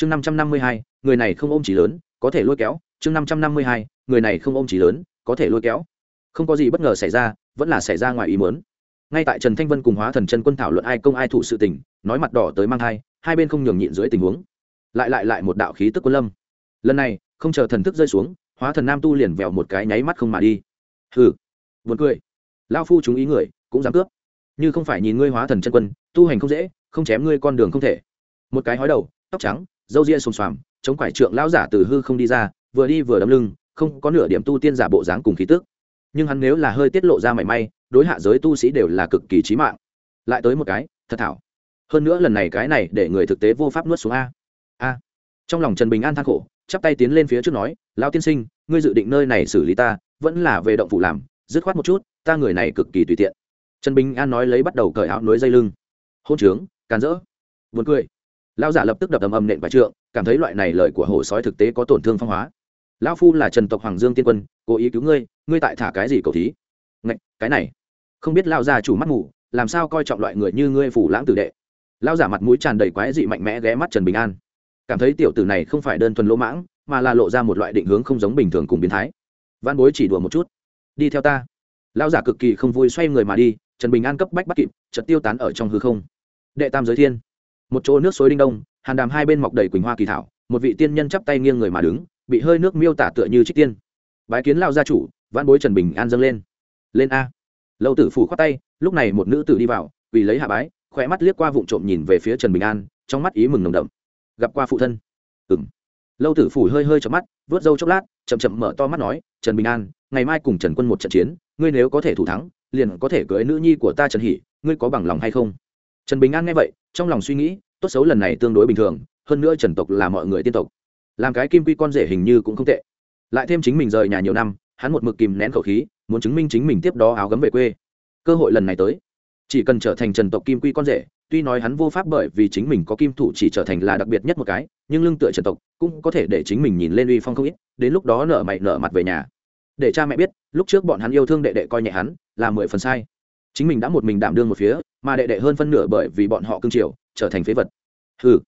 chương năm trăm năm mươi hai, người này không ôm chỉ lớn, có thể lôi kéo. Chương năm trăm năm mươi hai, người này không ôm chỉ lớn, có thể lôi kéo. Không có gì bất ngờ xảy ra, vẫn là xảy ra ngoài ý muốn. Ngay tại trần thanh vân cùng hóa thần chân quân thảo luận ai công ai thủ sự tình, nói mặt đỏ tới mang thai, hai bên không nhường nhịn dưới tình huống. Lại lại lại một đạo khí tức quân lâm. Lần này, không chờ thần thức rơi xuống, hóa thần nam tu liền vèo một cái nháy mắt không mà đi. Hừ, buồn cười. Lao phu chúng ý người, cũng dám cướp. Như không phải nhìn ngươi hóa thần chân quân, tu hành không dễ, không chém ngươi con đường không thể. Một cái hói đầu, tóc trắng râu ria xồm xoàm, chống quải trượng lão giả từ hư không đi ra, vừa đi vừa đấm lưng, không có nửa điểm tu tiên giả bộ dáng cùng khí tức. Nhưng hắn nếu là hơi tiết lộ ra mảy may, đối hạ giới tu sĩ đều là cực kỳ trí mạng. Lại tới một cái, thật thảo. Hơn nữa lần này cái này để người thực tế vô pháp nuốt xuống a. A. Trong lòng trần bình an than khổ, chắp tay tiến lên phía trước nói, lão tiên sinh, ngươi dự định nơi này xử lý ta, vẫn là về động phủ làm, dứt khoát một chút, ta người này cực kỳ tùy tiện. Trần bình an nói lấy bắt đầu cởi áo nối dây lưng. Hôn trướng, càn rỡ. Buồn cười lão giả lập tức đập ầm ầm nện vài trượng cảm thấy loại này lời của hổ sói thực tế có tổn thương phong hóa. Lão phu là trần tộc hoàng dương tiên quân cố ý cứu ngươi ngươi tại thả cái gì cầu thí? Ngạch, cái này. Không biết lão gia chủ mắt mù làm sao coi trọng loại người như ngươi phủ lãng tử đệ? Lão giả mặt mũi tràn đầy quái dị mạnh mẽ ghé mắt trần bình an. Cảm thấy tiểu tử này không phải đơn thuần lỗ mãng mà là lộ ra một loại định hướng không giống bình thường cùng biến thái. Văn bối chỉ đùa một chút. Đi theo ta. Lão giả cực kỳ không vui xoay người mà đi trần bình an cấp bách bắt kịp chợt tiêu tán ở trong hư không. Đệ tam giới thiên một chỗ nước suối đinh đông, hàn đàm hai bên mọc đầy quỳnh hoa kỳ thảo, một vị tiên nhân chắp tay nghiêng người mà đứng, bị hơi nước miêu tả tựa như trích tiên. Bái kiến lao gia chủ văn bối trần bình an dâng lên. Lên a. Lâu tử phủ khoát tay, lúc này một nữ tử đi vào, vì lấy hạ bái, khỏe mắt liếc qua vụng trộm nhìn về phía trần bình an, trong mắt ý mừng nồng đậm. Gặp qua phụ thân. Ừng lâu tử phủ hơi hơi chớp mắt vớt râu chốc lát, chậm chậm mở to mắt nói, trần bình an, ngày mai cùng trần quân một trận chiến, ngươi nếu có thể thủ thắng, liền có thể cưới nữ nhi của ta trần hỷ, ngươi có bằng lòng hay không? Trần bình an nghe vậy, trong lòng suy nghĩ, tốt xấu lần này tương đối bình thường, hơn nữa trần tộc là mọi người tiên tộc. Làm cái kim quy con rể hình như cũng không tệ. Lại thêm chính mình rời nhà nhiều năm, hắn một mực kìm nén khẩu khí, muốn chứng minh chính mình tiếp đó áo gấm về quê. Cơ hội lần này tới. Chỉ cần trở thành trần tộc kim quy con rể, tuy nói hắn vô pháp bởi vì chính mình có kim thủ chỉ trở thành là đặc biệt nhất một cái, nhưng lưng tựa trần tộc cũng có thể để chính mình nhìn lên uy phong không ít, đến lúc đó nở mày nở mặt về nhà. Để cha mẹ biết, lúc trước bọn hắn yêu thương đệ đệ coi nhẹ hắn, là mười phần sai chính mình đã một mình đảm đương một phía, mà đệ đệ hơn phân nửa bởi vì bọn họ cương triều trở thành phế vật. Hừ,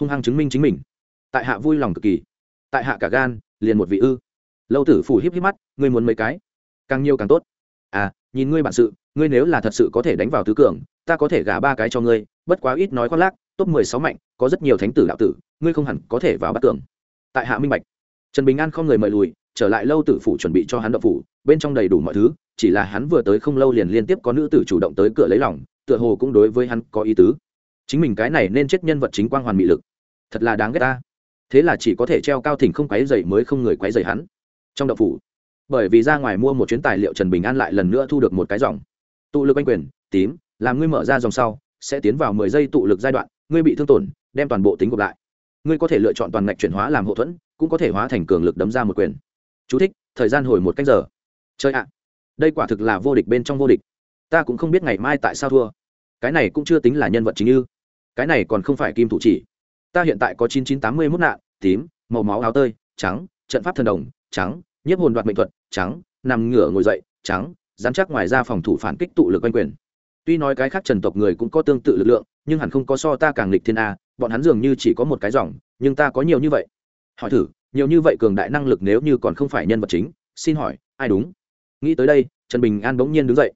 hung hăng chứng minh chính mình. Tại hạ vui lòng cực kỳ. Tại hạ cả gan, liền một vị ư. Lâu tử phủ híp híp mắt, ngươi muốn mấy cái? Càng nhiều càng tốt. À nhìn ngươi bản sự, ngươi nếu là thật sự có thể đánh vào tứ cường, ta có thể gả ba cái cho ngươi, bất quá ít nói khoác lác, top mười sáu mạnh, có rất nhiều thánh tử đạo tử, ngươi không hẳn có thể vào bắt cường. Tại hạ minh bạch. Trần bình an không người mời lùi, trở lại lâu tử phủ chuẩn bị cho hắn động phủ, bên trong đầy đủ mọi thứ chỉ là hắn vừa tới không lâu liền liên tiếp có nữ tử chủ động tới cửa lấy lòng tựa hồ cũng đối với hắn có ý tứ. Chính mình cái này nên chết nhân vật chính quang hoàn mị lực. Thật là đáng ghét ta. Thế là chỉ có thể treo cao thỉnh không quáy dày mới không người quáy dày hắn. Trong đậu phủ bởi vì ra ngoài mua một chuyến tài liệu trần bình an lại lần nữa thu được một cái dòng. Tụ lực anh quyền tím làm ngươi mở ra dòng sau sẽ tiến vào mười giây tụ lực giai đoạn ngươi bị thương tổn đem toàn bộ tính gộp lại. Ngươi có thể lựa chọn toàn ngạch chuyển hóa làm hậu thuẫn cũng có thể hóa thành cường lực đấm ra một quyền. Chú thích, thời gian hồi một cách giờ. Chơi ạ đây quả thực là vô địch bên trong vô địch. Ta cũng không biết ngày mai tại sao thua. Cái này cũng chưa tính là nhân vật chính như cái này còn không phải kim thủ chỉ. Ta hiện tại có chín chín tám mươi mốt nạn, tím, màu máu áo tơi, trắng, trận pháp thần đồng, trắng, nhiếp hồn đoạt mệnh thuật, trắng, nằm ngửa ngồi dậy, trắng, dám chắc ngoài ra phòng thủ phản kích tụ lực quanh quyền. Tuy nói cái khác trần tộc người cũng có tương tự lực lượng, nhưng hẳn không có so ta càng lịch thiên a, bọn hắn dường như chỉ có một cái dòng, nhưng ta có nhiều như vậy. Hỏi thử, nhiều như vậy cường đại năng lực nếu như còn không phải nhân vật chính, xin hỏi, ai đúng? Nghĩ tới đây, trần bình an bỗng nhiên đứng dậy.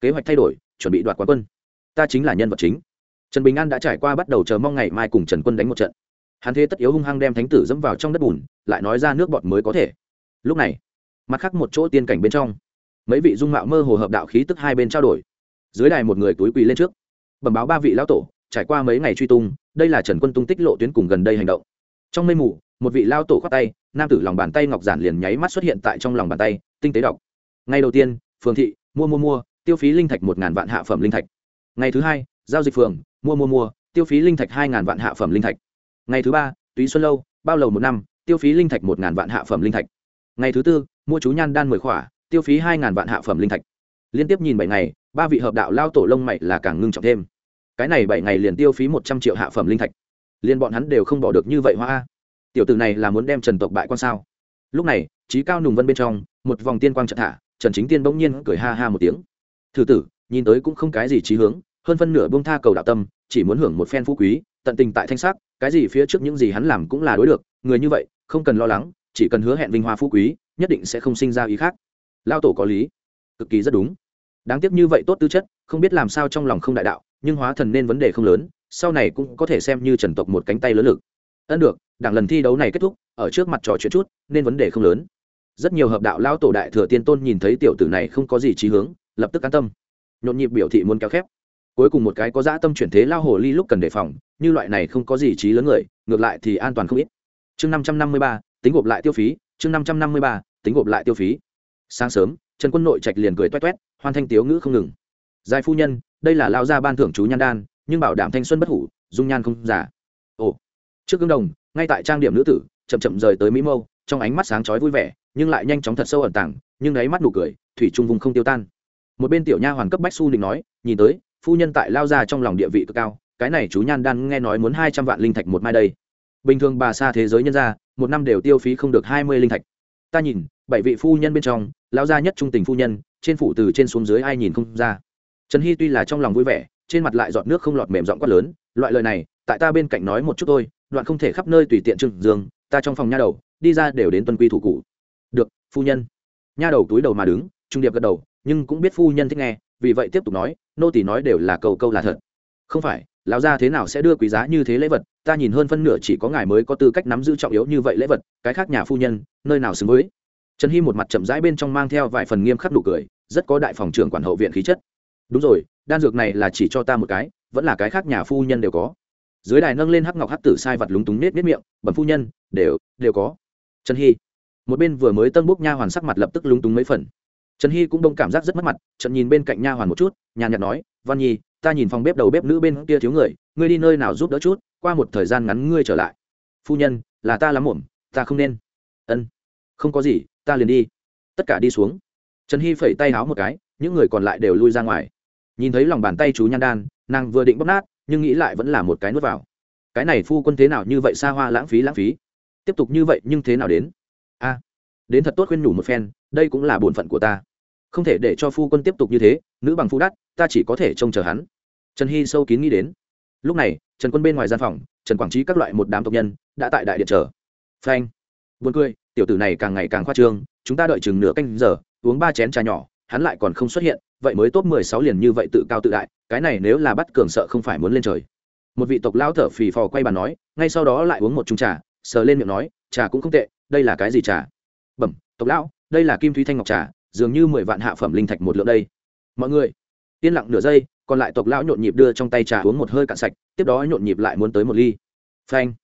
Kế hoạch thay đổi, chuẩn bị đoạt quán quân. Ta chính là nhân vật chính. Trần bình an đã trải qua bắt đầu chờ mong ngày mai cùng trần quân đánh một trận. Hắn thế tất yếu hung hăng đem thánh tử dẫm vào trong đất bùn, lại nói ra nước bọt mới có thể. Lúc này, mặt khác một chỗ tiên cảnh bên trong, mấy vị dung mạo mơ hồ hợp đạo khí tức hai bên trao đổi. Dưới đài một người túi quỳ lên trước. Bẩm báo ba vị lão tổ, trải qua mấy ngày truy tung, đây là trần quân tung tích lộ tuyến cùng gần đây hành động. Trong mây mù, một vị lao tổ khoác tay, nam tử lòng bàn tay ngọc giản liền nháy mắt xuất hiện tại trong lòng bàn tay, tinh tế đọc ngày đầu tiên, phường thị, mua mua mua, tiêu phí linh thạch một ngàn vạn hạ phẩm linh thạch. Ngày thứ hai, giao dịch phường, mua mua mua, tiêu phí linh thạch hai ngàn vạn hạ phẩm linh thạch. Ngày thứ ba, túy xuân lâu, bao lầu một năm, tiêu phí linh thạch một ngàn vạn hạ phẩm linh thạch. Ngày thứ tư, mua chú nhan đan mười khỏa, tiêu phí hai ngàn vạn hạ phẩm linh thạch. Liên tiếp nhìn bảy ngày, ba vị hợp đạo lao tổ lông mày là càng ngưng trọng thêm. Cái này bảy ngày liền tiêu phí một trăm triệu hạ phẩm linh thạch. Liên bọn hắn đều không bỏ được như vậy hoa. Tiểu tử này là muốn đem trần tộc bại quan sao? Lúc này trí cao nùng vân bên trong, một vòng tiên quang trận thả trần chính tiên bỗng nhiên cười ha ha một tiếng. Thử tử, nhìn tới cũng không cái gì trí hướng, hơn phân nửa buông tha cầu đạo tâm, chỉ muốn hưởng một phen phú quý, tận tình tại thanh sắc, cái gì phía trước những gì hắn làm cũng là đối được, người như vậy, không cần lo lắng, chỉ cần hứa hẹn vinh hoa phú quý, nhất định sẽ không sinh ra ý khác. Lao tổ có lý. Cực kỳ rất đúng. Đáng tiếc như vậy tốt tư chất, không biết làm sao trong lòng không đại đạo, nhưng hóa thần nên vấn đề không lớn, sau này cũng có thể xem như trần tộc một cánh tay lớn lực. Ân được, đảng lần thi đấu này kết thúc, ở trước mặt trò chuyện chút, nên vấn đề không lớn rất nhiều hợp đạo lao tổ đại thừa tiên tôn nhìn thấy tiểu tử này không có gì trí hướng, lập tức an tâm. Nhộn nhịp biểu thị muốn kéo khép. Cuối cùng một cái có dã tâm chuyển thế lao hồ ly lúc cần đề phòng, như loại này không có gì trí lớn người, ngược lại thì an toàn không ít. Chương năm trăm năm mươi ba, tính gộp lại tiêu phí, chương năm trăm năm mươi ba, tính gộp lại tiêu phí. Sáng sớm, trần quân nội trạch liền cười toét toét, hoan thanh tiếu ngữ không ngừng. Giai phu nhân, đây là lao gia ban thưởng chú nhan đan, nhưng bảo đảm thanh xuân bất hủ, dung nhan không giả. Ồ. Trước gương đồng, ngay tại trang điểm nữ tử, chậm chậm rời tới mỹ mâu, trong ánh mắt sáng chói vui vẻ nhưng lại nhanh chóng thật sâu ẩn tàng, nhưng đáy mắt nụ cười, thủy trung vùng không tiêu tan. Một bên tiểu nha hoàn cấp bách su định nói, nhìn tới, phu nhân tại lao ra trong lòng địa vị cực cao, cái này chú nhan đan nghe nói muốn hai trăm vạn linh thạch một mai đây. Bình thường bà xa thế giới nhân ra một năm đều tiêu phí không được hai mươi linh thạch. Ta nhìn, bảy vị phu nhân bên trong lao ra nhất trung tình phu nhân, trên phủ từ trên xuống dưới ai nhìn không ra. Trần hy tuy là trong lòng vui vẻ, trên mặt lại giọt nước không lọt mềm giọng quát lớn, loại lời này, tại ta bên cạnh nói một chút thôi, đoạn không thể khắp nơi tùy tiện trưng dương, ta trong phòng nha đầu, đi ra đều đến tuân quy thủ cụ phu nhân. Nha đầu túi đầu mà đứng, trung điệp gật đầu, nhưng cũng biết phu nhân thích nghe, vì vậy tiếp tục nói, nô tỷ nói đều là câu câu là thật. Không phải, lão gia thế nào sẽ đưa quý giá như thế lễ vật? Ta nhìn hơn phân nửa chỉ có ngài mới có tư cách nắm giữ trọng yếu như vậy lễ vật, cái khác nhà phu nhân, nơi nào xứng với? Trần hy một mặt chậm rãi bên trong mang theo vài phần nghiêm khắc nụ cười, rất có đại phòng trưởng quản hậu viện khí chất. Đúng rồi, đan dược này là chỉ cho ta một cái, vẫn là cái khác nhà phu nhân đều có. Dưới đài nâng lên hắc ngọc hắc tử sai vật lúng túng nết nết miệng, bẩm phu nhân, đều đều có. Trần hy một bên vừa mới tân bốc nha hoàn sắc mặt lập tức lúng túng mấy phần. Trần hy cũng đông cảm giác rất mất mặt trận nhìn bên cạnh nha hoàn một chút, nhàn nhạt nói, văn nhi, ta nhìn phòng bếp đầu bếp nữ bên kia thiếu người, ngươi đi nơi nào giúp đỡ chút, qua một thời gian ngắn ngươi trở lại. Phu nhân, là ta lắm ổn ta không nên. Ân, không có gì, ta liền đi. Tất cả đi xuống. Trần hy phẩy tay háo một cái, những người còn lại đều lui ra ngoài. Nhìn thấy lòng bàn tay chú nhan đan, nàng vừa định bóp nát, nhưng nghĩ lại vẫn là một cái nuốt vào. Cái này phu quân thế nào như vậy, xa hoa lãng phí lãng phí. Tiếp tục như vậy, nhưng thế nào đến? A đến thật tốt khuyên nhủ một phen, đây cũng là bổn phận của ta. Không thể để cho phu quân tiếp tục như thế, nữ bằng phu đắt, ta chỉ có thể trông chờ hắn. Trần hy sâu kín nghĩ đến. Lúc này, trần quân bên ngoài gian phòng, trần quảng trí các loại một đám tộc nhân đã tại đại điện chờ. Phanh. Buồn cười, tiểu tử này càng ngày càng khoa trương, chúng ta đợi chừng nửa canh giờ, uống ba chén trà nhỏ, hắn lại còn không xuất hiện, vậy mới top mười sáu liền như vậy tự cao tự đại, cái này nếu là bắt cường sợ không phải muốn lên trời. Một vị tộc lão thở phì phò quay bàn nói, ngay sau đó lại uống một chung trà, sờ lên miệng nói trà cũng không tệ, đây là cái gì trà? Bẩm, tộc lão, đây là kim thúy thanh ngọc trà, dường như mười vạn hạ phẩm linh thạch một lượng đây. Mọi người, yên lặng nửa giây, còn lại tộc lão nhộn nhịp đưa trong tay trà uống một hơi cạn sạch, tiếp đó nhộn nhịp lại muốn tới một ly. Phanh.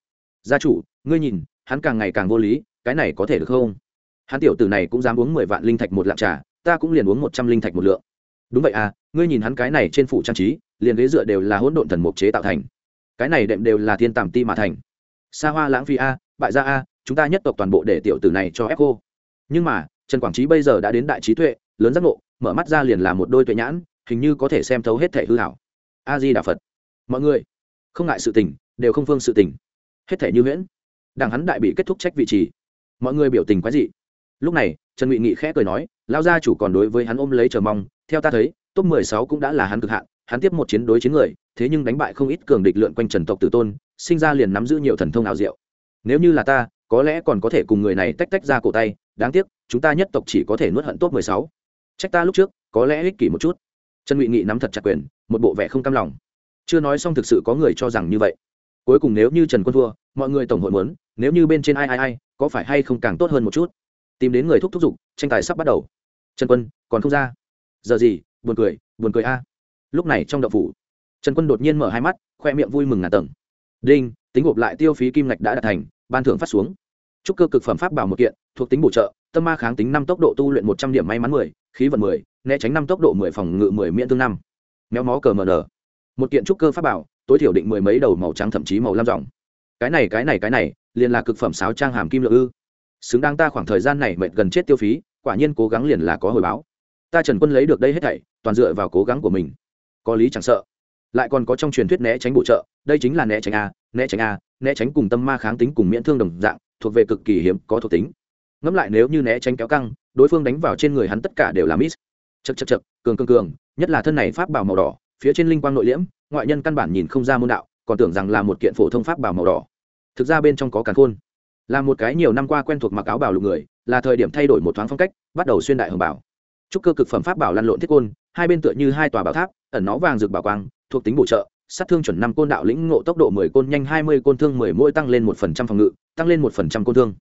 Gia chủ, ngươi nhìn, hắn càng ngày càng vô lý, cái này có thể được không? Hắn tiểu tử này cũng dám uống mười vạn linh thạch một lạng trà, ta cũng liền uống một trăm linh thạch một lượng. Đúng vậy à ngươi nhìn hắn cái này trên phủ trang trí, liền ghế dựa đều là hỗn độn thần mục chế tạo thành. Cái này đệm đều là thiên tàm ti mà thành. Xa hoa lãng phí a, bại gia a chúng ta nhất tộc toàn bộ để tiểu tử này cho ép cô. Nhưng mà, trần quảng trí bây giờ đã đến đại trí tuệ, lớn giác ngộ, mở mắt ra liền là một đôi tuệ nhãn, hình như có thể xem thấu hết thể hư hảo. A di đà phật. Mọi người, không ngại sự tình, đều không phương sự tình. Hết thể như huyễn. Đảng hắn đại bị kết thúc trách vị trí mọi người biểu tình quái dị. Lúc này, trần ngụy nghị khẽ cười nói lao gia chủ còn đối với hắn ôm lấy chờ mong, theo ta thấy, top mười sáu cũng đã là hắn cực hạn, hắn tiếp một chiến đối chiến người, thế nhưng đánh bại không ít cường địch lượn quanh trần tộc tử tôn, sinh ra liền nắm giữ nhiều thần thông ảo diệu. Nếu như là ta có lẽ còn có thể cùng người này tách tách ra cổ tay, đáng tiếc, chúng ta nhất tộc chỉ có thể nuốt hận tốt mười sáu. Trách ta lúc trước, có lẽ ích kỷ một chút. Trần ngụy nghị nắm thật chặt quyền, một bộ vẻ không cam lòng. Chưa nói xong thực sự có người cho rằng như vậy. Cuối cùng nếu như trần quân thua, mọi người tổng hội muốn, nếu như bên trên ai ai ai, có phải hay không càng tốt hơn một chút? Tìm đến người thúc thúc giục tranh tài sắp bắt đầu. Trần quân, còn không ra. Giờ gì, buồn cười buồn cười a. Lúc này trong đậu phủ, trần quân đột nhiên mở hai mắt, khoe miệng vui mừng ngàn tầng. Đinh, tính gộp lại tiêu phí kim ngạch đã đạt thành ban thưởng phát xuống. Chúc cơ cực phẩm pháp bảo một kiện, thuộc tính bổ trợ, tâm ma kháng tính năm tốc độ tu luyện một trăm điểm may mắn mười, khí vận mười, né tránh năm tốc độ mười phòng ngự mười miễn thương năm. Méo mó cờ mờ nở. Một kiện trúc cơ pháp bảo, tối thiểu định mười mấy đầu màu trắng thậm chí màu lam dòng. Cái này cái này cái này, liền là cực phẩm sáo trang hàm kim lượng ư. Xứng đáng ta khoảng thời gian này mệt gần chết tiêu phí, quả nhiên cố gắng liền là có hồi báo. Ta trần quân lấy được đây hết thảy, toàn dựa vào cố gắng của mình. Có lý chẳng sợ lại còn có trong truyền thuyết né tránh bổ trợ, đây chính là né tránh a, né tránh a, né tránh cùng tâm ma kháng tính cùng miễn thương đồng dạng, thuộc về cực kỳ hiếm có thuộc tính. Ngẫm lại nếu như né tránh kéo căng, đối phương đánh vào trên người hắn tất cả đều là miss. Chật chật chật cường cường cường, nhất là thân này pháp bảo màu đỏ, phía trên linh quang nội liễm, ngoại nhân căn bản nhìn không ra môn đạo, còn tưởng rằng là một kiện phổ thông pháp bảo màu đỏ. Thực ra bên trong có càn khôn. Là một cái nhiều năm qua quen thuộc mặc áo bảo lục người, là thời điểm thay đổi một thoáng phong cách, bắt đầu xuyên đại hồng bảo. Trúc cơ cực phẩm pháp bảo lăn lộn thiết côn, hai bên tựa như hai tòa bảo tháp, ẩn nó vàng rực bảo quang thuộc tính bổ trợ, sát thương chuẩn năm côn đạo lĩnh ngộ tốc độ mười côn nhanh hai mươi côn thương mười mỗi tăng lên một phần trăm phòng ngự, tăng lên một phần trăm côn thương.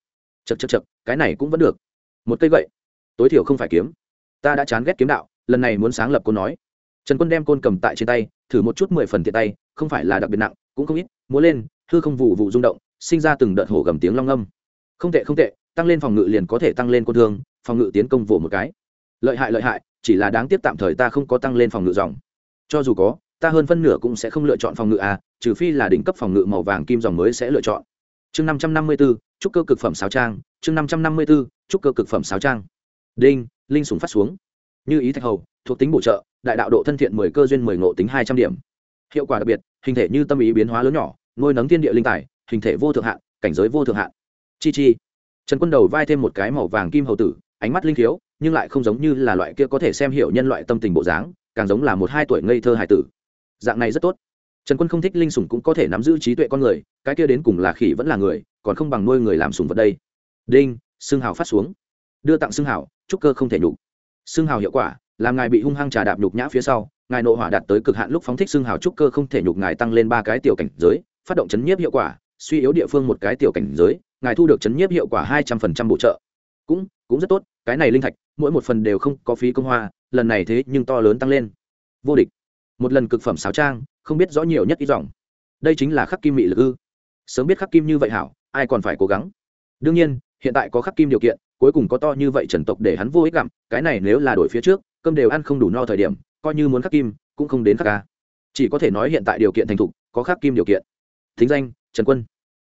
Chật chật chật cái này cũng vẫn được. Một cây gậy. Tối thiểu không phải kiếm. Ta đã chán ghét kiếm đạo, lần này muốn sáng lập côn nói. Trần quân đem côn cầm tại trên tay, thử một chút mười phần tiện tay, không phải là đặc biệt nặng, cũng không ít, múa lên, hư không vụ vụ rung động, sinh ra từng đợt hổ gầm tiếng long âm. Không tệ không tệ, tăng lên phòng ngự liền có thể tăng lên côn thương, phòng ngự tiến công vỗ một cái. Lợi hại lợi hại, chỉ là đáng tiếc tạm thời ta không có tăng lên phòng ngự dòng. Cho dù có ta hơn phân nửa cũng sẽ không lựa chọn phòng ngự à trừ phi là đỉnh cấp phòng ngự màu vàng kim dòng mới sẽ lựa chọn. Chương năm trăm năm mươi b ố trúc cơ cực phẩm sáo trang. Chương năm trăm năm mươi b ố trúc cơ cực phẩm sáo trang. Đinh, linh sùng phát xuống. Như ý thạch hầu, thuộc tính bổ trợ, đại đạo độ thân thiện mười cơ duyên mười ngộ tính hai trăm điểm. Hiệu quả đặc biệt, hình thể như tâm ý biến hóa lớn nhỏ, nuôi nấng thiên địa linh tài, hình thể vô thượng hạn, cảnh giới vô thượng hạn. Chi chi. Trần quân đầu vai thêm một cái màu vàng kim hầu tử, ánh mắt linh thiếu nhưng lại không giống như là loại kia có thể xem hiểu nhân loại tâm tình bộ dáng, càng giống là một hai tuổi ngây thơ hải tử dạng này rất tốt. Trần quân không thích linh sủng cũng có thể nắm giữ trí tuệ con người, cái kia đến cùng là khỉ vẫn là người, còn không bằng nuôi người làm sủng vật đây. Đinh xương hào phát xuống. Đưa tặng xương hào trúc cơ không thể nhục. Xương hào hiệu quả, làm ngài bị hung hăng trà đạp nhục nhã phía sau, ngài nộ hỏa đạt tới cực hạn lúc phóng thích xương hào trúc cơ không thể nhục ngài tăng lên ba cái tiểu cảnh giới, phát động chấn nhiếp hiệu quả, suy yếu địa phương một cái tiểu cảnh giới, ngài thu được chấn nhiếp hiệu quả hai trăm phần trăm bổ trợ. Cũng cũng rất tốt, cái này linh thạch, mỗi một phần đều không có phí công hoa, lần này thế nhưng to lớn tăng lên. Vô địch một lần cực phẩm sáo trang, không biết rõ nhiều nhất ít dòng. Đây chính là khắc kim mị lực ư? Sớm biết khắc kim như vậy hảo, ai còn phải cố gắng? Đương nhiên, hiện tại có khắc kim điều kiện, cuối cùng có to như vậy trần tộc để hắn vô ích gặm, cái này nếu là đổi phía trước, cơm đều ăn không đủ no thời điểm, coi như muốn khắc kim, cũng không đến khắc ca. Chỉ có thể nói hiện tại điều kiện thành thục, có khắc kim điều kiện. Thính danh, trần quân.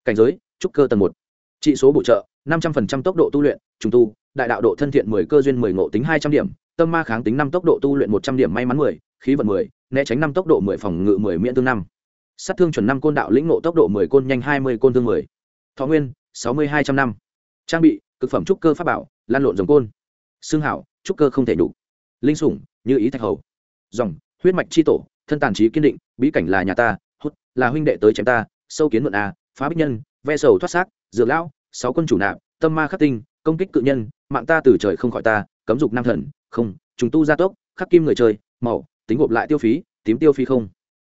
Cảnh giới, trúc cơ tầng một. Trị số bổ trợ, năm trăm phần trăm tốc độ tu luyện, trùng tu, đại đạo độ thân thiện mười cơ duyên mười ngộ tính hai trăm điểm, tâm ma kháng tính năm tốc độ tu luyện một trăm điểm may mắn mười, khí vận mười né tránh năm tốc độ mười phòng ngự mười miễn tương năm. Sát thương chuẩn năm côn đạo lĩnh ngộ tốc độ mười côn nhanh hai mươi côn thương mười. Thọ nguyên, sáu mươi hai trăm năm. Trang bị, cực phẩm trúc cơ pháp bảo, lan lộn dòng côn. Xương hảo, trúc cơ không thể đủ. Linh sủng, như ý thạch hầu. Dòng, huyết mạch c h i tổ, thân tàn trí kiên định, bí cảnh là nhà ta, hút, là huynh đệ tới chém ta, sâu kiến mượn a, phá bích nhân, ve sầu thoát xác, dược lão, sáu quân chủ nạp, tâm ma khắc tinh, công kích cự nhân, mạng ta từ trời không khỏi ta, cấm dục nam thần, không, trùng tu gia tốc, khắc kim người chơi màu tính gộp lại tiêu phí, tím tiêu phí không?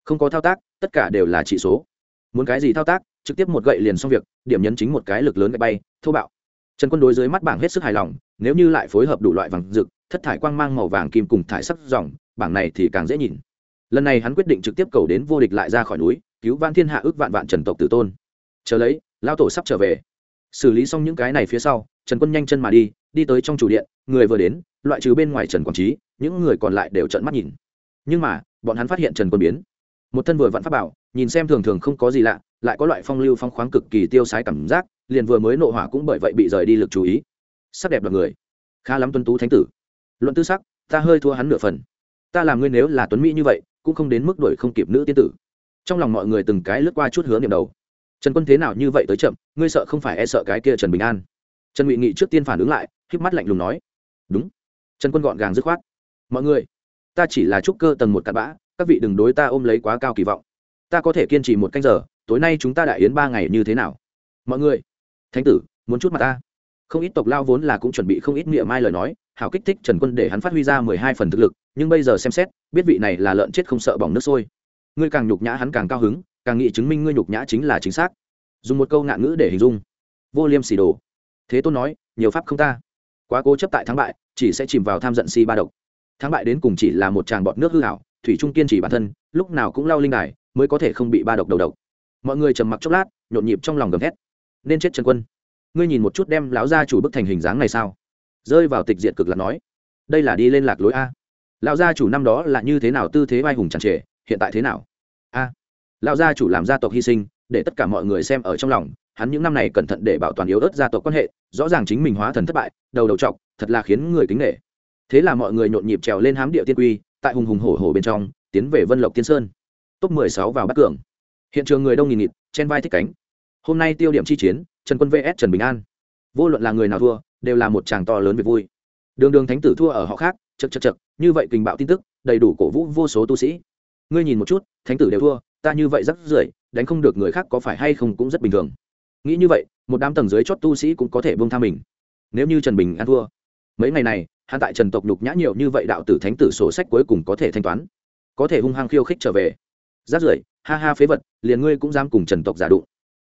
Không có thao tác, tất cả đều là chỉ số. Muốn cái gì thao tác, trực tiếp một gậy liền xong việc, điểm nhấn chính một cái lực lớn gậy bay, thô bạo. Trần quân đối dưới mắt bảng hết sức hài lòng, nếu như lại phối hợp đủ loại vàng rực, thất thải quang mang màu vàng kim cùng thải sắc dòng, bảng này thì càng dễ nhìn. Lần này hắn quyết định trực tiếp cầu đến vô địch lại ra khỏi núi, cứu vãn thiên hạ ước vạn vạn trần tộc tử tôn. Chờ lấy lao tổ sắp trở về. Xử lý xong những cái này phía sau, trần quân nhanh chân mà đi đi tới trong chủ điện, người vừa đến, loại trừ bên ngoài trần quảng trí, những người còn lại đều trợn mắt nhìn nhưng mà, bọn hắn phát hiện trần quân biến. Một thân vừa vặn pháp bảo, nhìn xem thường thường không có gì lạ, lại có loại phong lưu phong khoáng cực kỳ tiêu sái cảm giác, liền vừa mới nộ hỏa cũng bởi vậy bị rời đi lực chú ý. Sắc đẹp là người. Khá lắm tuân tú thánh tử. Luận tư sắc, ta hơi thua hắn nửa phần. Ta làm ngươi nếu là tuấn mỹ như vậy, cũng không đến mức đuổi không kịp nữ tiên tử. Trong lòng mọi người từng cái lướt qua chút hướng niệm đầu. Trần quân thế nào như vậy tới chậm, ngươi sợ không phải e sợ cái kia trần bình an. Trần ngụy nghị trước tiên phản ứng lại, híp mắt lạnh lùng nói. Đúng. Trần quân gọn gàng dứt khoát. Mọi người ta chỉ là trúc cơ tầng một cặn bã, các vị đừng đối ta ôm lấy quá cao kỳ vọng. Ta có thể kiên trì một canh giờ, tối nay chúng ta đại yến ba ngày như thế nào? Mọi người, thánh tử, muốn chút mặt ta? Không ít tộc lao vốn là cũng chuẩn bị không ít miệng mai lời nói, hảo kích thích trần quân để hắn phát huy ra mười hai phần thực lực, nhưng bây giờ xem xét, biết vị này là lợn chết không sợ bỏng nước sôi. Ngươi càng nhục nhã hắn càng cao hứng, càng nghĩ chứng minh ngươi nhục nhã chính là chính xác. Dùng một câu ngạn ngữ để hình dung. Vô liêm xì đồ. Thế tôn nói, nhiều pháp không ta. Quá cố chấp tại thắng bại, chỉ sẽ chìm vào tham giận si ba độc thắng bại đến cùng chỉ là một tràng bọt nước hư hảo, thủy trung kiên trì bản thân, lúc nào cũng lao linh đài mới có thể không bị ba độc đầu độc. Mọi người trầm mặc chốc lát, nhộn nhịp trong lòng gầm thét. Nên chết trần quân. Ngươi nhìn một chút đem lão gia chủ bức thành hình dáng này sao? Rơi vào tịch diệt cực là nói. Đây là đi lên lạc lối a. Lão gia chủ năm đó là như thế nào tư thế vai hùng tràn trề, hiện tại thế nào? A. Lão gia chủ làm gia tộc hy sinh, để tất cả mọi người xem ở trong lòng, hắn những năm này cẩn thận để bảo toàn yếu ớt gia tộc quan hệ, rõ ràng chính mình hóa thần thất bại, đầu đầu trọc, thật là khiến người kính nể thế là mọi người nhộn nhịp trèo lên hám địa tiên quy, tại hùng hùng hổ hổ bên trong, tiến về vân lộc tiên sơn. Top mười sáu vào bắc cường. Hiện trường người đông nghìn nghịt trên vai thích cánh. Hôm nay tiêu điểm chi chiến, trần quân vs trần bình an. Vô luận là người nào thua, đều là một chàng to lớn về vui. Đường đường thánh tử thua ở họ khác chật chật chật như vậy kình bạo tin tức, đầy đủ cổ vũ vô số tu sĩ. Ngươi nhìn một chút, thánh tử đều thua, ta như vậy rất rưởi đánh không được người khác có phải hay không cũng rất bình thường. Nghĩ như vậy, một đám tầng dưới chót tu sĩ cũng có thể buông tha mình. Nếu như trần bình an thua mấy ngày này, hắn tại trần tộc nhục nhã nhiều như vậy đạo tử thánh tử sổ sách cuối cùng có thể thanh toán. Có thể hung hăng khiêu khích trở về. Rát rưởi, ha ha phế vật, liền ngươi cũng dám cùng trần tộc giả đụng.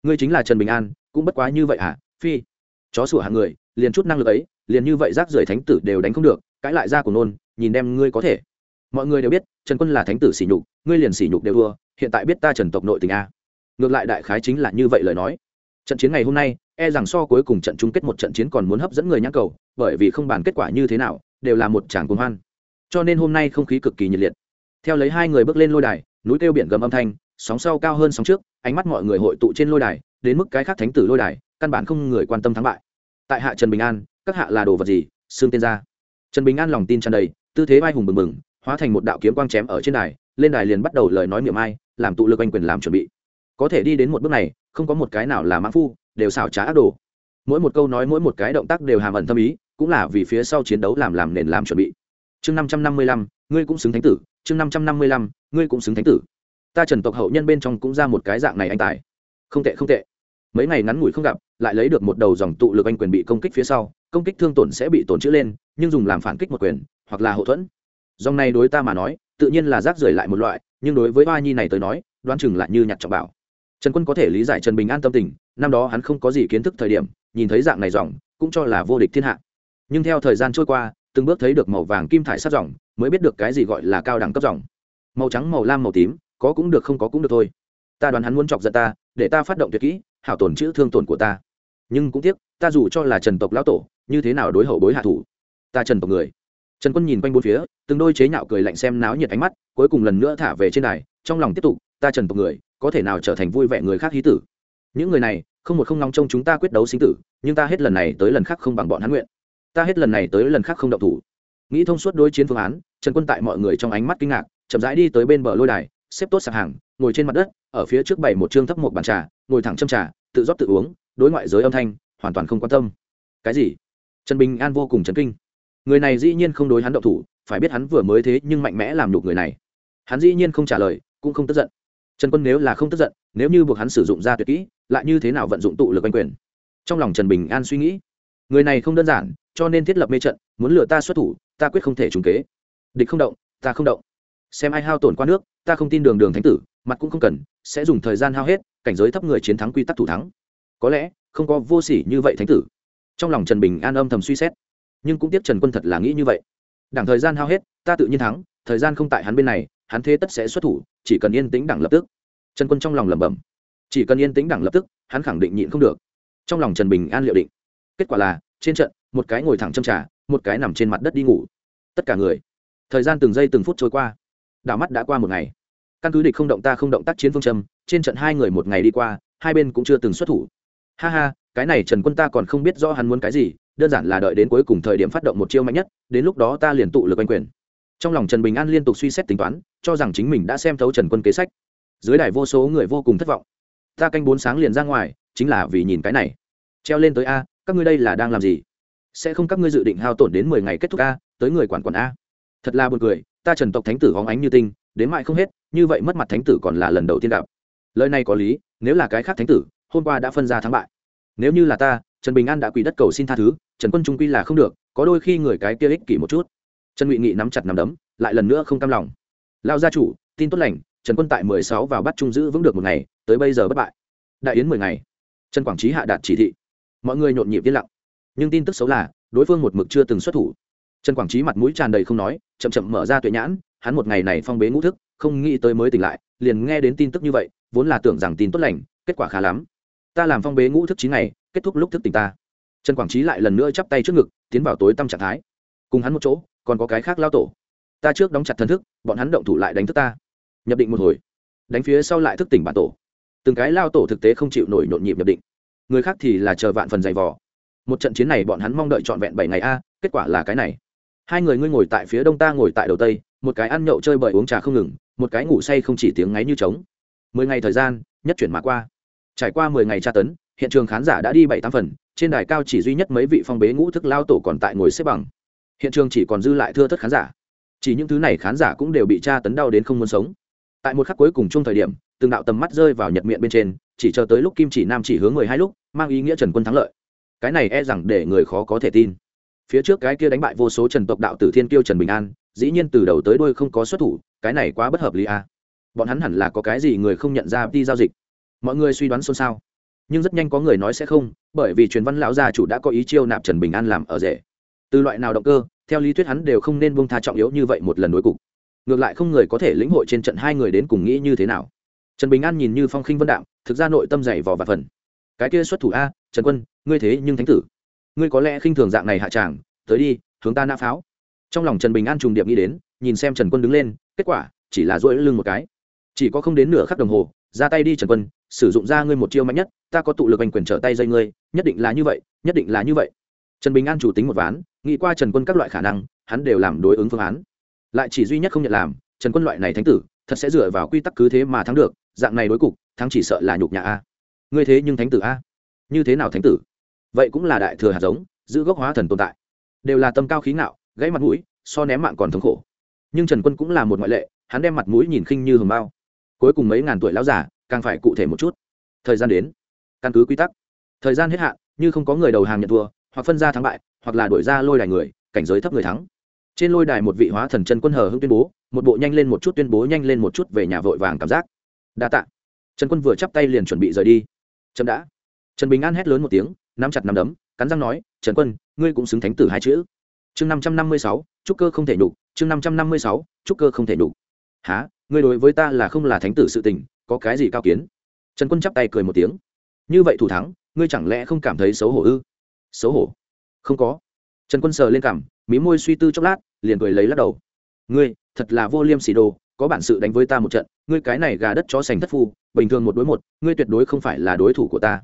Ngươi chính là trần bình an, cũng bất quá như vậy hả? Phi. Chó sủa hàng người, liền chút năng lực ấy, liền như vậy rác rưởi thánh tử đều đánh không được, cãi lại ra của nôn, nhìn đem ngươi có thể. Mọi người đều biết, trần quân là thánh tử sỉ nhục, ngươi liền sỉ nhục đều thua, hiện tại biết ta trần tộc nội tình a. Ngược lại đại khái chính là như vậy lời nói trận chiến ngày hôm nay e rằng so cuối cùng trận chung kết một trận chiến còn muốn hấp dẫn người nhãn cầu, bởi vì không bàn kết quả như thế nào, đều là một tràng cuồng hoan. Cho nên hôm nay không khí cực kỳ nhiệt liệt. Theo lấy hai người bước lên lôi đài, núi kêu biển gầm âm thanh, sóng sau cao hơn sóng trước, ánh mắt mọi người hội tụ trên lôi đài, đến mức cái khác thánh tử lôi đài, căn bản không người quan tâm thắng bại. Tại hạ trần bình an, các hạ là đồ vật gì? Xương tên ra trần bình an lòng tin tràn đầy, tư thế vai hùng bừng bừng, hóa thành một đạo kiếm quang chém ở trên đài, lên đài liền bắt đầu lời nói miệng ai, làm tụ lực anh quyền làm chuẩn bị có thể đi đến một bước này, không có một cái nào là mãn phu, đều xảo trá ác đồ. Mỗi một câu nói, mỗi một cái động tác đều hàm ẩn tâm ý, cũng là vì phía sau chiến đấu làm làm nền làm chuẩn bị. Chương năm trăm năm mươi lăm, ngươi cũng xứng thánh tử. Chương năm trăm năm mươi lăm, ngươi cũng xứng thánh tử. Ta trần tộc hậu nhân bên trong cũng ra một cái dạng này anh tài. Không tệ không tệ. Mấy ngày ngắn ngủi không gặp, lại lấy được một đầu dòng tụ lực anh quyền bị công kích phía sau, công kích thương tổn sẽ bị tổn chữ lên, nhưng dùng làm phản kích một quyền, hoặc là hậu thuẫn. Dòng này đối ta mà nói, tự nhiên là rác rưởi lại một loại, nhưng đối với hoa nhi này tới nói, đoán chừng lại như nhặt trọng bảo trần quân có thể lý giải trần bình an tâm tình, năm đó hắn không có gì kiến thức thời điểm, nhìn thấy dạng này dòng, cũng cho là vô địch thiên hạ. Nhưng theo thời gian trôi qua, từng bước thấy được màu vàng kim thải sát dòng, mới biết được cái gì gọi là cao đẳng cấp dòng. Màu trắng, màu lam, màu tím, có cũng được không có cũng được thôi. Ta đoán hắn muốn chọc giận ta, để ta phát động tuyệt kỹ, hảo tổn chữ thương tổn của ta. Nhưng cũng tiếc, ta dù cho là trần tộc lão tổ, như thế nào đối hậu bối hạ thủ? Ta trần tộc người. Trần quân nhìn quanh bốn phía, từng đôi chế nhạo cười lạnh xem náo nhiệt ánh mắt, cuối cùng lần nữa thả về trên đài, trong lòng tiếp tục, ta trần tộc người có thể nào trở thành vui vẻ người khác hí tử. Những người này, không một không nóng trông chúng ta quyết đấu sinh tử, nhưng ta hết lần này tới lần khác không bằng bọn hắn nguyện. Ta hết lần này tới lần khác không động thủ. Nghĩ thông suốt đối chiến phương án, trần quân tại mọi người trong ánh mắt kinh ngạc, chậm rãi đi tới bên bờ lôi đài, xếp tốt sạp hàng, ngồi trên mặt đất, ở phía trước bảy một chương thấp một bàn trà, ngồi thẳng châm trà, tự rót tự uống, đối ngoại giới âm thanh, hoàn toàn không quan tâm. Cái gì? Trần bình an vô cùng chấn kinh. Người này dĩ nhiên không đối hắn động thủ, phải biết hắn vừa mới thế nhưng mạnh mẽ làm nhục người này. Hắn dĩ nhiên không trả lời, cũng không tức giận trần quân nếu là không tức giận, nếu như buộc hắn sử dụng ra tuyệt kỹ, lại như thế nào vận dụng tụ lực anh quyền? Trong lòng trần bình an suy nghĩ. Người này không đơn giản, cho nên thiết lập mê trận, muốn lừa ta xuất thủ, ta quyết không thể trúng kế. Địch không động, ta không động. Xem ai hao tổn qua nước, ta không tin đường đường thánh tử, mặt cũng không cần, sẽ dùng thời gian hao hết, cảnh giới thấp người chiến thắng quy tắc thủ thắng. Có lẽ, không có vô sỉ như vậy thánh tử. Trong lòng trần bình an âm thầm suy xét. Nhưng cũng tiếc trần quân thật là nghĩ như vậy. Đảng thời gian hao hết, ta tự nhiên thắng, thời gian không tại hắn bên này hắn thế tất sẽ xuất thủ, chỉ cần yên tĩnh đẳng lập tức. Trần quân trong lòng lẩm bẩm. Chỉ cần yên tĩnh đẳng lập tức, hắn khẳng định nhịn không được. Trong lòng trần bình an liệu định. Kết quả là, trên trận, một cái ngồi thẳng châm trà, một cái nằm trên mặt đất đi ngủ. Tất cả người. Thời gian từng giây từng phút trôi qua. Đảo mắt đã qua một ngày. Căn cứ địch không động ta không động tác chiến phương châm, trên trận hai người một ngày đi qua, hai bên cũng chưa từng xuất thủ. Ha ha, cái này trần quân ta còn không biết rõ hắn muốn cái gì, đơn giản là đợi đến cuối cùng thời điểm phát động một chiêu mạnh nhất, đến lúc đó ta liền tụ lực anh quyền trong lòng trần bình an liên tục suy xét tính toán, cho rằng chính mình đã xem thấu trần quân kế sách. Dưới đài vô số người vô cùng thất vọng. Ta canh bốn sáng liền ra ngoài, chính là vì nhìn cái này. Treo lên tới a, các ngươi đây là đang làm gì? Sẽ không các ngươi dự định hao tổn đến mười ngày kết thúc a, tới người quản quản a. Thật là buồn cười, ta trần tộc thánh tử hóng ánh như tinh, đến mại không hết, như vậy mất mặt thánh tử còn là lần đầu tiên gặp. Lời này có lý, nếu là cái khác thánh tử, hôm qua đã phân ra thắng bại. Nếu như là ta, trần bình an đã quỳ đất cầu xin tha thứ, trần quân trung quy là không được, có đôi khi người cái kia ích kỷ một chút trần ngụy nghị nắm chặt nắm đấm, lại lần nữa không cam lòng. Lao gia chủ, tin tốt lành, trần quân tại mười sáu vào bắt trung giữ vững được một ngày, tới bây giờ bất bại. Đại yến mười ngày. Trần quảng trí hạ đạt chỉ thị. Mọi người nhộn nhịp yên lặng. Nhưng tin tức xấu là, đối phương một mực chưa từng xuất thủ. Trần quảng trí mặt mũi tràn đầy không nói, chậm chậm mở ra tuệ nhãn, hắn một ngày này phong bế ngũ thức, không nghĩ tới mới tỉnh lại, liền nghe đến tin tức như vậy, vốn là tưởng rằng tin tốt lành, kết quả khá lắm. Ta làm phong bế ngũ thức chín ngày, kết thúc lúc thức tỉnh ta. Trần quảng trí lại lần nữa chắp tay trước ngực, tiến vào tối tâm trạng thái. Cùng hắn một chỗ còn có cái khác lao tổ. Ta trước đóng chặt thần thức, bọn hắn động thủ lại đánh thức ta. Nhập định một hồi. Đánh phía sau lại thức tỉnh bản tổ. Từng cái lao tổ thực tế không chịu nổi nhộn nhịp nhập định. Người khác thì là chờ vạn phần dày vò. Một trận chiến này bọn hắn mong đợi trọn vẹn bảy ngày a, kết quả là cái này. Hai người ngươi ngồi tại phía đông ta ngồi tại đầu tây, một cái ăn nhậu chơi bời uống trà không ngừng, một cái ngủ say không chỉ tiếng ngáy như trống. Mười ngày thời gian, nhất chuyển mà qua. Trải qua mười ngày tra tấn, hiện trường khán giả đã đi bảy tám phần, trên đài cao chỉ duy nhất mấy vị phong bế ngũ thức lao tổ còn tại ngồi xếp bằng hiện trường chỉ còn dư lại thưa thất khán giả. Chỉ những thứ này khán giả cũng đều bị tra tấn đau đến không muốn sống. Tại một khắc cuối cùng chung thời điểm, từng đạo tầm mắt rơi vào nhật miệng bên trên, chỉ chờ tới lúc kim chỉ nam chỉ hướng mười hai lúc, mang ý nghĩa trần quân thắng lợi. Cái này e rằng để người khó có thể tin. Phía trước cái kia đánh bại vô số trần tộc đạo tử thiên kiêu trần bình an, dĩ nhiên từ đầu tới đuôi không có xuất thủ, cái này quá bất hợp lý à. bọn hắn hẳn là có cái gì người không nhận ra đi giao dịch. Mọi người suy đoán xôn xao. Nhưng rất nhanh có người nói sẽ không, bởi vì truyền văn lão gia chủ đã có ý chiêu nạp trần bình an làm ở rể từ loại nào động cơ, theo lý thuyết hắn đều không nên buông tha trọng yếu như vậy một lần cuối cùng ngược lại không người có thể lĩnh hội trên trận hai người đến cùng nghĩ như thế nào. Trần bình an nhìn như phong khinh vân đạm, thực ra nội tâm dày vò và phần. Cái kia xuất thủ a, trần quân, ngươi thế nhưng thánh tử. Ngươi có lẽ khinh thường dạng này hạ tràng, tới đi, hướng ta nã pháo. Trong lòng trần bình an trùng điệp nghĩ đến, nhìn xem trần quân đứng lên, kết quả, chỉ là dỗi lưng một cái. Chỉ có không đến nửa khắc đồng hồ, ra tay đi trần quân, sử dụng ra ngươi một chiêu mạnh nhất, ta có tụ lực anh quyền trở tay dây ngươi, nhất định là như vậy, nhất định là như vậy. Trần bình an chủ tính một ván nghĩ qua trần quân các loại khả năng, hắn đều làm đối ứng phương án. Lại chỉ duy nhất không nhận làm, trần quân loại này thánh tử, thật sẽ dựa vào quy tắc cứ thế mà thắng được, dạng này đối cục, thắng chỉ sợ là nhục nhà a. Ngươi thế nhưng thánh tử a. Như thế nào thánh tử? Vậy cũng là đại thừa hạt giống, giữ gốc hóa thần tồn tại. Đều là tâm cao khí ngạo, gãy mặt mũi, so ném mạng còn thống khổ. Nhưng trần quân cũng là một ngoại lệ, hắn đem mặt mũi nhìn khinh như hầm bao. Cuối cùng mấy ngàn tuổi lão giả càng phải cụ thể một chút. Thời gian đến. Căn cứ quy tắc. Thời gian hết hạn, như không có người đầu hàng nhận thua hoặc phân ra thắng bại, hoặc là đổi ra lôi đài người, cảnh giới thấp người thắng. Trên lôi đài một vị hóa thần chân quân hờ hưng tuyên bố, một bộ nhanh lên một chút tuyên bố nhanh lên một chút về nhà vội vàng cảm giác. Đa tạ. Trần quân vừa chắp tay liền chuẩn bị rời đi. Trần đã. Trần bình an hét lớn một tiếng, nắm chặt nắm đấm, cắn răng nói, trần quân, ngươi cũng xứng thánh tử hai chữ. Chương năm trăm năm mươi sáu, trúc cơ không thể nhục, chương năm trăm năm mươi sáu, trúc cơ không thể nhục. Há ngươi đối với ta là không là thánh tử sự tình, có cái gì cao kiến? Trần quân chắp tay cười một tiếng. Như vậy thủ thắng, ngươi chẳng lẽ không cảm thấy xấu hổ ư? Xấu hổ. Không có. Trần quân sờ lên cảm mí môi suy tư chốc lát, liền cười lấy lắc đầu. Ngươi, thật là vô liêm sỉ đồ, có bản sự đánh với ta một trận, ngươi cái này gà đất chó sành thất phu, bình thường một đối một, ngươi tuyệt đối không phải là đối thủ của ta.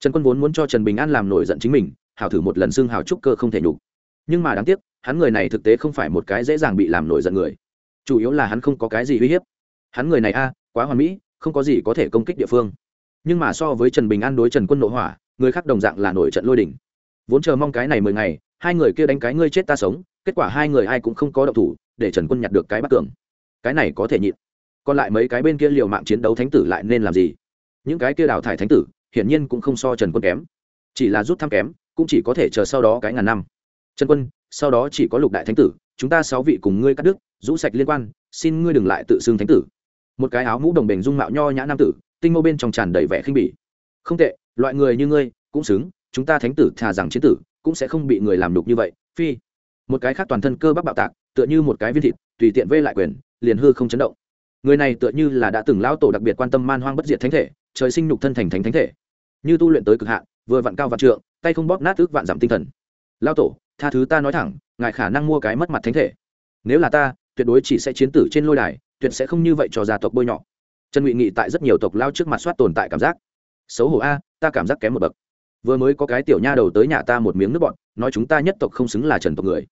Trần quân vốn muốn cho trần bình an làm nổi giận chính mình, hảo thử một lần xưng hào trúc cơ không thể nhục. Nhưng mà đáng tiếc, hắn người này thực tế không phải một cái dễ dàng bị làm nổi giận người. Chủ yếu là hắn không có cái gì uy hiếp. Hắn người này a, quá hoàn mỹ, không có gì có thể công kích địa phương. Nhưng mà so với trần bình an đối trần quân nội hỏa, người khác đồng dạng là nổi trận lôi đỉnh vốn chờ mong cái này mười ngày, hai người kia đánh cái ngươi chết ta sống, kết quả hai người ai cũng không có động thủ, để trần quân nhặt được cái bắt tưởng cái này có thể nhịn. Còn lại mấy cái bên kia liều mạng chiến đấu thánh tử lại nên làm gì? Những cái kia đào thải thánh tử, hiển nhiên cũng không so trần quân kém. Chỉ là rút thăm kém, cũng chỉ có thể chờ sau đó cái ngàn năm. Trần quân, sau đó chỉ có lục đại thánh tử, chúng ta sáu vị cùng ngươi cắt đứt, rũ sạch liên quan, xin ngươi đừng lại tự xưng thánh tử. Một cái áo mũ đồng bền dung mạo nho nhã nam tử, tinh mô bên trong tràn đầy vẻ khinh bỉ. Không tệ, loại người như ngươi, cũng xứng chúng ta thánh tử thà rằng chiến tử, cũng sẽ không bị người làm đục như vậy, phi. Một cái khác toàn thân cơ bắp bạo tạc, tựa như một cái viên thịt, tùy tiện vê lại quyền, liền hư không chấn động. Người này tựa như là đã từng lão tổ đặc biệt quan tâm man hoang bất diệt thánh thể, trời sinh nhục thân thành thánh thánh thể. Như tu luyện tới cực hạn, vừa vặn cao vạn trượng, tay không bóp nát ước vạn giảm tinh thần. Lao tổ, tha thứ ta nói thẳng, ngài khả năng mua cái mất mặt thánh thể. Nếu là ta, tuyệt đối chỉ sẽ chiến tử trên lôi đài, tuyệt sẽ không như vậy cho gia tộc bôi nhọ. Trần ngụy nghị tại rất nhiều tộc lao trước mặt soát tồn tại cảm giác. Xấu hổ a, ta cảm giác kém một bậc vừa mới có cái tiểu nha đầu tới nhà ta một miếng nước bọn, nói chúng ta nhất tộc không xứng là trần tộc người.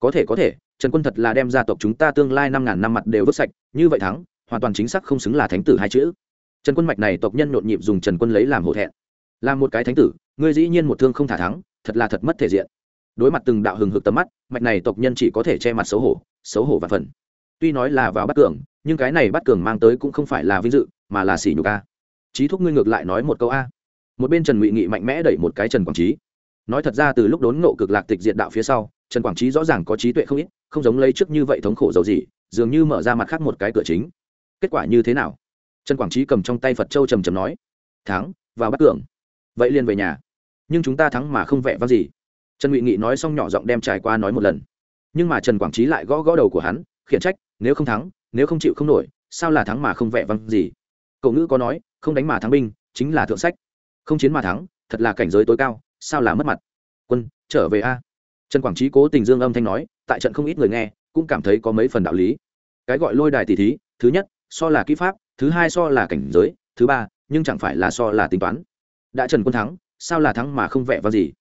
Có thể có thể, trần quân thật là đem gia tộc chúng ta tương lai năm ngàn năm mặt đều vứt sạch, như vậy thắng, hoàn toàn chính xác không xứng là thánh tử hai chữ. Trần quân mạch này tộc nhân nhộn nhịp dùng trần quân lấy làm hổ thẹn. Làm một cái thánh tử, ngươi dĩ nhiên một thương không thả thắng, thật là thật mất thể diện. Đối mặt từng đạo hừng hực tầm mắt, mạch này tộc nhân chỉ có thể che mặt xấu hổ xấu hổ và phần. Tuy nói là vào bắt cường, nhưng cái này bắt cường mang tới cũng không phải là vinh dự, mà là xỉ nhục a. Trí thúc ngươi ngược lại nói một câu a một bên trần ngụy nghị mạnh mẽ đẩy một cái trần quảng trí nói thật ra từ lúc đốn ngộ cực lạc tịch diện đạo phía sau trần quảng trí rõ ràng có trí tuệ không ít không giống lấy trước như vậy thống khổ dầu gì dường như mở ra mặt khác một cái cửa chính kết quả như thế nào trần quảng trí cầm trong tay phật châu trầm trầm nói thắng vào bắt cường vậy liền về nhà nhưng chúng ta thắng mà không vẽ vang gì trần ngụy nghị nói xong nhỏ giọng đem trải qua nói một lần nhưng mà trần quảng trí lại gõ gõ đầu của hắn khiển trách nếu không thắng nếu không chịu không nổi sao là thắng mà không vẽ vang gì cậu ngữ có nói không đánh mà thắng binh chính là thượng sách không chiến mà thắng, thật là cảnh giới tối cao, sao là mất mặt? Quân, trở về a. Trần quảng trí cố tình dương âm thanh nói, tại trận không ít người nghe, cũng cảm thấy có mấy phần đạo lý. Cái gọi lôi đài tỷ thí, thứ nhất, so là kỹ pháp, thứ hai so là cảnh giới, thứ ba, nhưng chẳng phải là so là tính toán. Đã trần quân thắng, sao là thắng mà không vẽ vào gì?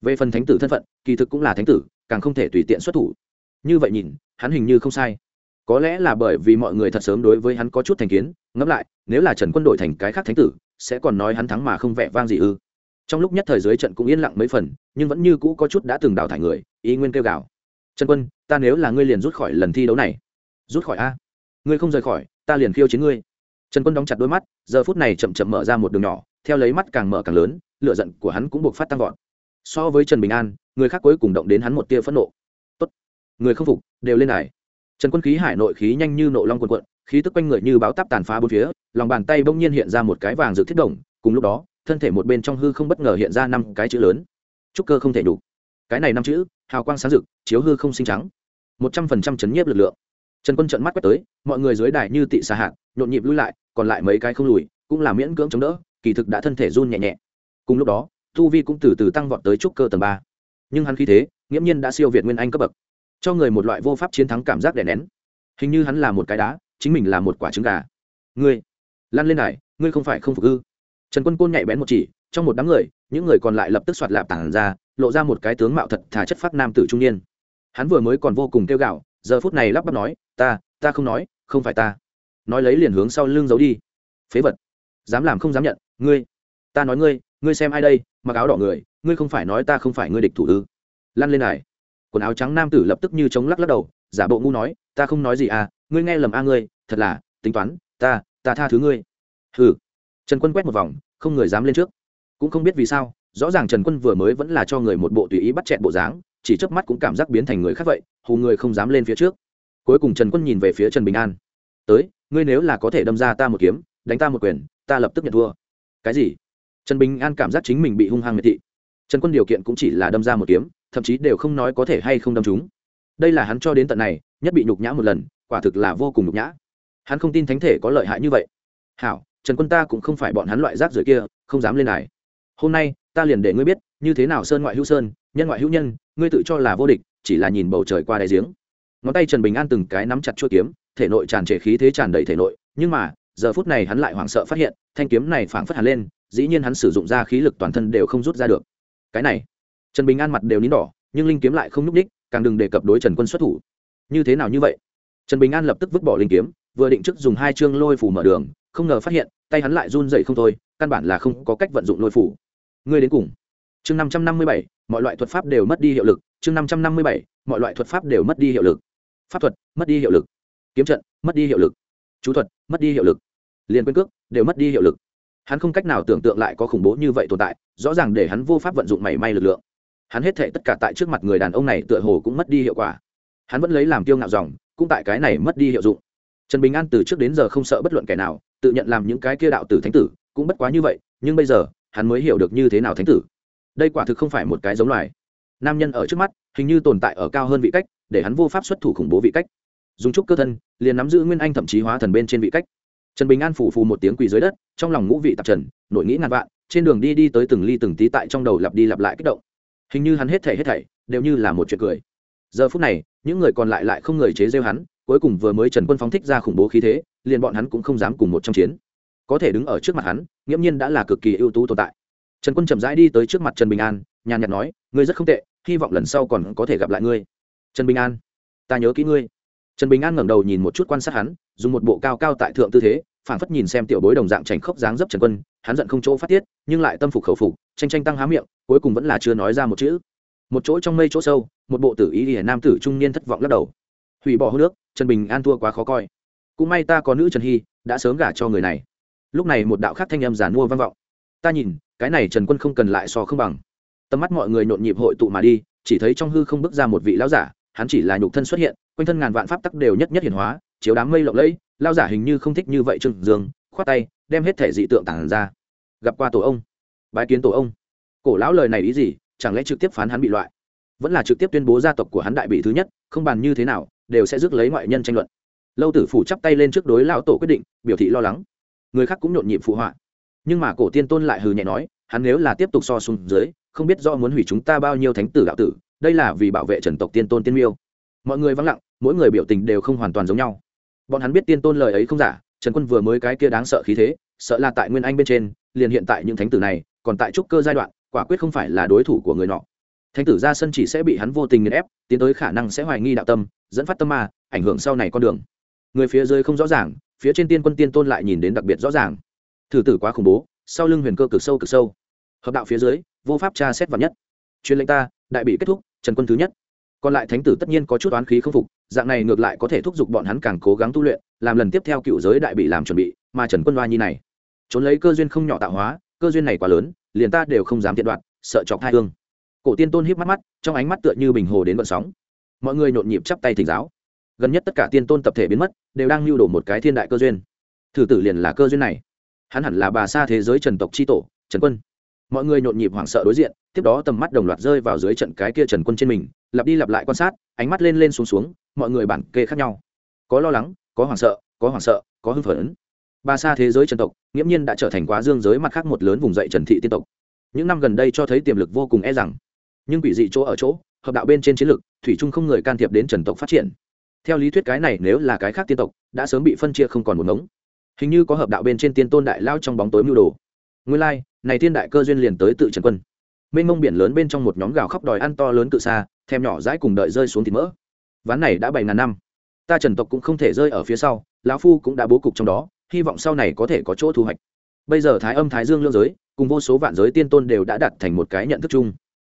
Về phần thánh tử thân phận, kỳ thực cũng là thánh tử, càng không thể tùy tiện xuất thủ. Như vậy nhìn, hắn hình như không sai có lẽ là bởi vì mọi người thật sớm đối với hắn có chút thành kiến, ngẫm lại, nếu là trần quân đội thành cái khác thánh tử, sẽ còn nói hắn thắng mà không vẻ vang gì ư. Trong lúc nhất thời giới trận cũng yên lặng mấy phần, nhưng vẫn như cũ có chút đã từng đào thải người, ý nguyên kêu gào. Trần quân, ta nếu là ngươi liền rút khỏi lần thi đấu này. Rút khỏi a? Ngươi không rời khỏi, ta liền khiêu chiến ngươi. Trần quân đóng chặt đôi mắt, giờ phút này chậm chậm mở ra một đường nhỏ, theo lấy mắt càng mở càng lớn lựa giận của hắn cũng buộc phát tăng vọt. So với trần bình an, người khác cuối cùng động đến hắn một tia phẫn nộ. Tốt, người không phục, đều lên này trần quân khí hải nội khí nhanh như nộ long quần quận khí tức quanh người như báo táp tàn phá bốn phía, lòng bàn tay bỗng nhiên hiện ra một cái vàng dự thiết đồng, cùng lúc đó, thân thể một bên trong hư không bất ngờ hiện ra năm cái chữ lớn. Trúc cơ không thể đủ cái này năm chữ, hào quang sáng rực, chiếu hư không sinh trắng. Một trăm phần trăm chấn nhiếp lực lượng. Trần quân trợn mắt quét tới, mọi người dưới đài như tị xa hạn nhộn nhịp lui lại, còn lại mấy cái không lùi, cũng là miễn cưỡng chống đỡ, kỳ thực đã thân thể run nhẹ nhẹ. Cùng lúc đó, tu vi cũng từ từ tăng vọt tới trúc cơ tầng ba. Nhưng hắn khí thế, nghiễm nhiên đã siêu việt nguyên anh cấp bậc cho người một loại vô pháp chiến thắng cảm giác đè nén. Hình như hắn là một cái đá, chính mình là một quả trứng gà. Ngươi lan lên này, ngươi không phải không phục ư? Trần quân côn nhạy bén một chỉ, trong một đám người, những người còn lại lập tức soạt lạp tản ra, lộ ra một cái tướng mạo thật thà chất phát nam tử trung niên. Hắn vừa mới còn vô cùng kêu gạo giờ phút này lắp bắp nói, ta ta không nói, không phải ta. Nói lấy liền hướng sau lưng giấu đi. Phế vật, dám làm không dám nhận, ngươi, ta nói ngươi ngươi xem ai đây, mặc áo đỏ người, ngươi không phải nói ta không phải ngươi địch thủ ư? Lăn lên này quần áo trắng nam tử lập tức như chống lắc lắc đầu, giả bộ ngu nói, ta không nói gì à ngươi nghe lầm a ngươi, thật là, tính toán, ta ta tha thứ ngươi. Hừ. Trần quân quét một vòng, không người dám lên trước. Cũng không biết vì sao, rõ ràng trần quân vừa mới vẫn là cho người một bộ tùy ý bắt chẹn bộ dáng, chỉ chớp mắt cũng cảm giác biến thành người khác vậy, hù người không dám lên phía trước. Cuối cùng trần quân nhìn về phía trần bình an. Tới, ngươi nếu là có thể đâm ra ta một kiếm, đánh ta một quyền, ta lập tức nhận thua. Cái gì? Trần bình an cảm giác chính mình bị hung hăng miệt thị. Trần quân điều kiện cũng chỉ là đâm ra một kiếm thậm chí đều không nói có thể hay không đâm chúng. Đây là hắn cho đến tận này, nhất bị nhục nhã một lần, quả thực là vô cùng nhục nhã. Hắn không tin thánh thể có lợi hại như vậy. Hảo, trần quân ta cũng không phải bọn hắn loại rác rưởi kia, không dám lên này hôm nay, ta liền để ngươi biết, như thế nào sơn ngoại hữu sơn, nhân ngoại hữu nhân, ngươi tự cho là vô địch, chỉ là nhìn bầu trời qua đáy giếng. Ngón tay trần bình an từng cái nắm chặt chuôi kiếm, thể nội tràn trề khí thế tràn đầy thể nội, nhưng mà, giờ phút này hắn lại hoảng sợ phát hiện, thanh kiếm này phảng phất hẳn lên, dĩ nhiên hắn sử dụng ra khí lực toàn thân đều không rút ra được. Cái này trần bình an mặt đều nín đỏ, nhưng linh kiếm lại không nhúc ních càng đừng đề cập đối trần quân xuất thủ. Như thế nào như vậy? Trần bình an lập tức vứt bỏ linh kiếm, vừa định trước dùng hai chương lôi phủ mở đường, không ngờ phát hiện, tay hắn lại run dậy không thôi, căn bản là không có cách vận dụng lôi phủ. Ngươi đến cùng. Chương năm trăm năm mươi bảy, mọi loại thuật pháp đều mất đi hiệu lực. Chương năm trăm năm mươi bảy, mọi loại thuật pháp đều mất đi hiệu lực. Pháp thuật, mất đi hiệu lực. Kiếm trận, mất đi hiệu lực. Chú thuật, mất đi hiệu lực. Liền quyên cước, đều mất đi hiệu lực. Hắn không cách nào tưởng tượng lại có khủng bố như vậy tồn tại, rõ ràng để hắn vô pháp vận dụng mảy may lực lượng hắn hết thệ tất cả tại trước mặt người đàn ông này tựa hồ cũng mất đi hiệu quả. Hắn vẫn lấy làm tiêu ngạo dòng, cũng tại cái này mất đi hiệu dụng. Trần bình an từ trước đến giờ không sợ bất luận kẻ nào, tự nhận làm những cái kia đạo tử thánh tử, cũng bất quá như vậy, nhưng bây giờ, hắn mới hiểu được như thế nào thánh tử. Đây quả thực không phải một cái giống loài. Nam nhân ở trước mắt, hình như tồn tại ở cao hơn vị cách, để hắn vô pháp xuất thủ khủng bố vị cách. Dùng trúc cơ thân, liền nắm giữ nguyên anh thậm chí hóa thần bên trên vị cách. Trần bình an phủ phù một tiếng quỳ dưới đất, trong lòng ngũ vị tạp trần, nội nghĩ ngàn vạn, trên đường đi đi tới từng ly từng tí tại trong đầu lặp đi lặp lại kích động hình như hắn hết thảy hết thảy đều như là một chuyện cười. Giờ phút này, những người còn lại lại không người chế rêu hắn, cuối cùng vừa mới trần quân phóng thích ra khủng bố khí thế, liền bọn hắn cũng không dám cùng một trong chiến. Có thể đứng ở trước mặt hắn, nghiễm nhiên đã là cực kỳ ưu tú tồn tại. Trần quân chậm rãi đi tới trước mặt trần bình an, nhàn nhạt nói, ngươi rất không tệ, hy vọng lần sau còn có thể gặp lại ngươi. Trần bình an, ta nhớ kỹ ngươi. Trần bình an ngẩng đầu nhìn một chút quan sát hắn, dùng một bộ cao cao tại thượng tư thế, phảng phất nhìn xem tiểu bối đồng dạng chảnh khốc dáng dấp trần quân hắn giận không chỗ phát tiết, nhưng lại tâm phục khẩu phục tranh tranh tăng há miệng, cuối cùng vẫn là chưa nói ra một chữ. Một chỗ trong mây chỗ sâu, một bộ tử ý ỉa nam tử trung niên thất vọng lắc đầu. Hủy bỏ hô nước trần bình an thua quá khó coi. Cũng may ta có nữ trần hy, đã sớm gả cho người này. Lúc này một đạo khác thanh âm giản mua vang vọng. Ta nhìn, cái này trần quân không cần lại so không bằng. Tầm mắt mọi người nhộn nhịp hội tụ mà đi, chỉ thấy trong hư không bước ra một vị lão giả, hắn chỉ là nhục thân xuất hiện, quanh thân ngàn vạn pháp tắc đều nhất nhất hiển hóa, chiếu đám mây lộng lẫy lao giả hình như không thích như vậy trừng dương, khoát tay, đem hết thể dị tượng tản ra gặp qua tổ ông, bái kiến tổ ông. Cổ lão lời này ý gì? Chẳng lẽ trực tiếp phán hắn bị loại? Vẫn là trực tiếp tuyên bố gia tộc của hắn đại bị thứ nhất, không bàn như thế nào, đều sẽ rước lấy ngoại nhân tranh luận. Lâu tử phủ chắp tay lên trước đối lão tổ quyết định, biểu thị lo lắng. Người khác cũng nhộn nhịp phụ họa. Nhưng mà cổ tiên tôn lại hừ nhẹ nói, hắn nếu là tiếp tục so xuống dưới, không biết do muốn hủy chúng ta bao nhiêu thánh tử đạo tử, đây là vì bảo vệ trần tộc tiên tôn tiên miêu. Mọi người vắng lặng, mỗi người biểu tình đều không hoàn toàn giống nhau. Bọn hắn biết tiên tôn lời ấy không giả, trần quân vừa mới cái kia đáng sợ khí thế sợ là tại nguyên anh bên trên, liền hiện tại những thánh tử này, còn tại trúc cơ giai đoạn, quả quyết không phải là đối thủ của người nọ. Thánh tử ra sân chỉ sẽ bị hắn vô tình nghiền ép, tiến tới khả năng sẽ hoài nghi đạo tâm, dẫn phát tâm ma, ảnh hưởng sau này con đường. Người phía dưới không rõ ràng, phía trên tiên quân tiên tôn lại nhìn đến đặc biệt rõ ràng. Thử tử quá khủng bố, sau lưng huyền cơ cực sâu cực sâu. Hợp đạo phía dưới, vô pháp tra xét vào nhất. Truyền lệnh ta, đại bị kết thúc, trần quân thứ nhất. Còn lại thánh tử tất nhiên có chút oán khí không phục, dạng này ngược lại có thể thúc giục bọn hắn càng cố gắng tu luyện, làm lần tiếp theo cựu giới đại bị làm chuẩn bị, mà trần quân loa nhi này trốn lấy cơ duyên không nhỏ tạo hóa, cơ duyên này quá lớn, liền ta đều không dám tiện đoạn, sợ chọc hai hương. Cổ tiên tôn híp mắt mắt, trong ánh mắt tựa như bình hồ đến vận sóng. Mọi người nhộn nhịp chắp tay thỉnh giáo. Gần nhất tất cả tiên tôn tập thể biến mất, đều đang lưu đổ một cái thiên đại cơ duyên. Thử tử liền là cơ duyên này. Hắn hẳn là bà xa thế giới trần tộc c h i tổ, trần quân. Mọi người nhộn nhịp hoảng sợ đối diện, tiếp đó tầm mắt đồng loạt rơi vào dưới trận cái kia trần quân trên mình, lặp đi lặp lại quan sát, ánh mắt lên lên xuống xuống, mọi người bản kê khác nhau. Có lo lắng, có hoảng sợ, có hoảng sợ, có hưng phấn. Ba xa thế giới trần tộc nghiễm nhiên đã trở thành quá dương giới mặt khác một lớn vùng dậy trần thị tiên tộc. Những năm gần đây cho thấy tiềm lực vô cùng e rằng. Nhưng quỷ dị chỗ ở chỗ hợp đạo bên trên chiến lược thủy trung không người can thiệp đến trần tộc phát triển. Theo lý thuyết cái này nếu là cái khác tiên tộc đã sớm bị phân chia không còn một ngống. Hình như có hợp đạo bên trên tiên tôn đại lao trong bóng tối mưu đồ. Nguyên lai、like, này thiên đại cơ duyên liền tới tự trần quân. Mênh mông biển lớn bên trong một nhóm gào khóc đòi ăn to lớn cự xa thèm nhỏ dãi cùng đợi rơi xuống thịt mỡ. Ván này đã bảy ngàn năm. Ta trần tộc cũng không thể rơi ở phía sau lão phu cũng đã bố cục trong đó hy vọng sau này có thể có chỗ thu hoạch. Bây giờ thái âm, thái dương lương giới cùng vô số vạn giới tiên tôn đều đã đạt thành một cái nhận thức chung.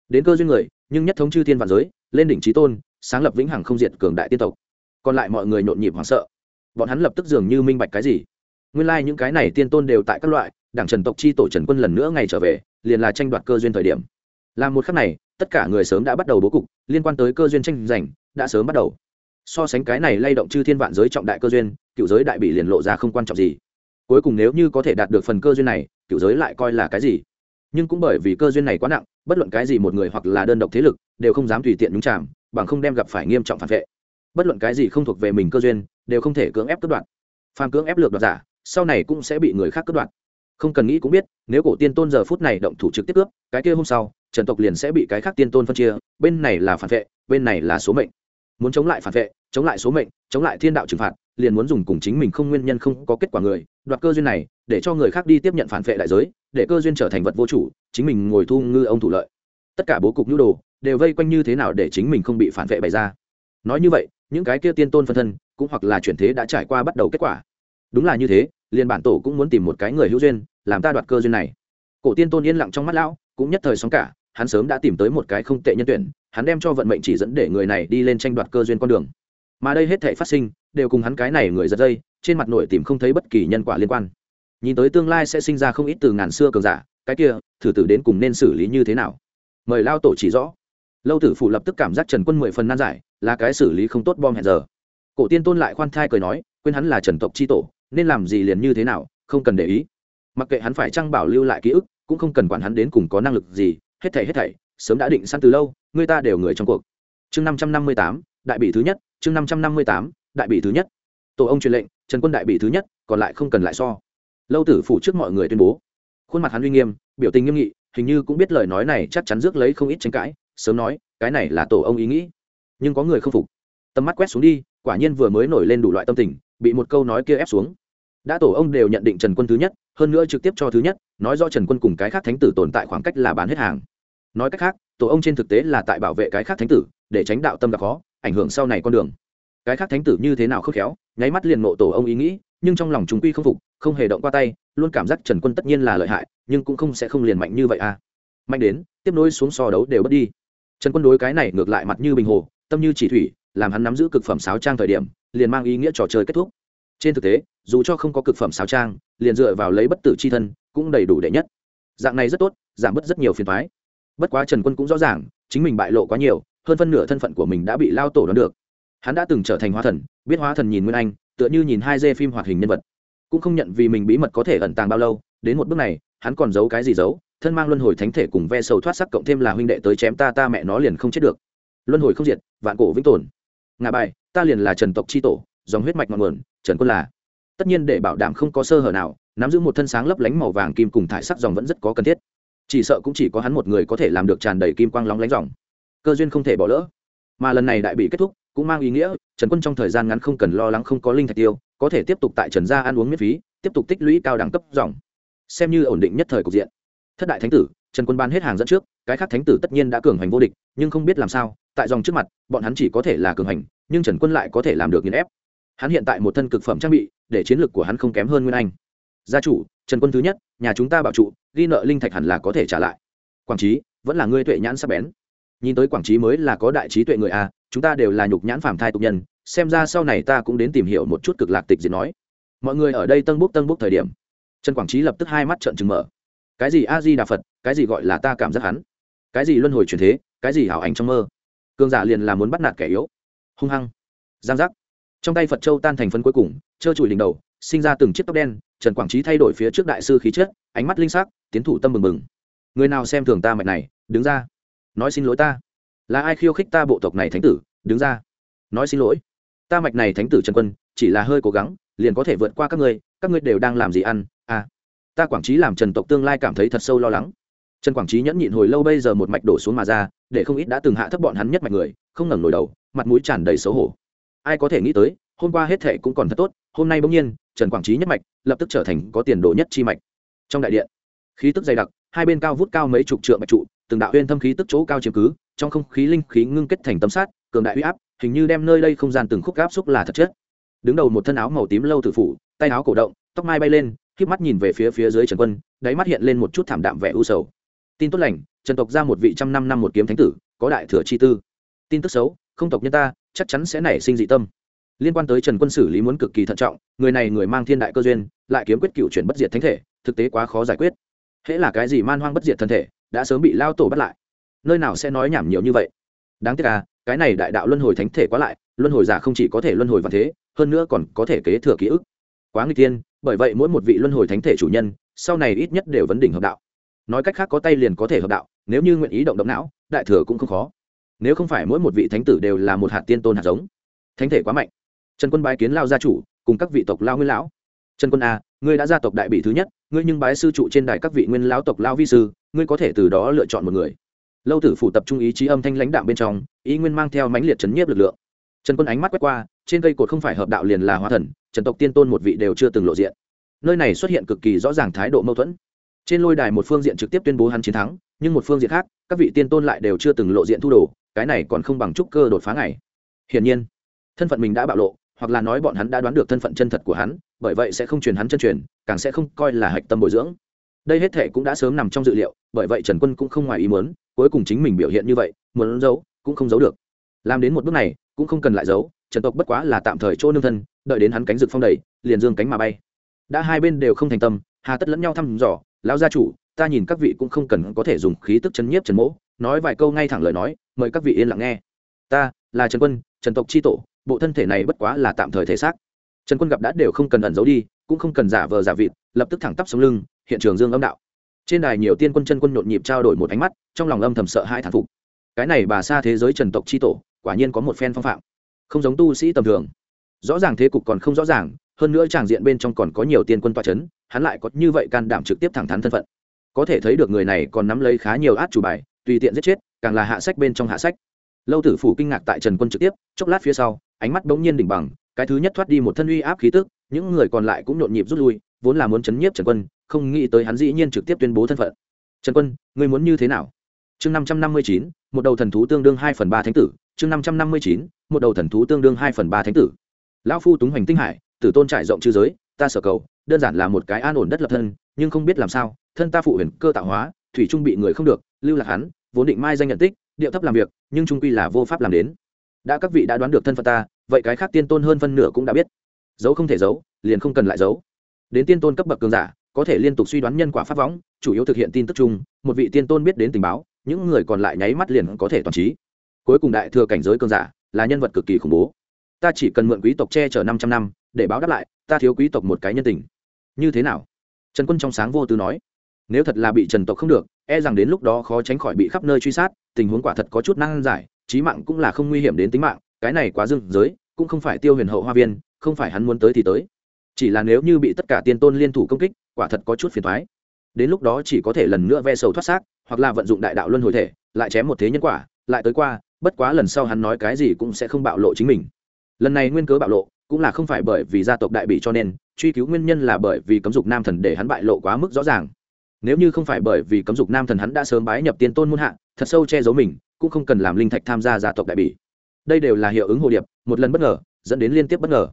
Đến cơ duyên người, nhưng nhất thống chư thiên vạn giới, lên đỉnh trí tôn, sáng lập vĩnh hằng không diệt cường đại tiên tộc. Còn lại mọi người nhộn nhịp hoảng sợ. Bọn hắn lập tức dường như minh bạch cái gì. Nguyên lai、like、những cái này tiên tôn đều tại các loại, đảng trần tộc chi tổ trần quân lần nữa ngày trở về, liền là tranh đoạt cơ duyên thời điểm. Làm một khắc này, tất cả người sớm đã bắt đầu bố cục, liên quan tới cơ duyên tranh giành, đã sớm bắt đầu so sánh cái này lay động chư thiên vạn giới trọng đại cơ duyên, cựu giới đại bị liền lộ ra không quan trọng gì. Cuối cùng nếu như có thể đạt được phần cơ duyên này, cựu giới lại coi là cái gì? Nhưng cũng bởi vì cơ duyên này quá nặng, bất luận cái gì một người hoặc là đơn độc thế lực, đều không dám tùy tiện nhúng chạm bằng không đem gặp phải nghiêm trọng phản vệ. Bất luận cái gì không thuộc về mình cơ duyên, đều không thể cưỡng ép cướp đoạt. Phàm cưỡng ép lược đoạt giả, sau này cũng sẽ bị người khác cướp đoạt. Không cần nghĩ cũng biết, nếu cổ tiên tôn giờ phút này động thủ trực tiếp cướp, cái kia hôm sau, trần tộc liền sẽ bị cái khác tiên tôn phân chia, bên này là phản vệ, bên này là số mệnh muốn chống lại phản vệ, chống lại số mệnh, chống lại thiên đạo trừng phạt, liền muốn dùng cùng chính mình không nguyên nhân không có kết quả người, đoạt cơ duyên này, để cho người khác đi tiếp nhận phản vệ đại giới, để cơ duyên trở thành vật vô chủ, chính mình ngồi thu ngư ông thủ lợi. Tất cả bố cục nhu đồ, đều vây quanh như thế nào để chính mình không bị phản vệ bày ra. Nói như vậy, những cái kia tiên tôn phân thân, cũng hoặc là chuyển thế đã trải qua bắt đầu kết quả. Đúng là như thế, liền bản tổ cũng muốn tìm một cái người hữu duyên, làm ta đoạt cơ duyên này. Cổ tiên tôn yên lặng trong mắt lão, cũng nhất thời sóng cả hắn sớm đã tìm tới một cái không tệ nhân tuyển, hắn đem cho vận mệnh chỉ dẫn để người này đi lên tranh đoạt cơ duyên con đường. Mà đây hết thể phát sinh, đều cùng hắn cái này người giật dây, trên mặt nội tìm không thấy bất kỳ nhân quả liên quan. Nhìn tới tương lai sẽ sinh ra không ít từ ngàn xưa cường giả, cái kia, thử tử đến cùng nên xử lý như thế nào? Mời lao tổ chỉ rõ. Lâu tử phủ lập tức cảm giác trần quân mười phần nan giải, là cái xử lý không tốt bom hẹn giờ. Cổ tiên tôn lại khoan thai cười nói, quên hắn là trần tộc c h i tổ, nên làm gì liền như thế nào, không cần để ý. Mặc kệ hắn phải trăng bảo lưu lại ký ức, cũng không cần quản hắn đến cùng có năng lực gì hết thảy hết thảy, sớm đã định sẵn từ lâu, người ta đều người trong cuộc. Chương năm trăm năm mươi tám, đại bị thứ nhất, chương năm trăm năm mươi tám, đại bị thứ nhất. Tổ ông truyền lệnh, trần quân đại bị thứ nhất, còn lại không cần lại so. Lâu tử phủ trước mọi người tuyên bố. Khuôn mặt hắn uy nghiêm, biểu tình nghiêm nghị, hình như cũng biết lời nói này chắc chắn rước lấy không ít tranh cãi, sớm nói, cái này là tổ ông ý nghĩ. Nhưng có người không phục. Tầm mắt quét xuống đi, quả nhiên vừa mới nổi lên đủ loại tâm tình, bị một câu nói kia ép xuống. Đã tổ ông đều nhận định trần quân thứ nhất, hơn nữa trực tiếp cho thứ nhất, nói do trần quân cùng cái khác thánh tử tồn tại khoảng cách là bán hết hàng nói cách khác, tổ ông trên thực tế là tại bảo vệ cái khác thánh tử, để tránh đạo tâm gặp khó, ảnh hưởng sau này con đường. Cái khác thánh tử như thế nào khớp khéo, nháy mắt liền nộ tổ ông ý nghĩ, nhưng trong lòng chúng quy không phục, không hề động qua tay, luôn cảm giác trần quân tất nhiên là lợi hại, nhưng cũng không sẽ không liền mạnh như vậy à. Mạnh đến, tiếp nối xuống so đấu đều bất đi. Trần quân đối cái này ngược lại mặt như bình hồ, tâm như chỉ thủy, làm hắn nắm giữ cực phẩm sáo trang thời điểm, liền mang ý nghĩa trò chơi kết thúc. Trên thực tế, dù cho không có cực phẩm sáo trang, liền dựa vào lấy bất tử c h i thân, cũng đầy đủ đệ nhất. Dạng này rất tốt, giảm bớt rất nhiều phiền thoái bất quá trần quân cũng rõ ràng, chính mình bại lộ quá nhiều, hơn phân nửa thân phận của mình đã bị lao tổ đoán được. Hắn đã từng trở thành hóa thần, biết hóa thần nhìn nguyên anh, tựa như nhìn hai dê phim hoạt hình nhân vật. Cũng không nhận vì mình bí mật có thể ẩn tàng bao lâu, đến một bước này, hắn còn giấu cái gì giấu, thân mang luân hồi thánh thể cùng ve sầu thoát sắc cộng thêm là huynh đệ tới chém ta ta mẹ nó liền không chết được. Luân hồi không diệt, vạn cổ vĩnh tồn. Ngà bài, ta liền là trần tộc c h i tổ, dòng huyết mạch ngọn nguồn, trần quân là. Tất nhiên để bảo đảm không có sơ hở nào, nắm giữ một thân sáng lấp lánh màu vàng kim cùng thải sắc dòng vẫn rất có cần thiết chỉ sợ cũng chỉ có hắn một người có thể làm được tràn đầy kim quang lóng lánh dòng. Cơ duyên không thể bỏ lỡ. Mà lần này đại bị kết thúc, cũng mang ý nghĩa, trần quân trong thời gian ngắn không cần lo lắng không có linh thạch tiêu, có thể tiếp tục tại trần gia ăn uống miễn phí, tiếp tục tích lũy cao đẳng cấp dòng. Xem như ổn định nhất thời cục diện. Thất đại thánh tử, trần quân ban hết hàng dẫn trước, cái khác thánh tử tất nhiên đã cường hành vô địch, nhưng không biết làm sao, tại dòng trước mặt, bọn hắn chỉ có thể là cường hành, nhưng trần quân lại có thể làm được nghiền ép. Hắn hiện tại một thân cực phẩm trang bị, để chiến lược của hắn không kém hơn nguyên anh gia chủ, trần quân thứ nhất, nhà chúng ta bảo trụ, ghi nợ linh thạch hẳn là có thể trả lại. Quảng trí vẫn là ngươi tuệ nhãn sắp bén. Nhìn tới quảng trí mới là có đại trí tuệ người a chúng ta đều là nhục nhãn phàm thai tục nhân, xem ra sau này ta cũng đến tìm hiểu một chút cực lạc tịch diệt nói. Mọi người ở đây tân bốc tân bốc thời điểm. Trần quảng trí lập tức hai mắt trợn trừng mở. Cái gì a di đà phật, cái gì gọi là ta cảm giác hắn? Cái gì luân hồi truyền thế, cái gì hảo ảnh trong mơ? Cương giả liền là muốn bắt nạt kẻ yếu. Hung hăng. Giang giác. Trong tay phật châu tan thành phân cuối cùng, trơ trụi đỉnh đầu sinh ra từng chiếc tóc đen, trần quảng trí thay đổi phía trước đại sư khí chất, ánh mắt linh sắc, tiến thủ tâm mừng mừng. Người nào xem thường ta mạch này, đứng ra. Nói xin lỗi ta. Là ai khiêu khích ta bộ tộc này thánh tử, đứng ra. Nói xin lỗi. Ta mạch này thánh tử trần quân, chỉ là hơi cố gắng, liền có thể vượt qua các ngươi các ngươi đều đang làm gì ăn à. Ta quảng trí làm trần tộc tương lai cảm thấy thật sâu lo lắng. Trần quảng trí nhẫn nhịn hồi lâu bây giờ một mạch đổ xuống mà ra, để không ít đã từng hạ thấp bọn hắn nhất mạch người, không ngẩng nổi đầu, mặt mũi tràn đầy xấu hổ. Ai có thể nghĩ tới, hôm qua hết thệ cũng còn thật tốt, hôm nay bỗng nhiên trần quảng trí nhất mạch, lập tức trở thành có tiền đồ nhất chi mạch. Trong đại điện, khí tức dày đặc, hai bên cao vút cao mấy chục trượng bạch trụ, từng đạo huyên thâm khí tức chỗ cao chiếm cứ, trong không khí linh khí ngưng kết thành tấm sát cường đại uy áp, hình như đem nơi đây không gian từng khúc áp xúc là thật chất đứng đầu một thân áo màu tím lâu tử phủ, tay áo cổ động, tóc mai bay lên k mắt nhìn về phía phía dưới trần quân, đáy mắt hiện lên một chút thảm đạm vẻ u sầu. Tin tốt lành, trần tộc ra một vị trăm năm năm một kiếm thánh tử, có đại thừa chi tư. Tin tức xấu, không tộc nhân ta, chắc chắn sẽ nảy sinh dị tâm liên quan tới trần quân xử lý muốn cực kỳ thận trọng, người này người mang thiên đại cơ duyên, lại kiếm quyết cựu chuyển bất diệt thánh thể, thực tế quá khó giải quyết. Hễ là cái gì man hoang bất diệt thân thể, đã sớm bị lao tổ bắt lại. Nơi nào sẽ nói nhảm nhiều như vậy? Đáng tiếc à cái này đại đạo luân hồi thánh thể quá lại, luân hồi giả không chỉ có thể luân hồi và thế, hơn nữa còn có thể kế thừa ký ức. Quá nguy tiên bởi vậy mỗi một vị luân hồi thánh thể chủ nhân, sau này ít nhất đều vấn đỉnh hợp đạo. Nói cách khác có tay liền có thể hợp đạo, nếu như nguyện ý động động não, đại thừa cũng không khó. Nếu không phải mỗi một vị thánh tử đều là một hạt tiên tôn hạt giống. Thánh thể quá mạnh trần quân bái kiến lao gia chủ cùng các vị tộc lao nguyên lão. Trần quân a à, ngươi đã gia tộc đại bị thứ nhất ngươi nhưng bái sư trụ trên đài các vị nguyên lão tộc lao vi sư ngươi có thể từ đó lựa chọn một người. Lâu tử phủ tập trung ý chí âm thanh lãnh đạm bên trong ý nguyên mang theo mãnh liệt chấn nhiếp lực lượng. Trần quân ánh mắt quét qua trên cây cột không phải hợp đạo liền là hóa thần trần tộc tiên tôn một vị đều chưa từng lộ diện. Nơi này xuất hiện cực kỳ rõ ràng thái độ mâu thuẫn. Trên lôi đài một phương diện trực tiếp tuyên bố hắn chiến thắng nhưng một phương diện khác các vị tiên tôn lại đều chưa từng lộ diện thu đồ cái này còn không bằng trúc cơ đột phá ngày. Hiển nhiên thân phận mình đã bạo lộ hoặc là nói bọn hắn đã đoán được thân phận chân thật của hắn, bởi vậy sẽ không truyền hắn chân truyền, càng sẽ không coi là hạch tâm bồi dưỡng. Đây hết thể cũng đã sớm nằm trong dự liệu, bởi vậy trần quân cũng không ngoài ý muốn, cuối cùng chính mình biểu hiện như vậy, muốn giấu, cũng không giấu được. Làm đến một bước này, cũng không cần lại giấu, trần tộc bất quá là tạm thời chỗ nương thân, đợi đến hắn cánh rực phong đầy, liền dương cánh mà bay. Đã hai bên đều không thành tâm, hà tất lẫn nhau thăm dò, lão gia chủ, ta nhìn các vị cũng không cần có thể dùng khí tức chấn nhiếp trần mỗ, nói vài câu ngay thẳng lời nói, mời các vị yên lặng nghe. Ta, là trần quân, trần tộc chi tổ bộ thân thể này bất quá là tạm thời thể xác. Trần quân gặp đã đều không cần ẩn giấu đi, cũng không cần giả vờ giả vịt, lập tức thẳng tắp sống lưng, hiện trường dương âm đạo. Trên đài nhiều tiên quân chân quân nhộn nhịp trao đổi một ánh mắt, trong lòng âm thầm sợ hai thản phục. Cái này bà xa thế giới trần tộc chi tổ, quả nhiên có một phen phong phạm. Không giống tu sĩ tầm thường. Rõ ràng thế cục còn không rõ ràng, hơn nữa tràng diện bên trong còn có nhiều tiên quân toa c h ấ n hắn lại có như vậy can đảm trực tiếp thẳng thắn thân phận. Có thể thấy được người này còn nắm lấy khá nhiều át chủ bài, tùy tiện giết chết, càng là hạ sách bên trong hạ sách. Lâu tử phủ kinh ngạc tại trần quân trực tiếp, chốc lát phía sau ánh mắt bỗng nhiên đỉnh bằng, cái thứ nhất thoát đi một thân uy áp khí tức, những người còn lại cũng nhộn nhịp rút lui, vốn là muốn chấn nhiếp trần quân, không nghĩ tới hắn dĩ nhiên trực tiếp tuyên bố thân phận. Trần quân, ngươi muốn như thế nào? Chương năm trăm năm mươi chín, một đầu thần thú tương đương hai phần ba thánh tử, chương năm trăm năm mươi chín, một đầu thần thú tương đương hai phần ba thánh tử. Lão phu túng hoành tinh hải, tử tôn trải rộng chư giới, ta sở cầu, đơn giản là một cái an ổn đất lập thân, nhưng không biết làm sao, thân ta phụ huyền cơ tạo hóa, thủy trung bị người không được, lưu lạc hắn, vốn định mai danh nhận tích điệu thấp làm việc, nhưng trung quy là vô pháp làm đến đã các vị đã đoán được thân phận ta, vậy cái khác tiên tôn hơn phân nửa cũng đã biết. Giấu không thể giấu, liền không cần lại giấu. Đến tiên tôn cấp bậc cường giả, có thể liên tục suy đoán nhân quả pháp võng, chủ yếu thực hiện tin tức chung, một vị tiên tôn biết đến tình báo, những người còn lại nháy mắt liền có thể toàn trí. Cuối cùng đại thừa cảnh giới cường giả, là nhân vật cực kỳ khủng bố. Ta chỉ cần mượn quý tộc che chở năm trăm năm, để báo đáp lại, ta thiếu quý tộc một cái nhân tình. Như thế nào? Trần quân trong sáng vô tư nói. Nếu thật là bị trần tộc không được e rằng đến lúc đó khó tránh khỏi bị khắp nơi truy sát, tình huống quả thật có chút năng giải chí mạng cũng là không nguy hiểm đến tính mạng, cái này quá dưng giới, cũng không phải tiêu huyền hậu hoa viên, không phải hắn muốn tới thì tới. Chỉ là nếu như bị tất cả tiên tôn liên thủ công kích, quả thật có chút phiền thoái đến lúc đó chỉ có thể lần nữa ve sầu thoát xác, hoặc là vận dụng đại đạo luân hồi thể, lại chém một thế nhân quả, lại tới qua, bất quá lần sau hắn nói cái gì cũng sẽ không bạo lộ chính mình. Lần này nguyên cớ bạo lộ, cũng là không phải bởi vì gia tộc đại bị cho nên, truy cứu nguyên nhân là bởi vì cấm dục nam thần để hắn bại lộ quá mức rõ ràng. Nếu như không phải bởi vì cấm dục nam thần hắn đã sớm bái nhập tiên tôn muôn hạ, thật sâu che giấu mình cũng không cần làm linh thạch tham gia gia tộc đại bỉ. Đây đều là hiệu ứng hồ điệp, một lần bất ngờ, dẫn đến liên tiếp bất ngờ.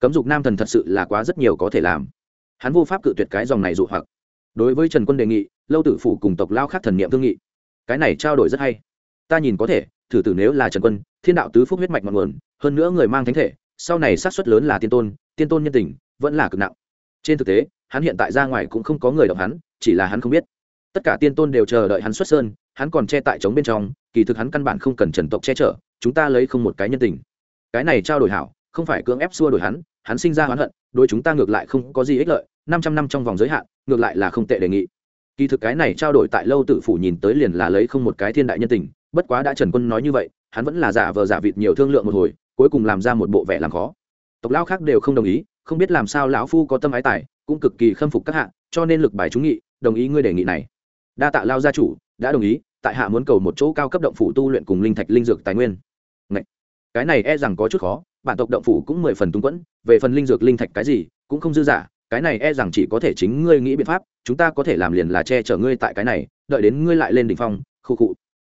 Cấm dục nam thần thật sự là quá rất nhiều có thể làm. Hắn vô pháp cự tuyệt cái dòng này dụ hoặc. Đối với trần quân đề nghị, lâu tử phủ cùng tộc lao khác thần niệm thương nghị. Cái này trao đổi rất hay. Ta nhìn có thể, thử tử nếu là trần quân, thiên đạo tứ phúc huyết mạch ngọn nguồn, hơn nữa người mang thánh thể, sau này sát suất lớn là tiên tôn tiên tôn nhân tình, vẫn là cực nặng. Trên thực tế, hắn hiện tại ra ngoài cũng không có người động hắn, chỉ là hắn không biết. Tất cả tiên tôn đều chờ đợi hắn xuất sơn hắn còn che tại trống bên trong, kỳ thực hắn căn bản không cần trần tộc che chở, chúng ta lấy không một cái nhân tình. Cái này trao đổi hảo, không phải cưỡng ép xua đổi hắn hắn sinh ra oán hận, đối chúng ta ngược lại không có gì ích lợi, năm trăm năm trong vòng giới hạn, ngược lại là không tệ đề nghị. Kỳ thực cái này trao đổi tại lâu tự phủ nhìn tới liền là lấy không một cái thiên đại nhân tình, bất quá đã trần quân nói như vậy, hắn vẫn là giả vờ giả vịt nhiều thương lượng một hồi, cuối cùng làm ra một bộ vẻ làm khó. Tộc lao khác đều không đồng ý, không biết làm sao lão phu có tâm ái tài, cũng cực kỳ khâm phục các hạ, cho nên lực bài trúng nghị, đồng ý ngươi đề nghị này. Đa tạ lao gia chủ, đã đồng ý tại hạ muốn cầu một chỗ cao cấp động phủ tu luyện cùng linh thạch linh dược tài nguyên. Ngậy! cái này e rằng có chút khó, bản tộc động phủ cũng mười phần túng quẫn, về phần linh dược linh thạch cái gì, cũng không dư giả, cái này e rằng chỉ có thể chính ngươi nghĩ biện pháp, chúng ta có thể làm liền là che chở ngươi tại cái này, đợi đến ngươi lại lên đ ỉ n h phong, khu cụ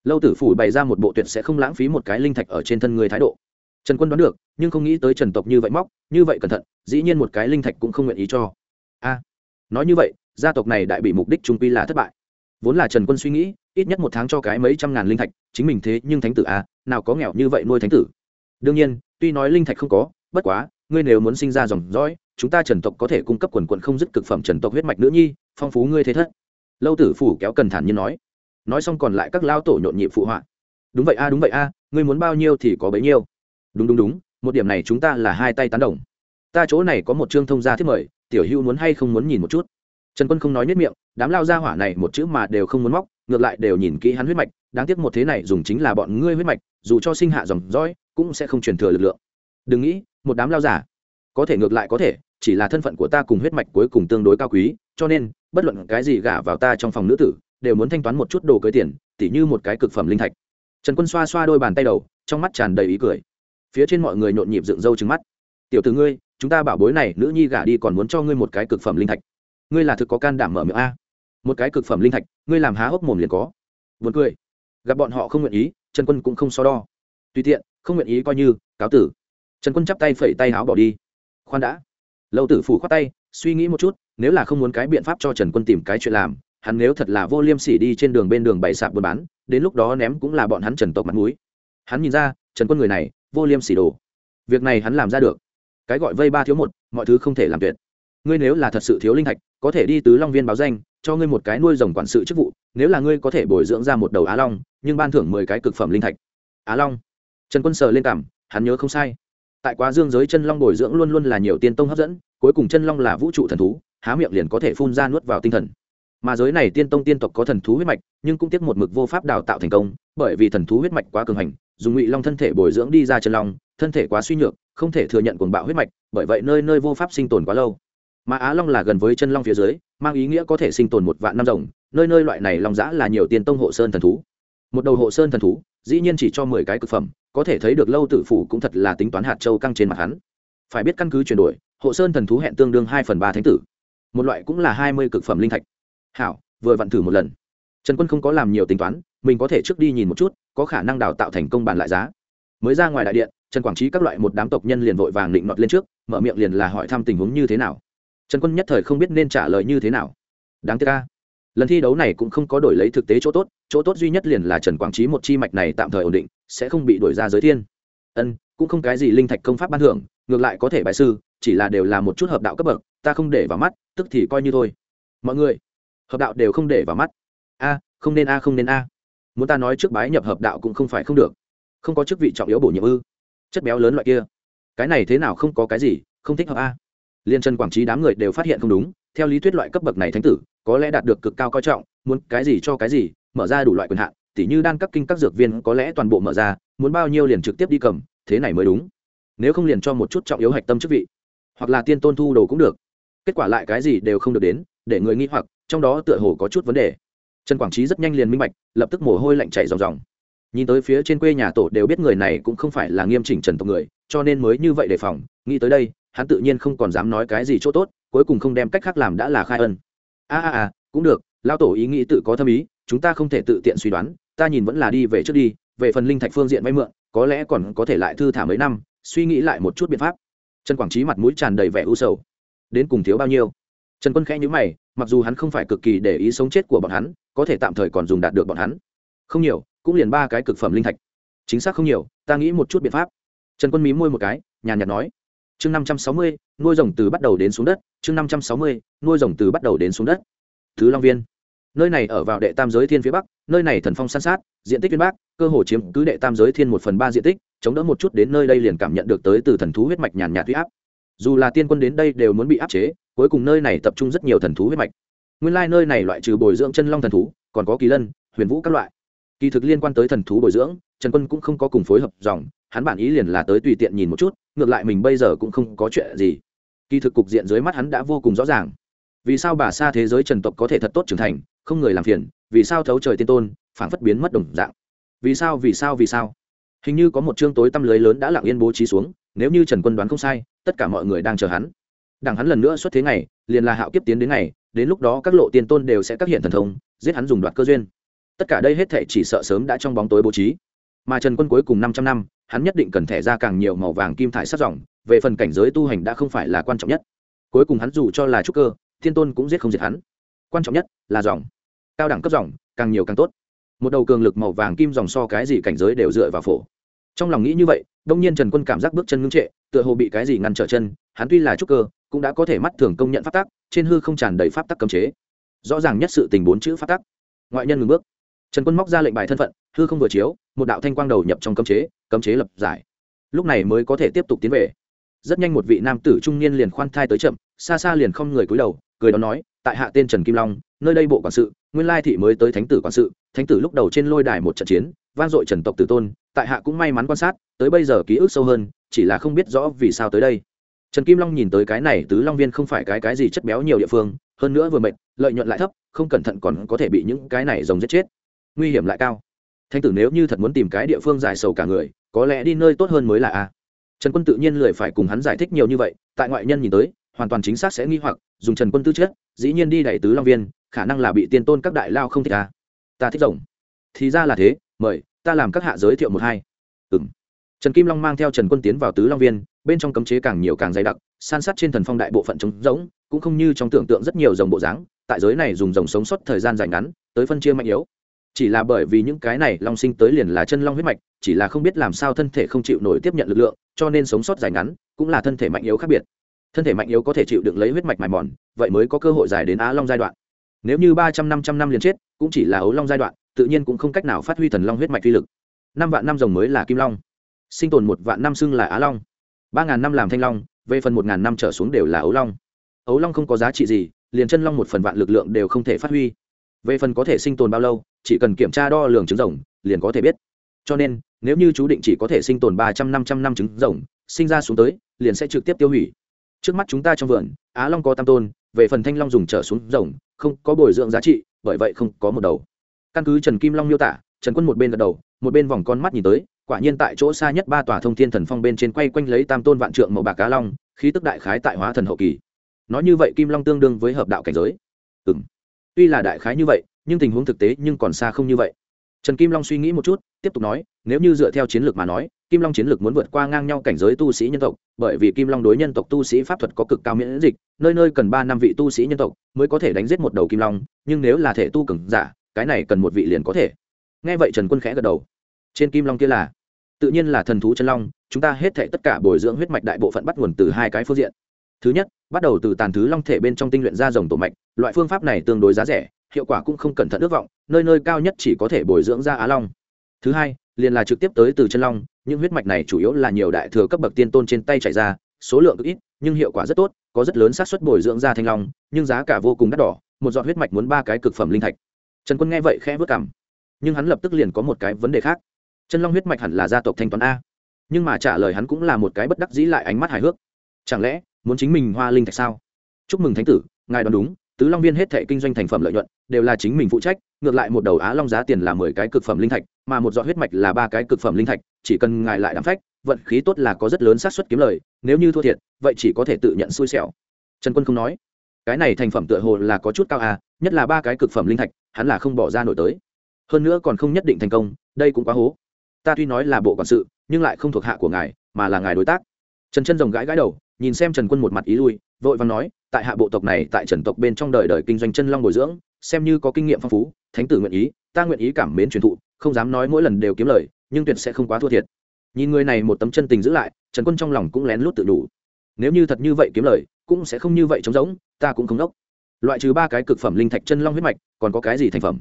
lâu tử phủ bày ra một bộ tuyệt sẽ không lãng phí một cái linh thạch ở trên thân ngươi thái độ. Trần quân đoán được, nhưng không nghĩ tới trần tộc như vậy móc, như vậy cẩn thận, dĩ nhiên một cái linh thạch cũng không nguyện ý cho. A. Nói như vậy, gia tộc này đại bị mục đích trung quy là thất bại vốn là trần quân suy nghĩ, ít nhất một tháng cho cái mấy trăm ngàn linh thạch, chính mình thế nhưng thánh tử a nào có nghèo như vậy nuôi thánh tử. Đương nhiên, tuy nói linh thạch không có, bất quá, ngươi nếu muốn sinh ra dòng dõi, chúng ta trần tộc có thể cung cấp quần quận không dứt cực phẩm trần tộc huyết mạch nữ nhi, phong phú ngươi thế thất. Lâu tử phủ kéo cần thản như nói. Nói xong còn lại các lao tổ nhộn nhịp phụ họa. Đúng vậy a, đúng vậy a, ngươi muốn bao nhiêu thì có bấy nhiêu. Đúng đúng đúng, một điểm này chúng ta là hai tay tán đồng. Ta chỗ này có một chương thông gia thiết mời, tiểu hữu muốn hay không muốn nhìn một chút trần quân không nói nhất miệng, đám lao gia hỏa này một chữ mà đều không muốn móc, ngược lại đều nhìn kỹ hắn huyết mạch, đáng tiếc một thế này dùng chính là bọn ngươi huyết mạch, dù cho sinh hạ dòng dõi, cũng sẽ không truyền thừa lực lượng. Đừng nghĩ, một đám lao giả có thể ngược lại có thể, chỉ là thân phận của ta cùng huyết mạch cuối cùng tương đối cao quý, cho nên, bất luận cái gì gả vào ta trong phòng nữ tử, đều muốn thanh toán một chút đồ cưới tiền, tỉ như một cái cực phẩm linh thạch. Trần quân xoa xoa đôi bàn tay đầu, trong mắt tràn đầy ý cười. Phía trên mọi người nhộn nhịp dựng râu trứng mắt. Tiểu từ ngươi, chúng ta bảo bối này, nữ nhi gả đi còn muốn cho ngươi một cái cực phẩm linh thạch ngươi là thực có can đảm mở miệng a. Một cái cực phẩm linh thạch, ngươi làm há hốc mồm liền có. Vượt cười. Gặp bọn họ không nguyện ý, trần quân cũng không so đo. Tùy tiện, không nguyện ý coi như, cáo tử. Trần quân chắp tay phẩy tay áo bỏ đi. Khoan đã. Lâu tử phủ khoát tay, suy nghĩ một chút, nếu là không muốn cái biện pháp cho trần quân tìm cái chuyện làm, hắn nếu thật là vô liêm sỉ đi trên đường bên đường bày sạp buôn bán, đến lúc đó ném cũng là bọn hắn trần tộc mặt mũi. Hắn nhìn ra, trần quân người này, vô liêm sỉ đồ. Việc này hắn làm ra được. Cái gọi vây ba thiếu một, mọi thứ không thể làm tuyệt. Ngươi nếu là thật sự thiếu linh thạch có thể đi tứ long viên báo danh, cho ngươi một cái nuôi rồng quản sự chức vụ, nếu là ngươi có thể bồi dưỡng ra một đầu á long, nhưng ban thưởng mười cái cực phẩm linh thạch. Á long. Trần quân sờ lên cảm, hắn nhớ không sai. Tại quá dương giới chân long bồi dưỡng luôn luôn là nhiều tiên tông hấp dẫn, cuối cùng chân long là vũ trụ thần thú, há miệng liền có thể phun ra nuốt vào tinh thần. Mà giới này tiên tông tiên tộc có thần thú huyết mạch, nhưng cũng tiếc một mực vô pháp đào tạo thành công, bởi vì thần thú huyết mạch quá cường hành, dùng ngụy long thân thể bồi dưỡng đi ra chân long, thân thể quá suy nhược, không thể thừa nhận cuồng bạo huyết mạch, bởi vậy nơi nơi vô pháp sinh tồn quá lâu mà á long là gần với chân long phía dưới, mang ý nghĩa có thể sinh tồn một vạn năm rồng, nơi nơi loại này long giã là nhiều tiền tông hộ sơn thần thú. Một đầu hộ sơn thần thú, dĩ nhiên chỉ cho mười cái cực phẩm, có thể thấy được lâu tử phủ cũng thật là tính toán hạt châu căng trên mặt hắn. Phải biết căn cứ chuyển đổi, hộ sơn thần thú hẹn tương đương hai phần ba thánh tử. Một loại cũng là hai mươi cực phẩm linh thạch. Hảo, vừa vặn thử một lần. Trần quân không có làm nhiều tính toán, mình có thể trước đi nhìn một chút, có khả năng đào tạo thành công bàn lại giá. Mới ra ngoài đại điện, trần quảng trí các loại một đám tộc nhân liền vội vàng định nọt lên trước, mở miệng liền là hỏi thăm tình huống như thế nào trần quân nhất thời không biết nên trả lời như thế nào. Đáng tiếc ca lần thi đấu này cũng không có đổi lấy thực tế chỗ tốt chỗ tốt duy nhất liền là trần quảng trí một chi mạch này tạm thời ổn định, sẽ không bị đổi ra giới thiên. Ân, cũng không cái gì linh thạch công pháp ban thưởng, ngược lại có thể bại sư, chỉ là đều là một chút hợp đạo cấp bậc, ta không để vào mắt, tức thì coi như thôi. Mọi người, hợp đạo đều không để vào mắt. A, không nên a, không nên a. Muốn ta nói trước bái nhập hợp đạo cũng không phải không được. Không có chức vị trọng yếu bổ nhiệm ư. Chất béo lớn loại kia. Cái này thế nào không có cái gì, không thích hợp a liên chân quảng trí đám người đều phát hiện không đúng, theo lý thuyết loại cấp bậc này thánh tử, có lẽ đạt được cực cao coi trọng, muốn cái gì cho cái gì, mở ra đủ loại quyền hạn, tỉ như đan các kinh các dược viên có lẽ toàn bộ mở ra, muốn bao nhiêu liền trực tiếp đi cầm, thế này mới đúng. Nếu không liền cho một chút trọng yếu hạch tâm chức vị, hoặc là tiên tôn thu đồ cũng được. Kết quả lại cái gì đều không được đến, để người nghi hoặc, trong đó tựa hồ có chút vấn đề. Trần quảng trí rất nhanh liền minh bạch, lập tức mồ hôi lạnh chảy ròng ròng. Nhìn tới phía trên quê nhà tổ đều biết người này cũng không phải là nghiêm chỉnh trần tộc người, cho nên mới như vậy đề phòng, nghĩ tới đây hắn tự nhiên không còn dám nói cái gì chỗ tốt, cuối cùng không đem cách khác làm đã là khai ân. A a a, cũng được lao tổ ý nghĩ tự có thâm ý, chúng ta không thể tự tiện suy đoán, ta nhìn vẫn là đi về trước đi, về phần linh thạch phương diện vay mượn, có lẽ còn có thể lại thư thả mấy năm, suy nghĩ lại một chút biện pháp. Trần quảng trí mặt mũi tràn đầy vẻ u sầu. Đến cùng thiếu bao nhiêu? Trần quân khẽ nhữ mày, mặc dù hắn không phải cực kỳ để ý sống chết của bọn hắn, có thể tạm thời còn dùng đạt được bọn hắn. Không nhiều, cũng liền ba cái cực phẩm linh thạch. Chính xác không nhiều, ta nghĩ một chút biện pháp. Trần quân mí môi một cái, nhàn nhạt nói chương năm trăm sáu mươi, nuôi rồng từ bắt đầu đến xuống đất. Chương năm trăm sáu mươi, nuôi rồng từ bắt đầu đến xuống đất. Thứ long viên. Nơi này ở vào đệ tam giới thiên phía bắc, nơi này thần phong san sát, diện tích viên bắc cơ hồ chiếm cứ đệ tam giới thiên một phần ba diện tích, chống đỡ một chút đến nơi đây liền cảm nhận được tới từ thần thú huyết mạch nhàn nhạt huy áp. Dù là tiên quân đến đây đều muốn bị áp chế, cuối cùng nơi này tập trung rất nhiều thần thú huyết mạch. Nguyên lai nơi này loại trừ bồi dưỡng chân long thần thú, còn có kỳ lân, huyền vũ các loại kỳ thực liên quan tới thần thú bồi dưỡng trần quân cũng không có cùng phối hợp dòng hắn bản ý liền là tới tùy tiện nhìn một chút ngược lại mình bây giờ cũng không có chuyện gì. Kỳ thực cục diện dưới mắt hắn đã vô cùng rõ ràng. Vì sao bà xa thế giới trần tộc có thể thật tốt trưởng thành không người làm phiền vì sao thấu trời tiên tôn phảng phất biến mất đồng dạng. Vì sao vì sao vì sao? Hình như có một chương tối tăm lưới lớn đã lặng yên bố trí xuống nếu như trần quân đoán không sai tất cả mọi người đang chờ hắn. Đằng hắn lần nữa xuất thế này, liền là hạo kiếp tiến đến ngày đến lúc đó các lộ tiên tôn đều sẽ các hiện thần thông giết hắn dùng đoạt cơ duyên tất cả đây hết thể chỉ sợ sớm đã trong bóng tối bố trí. Mà trần quân cuối cùng 500 năm, hắn nhất định cần thẻ ra càng nhiều màu vàng kim thải sắc dòng, về phần cảnh giới tu hành đã không phải là quan trọng nhất. Cuối cùng hắn dù cho là trúc cơ, thiên tôn cũng giết không diệt hắn. Quan trọng nhất là dòng. Cao đẳng cấp dòng, càng nhiều càng tốt. Một đầu cường lực màu vàng kim dòng so cái gì cảnh giới đều dựa vào phổ. Trong lòng nghĩ như vậy, đông nhiên trần quân cảm giác bước chân ngưng trệ, tựa hồ bị cái gì ngăn trở chân, hắn tuy là trúc cơ, cũng đã có thể mắt thường công nhận pháp tắc, trên hư không tràn đầy pháp tắc cấm chế. Rõ ràng nhất sự tình bốn chữ pháp tắc. Ngoại nhân ngừng bước trần quân móc ra lệnh bài thân phận, hư không vừa chiếu, một đạo thanh quang đầu nhập trong cấm chế cấm chế lập giải. Lúc này mới có thể tiếp tục tiến về. Rất nhanh một vị nam tử trung niên liền khoan thai tới chậm, xa xa liền không người cúi đầu, cười đó nói, tại hạ tên trần kim long, nơi đây bộ quản sự, nguyên lai thị mới tới thánh tử quản sự, thánh tử lúc đầu trên lôi đài một trận chiến, vang dội trần tộc tử tôn, tại hạ cũng may mắn quan sát, tới bây giờ ký ức sâu hơn, chỉ là không biết rõ vì sao tới đây. Trần kim long nhìn tới cái này tứ long viên không phải cái cái gì chất béo nhiều địa phương, hơn nữa vừa mệt, lợi nhuận lại thấp, không cẩn thận còn có thể bị những cái này rồng giết chết nguy hiểm lại cao. Thanh tử nếu như thật muốn tìm cái địa phương giải sầu cả người, có lẽ đi nơi tốt hơn mới là a. Trần quân tự nhiên lười phải cùng hắn giải thích nhiều như vậy, tại ngoại nhân nhìn tới, hoàn toàn chính xác sẽ nghi hoặc, dùng trần quân tư chất, dĩ nhiên đi đẩy tứ long viên, khả năng là bị tiên tôn các đại lao không thích a. Ta thích rồng. Thì ra là thế, mời, ta làm các hạ giới thiệu một hai. Ừng trần kim long mang theo trần quân tiến vào tứ long viên, bên trong cấm chế càng nhiều càng dày đặc, san sát trên thần phong đại bộ phận trống rỗng, cũng không như trong tưởng tượng rất nhiều dòng bộ dáng, tại giới này dùng dòng sống suốt thời gian dài ngắn, tới phân chia mạnh yếu chỉ là bởi vì những cái này long sinh tới liền là chân long huyết mạch, chỉ là không biết làm sao thân thể không chịu nổi tiếp nhận lực lượng, cho nên sống sót dài ngắn, cũng là thân thể mạnh yếu khác biệt. Thân thể mạnh yếu có thể chịu đựng lấy huyết mạch mài mòn, vậy mới có cơ hội dài đến á long giai đoạn. Nếu như ba trăm năm trăm năm liền chết, cũng chỉ là ấu long giai đoạn, tự nhiên cũng không cách nào phát huy thần long huyết mạch phi lực. Năm vạn năm rồng mới là kim long. Sinh tồn một vạn năm xưng là á long. Ba ngàn năm làm thanh long, về phần một ngàn năm trở xuống đều là ấu long. Ấu long không có giá trị gì, liền chân long một phần vạn lực lượng đều không thể phát huy về phần có thể sinh tồn bao lâu, chỉ cần kiểm tra đo lường trứng rồng, liền có thể biết. Cho nên, nếu như chú định chỉ có thể sinh tồn ba trăm năm trăm năm trứng rồng, sinh ra xuống tới, liền sẽ trực tiếp tiêu hủy. Trước mắt chúng ta trong vườn, á long có tam tôn, về phần thanh long dùng trở xuống rồng, không có bồi dưỡng giá trị, bởi vậy không có một đầu. Căn cứ trần kim long miêu tả, trần quân một bên gật đầu, một bên vòng con mắt nhìn tới, quả nhiên tại chỗ xa nhất ba tòa thông thiên thần phong bên trên quay quanh lấy tam tôn vạn trượng màu bạc cá long, khí tức đại khái tại hóa thần hậu kỳ. Nói như vậy kim long tương đương với hợp đạo cảnh giới. Ừ tuy là đại khái như vậy, nhưng tình huống thực tế nhưng còn xa không như vậy. Trần kim long suy nghĩ một chút, tiếp tục nói, nếu như dựa theo chiến lược mà nói, kim long chiến lược muốn vượt qua ngang nhau cảnh giới tu sĩ nhân tộc, bởi vì kim long đối nhân tộc tu sĩ pháp thuật có cực cao miễn dịch, nơi nơi cần ba năm vị tu sĩ nhân tộc mới có thể đánh giết một đầu kim long, nhưng nếu là thể tu cường giả, cái này cần một vị liền có thể. Nghe vậy trần quân khẽ gật đầu. Trên kim long kia là, tự nhiên là thần thú chân long, chúng ta hết thể tất cả bồi dưỡng huyết mạch đại bộ phận bắt nguồn từ hai cái phương diện thứ nhất, bắt đầu từ tàn thứ long thể bên trong tinh luyện ra dòng tổ mạch, loại phương pháp này tương đối giá rẻ, hiệu quả cũng không cẩn thận ước vọng, nơi nơi cao nhất chỉ có thể bồi dưỡng ra á long. Thứ hai, liền là trực tiếp tới từ chân long, những huyết mạch này chủ yếu là nhiều đại thừa cấp bậc tiên tôn trên tay chạy ra, số lượng ít, nhưng hiệu quả rất tốt, có rất lớn xác suất bồi dưỡng ra thanh long, nhưng giá cả vô cùng đắt đỏ, một giọt huyết mạch muốn ba cái cực phẩm linh thạch. Trần quân nghe vậy khẽ vất cảm, nhưng hắn lập tức liền có một cái vấn đề khác. Chân long huyết mạch hẳn là gia tộc thanh toán a, nhưng mà trả lời hắn cũng là một cái bất đắc dĩ lại ánh mắt hài hước. Chẳng lẽ muốn chính mình hoa linh thạch sao? Chúc mừng thánh tử, ngài đoán đúng, tứ long viên hết thệ kinh doanh thành phẩm lợi nhuận, đều là chính mình phụ trách, ngược lại một đầu á long giá tiền là mười cái cực phẩm linh thạch, mà một giọt huyết mạch là ba cái cực phẩm linh thạch, chỉ cần ngài lại đám phách, vận khí tốt là có rất lớn xác suất kiếm lời, nếu như thua thiệt, vậy chỉ có thể tự nhận xui xẻo. Trần quân không nói. Cái này thành phẩm tựa hồ là có chút cao à nhất là ba cái cực phẩm linh thạch, hắn là không bỏ ra nổi tới. Hơn nữa còn không nhất định thành công, đây cũng quá hố. Ta tuy nói là bộ quản sự, nhưng lại không thuộc hạ của ngài, mà là ngài đối tác. Trần chân rồng gãi gãi đầu nhìn xem trần quân một mặt ý lui, vội vàng nói, tại hạ bộ tộc này, tại trần tộc bên trong đời đời kinh doanh chân long bồi dưỡng, xem như có kinh nghiệm phong phú, thánh tử nguyện ý, ta nguyện ý cảm mến truyền thụ, không dám nói mỗi lần đều kiếm lời, nhưng tuyệt sẽ không quá thua thiệt. Nhìn người này một tấm chân tình giữ lại, trần quân trong lòng cũng lén lút tự đủ. Nếu như thật như vậy kiếm lời, cũng sẽ không như vậy trống rỗng, ta cũng không đốc. Loại trừ ba cái cực phẩm linh thạch chân long huyết mạch, còn có cái gì thành phẩm?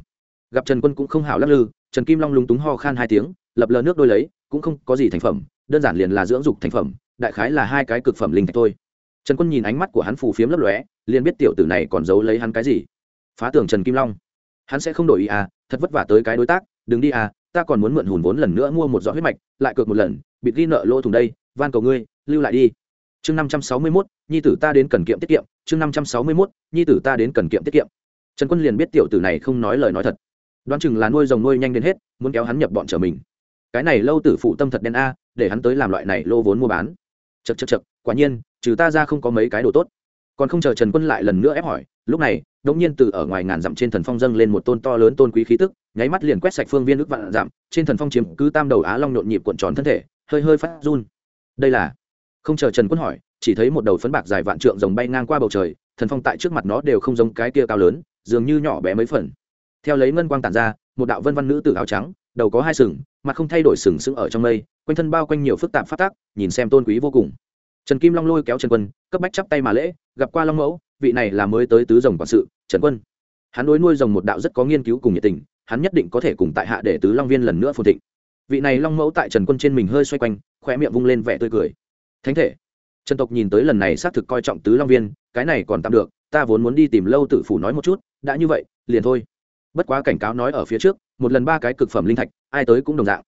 Gặp trần quân cũng không hảo lắc lư, trần kim long lúng túng ho khan hai tiếng, lập lờ nước đôi lấy, cũng không có gì thành phẩm, đơn giản liền là dưỡng dục thành phẩm đại khái là hai cái cực phẩm linh thạch thôi. Trần quân nhìn ánh mắt của hắn phù phiếm lấp lóe, liền biết tiểu tử này còn giấu lấy hắn cái gì. Phá tưởng trần kim long. Hắn sẽ không đổi ý à thật vất vả tới cái đối tác, đừng đi à ta còn muốn mượn hùn vốn lần nữa mua một giọt huyết mạch, lại cược một lần, bịt ghi nợ lỗ thùng đây, van cầu ngươi, lưu lại đi. Chương năm trăm sáu mươi mốt, nhi tử ta đến cần kiệm tiết kiệm, chương năm trăm sáu mươi mốt, nhi tử ta đến cần kiệm tiết kiệm. Trần quân liền biết tiểu tử này không nói lời nói thật. Đoán chừng là nuôi rồng nuôi nhanh đến hết, muốn kéo hắn nhập bọn trở mình. Cái này lâu tử phụ tâm thật đen a, để hắn tới làm loại này lô vốn mua bán chật chật chật, quả nhiên, trừ ta ra không có mấy cái đồ tốt. Còn không chờ trần quân lại lần nữa ép hỏi, lúc này đống nhiên từ ở ngoài ngàn dặm trên thần phong dâng lên một tôn to lớn tôn quý khí tức, nháy mắt liền quét sạch phương viên ước vạn dặm, trên thần phong chiếm cứ tam đầu á long nhộn nhịp cuộn tròn thân thể, hơi hơi phát run. Đây là, không chờ trần quân hỏi, chỉ thấy một đầu phấn bạc dài vạn trượng rồng bay ngang qua bầu trời, thần phong tại trước mặt nó đều không giống cái kia cao lớn, dường như nhỏ bé mấy phần. Theo lấy ngân quang tản ra, một đạo vân văn nữ tử áo trắng đầu có hai sừng, mặt không thay đổi sừng sững ở trong mây, quanh thân bao quanh nhiều phức tạp phát tác nhìn xem tôn quý vô cùng. Trần kim long lôi kéo trần quân, cấp bách chắp tay mà lễ, gặp qua long mẫu, vị này là mới tới tứ rồng quản sự, trần quân. Hắn đối nuôi rồng một đạo rất có nghiên cứu cùng nhiệt tình, hắn nhất định có thể cùng tại hạ để tứ long viên lần nữa phồn thịnh. Vị này long mẫu tại trần quân trên mình hơi xoay quanh khoe miệng vung lên vẻ tươi cười. Thánh thể, trần tộc nhìn tới lần này xác thực coi trọng tứ long viên, cái này còn tạm được, ta vốn muốn đi tìm lâu tử phủ nói một chút, đã như vậy, liền thôi. Bất quá cảnh cáo nói ở phía trước một lần ba cái cực phẩm linh thạch, ai tới cũng đồng dạng.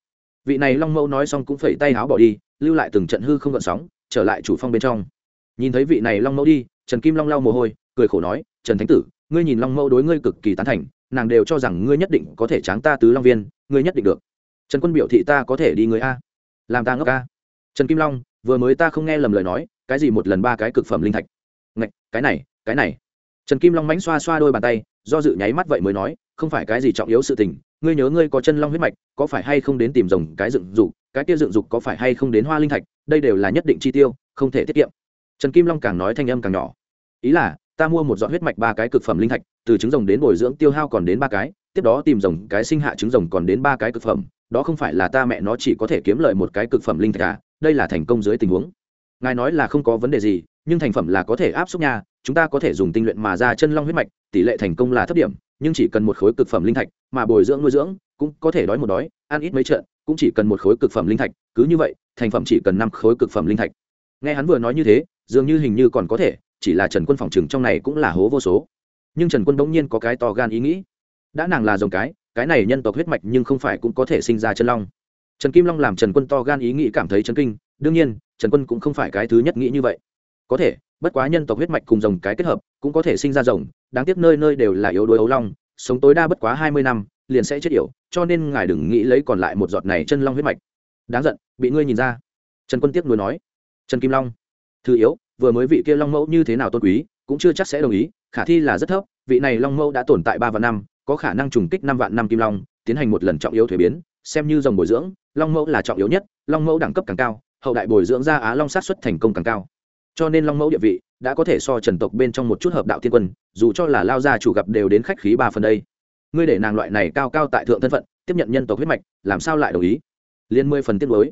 Vị này long mẫu nói xong cũng phẩy tay háo bỏ đi, lưu lại từng trận hư không gợn sóng, trở lại chủ phong bên trong. Nhìn thấy vị này long mẫu đi, trần kim long lau mồ hôi, cười khổ nói, trần thánh tử, ngươi nhìn long mẫu đối ngươi cực kỳ tán thành, nàng đều cho rằng ngươi nhất định có thể tráng ta tứ long viên, ngươi nhất định được. Trần quân biểu thị ta có thể đi người a. Làm ta ngốc a. Trần kim long, vừa mới ta không nghe lầm lời nói, cái gì một lần ba cái cực phẩm linh thạch? Ngạch, cái này cái này. Trần kim long mánh xoa xoa đôi bàn tay, do dự nháy mắt vậy mới nói, không phải cái gì trọng yếu sự tình ngươi nhớ ngươi có chân long huyết mạch, có phải hay không đến tìm rồng cái dựng dục, cái kia dựng dục có phải hay không đến hoa linh thạch, đây đều là nhất định chi tiêu, không thể tiết kiệm. Trần kim long càng nói thanh âm càng nhỏ. Ý là, ta mua một giọt huyết mạch ba cái cực phẩm linh thạch, từ trứng rồng đến bồi dưỡng tiêu hao còn đến ba cái, tiếp đó tìm rồng cái sinh hạ trứng rồng còn đến ba cái cực phẩm, đó không phải là ta mẹ nó chỉ có thể kiếm lợi một cái cực phẩm linh thạch à đây là thành công dưới tình huống. Ngài nói là không có vấn đề gì, nhưng thành phẩm là có thể áp suất nha, chúng ta có thể dùng tinh luyện mà ra chân long huyết mạch, tỷ lệ thành công là thấp điểm nhưng chỉ cần một khối cực phẩm linh thạch, mà bồi dưỡng nuôi dưỡng, cũng có thể đói một đói, ăn ít mấy trận, cũng chỉ cần một khối cực phẩm linh thạch, cứ như vậy, thành phẩm chỉ cần năm khối cực phẩm linh thạch. Nghe hắn vừa nói như thế, dường như hình như còn có thể, chỉ là trần quân phòng chừng trong này cũng là hố vô số. Nhưng trần quân bỗng nhiên có cái to gan ý nghĩ. Đã nàng là dòng cái cái này nhân tộc huyết mạch nhưng không phải cũng có thể sinh ra chân long. Trần kim long làm trần quân to gan ý nghĩ cảm thấy chấn kinh, đương nhiên, trần quân cũng không phải cái thứ nhất nghĩ như vậy. Có thể bất quá nhân tộc huyết mạch cùng rồng cái kết hợp, cũng có thể sinh ra rồng, đáng tiếc nơi nơi đều là yếu đuối ấu long, sống tối đa bất quá hai mươi năm, liền sẽ chết yểu, cho nên ngài đừng nghĩ lấy còn lại một giọt này chân long huyết mạch. Đáng giận, bị ngươi nhìn ra. Trần quân tiếc nuối nói. Trần kim long, thứ yếu, vừa mới vị kia long mẫu như thế nào tôn quý, cũng chưa chắc sẽ đồng ý, khả thi là rất thấp, vị này long mẫu đã tồn tại ba vạn năm, có khả năng trùng kích năm vạn năm kim long, tiến hành một lần trọng yếu thuế biến, xem như dòng bồi dưỡng, long mẫu là trọng yếu nhất, long mẫu đẳng cấp càng cao, hậu đại bồi dưỡng ra á long sát xuất thành công càng cao cho nên long mẫu địa vị đã có thể so trần tộc bên trong một chút hợp đạo thiên quân, dù cho là lao gia chủ gặp đều đến khách khí ba phần đây. Ngươi để nàng loại này cao cao tại thượng thân phận, tiếp nhận nhân tộc huyết mạch, làm sao lại đồng ý? Liên mười phần tiết lối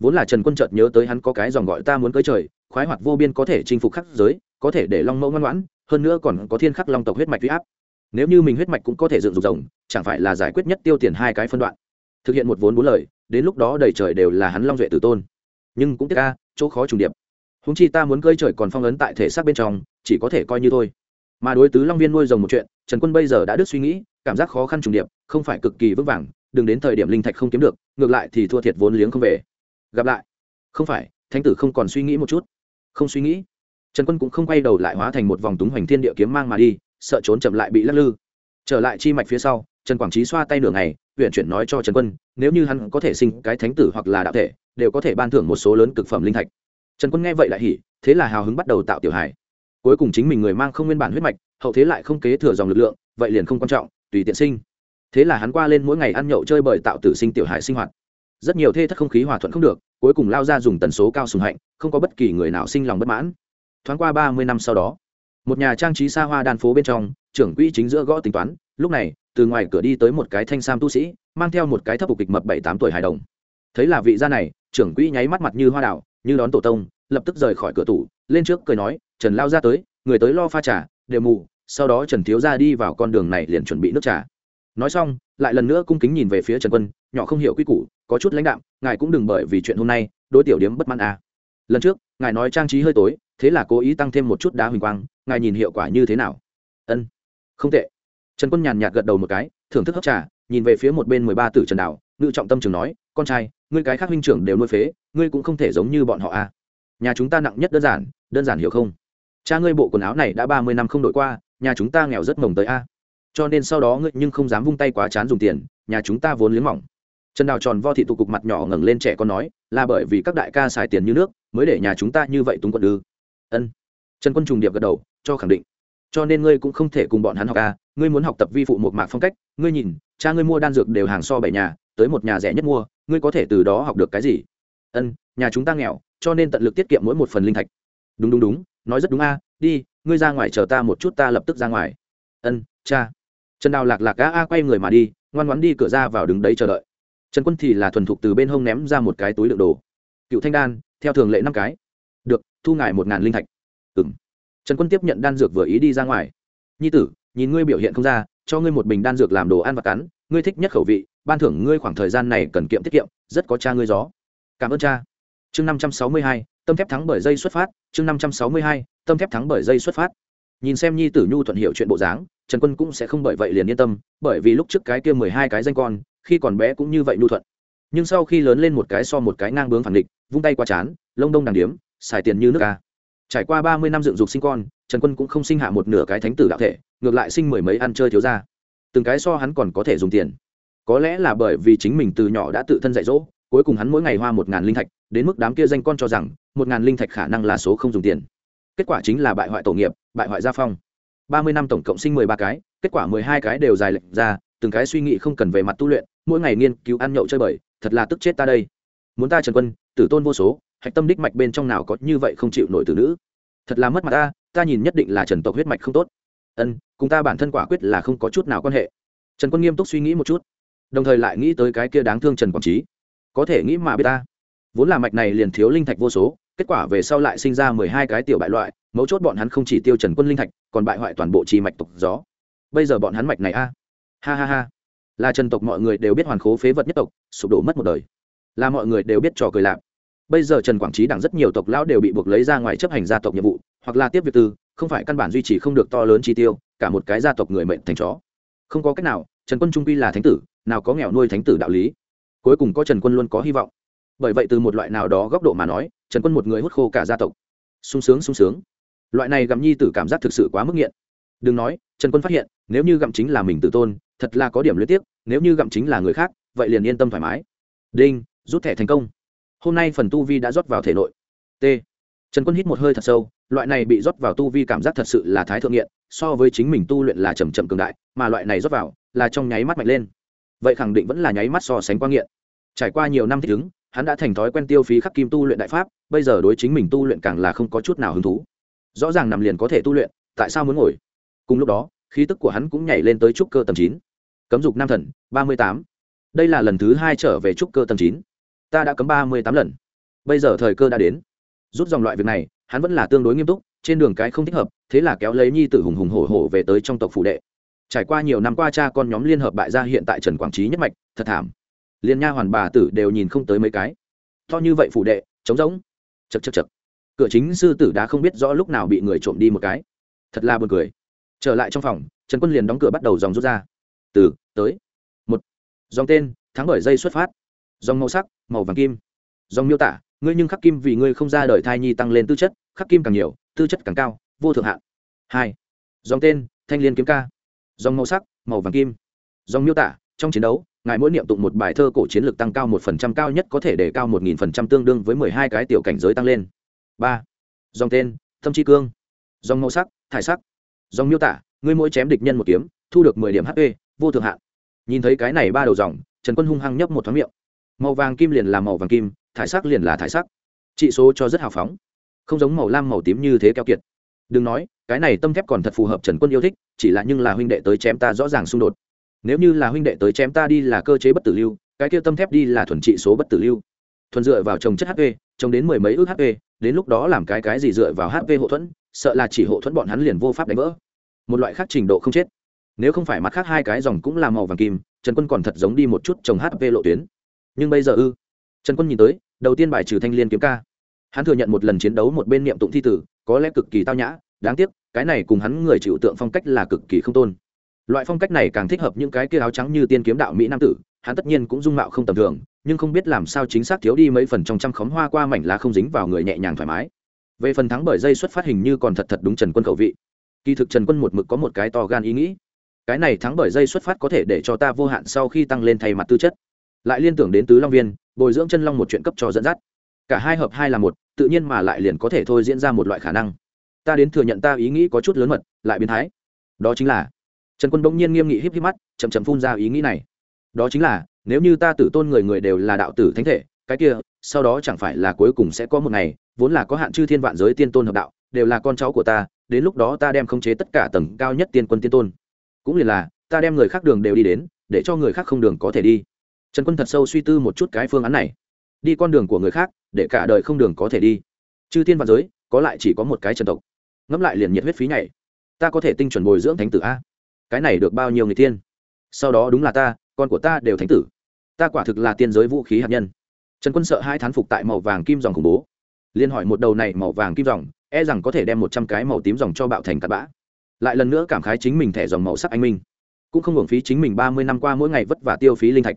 vốn là trần quân chợt nhớ tới hắn có cái dòng gọi ta muốn cưới trời, khoái hoạt vô biên có thể chinh phục khắc giới, có thể để long mẫu ngoan ngoãn, hơn nữa còn có thiên khắc long tộc huyết mạch huy áp. Nếu như mình huyết mạch cũng có thể dựng dục rồng chẳng phải là giải quyết nhất tiêu tiền hai cái phân đoạn. Thực hiện một vốn bốn lời, đến lúc đó đầy trời đều là hắn long duệ tử tôn. Nhưng cũng tiếc ca chỗ khó trùng điệp húng chi ta muốn cơi trời còn phong ấn tại thể xác bên trong, chỉ có thể coi như thôi. Mà đối tứ long viên nuôi rồng một chuyện, trần quân bây giờ đã đứt suy nghĩ, cảm giác khó khăn trùng điệp, không phải cực kỳ vững vàng, đừng đến thời điểm linh thạch không kiếm được, ngược lại thì thua thiệt vốn liếng không về. Gặp lại. Không phải, thánh tử không còn suy nghĩ một chút. Không suy nghĩ. Trần quân cũng không quay đầu lại hóa thành một vòng túng hoành thiên địa kiếm mang mà đi, sợ trốn chậm lại bị lắc lư. Trở lại chi mạch phía sau, trần quảng trí xoa tay nửa ngày huyện chuyển nói cho trần quân, nếu như hắn có thể sinh cái thánh tử hoặc là đạo thể, đều có thể ban thưởng một số lớn cực phẩm linh thạch trần quân nghe vậy lại hỉ, thế là hào hứng bắt đầu tạo tiểu hài. Cuối cùng chính mình người mang không nguyên bản huyết mạch, hậu thế lại không kế thừa dòng lực lượng, vậy liền không quan trọng, tùy tiện sinh. Thế là hắn qua lên mỗi ngày ăn nhậu chơi bời tạo tử sinh tiểu hài sinh hoạt. Rất nhiều thê thất không khí hòa thuận không được, cuối cùng lao ra dùng tần số cao sùng hạnh, không có bất kỳ người nào sinh lòng bất mãn. Thoáng qua ba mươi năm sau đó, một nhà trang trí xa hoa đan phố bên trong, trưởng quỹ chính giữa gõ tính toán, lúc này, từ ngoài cửa đi tới một cái thanh sam tu sĩ, mang theo một cái thấp phục kịch mập bảy tám tuổi hài đồng. Thấy là vị gia này, trưởng quỹ nháy mắt mặt như hoa đảo như đón tổ tông, lập tức rời khỏi cửa tủ, lên trước cười nói, trần lao ra tới, người tới lo pha trà, đều mù, sau đó trần thiếu ra đi vào con đường này liền chuẩn bị nước trà. Nói xong, lại lần nữa cung kính nhìn về phía trần quân, nhỏ không hiểu quy củ, có chút lãnh đạm, ngài cũng đừng bởi vì chuyện hôm nay, đối tiểu điếm bất mãn à. lần trước, ngài nói trang trí hơi tối, thế là cố ý tăng thêm một chút đá huỳnh quang, ngài nhìn hiệu quả như thế nào? Ân, không tệ. Trần quân nhàn nhạt gật đầu một cái, thưởng thức hấp trà, nhìn về phía một bên mười ba tử trần đảo ngự trọng tâm trường nói, con trai, ngươi cái khác huynh trưởng đều nuôi phế, ngươi cũng không thể giống như bọn họ à. nhà chúng ta nặng nhất đơn giản đơn giản hiểu không? Cha ngươi bộ quần áo này đã ba mươi năm không đổi qua, nhà chúng ta nghèo rất mồng tới a. Cho nên sau đó ngươi nhưng không dám vung tay quá chán dùng tiền, nhà chúng ta vốn liếng mỏng. Trần đào tròn vo thị tụ cục mặt nhỏ ngẩng lên trẻ con nói, là bởi vì các đại ca xài tiền như nước, mới để nhà chúng ta như vậy túng quận ư. Ân. Trần quân trùng điệp gật đầu, cho khẳng định. Cho nên ngươi cũng không thể cùng bọn hắn học a ngươi muốn học tập vi phụ một mạc phong cách, ngươi nhìn, cha ngươi mua đan dược đều hàng so bảy nhà tới một nhà rẻ nhất mua, ngươi có thể từ đó học được cái gì? Ân, nhà chúng ta nghèo, cho nên tận lực tiết kiệm mỗi một phần linh thạch. Đúng đúng đúng, nói rất đúng a, đi, ngươi ra ngoài chờ ta một chút ta lập tức ra ngoài. Ân, cha. Trần đào lạc lạc a a quay người mà đi, ngoan ngoãn đi cửa ra vào đứng đấy chờ đợi. Trần quân thì là thuần thục từ bên hông ném ra một cái túi đựng đồ. Cựu thanh đan, theo thường lệ năm cái. Được, thu ngài một ngàn linh thạch. Ừng trần quân tiếp nhận đan dược vừa ý đi ra ngoài. Nhi tử, nhìn ngươi biểu hiện không ra, cho ngươi một bình đan dược làm đồ ăn và cắn, ngươi thích nhất khẩu vị ban thưởng ngươi khoảng thời gian này cần kiệm tiết kiệm, rất có cha ngươi gió. Cảm ơn cha. Chương năm trăm sáu mươi hai, tâm thép thắng bởi dây xuất phát. Chương năm trăm sáu mươi hai, tâm thép thắng bởi dây xuất phát. Nhìn xem nhi tử nhu thuận hiểu chuyện bộ dáng, trần quân cũng sẽ không bởi vậy liền yên tâm, bởi vì lúc trước cái kia mười hai cái danh con, khi còn bé cũng như vậy nhu thuận. Nhưng sau khi lớn lên một cái so một cái ngang bướng phản địch vung tay qua chán, lông đông đằng điếm, xài tiền như nước ca. Trải qua ba mươi năm dựng dục sinh con, trần quân cũng không sinh hạ một nửa cái thánh tử đạo thể, ngược lại sinh mười mấy ăn chơi thiếu ra từng cái so hắn còn có thể dùng tiền có lẽ là bởi vì chính mình từ nhỏ đã tự thân dạy dỗ, cuối cùng hắn mỗi ngày hoa một ngàn linh thạch, đến mức đám kia danh con cho rằng, một ngàn linh thạch khả năng là số không dùng tiền. Kết quả chính là bại hoại tổ nghiệp, bại hoại gia phong. Ba mươi năm tổng cộng sinh mười ba cái, kết quả mười hai cái đều dài lệch ra, từng cái suy nghĩ không cần về mặt tu luyện, mỗi ngày nghiên cứu ăn nhậu chơi bời, thật là tức chết ta đây. Muốn ta trần quân, tử tôn vô số, hạch tâm đích mạch bên trong nào có như vậy không chịu nổi từ nữ? Thật là mất mặt ta ta nhìn nhất định là trần tộc huyết mạch không tốt. Ân, cùng ta bản thân quả quyết là không có chút nào quan hệ. Trần quân nghiêm túc suy nghĩ một chút đồng thời lại nghĩ tới cái kia đáng thương trần quảng trí. Có thể nghĩ mà biết ta. Vốn là mạch này liền thiếu linh thạch vô số, kết quả về sau lại sinh ra mười hai cái tiểu bại loại, mấu chốt bọn hắn không chỉ tiêu trần quân linh thạch, còn bại hoại toàn bộ trì mạch tộc gió. Bây giờ bọn hắn mạch này a. Ha ha ha. Là trần tộc mọi người đều biết hoàn khố phế vật nhất tộc, sụp đổ mất một đời. Là mọi người đều biết trò cười lạc. Bây giờ trần quảng trí đẳng rất nhiều tộc lão đều bị buộc lấy ra ngoài chấp hành gia tộc nhiệm vụ, hoặc là tiếp việc tư, không phải căn bản duy trì không được to lớn chi tiêu, cả một cái gia tộc người mệnh thành chó. Không có cách nào, trần quân trung quy là thánh tử nào có nghèo nuôi thánh tử đạo lý. Cuối cùng có trần quân luôn có hy vọng. Bởi vậy từ một loại nào đó góc độ mà nói, trần quân một người hút khô cả gia tộc. Sung sướng sung sướng. Loại này gặm nhi tử cảm giác thực sự quá mức nghiện. Đừng nói, trần quân phát hiện, nếu như gặm chính là mình tự tôn, thật là có điểm luyến tiếc, nếu như gặm chính là người khác, vậy liền yên tâm thoải mái. Đinh, rút thẻ thành công. Hôm nay phần tu vi đã rót vào thể nội. T. Trần quân hít một hơi thật sâu, loại này bị rót vào tu vi cảm giác thật sự là thái thượng nghiện, so với chính mình tu luyện là chầm chậm cường đại, mà loại này rót vào là trong nháy mắt mạnh lên vậy khẳng định vẫn là nháy mắt so sánh qua nghiện. Trải qua nhiều năm thích ứng, hắn đã thành thói quen tiêu phí khắc kim tu luyện đại pháp, bây giờ đối chính mình tu luyện càng là không có chút nào hứng thú. Rõ ràng nằm liền có thể tu luyện, tại sao muốn ngồi? Cùng lúc đó, khí tức của hắn cũng nhảy lên tới trúc cơ tầm chín. Cấm dục nam thần, ba mươi tám. Đây là lần thứ hai trở về trúc cơ tầm chín. Ta đã cấm ba mươi tám lần. Bây giờ thời cơ đã đến. Rút dòng loại việc này, hắn vẫn là tương đối nghiêm túc, trên đường cái không thích hợp, thế là kéo lấy nhi tử hùng hùng hổ hổ về tới trong tộc phủ đệ trải qua nhiều năm qua cha con nhóm liên hợp bại gia hiện tại trần quảng trí nhất mạch, thật thảm. Liên nha hoàn bà tử đều nhìn không tới mấy cái. To như vậy phủ đệ, trống rỗng. Chật chật chật cửa chính sư tử đã không biết rõ lúc nào bị người trộm đi một cái. Thật là buồn cười. Trở lại trong phòng, trần quân liền đóng cửa bắt đầu dòng rút ra. Từ, tới. Một. Dòng tên tháng bởi dây xuất phát. Dòng màu sắc, màu vàng kim. Dòng miêu tả, ngươi nhưng khắc kim vì ngươi không ra đời thai nhi tăng lên tư chất, khắc kim càng nhiều, tư chất càng cao, vô thượng hạn. Hai. Dòng tên, thanh liên kiếm ca dòng màu sắc, màu vàng kim. Dòng miêu tả, trong chiến đấu, ngài mỗi niệm tụng một bài thơ cổ chiến lược tăng cao một phần trăm cao nhất có thể để cao một nghìn phần trăm tương đương với mười hai cái tiểu cảnh giới tăng lên. Ba. Dòng tên, thâm chi cương. Dòng màu sắc, thải sắc. Dòng miêu tả, ngươi mỗi chém địch nhân một kiếm, thu được mười điểm hp vô thượng hạn. Nhìn thấy cái này ba đầu dòng, trần quân hung hăng nhấp một thoáng miệng. Màu vàng kim liền là màu vàng kim, thải sắc liền là thải sắc. Trị số cho rất hào phóng. Không giống màu lam màu tím như thế keo kiệt đừng nói, cái này tâm thép còn thật phù hợp trần quân yêu thích, chỉ là nhưng là huynh đệ tới chém ta rõ ràng xung đột. Nếu như là huynh đệ tới chém ta đi là cơ chế bất tử lưu, cái kia tâm thép đi là thuần trị số bất tử lưu. Thuần dựa vào trồng chất hp trồng đến mười mấy ước hp đến lúc đó làm cái cái gì dựa vào hp hộ thuẫn, sợ là chỉ hộ thuẫn bọn hắn liền vô pháp đánh vỡ. Một loại khác trình độ không chết. Nếu không phải mặt khác hai cái dòng cũng là màu vàng kim, trần quân còn thật giống đi một chút trồng hp lộ tuyến. Nhưng bây giờ ư? Trần quân nhìn tới, đầu tiên bài trừ thanh liên kiếm ca hắn thừa nhận một lần chiến đấu một bên niệm tụng thi tử, có lẽ cực kỳ tao nhã, đáng tiếc, cái này cùng hắn người chịu tượng phong cách là cực kỳ không tôn. Loại phong cách này càng thích hợp những cái kia áo trắng như tiên kiếm đạo mỹ nam tử, hắn tất nhiên cũng dung mạo không tầm thường, nhưng không biết làm sao chính xác thiếu đi mấy phần trong trăm khóm hoa qua mảnh lá không dính vào người nhẹ nhàng thoải mái. Về phần thắng bởi dây xuất phát hình như còn thật thật đúng trần quân khẩu vị. Kỳ thực trần quân một mực có một cái to gan ý nghĩ. Cái này thắng bởi dây xuất phát có thể để cho ta vô hạn sau khi tăng lên thay mặt tư chất. Lại liên tưởng đến tứ long viên, bồi dưỡng chân long một chuyện cấp cho dẫn dắt cả hai hợp hai là một, tự nhiên mà lại liền có thể thôi diễn ra một loại khả năng. Ta đến thừa nhận ta ý nghĩ có chút lớn mật, lại biến thái. Đó chính là, trần quân bỗng nhiên nghiêm nghị híp híp mắt, chậm chậm phun ra ý nghĩ này. Đó chính là, nếu như ta tử tôn người người đều là đạo tử thánh thể, cái kia, sau đó chẳng phải là cuối cùng sẽ có một ngày, vốn là có hạn chư thiên vạn giới tiên tôn hợp đạo, đều là con cháu của ta, đến lúc đó ta đem khống chế tất cả tầng cao nhất tiên quân tiên tôn. Cũng liền là, ta đem người khác đường đều đi đến, để cho người khác không đường có thể đi. Trần quân thật sâu suy tư một chút cái phương án này. Đi con đường của người khác để cả đời không đường có thể đi. Chư thiên và giới, có lại chỉ có một cái trần tộc. Ngẫm lại liền nhiệt huyết phí nhảy. Ta có thể tinh chuẩn bồi dưỡng thánh tử a. Cái này được bao nhiêu người tiên sau đó đúng là ta, con của ta đều thánh tử. Ta quả thực là tiên giới vũ khí hạt nhân. Trần quân sợ hai thán phục tại màu vàng kim dòng khủng bố. Liên hỏi một đầu này màu vàng kim dòng e rằng có thể đem một trăm cái màu tím dòng cho bạo thành tạt bã. Lại lần nữa cảm khái chính mình thẻ dòng màu sắc anh minh. Cũng không hưởng phí chính mình ba mươi năm qua mỗi ngày vất vả tiêu phí linh thạch.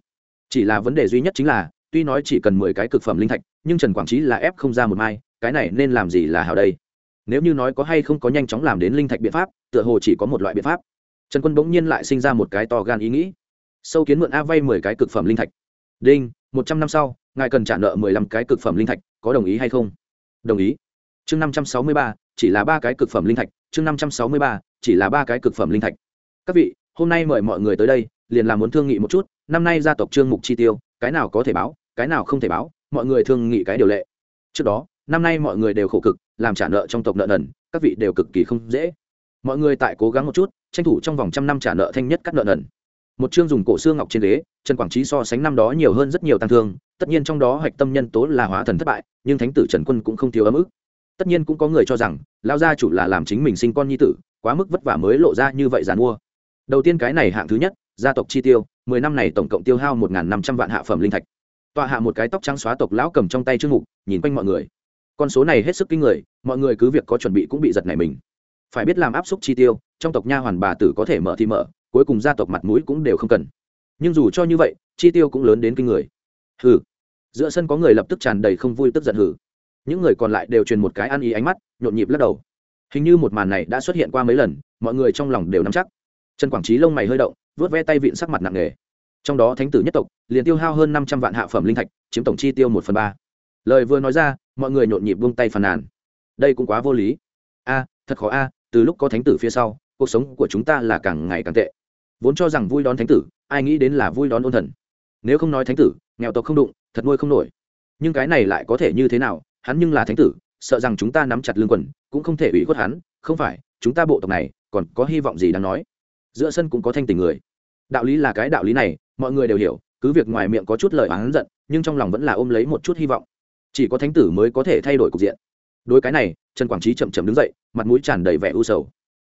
Chỉ là vấn đề duy nhất chính là tuy nói chỉ cần mười cái cực phẩm linh thạch, nhưng trần quảng trí là ép không ra một mai, cái này nên làm gì là hảo đây? Nếu như nói có hay không có nhanh chóng làm đến linh thạch biện pháp, tựa hồ chỉ có một loại biện pháp. Trần quân bỗng nhiên lại sinh ra một cái to gan ý nghĩ. Sâu kiến mượn a vay mười cái cực phẩm linh thạch. Đinh, một trăm năm sau, ngài cần trả nợ mười lăm cái cực phẩm linh thạch, có đồng ý hay không? Đồng ý. Chương năm trăm sáu mươi ba, chỉ là ba cái cực phẩm linh thạch. Chương năm trăm sáu mươi ba, chỉ là ba cái cực phẩm linh thạch. Các vị, hôm nay mời mọi người tới đây, liền làm muốn thương nghị một chút. Năm nay gia tộc trương mục chi tiêu, cái nào có thể báo? Cái nào không thể báo, mọi người thường nghĩ cái điều lệ. Trước đó, năm nay mọi người đều khổ cực, làm trả nợ trong tộc nợ nần, các vị đều cực kỳ không dễ. Mọi người tại cố gắng một chút, tranh thủ trong vòng trăm năm trả nợ thanh nhất cắt nợ nần. Một chương dùng cổ xương ngọc trên ghế, trần quảng trí so sánh năm đó nhiều hơn rất nhiều tăng thương, tất nhiên trong đó hạch tâm nhân tố là hóa thần thất bại, nhưng thánh tử trần quân cũng không thiếu ấm ức. Tất nhiên cũng có người cho rằng lao gia chủ là làm chính mình sinh con nhi tử, quá mức vất vả mới lộ ra như vậy giàn mua. Đầu tiên cái này hạng thứ nhất, gia tộc chi tiêu, mười năm này tổng cộng tiêu hao một năm trăm vạn hạ phẩm linh thạch tọa hạ một cái tóc trắng xóa tộc lão cầm trong tay chương mục, nhìn quanh mọi người. Con số này hết sức kinh người, mọi người cứ việc có chuẩn bị cũng bị giật này mình. Phải biết làm áp suất chi tiêu, trong tộc nha hoàn bà tử có thể mở thì mở, cuối cùng gia tộc mặt mũi cũng đều không cần. Nhưng dù cho như vậy, chi tiêu cũng lớn đến kinh người. Hừ. Giữa sân có người lập tức tràn đầy không vui tức giận hừ. Những người còn lại đều truyền một cái ăn ý ánh mắt, nhộn nhịp lắc đầu. Hình như một màn này đã xuất hiện qua mấy lần, mọi người trong lòng đều nắm chắc. Trần quảng trí lông mày hơi động vớt ve tay vịn sắc mặt nặng nề trong đó thánh tử nhất tộc, liền tiêu hao hơn năm trăm vạn hạ phẩm linh thạch, chiếm tổng chi tiêu một phần ba. Lời vừa nói ra, mọi người nhộn nhịp buông tay phàn nàn. Đây cũng quá vô lý. A, thật khó a, từ lúc có thánh tử phía sau, cuộc sống của chúng ta là càng ngày càng tệ. Vốn cho rằng vui đón thánh tử, ai nghĩ đến là vui đón ôn thần. Nếu không nói thánh tử, nghèo tộc không đụng, thật nuôi không nổi. Nhưng cái này lại có thể như thế nào? Hắn nhưng là thánh tử, sợ rằng chúng ta nắm chặt lương quần, cũng không thể ủy khuất hắn. Không phải, chúng ta bộ tộc này, còn có hy vọng gì đáng nói? Giữa sân cũng có thanh tình người. Đạo lý là cái đạo lý này mọi người đều hiểu, cứ việc ngoài miệng có chút lời oán giận, nhưng trong lòng vẫn là ôm lấy một chút hy vọng. Chỉ có thánh tử mới có thể thay đổi cục diện. Đối cái này, trần quảng trí chậm chậm đứng dậy, mặt mũi tràn đầy vẻ u sầu.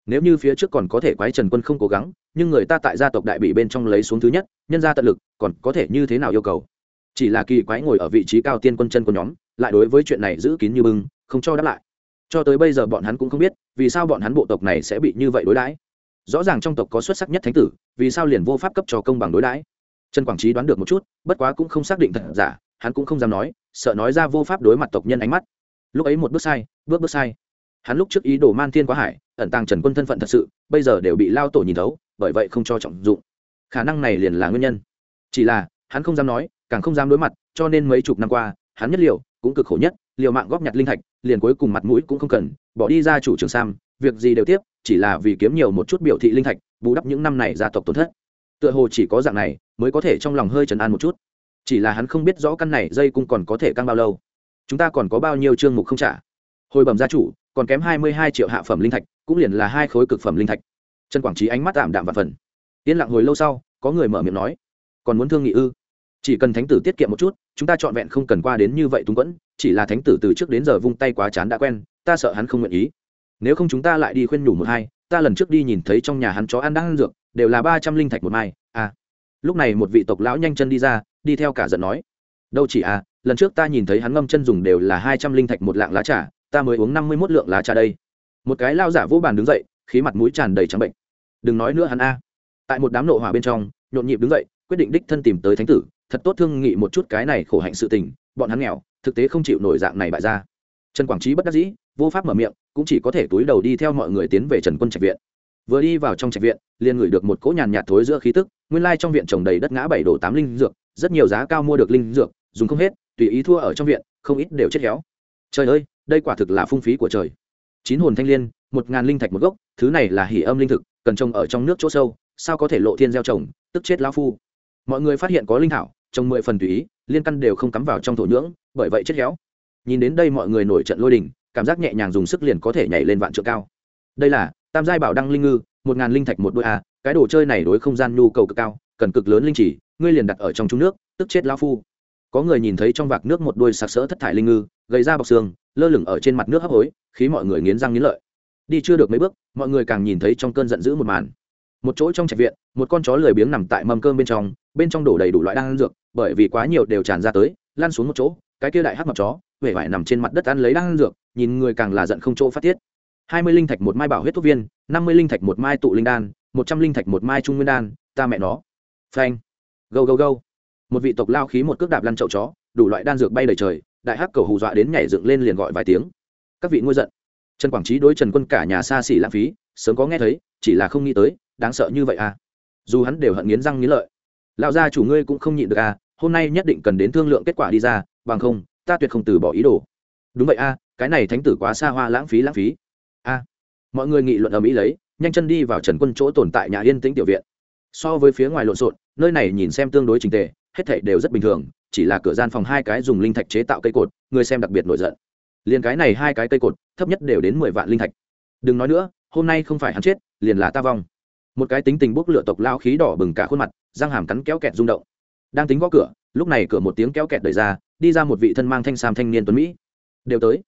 Nếu như phía trước còn có thể quái trần quân không cố gắng, nhưng người ta tại gia tộc đại bị bên trong lấy xuống thứ nhất, nhân ra tận lực, còn có thể như thế nào yêu cầu? Chỉ là kỳ quái ngồi ở vị trí cao tiên quân chân của nhóm, lại đối với chuyện này giữ kín như bưng, không cho đáp lại. Cho tới bây giờ bọn hắn cũng không biết, vì sao bọn hắn bộ tộc này sẽ bị như vậy đối đãi rõ ràng trong tộc có xuất sắc nhất thánh tử, vì sao liền vô pháp cấp cho công bằng đối đãi? Trần quảng trí đoán được một chút, bất quá cũng không xác định thật giả, hắn cũng không dám nói, sợ nói ra vô pháp đối mặt tộc nhân ánh mắt. Lúc ấy một bước sai, bước bước sai. Hắn lúc trước ý đồ man thiên quá hải, ẩn tàng trần quân thân phận thật sự, bây giờ đều bị lao tổ nhìn thấu, bởi vậy không cho trọng dụng. Khả năng này liền là nguyên nhân. Chỉ là, hắn không dám nói, càng không dám đối mặt, cho nên mấy chục năm qua, hắn nhất liều, cũng cực khổ nhất, liều mạng góp nhặt linh thạch, liền cuối cùng mặt mũi cũng không cần, bỏ đi ra chủ trường sam, việc gì đều tiếp chỉ là vì kiếm nhiều một chút biểu thị linh thạch, bù đắp những năm này gia tộc tổn thất. Tựa hồ chỉ có dạng này mới có thể trong lòng hơi trấn an một chút. Chỉ là hắn không biết rõ căn này dây cung còn có thể căng bao lâu. Chúng ta còn có bao nhiêu chương mục không trả? Hồi bẩm gia chủ, còn kém hai mươi hai triệu hạ phẩm linh thạch, cũng liền là hai khối cực phẩm linh thạch. Trần quảng trí ánh mắt tạm đạm và phần. Yên lặng hồi lâu sau, có người mở miệng nói, còn muốn thương nghị ư? Chỉ cần thánh tử tiết kiệm một chút, chúng ta trọn vẹn không cần qua đến như vậy túng quẫn, chỉ là thánh tử từ trước đến giờ vung tay quá chán đã quen, ta sợ hắn không nguyện ý nếu không chúng ta lại đi khuyên nhủ một hai, ta lần trước đi nhìn thấy trong nhà hắn chó ăn đang ăn dược, đều là ba trăm linh thạch một mai à. Lúc này một vị tộc lão nhanh chân đi ra, đi theo cả giận nói. Đâu chỉ à lần trước ta nhìn thấy hắn ngâm chân dùng đều là hai trăm linh thạch một lạng lá trà, ta mới uống năm mươi mốt lượng lá trà đây. Một cái lao giả vô bàn đứng dậy, khí mặt mũi tràn đầy trắng bệnh. Đừng nói nữa hắn a. Tại một đám nộ hỏa bên trong, nhộn nhịp đứng dậy, quyết định đích thân tìm tới thánh tử, thật tốt thương nghị một chút cái này khổ hạnh sự tình, bọn hắn nghèo, thực tế không chịu nổi dạng này bại ra trần quảng trí bất đắc dĩ vô pháp mở miệng, cũng chỉ có thể túi đầu đi theo mọi người tiến về trần quân trạch viện. Vừa đi vào trong trạch viện, liền ngửi được một cỗ nhàn nhạt thối giữa khí tức, nguyên lai trong viện trồng đầy đất ngã bảy đổ tám linh dược, rất nhiều giá cao mua được linh dược, dùng không hết, tùy ý thua ở trong viện, không ít đều chết héo. Trời ơi, đây quả thực là phung phí của trời. Chín hồn thanh l i ê n một ngàn linh thạch một gốc, thứ này là hỉ âm linh thực, cần trồng ở trong nước chỗ sâu, sao có thể lộ thiên gieo trồng, tức chết lao phu. Mọi người phát hiện có linh thảo trồng mười phần tùy ý, liên căn đều không cắm vào trong thổ nhưỡng, bởi vậy chết héo. Nhìn đến đây mọi người nổi trận lôi đình cảm giác nhẹ nhàng dùng sức liền có thể nhảy lên vạn trượng cao. Đây là, tam giai bảo đăng linh ngư, một ngàn linh thạch một đôi a, cái đồ chơi này đối không gian nhu cầu cực cao, cần cực lớn linh chỉ, ngươi liền đặt ở trong trung nước, tức chết lão phu. Có người nhìn thấy trong vạc nước một đôi sặc sỡ thất thải linh ngư, gầy ra bọc xương, lơ lửng ở trên mặt nước hấp hối, khí mọi người nghiến răng nghiến lợi. Đi chưa được mấy bước, mọi người càng nhìn thấy trong cơn giận dữ một màn. Một chỗ trong trạch viện, một con chó lười biếng nằm tại mâm cơm bên trong bên trong đổ đầy đủ loại đan dược, bởi vì quá nhiều đều tràn ra tới lan xuống một chỗ, cái kia đại hắc mập chó vẻ vải nằm trên mặt đất ăn lấy đan dược, nhìn người càng là giận không chỗ phát tiết. Hai mươi linh thạch một mai bảo huyết thuốc viên, năm mươi linh thạch một mai tụ linh đan, một trăm linh thạch một mai trung nguyên đan, ta mẹ nó. Phanh. Gâu gâu gâu. Một vị tộc lao khí một cước đạp lăn chậu chó, đủ loại đan dược bay đầy trời, đại hắc cầu hù dọa đến nhảy dựng lên liền gọi vài tiếng. Các vị ngôi giận. Trần quảng trí đối trần quân cả nhà xa xỉ lãng phí, sớm có nghe thấy, chỉ là không nghĩ tới, đáng sợ như vậy à. Dù hắn đều hận nghiến răng nghiến lợi. Lão gia chủ ngươi cũng không nhịn được à hôm nay nhất định cần đến thương lượng kết quả đi ra, bằng không ta tuyệt không từ bỏ ý đồ. Đúng vậy a à, cái này thánh tử quá xa hoa lãng phí lãng phí. A mọi người nghị luận ở mỹ lấy nhanh chân đi vào trần quân chỗ tồn tại nhà yên tĩnh tiểu viện. So với phía ngoài lộn xộn nơi này nhìn xem tương đối trình tề hết thảy đều rất bình thường chỉ là cửa gian phòng hai cái dùng linh thạch chế tạo cây cột người xem đặc biệt nổi giận. Liền cái này hai cái cây cột thấp nhất đều đến mười vạn linh thạch. Đừng nói nữa hôm nay không phải hắn chết liền là ta vong. Một cái tính tình bốc lửa tộc lao khí đỏ bừng cả khuôn mặt răng hàm cắn kéo kẹt rung động. Đang tính gõ cửa lúc này cửa một tiếng kéo kẹt đẩy ra đi ra một vị thân mang thanh sam thanh niên tuấn mỹ. Đều tới.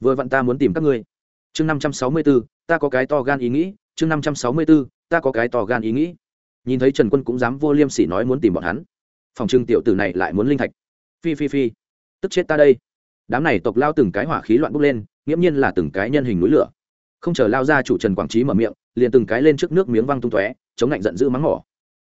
Vừa vặn ta muốn tìm các ngươi. Chương năm trăm sáu mươi b ố ta có cái to gan ý nghĩ. Chương năm trăm sáu mươi b ố ta có cái to gan ý nghĩ. Nhìn thấy trần quân cũng dám vô liêm sỉ nói muốn tìm bọn hắn. Phòng trưng tiểu tử này lại muốn linh thạch. Phi phi phi. Tức chết ta đây. Đám này tộc lao từng cái hỏa khí loạn bốc lên, nghiễm nhiên là từng cái nhân hình núi lửa. Không chờ lao ra chủ trần quảng trí mở miệng, liền từng cái lên trước nước miếng văng tung tóe, chống lạnh giận dữ mắng mỏ.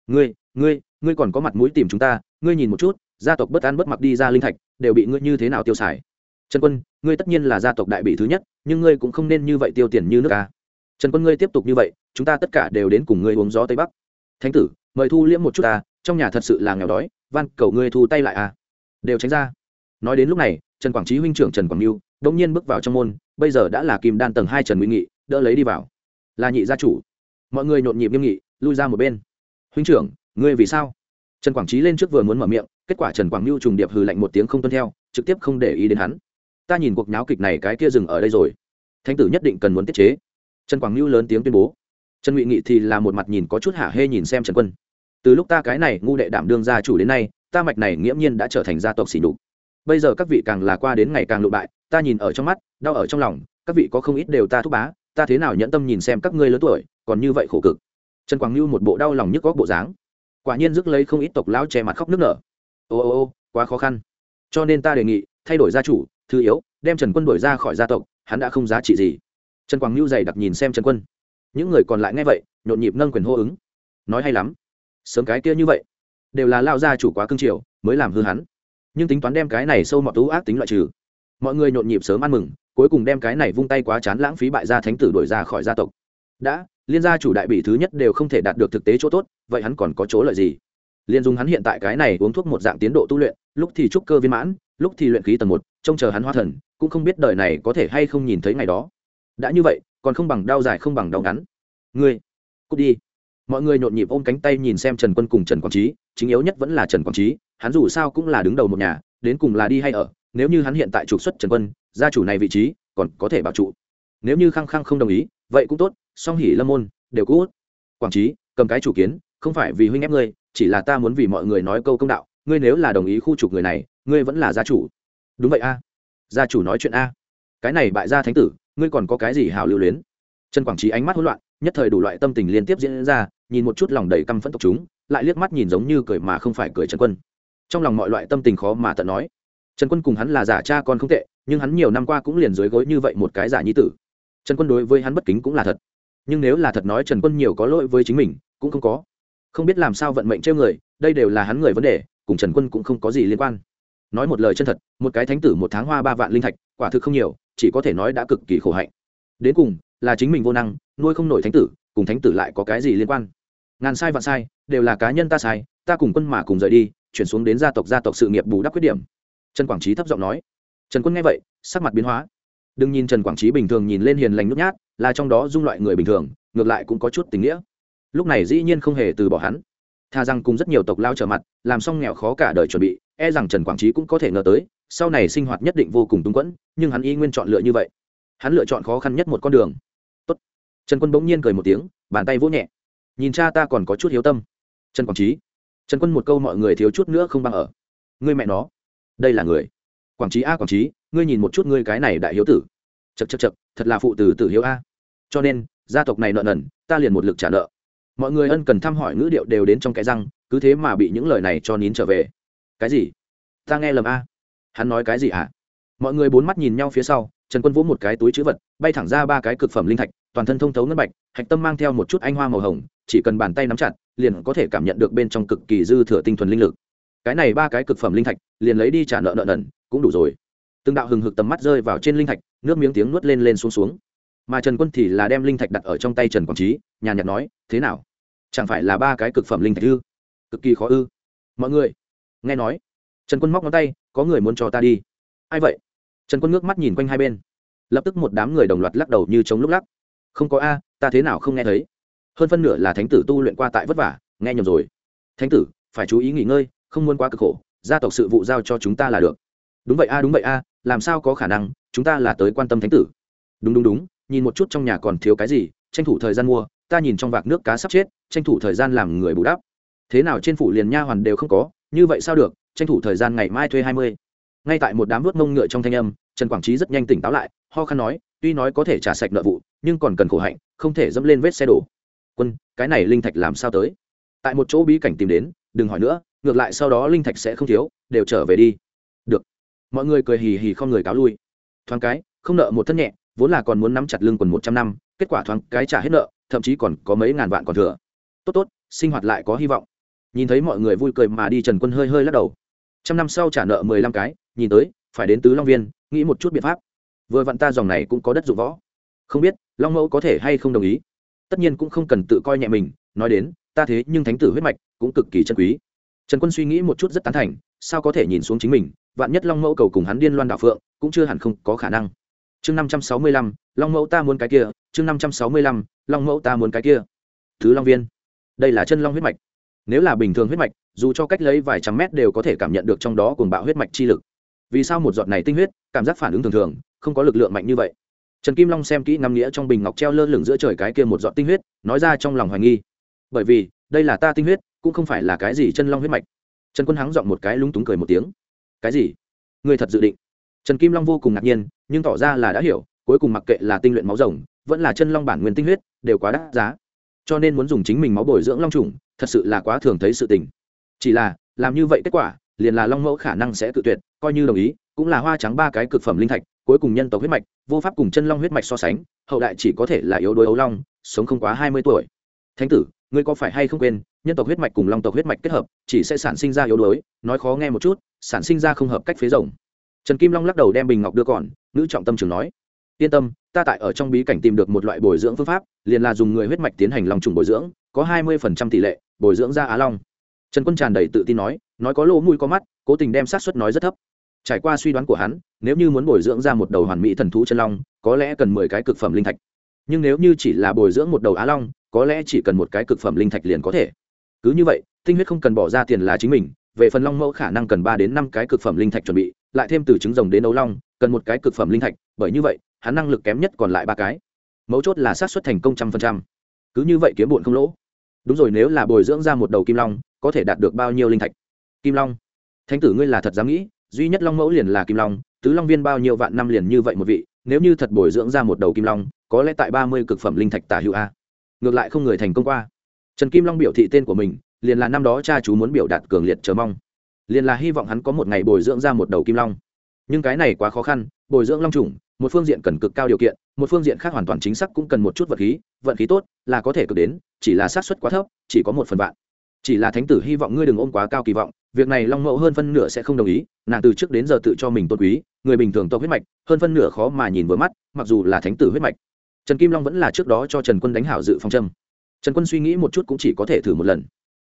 Ngươi ngươi ngươi còn có mặt mũi tìm chúng ta, ngươi nhìn một chút gia tộc bất an bất mặc đi ra linh thạch, đều bị ngươi như thế nào tiêu xài? Trần quân, ngươi tất nhiên là gia tộc đại bị thứ nhất, nhưng ngươi cũng không nên như vậy tiêu tiền như nước ta trần quân, ngươi tiếp tục như vậy, chúng ta tất cả đều đến cùng ngươi uống gió tây bắc. Thánh tử, mời thu liễm một chút ta, trong nhà thật sự là nghèo đói, van, cầu ngươi thu tay lại à đều tránh ra. Nói đến lúc này, trần quảng trí huynh trưởng trần quảng mưu đống nhiên bước vào trong môn, bây giờ đã là kim đan tầng hai trần nguy nghị, đỡ lấy đi vào. Là nhị gia chủ. Mọi người nhộn nhịp nghiêm nghị, lui ra một bên. Huynh trưởng, ngươi vì sao? Trần quảng trí lên trước vừa muốn mở miệng kết quả trần quảng mưu trùng điệp hừ lạnh một tiếng không tuân theo, trực tiếp không để ý đến hắn. Ta nhìn cuộc nháo kịch này cái kia dừng ở đây rồi. Thánh tử nhất định cần muốn tiết chế. Trần quảng mưu lớn tiếng tuyên bố. Trần ngụy nghị thì là một mặt nhìn có chút hả hê nhìn xem trần quân. Từ lúc ta cái này ngu đệ đảm đương gia chủ đến nay, ta mạch này nghiễm nhiên đã trở thành gia tộc xỉ nhục. Bây giờ các vị càng là qua đến ngày càng lụ bại, ta nhìn ở trong mắt, đau ở trong lòng, các vị có không ít đều ta thúc bá, ta thế nào nhẫn tâm nhìn xem các ngươi lớn tuổi, còn như vậy khổ cực. Trần quảng mưu một bộ đau lòng nhức góc bộ dáng. Quả nhiên rước lấy không ít tộc lão che mặt khóc nước nở ô ô ô, quá khó khăn. Cho nên ta đề nghị, thay đổi gia chủ, thứ yếu, đem trần quân đổi ra khỏi gia tộc, hắn đã không giá trị gì. Trần quảng mưu dày đặc nhìn xem trần quân. Những người còn lại nghe vậy, nhộn nhịp nâng quyền hô ứng. Nói hay lắm. Sớm cái kia như vậy, đều là lao gia chủ quá cương triều mới làm hư hắn. Nhưng tính toán đem cái này sâu mọt tú ác tính loại trừ. Mọi người nhộn nhịp sớm ăn mừng, cuối cùng đem cái này vung tay quá chán lãng phí bại gia thánh tử đổi ra khỏi gia tộc. Đã, liên gia chủ đại bị thứ nhất đều không thể đạt được thực tế chỗ tốt, vậy hắn còn có chỗ lợi gì? Liên dùng hắn hiện tại cái này uống thuốc một dạng tiến độ tu luyện, lúc thì trúc cơ viên mãn, lúc thì luyện khí tầng một, trông chờ hắn hoa thần, cũng không biết đời này có thể hay không nhìn thấy ngày đó. Đã như vậy, còn không bằng đau dài không bằng đau ngắn. Ngươi, cút đi. Mọi người nhộn nhịp ôm cánh tay nhìn xem trần quân cùng trần quảng trí, chính yếu nhất vẫn là trần quảng trí, hắn dù sao cũng là đứng đầu một nhà, đến cùng là đi hay ở, nếu như hắn hiện tại trục xuất trần quân, gia chủ này vị trí, còn có thể bảo trụ. Nếu như khăng khăng không đồng ý, vậy cũng tốt, song hỉ lâm môn, đều cũ quảng trí, cầm cái chủ kiến không phải vì huynh ép ngươi, chỉ là ta muốn vì mọi người nói câu công đạo, ngươi nếu là đồng ý khu trục người này, ngươi vẫn là gia chủ. Đúng vậy a. Gia chủ nói chuyện a. Cái này bại gia thánh tử, ngươi còn có cái gì hào lưu luyến? Trần quảng trí ánh mắt hỗn loạn, nhất thời đủ loại tâm tình liên tiếp diễn ra, nhìn một chút lòng đầy căm phẫn tộc chúng, lại liếc mắt nhìn giống như cười mà không phải cười trần quân. Trong lòng mọi loại tâm tình khó mà tận nói. Trần quân cùng hắn là giả cha con không tệ, nhưng hắn nhiều năm qua cũng liền dưới gối như vậy một cái giả nhi tử. Trần quân đối với hắn bất kính cũng là thật. Nhưng nếu là thật nói trần quân nhiều có lỗi với chính mình, cũng không có không biết làm sao vận mệnh trêu người, đây đều là hắn người vấn đề, cùng trần quân cũng không có gì liên quan. Nói một lời chân thật, một cái thánh tử một tháng hoa ba vạn linh thạch, quả thực không nhiều, chỉ có thể nói đã cực kỳ khổ hạnh. Đến cùng, là chính mình vô năng, nuôi không nổi thánh tử, cùng thánh tử lại có cái gì liên quan? Ngàn sai vạn sai, đều là cá nhân ta sai, ta cùng quân mà cùng rời đi, chuyển xuống đến gia tộc gia tộc sự nghiệp bù đắp khuyết điểm. Trần quảng trí thấp giọng nói. Trần quân nghe vậy, sắc mặt biến hóa. Đừng nhìn trần quảng trí bình thường nhìn lên hiền lành nhút nhát, là trong đó dung loại người bình thường, ngược lại cũng có chút tình nghĩa lúc này dĩ nhiên không hề từ bỏ hắn. Tha rằng cùng rất nhiều tộc lao trở mặt, làm xong nghèo khó cả đời chuẩn bị e rằng trần quảng trí cũng có thể ngờ tới, sau này sinh hoạt nhất định vô cùng túng quẫn, nhưng hắn y nguyên chọn lựa như vậy. Hắn lựa chọn khó khăn nhất một con đường. Tốt. trần quân bỗng nhiên cười một tiếng, bàn tay vỗ nhẹ. Nhìn cha ta còn có chút hiếu tâm. Trần quảng trí. Trần quân một câu mọi người thiếu chút nữa không bằng ở. Ngươi mẹ nó. Đây là người. Quảng trí a, quảng trí, ngươi nhìn một chút ngươi cái này đại hiếu tử. Chật chật chật thật là phụ tử tử hiếu a. Cho nên, gia tộc này nợ nần, ta liền một lực trả nợ mọi người ân cần thăm hỏi ngữ điệu đều đến trong cái răng, cứ thế mà bị những lời này cho nín trở về. Cái gì? Ta nghe lầm a. Hắn nói cái gì à? mọi người bốn mắt nhìn nhau phía sau, trần quân vỗ một cái túi chữ vật, bay thẳng ra ba cái cực phẩm linh thạch, toàn thân thông thấu ngân bạch, hạch tâm mang theo một chút anh hoa màu hồng, chỉ cần bàn tay nắm chặt, liền có thể cảm nhận được bên trong cực kỳ dư thừa tinh thuần linh lực. Cái này ba cái cực phẩm linh thạch, liền lấy đi trả nợ nợ nần, cũng đủ rồi. Từng đạo hừng hực tầm mắt rơi vào trên linh thạch, nước miếng tiếng nuốt lên lên xuống xuống. Mà trần quân thì là đem linh thạch đặt ở trong tay trần quảng trí, nhàn nhạt nói, thế nào? Chẳng phải là ba cái cực phẩm linh thạch ư? Cực kỳ khó ư? Mọi người, nghe nói, trần quân móc ngón tay, có người muốn cho ta đi. Ai vậy? Trần quân ngước mắt nhìn quanh hai bên. Lập tức một đám người đồng loạt lắc đầu như chống lúc lắc. Không có a, ta thế nào không nghe thấy? Hơn phân nửa là thánh tử tu luyện qua tại vất vả, nghe nhầm rồi. Thánh tử, phải chú ý nghỉ ngơi, không muốn quá cực khổ, gia tộc sự vụ giao cho chúng ta là được. Đúng vậy a, đúng vậy a, làm sao có khả năng, chúng ta là tới quan tâm thánh tử. Đúng đúng đúng, nhìn một chút trong nhà còn thiếu cái gì, tranh thủ thời gian mua, ta nhìn trong vạc nước cá sắp chết tranh thủ thời gian làm người bù đắp. Thế nào trên phủ liền nha hoàn đều không có, như vậy sao được, tranh thủ thời gian ngày mai thuê hai mươi. Ngay tại một đám vớt mông ngựa trong thanh âm, trần quảng trí rất nhanh tỉnh táo lại, ho khan nói, tuy nói có thể trả sạch nợ vụ, nhưng còn cần khổ hạnh, không thể dẫm lên vết xe đổ. Quân, cái này linh thạch làm sao tới? Tại một chỗ bí cảnh tìm đến, đừng hỏi nữa, ngược lại sau đó linh thạch sẽ không thiếu, đều trở về đi. Được. Mọi người cười hì hì không người cáo lui. Thoáng cái, không nợ một thân nhẹ, vốn là còn muốn nắm chặt lưng quần một trăm năm, kết quả thoáng cái trả hết nợ, thậm chí còn có mấy ngàn vạn còn thừa tốt tốt, sinh hoạt lại có hy vọng. Nhìn thấy mọi người vui cười mà đi trần quân hơi hơi lắc đầu. Trăm năm sau trả nợ mười lăm cái, nhìn tới, phải đến tứ long viên, nghĩ một chút biện pháp. Vừa vặn ta dòng này cũng có đất dụng võ. Không biết, long mẫu có thể hay không đồng ý? Tất nhiên cũng không cần tự coi nhẹ mình, nói đến, ta thế nhưng thánh tử huyết mạch cũng cực kỳ chân quý. Trần quân suy nghĩ một chút rất tán thành, sao có thể nhìn xuống chính mình, vạn nhất long mẫu cầu cùng hắn điên loan đạo phượng, cũng chưa hẳn không có khả năng. Chương năm trăm sáu mươi lăm, long mẫu ta muốn cái kia, chương năm trăm sáu mươi lăm, long mẫu ta muốn cái kia. Thứ long viên đây là chân long huyết mạch. Nếu là bình thường huyết mạch, dù cho cách lấy vài trăm mét đều có thể cảm nhận được trong đó cuồng bạo huyết mạch chi lực. Vì sao một giọt này tinh huyết, cảm giác phản ứng thường thường, không có lực lượng mạnh như vậy? Trần kim long xem kỹ ngắm nghĩa trong bình ngọc treo lơ lửng giữa trời cái kia một giọt tinh huyết, nói ra trong lòng hoài nghi. Bởi vì, đây là ta tinh huyết, cũng không phải là cái gì chân long huyết mạch. Trần quân hắng giọng một cái lúng túng cười một tiếng. Cái gì? Người thật dự định? Trần kim long vô cùng ngạc nhiên, nhưng tỏ ra là đã hiểu, cuối cùng mặc kệ là tinh luyện máu rồng, vẫn là chân long bản nguyên tinh huyết, đều quá đắt giá cho nên muốn dùng chính mình máu bồi dưỡng long trùng, thật sự là quá thường thấy sự tình. Chỉ là, làm như vậy kết quả, liền là long mẫu khả năng sẽ tự tuyệt, coi như đồng ý, cũng là hoa trắng ba cái cực phẩm linh thạch, cuối cùng nhân tộc huyết mạch, vô pháp cùng chân long huyết mạch so sánh, hậu đại chỉ có thể là yếu đuối ấu long, sống không quá hai mươi tuổi. Thánh tử, ngươi có phải hay không quên, nhân tộc huyết mạch cùng long tộc huyết mạch kết hợp, chỉ sẽ sản sinh ra yếu đuối, nói khó nghe một chút, sản sinh ra không hợp cách phế rồng. Trần kim long lắc đầu đem bình ngọc đưa còn nữ trọng tâm trường nói. Yên tâm ta tại ở trong bí cảnh tìm được một loại bồi dưỡng phương pháp, liền là dùng người huyết mạch tiến hành lòng trùng bồi dưỡng, có hai mươi phần trăm tỷ lệ bồi dưỡng ra á long. Trần quân tràn đầy tự tin nói nói có lỗ mũi có mắt, cố tình đem sát xuất nói rất thấp. Trải qua suy đoán của hắn, nếu như muốn bồi dưỡng ra một đầu hoàn mỹ thần thú chân long, có lẽ cần mười cái cực phẩm linh thạch. Nhưng nếu như chỉ là bồi dưỡng một đầu á long, có lẽ chỉ cần một cái cực phẩm linh thạch liền có thể. Cứ như vậy, tinh huyết không cần bỏ ra tiền là chính mình, về phần long mẫu khả năng cần ba đến năm cái cực phẩm linh thạch chuẩn bị, lại thêm từ trứng rồng đến ấu long, cần một cái cực phẩm linh thạch, bởi như vậy hắn năng lực kém nhất còn lại ba cái. Mấu chốt là xác suất thành công trăm phần trăm. Cứ như vậy kiếm bụn không lỗ. Đúng rồi, nếu là bồi dưỡng ra một đầu kim long, có thể đạt được bao nhiêu linh thạch? Kim long. Thánh tử ngươi là thật dám nghĩ, duy nhất long mẫu liền là kim long, tứ long viên bao nhiêu vạn năm liền như vậy một vị, nếu như thật bồi dưỡng ra một đầu kim long, có lẽ tại ba mươi cực phẩm linh thạch tả hữu a. Ngược lại không người thành công qua. Trần kim long biểu thị tên của mình, liền là năm đó cha chú muốn biểu đạt cường liệt chờ mong. Liền là hy vọng hắn có một ngày bồi dưỡng ra một đầu kim long. Nhưng cái này quá khó khăn, bồi dưỡng long trùng một phương diện cần cực cao điều kiện, một phương diện khác hoàn toàn chính xác cũng cần một chút vật khí, vận khí tốt là có thể cực đến, chỉ là xác suất quá thấp, chỉ có một phần vạn. Chỉ là thánh tử hy vọng ngươi đừng ôm quá cao kỳ vọng, việc này long mẫu hơn phân nửa sẽ không đồng ý, nàng từ trước đến giờ tự cho mình tôn quý, người bình thường tộc huyết mạch, hơn phân nửa khó mà nhìn vừa mắt, mặc dù là thánh tử huyết mạch. Trần kim long vẫn là trước đó cho trần quân đánh hảo dự phong châm. Trần quân suy nghĩ một chút cũng chỉ có thể thử một lần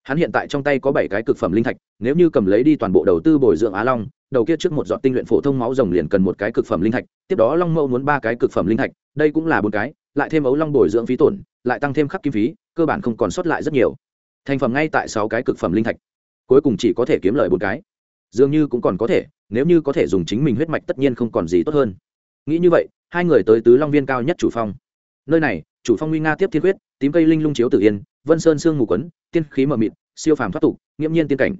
hắn hiện tại trong tay có bảy cái cực phẩm linh thạch, nếu như cầm lấy đi toàn bộ đầu tư bồi dưỡng á long, đầu kia trước một dọn tinh luyện phổ thông máu rồng liền cần một cái cực phẩm linh thạch, tiếp đó long mẫu muốn ba cái cực phẩm linh thạch, đây cũng là bốn cái, lại thêm ấu long bồi dưỡng phí tổn, lại tăng thêm khắc kim phí, cơ bản không còn sót lại rất nhiều. Thành phẩm ngay tại sáu cái cực phẩm linh thạch. Cuối cùng chỉ có thể kiếm lời bốn cái. Dường như cũng còn có thể, nếu như có thể dùng chính mình huyết mạch tất nhiên không còn gì tốt hơn. Nghĩ như vậy, hai người tới tứ long viên cao nhất chủ phong nơi này, chủ phong nguy nga tiếp thiên quyết, tím cây linh lung chiếu tử yên, vân sơn sương mù quấn, tiên khí mờ mịt, siêu phàm thoát tục, nghiễm nhiên tiên cảnh.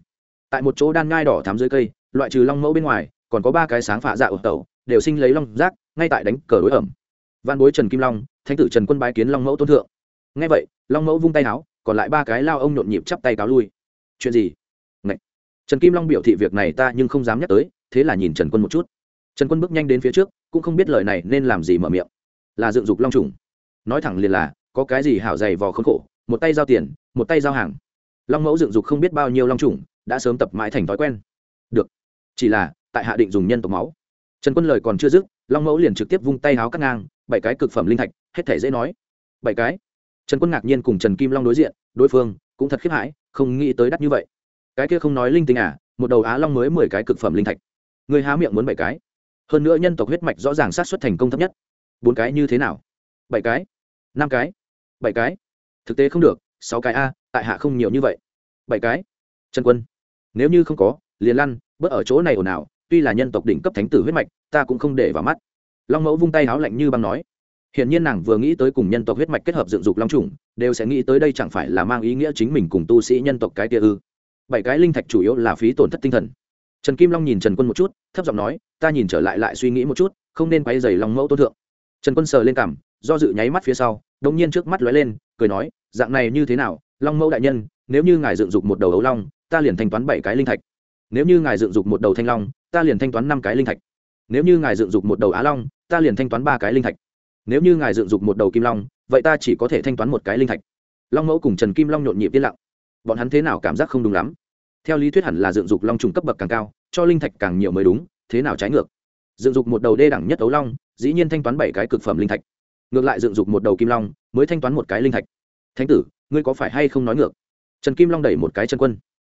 Tại một chỗ đan ngai đỏ thắm dưới cây, loại trừ long mẫu bên ngoài, còn có ba cái sáng phạ dạ ổ tẩu, đều sinh lấy long rác, ngay tại đánh cờ đối ẩm. Văn bối trần kim long thanh tử trần quân bái kiến long mẫu tôn thượng. Ngay vậy, long mẫu vung tay áo còn lại ba cái lao ông nhộn nhịp chắp tay cáo lui. Chuyện gì? Ngậy. trần kim long biểu thị việc này ta nhưng không dám nhắc tới, thế là nhìn trần quân một chút. Trần quân bước nhanh đến phía trước, cũng không biết lời này nên làm gì mở miệng. Là dựng dục long trùng nói thẳng liền là, có cái gì hảo dày vò khốn khổ, một tay giao tiền, một tay giao hàng. Long mẫu dựng dục không biết bao nhiêu long trùng, đã sớm tập mãi thành thói quen. Được, chỉ là, tại hạ định dùng nhân tộc máu. Trần quân lời còn chưa dứt, long mẫu liền trực tiếp vung tay háo cắt ngang, bảy cái cực phẩm linh thạch, hết thể dễ nói. Bảy cái? Trần quân ngạc nhiên cùng trần kim long đối diện, đối phương cũng thật khiếp hãi, không nghĩ tới đắt như vậy. Cái kia không nói linh tinh à một đầu á long mới mười cái cực phẩm linh thạch. Người há miệng muốn bảy cái? Hơn nữa nhân tộc huyết mạch rõ ràng sát xuất thành công thấp nhất. Bốn cái như thế nào? Bảy cái? Năm cái bảy cái thực tế không được sáu cái a tại hạ không nhiều như vậy bảy cái trần quân nếu như không có liền lăn bớt ở chỗ này ồn ào tuy là nhân tộc đỉnh cấp thánh tử huyết mạch ta cũng không để vào mắt long mẫu vung tay háo lạnh như băng nói hiện nhiên nàng vừa nghĩ tới cùng nhân tộc huyết mạch kết hợp dựng dục long trùng, đều sẽ nghĩ tới đây chẳng phải là mang ý nghĩa chính mình cùng tu sĩ nhân tộc cái kia ư? Bảy cái linh thạch chủ yếu là phí tổn thất tinh thần. Trần Kim Long nhìn Trần Quân một chút, thấp giọng nói, ta nhìn trở lại lại suy nghĩ một chút, không nên quay dày Long Mẫu tôn thượng. Trần Quân sờ lên cằm, do dự nháy mắt phía sau, đột nhiên trước mắt lóe lên, cười nói, dạng này như thế nào, Long Mẫu đại nhân, nếu như ngài dựng dục một đầu ấu long, ta liền thanh toán bảy cái linh thạch. Nếu như ngài dựng dục một đầu thanh long, ta liền thanh toán năm cái linh thạch. Nếu như ngài dựng dục một đầu á long, ta liền thanh toán ba cái linh thạch. Nếu như ngài dựng dục một đầu kim long vậy ta chỉ có thể thanh toán một cái linh thạch. Long mẫu cùng trần kim long nhộn nhịp yên lặng. Bọn hắn thế nào cảm giác không đúng lắm. Theo lý thuyết hẳn là dựng dục long trùng cấp bậc càng cao cho linh thạch càng nhiều mới đúng thế nào trái ngược. Dựng dục một đầu đê đẳng nhất ấu long dĩ nhiên thanh toán bảy cái cực phẩm linh thạch ngược lại dựng dục một đầu kim long, mới thanh toán một cái linh thạch. Thánh tử, ngươi có phải hay không nói ngược? Trần kim long đẩy một cái trần quân.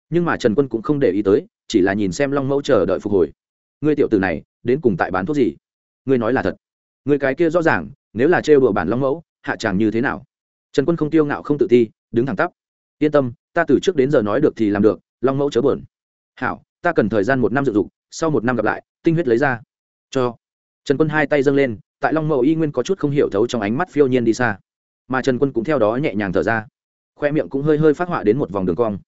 Nhưng mà trần quân cũng không để ý tới, chỉ là nhìn xem long mẫu chờ đợi phục hồi. Ngươi tiểu tử này, đến cùng tại bán thuốc gì? Ngươi nói là thật. Người cái kia rõ ràng, nếu là trêu đùa bản long mẫu, hạ tràng như thế nào? Trần quân không tiêu ngạo, không tự ti, đứng thẳng tắp. Yên tâm, ta từ trước đến giờ nói được thì làm được, long mẫu chớ buồn. Hảo, ta cần thời gian một năm dự dục, sau một năm gặp lại, tinh huyết lấy ra. Cho. Trần quân hai tay dâng lên tại long mẫu y nguyên có chút không hiểu thấu trong ánh mắt phiêu nhiên đi xa. Mà trần quân cũng theo đó nhẹ nhàng thở ra. Khoe miệng cũng hơi hơi phát họa đến một vòng đường cong.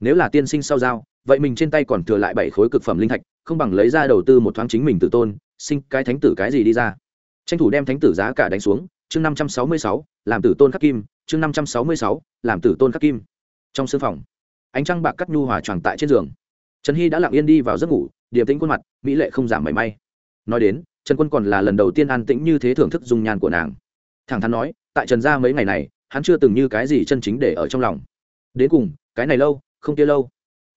Nếu là tiên sinh sau dao vậy mình trên tay còn thừa lại bảy khối cực phẩm linh thạch, không bằng lấy ra đầu tư một thoáng chính mình tự tôn, sinh cái thánh tử cái gì đi ra. Tranh thủ đem thánh tử giá cả đánh xuống, chương năm trăm sáu mươi sáu, làm tử tôn khắc kim, chương năm trăm sáu mươi sáu, làm tử tôn khắc kim. Trong sương phòng, ánh trăng bạc cắt nhu hòa tròn tại trên giường. Trần hy đã lặng yên đi vào giấc ngủ, điềm tĩnh khuôn mặt, mỹ lệ không giảm mảy may. Nói đến trần quân còn là lần đầu tiên an tĩnh như thế thưởng thức dung nhan của nàng. Thẳng thắn nói, tại trần gia mấy ngày này, hắn chưa từng như cái gì chân chính để ở trong lòng. Đến cùng, cái này lâu, không kia lâu.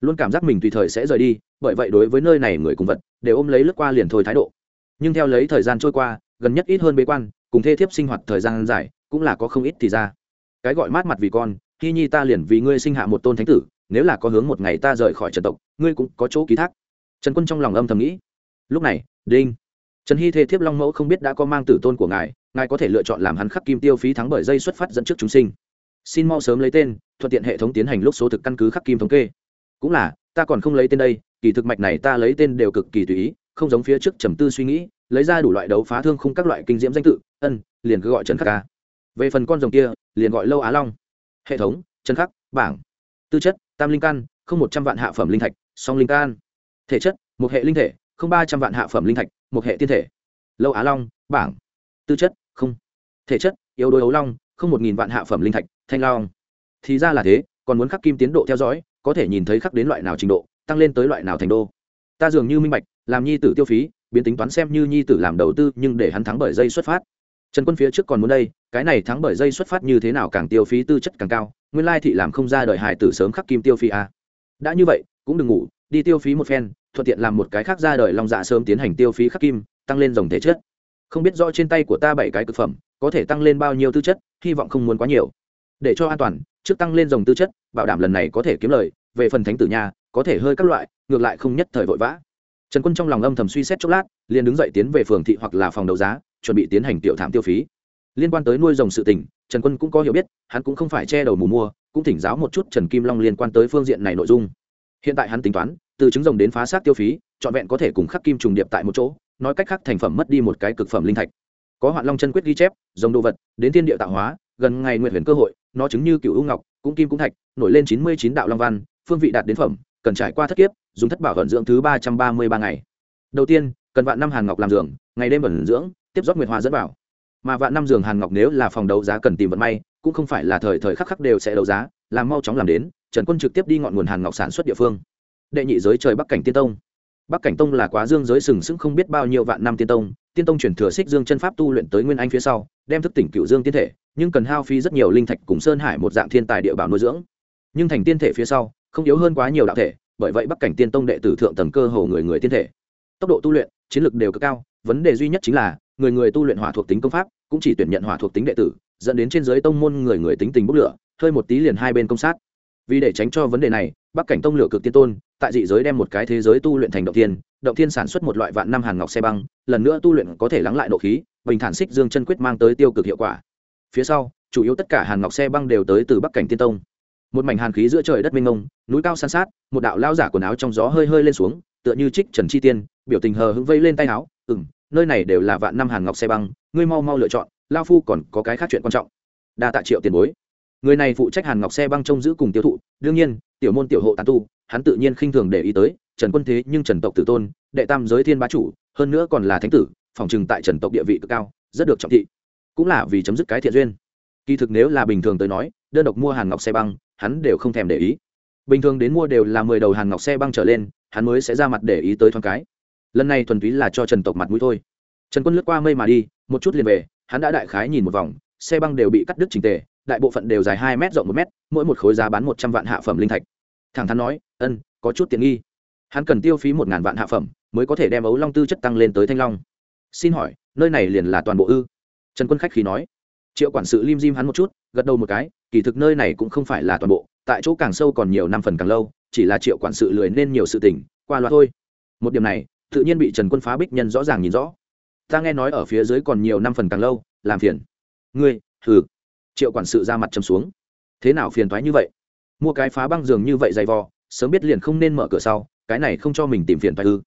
Luôn cảm giác mình tùy thời sẽ rời đi, bởi vậy đối với nơi này người cùng vật, đều ôm lấy lướt qua liền thôi thái độ. Nhưng theo lấy thời gian trôi qua, gần nhất ít hơn bế quan, cùng thê thiếp sinh hoạt thời gian dài, cũng là có không ít thì ra. Cái gọi mát mặt vì con khi nhi ta liền vì ngươi sinh hạ một tôn thánh tử, nếu là có hướng một ngày ta rời khỏi trần tộc, ngươi cũng có chỗ ký thác. Trần quân trong lòng âm thầm nghĩ. Lúc này, đinh trần hy thê thiếp long mẫu không biết đã có mang tử tôn của ngài ngài có thể lựa chọn làm hắn khắc kim tiêu phí thắng bởi dây xuất phát dẫn trước chúng sinh. Xin mau sớm lấy tên, thuận tiện hệ thống tiến hành lúc số thực căn cứ khắc kim thống kê. Cũng là, ta còn không lấy tên đây, kỳ thực mạch này ta lấy tên đều cực kỳ tùy ý, không giống phía trước trầm tư suy nghĩ, lấy ra đủ loại đấu phá thương khung các loại kinh diễm danh tự, ân, liền cứ gọi trần khắc ca về phần con rồng kia, liền gọi lâu á long. Hệ thống, trần khắc, bảng. Tư chất, tam linh căn không một trăm vạn hạ phẩm linh thạch, song linh can. Thể chất, một hệ linh thể, không ba trăm vạn hạ phẩm linh thạch một hệ tiên thể. Lâu á long, bảng. Tư chất, không. Thể chất, yếu đuối ấu long, không một nghìn vạn hạ phẩm linh thạch, thanh long. Thì ra là thế, còn muốn khắc kim tiến độ theo dõi, có thể nhìn thấy khắc đến loại nào trình độ, tăng lên tới loại nào thành đô. Ta dường như minh bạch, làm nhi tử tiêu phí, biến tính toán xem như nhi tử làm đầu tư, nhưng để hắn thắng bởi dây xuất phát. Trần quân phía trước còn muốn đây, cái này thắng bởi dây xuất phát như thế nào càng tiêu phí tư chất càng cao, nguyên lai thị làm không ra đợi hài tử sớm khắc kim tiêu phí a à. đã như vậy, cũng đừng ngủ đi tiêu phí một phen, thuận tiện làm một cái khác ra đời long dạ sớm tiến hành tiêu phí khắc kim, tăng lên dòng thể chất. Không biết rõ trên tay của ta bảy cái cực phẩm, có thể tăng lên bao nhiêu tư chất, hy vọng không muốn quá nhiều. Để cho an toàn, trước tăng lên dòng tư chất, bảo đảm lần này có thể kiếm lời, về phần thánh tử nhà, có thể hơi các loại, ngược lại không nhất thời vội vã. Trần quân trong lòng âm thầm suy xét chốc lát, liền đứng dậy tiến về phường thị hoặc là phòng đấu giá, chuẩn bị tiến hành tiểu thảm tiêu phí. Liên quan tới nuôi rồng sự tình, trần quân cũng có hiểu biết, hắn cũng không phải che đầu mù mua, cũng thỉnh giáo một chút trần kim long liên quan tới phương diện này nội dung hiện tại hắn tính toán, từ trứng rồng đến phá xác tiêu phí, trọn vẹn có thể cùng khắc kim trùng điệp tại một chỗ, nói cách khác thành phẩm mất đi một cái cực phẩm linh thạch. Có hoạn long chân quyết ghi chép, rồng đồ vật, đến thiên địa tạo hóa, gần ngày nguyện huyền cơ hội, nó chứng như cựu u ngọc, cũng kim cũng thạch, nổi lên chín mươi chín đạo long văn, phương vị đạt đến phẩm, cần trải qua thất kiếp, dùng thất bảo vận dưỡng thứ ba trăm ba mươi ba ngày. Đầu tiên, cần vạn năm hàn ngọc làm giường, ngày đêm vận dưỡng, tiếp rót nguyệt hoa dẫn vào. Mà vạn năm giường hàn ngọc nếu là phòng đấu giá cần tìm vận may, cũng không phải là thời thời khắc khắc đều sẽ đấu giá, làm mau chóng làm đến trần quân trực tiếp đi ngọn nguồn hàn ngọc sản xuất địa phương. Đệ nhị giới trời bắc cảnh tiên tông. Bắc cảnh tông là quá dương giới sừng sững không biết bao nhiêu vạn năm tiên tông. Tiên tông chuyển thừa xích dương chân pháp tu luyện tới nguyên anh phía sau, đem thức tỉnh cựu dương tiên thể, nhưng cần hao phí rất nhiều linh thạch cùng sơn hải một dạng thiên tài địa bảo nuôi dưỡng. Nhưng thành tiên thể phía sau, không yếu hơn quá nhiều đạo thể, bởi vậy bắc cảnh tiên tông đệ tử thượng tầng cơ hồ người người tiên thể. Tốc độ tu luyện, chiến lược đều cực cao, vấn đề duy nhất chính là, người người tu luyện hỏa thuộc tính công pháp, cũng chỉ tuyển nhận hỏa thuộc tính đệ tử, dẫn đến trên giới tông môn người người tính tình bốc lửa, hơi một tí liền hai bên công sát vì để tránh cho vấn đề này, bắc cảnh tông lửa cực tiên tôn, tại dị giới đem một cái thế giới tu luyện thành động thiên động thiên sản xuất một loại vạn năm hàn ngọc xe băng, lần nữa tu luyện có thể lắng lại nộ khí, bình thản xích dương chân quyết mang tới tiêu cực hiệu quả. Phía sau, chủ yếu tất cả hàn ngọc xe băng đều tới từ bắc cảnh tiên tông. Một mảnh hàn khí giữa trời đất mênh mông, núi cao san sát, một đạo lao giả quần áo trong gió hơi hơi lên xuống, tựa như trích trần chi tiên, biểu tình hờ hững vây lên tay áo ừ m nơi này đều là vạn năm hàn ngọc xe băng, ngươi mau mau lựa chọn lao phu còn có cái khác chuyện quan trọng. Đa tạ triệu tiền bối người này phụ trách hàn ngọc xe băng trông giữ cùng tiêu thụ, đương nhiên, tiểu môn tiểu hộ tàn tu, hắn tự nhiên khinh thường để ý tới, trần quân thế nhưng trần tộc tử tôn, đệ tam giới thiên bá chủ, hơn nữa còn là thánh tử, phòng trừng tại trần tộc địa vị cực cao, rất được trọng thị. Cũng là vì chấm dứt cái thiện duyên. Kỳ thực nếu là bình thường tới nói, đơn độc mua hàn ngọc xe băng, hắn đều không thèm để ý. Bình thường đến mua đều là mười đầu hàn ngọc xe băng trở lên, hắn mới sẽ ra mặt để ý tới thoáng cái. Lần này thuần túy là cho trần tộc mặt mũi thôi. Trần quân lướt qua mây mà đi, một chút liền về, hắn đã đại khái nhìn một vòng, xe băng đều bị cắt đứt trình tề đại bộ phận đều dài hai m rộng một m mỗi một khối giá bán một trăm vạn hạ phẩm linh thạch. Thẳng thắn nói, ân, có chút tiện nghi. Hắn cần tiêu phí một ngàn vạn hạ phẩm, mới có thể đem ấu long tư chất tăng lên tới thanh long. Xin hỏi, nơi này liền là toàn bộ ư? Trần quân khách khí nói. Triệu quản sự lim dim hắn một chút, gật đầu một cái, kỳ thực nơi này cũng không phải là toàn bộ, tại chỗ càng sâu còn nhiều năm phần càng lâu, chỉ là triệu quản sự lười nên nhiều sự tình, qua loa thôi. Một điểm này, tự nhiên bị trần quân phá bích nhân rõ ràng nhìn rõ. Ta nghe nói ở phía dưới còn nhiều năm phần càng lâu, làm phiền. Ngươi thử triệu quản sự ra mặt châm xuống. Thế nào phiền thoái như vậy? Mua cái phá băng giường như vậy dày vò, sớm biết liền không nên mở cửa sau, cái này không cho mình tìm phiền thoái ư?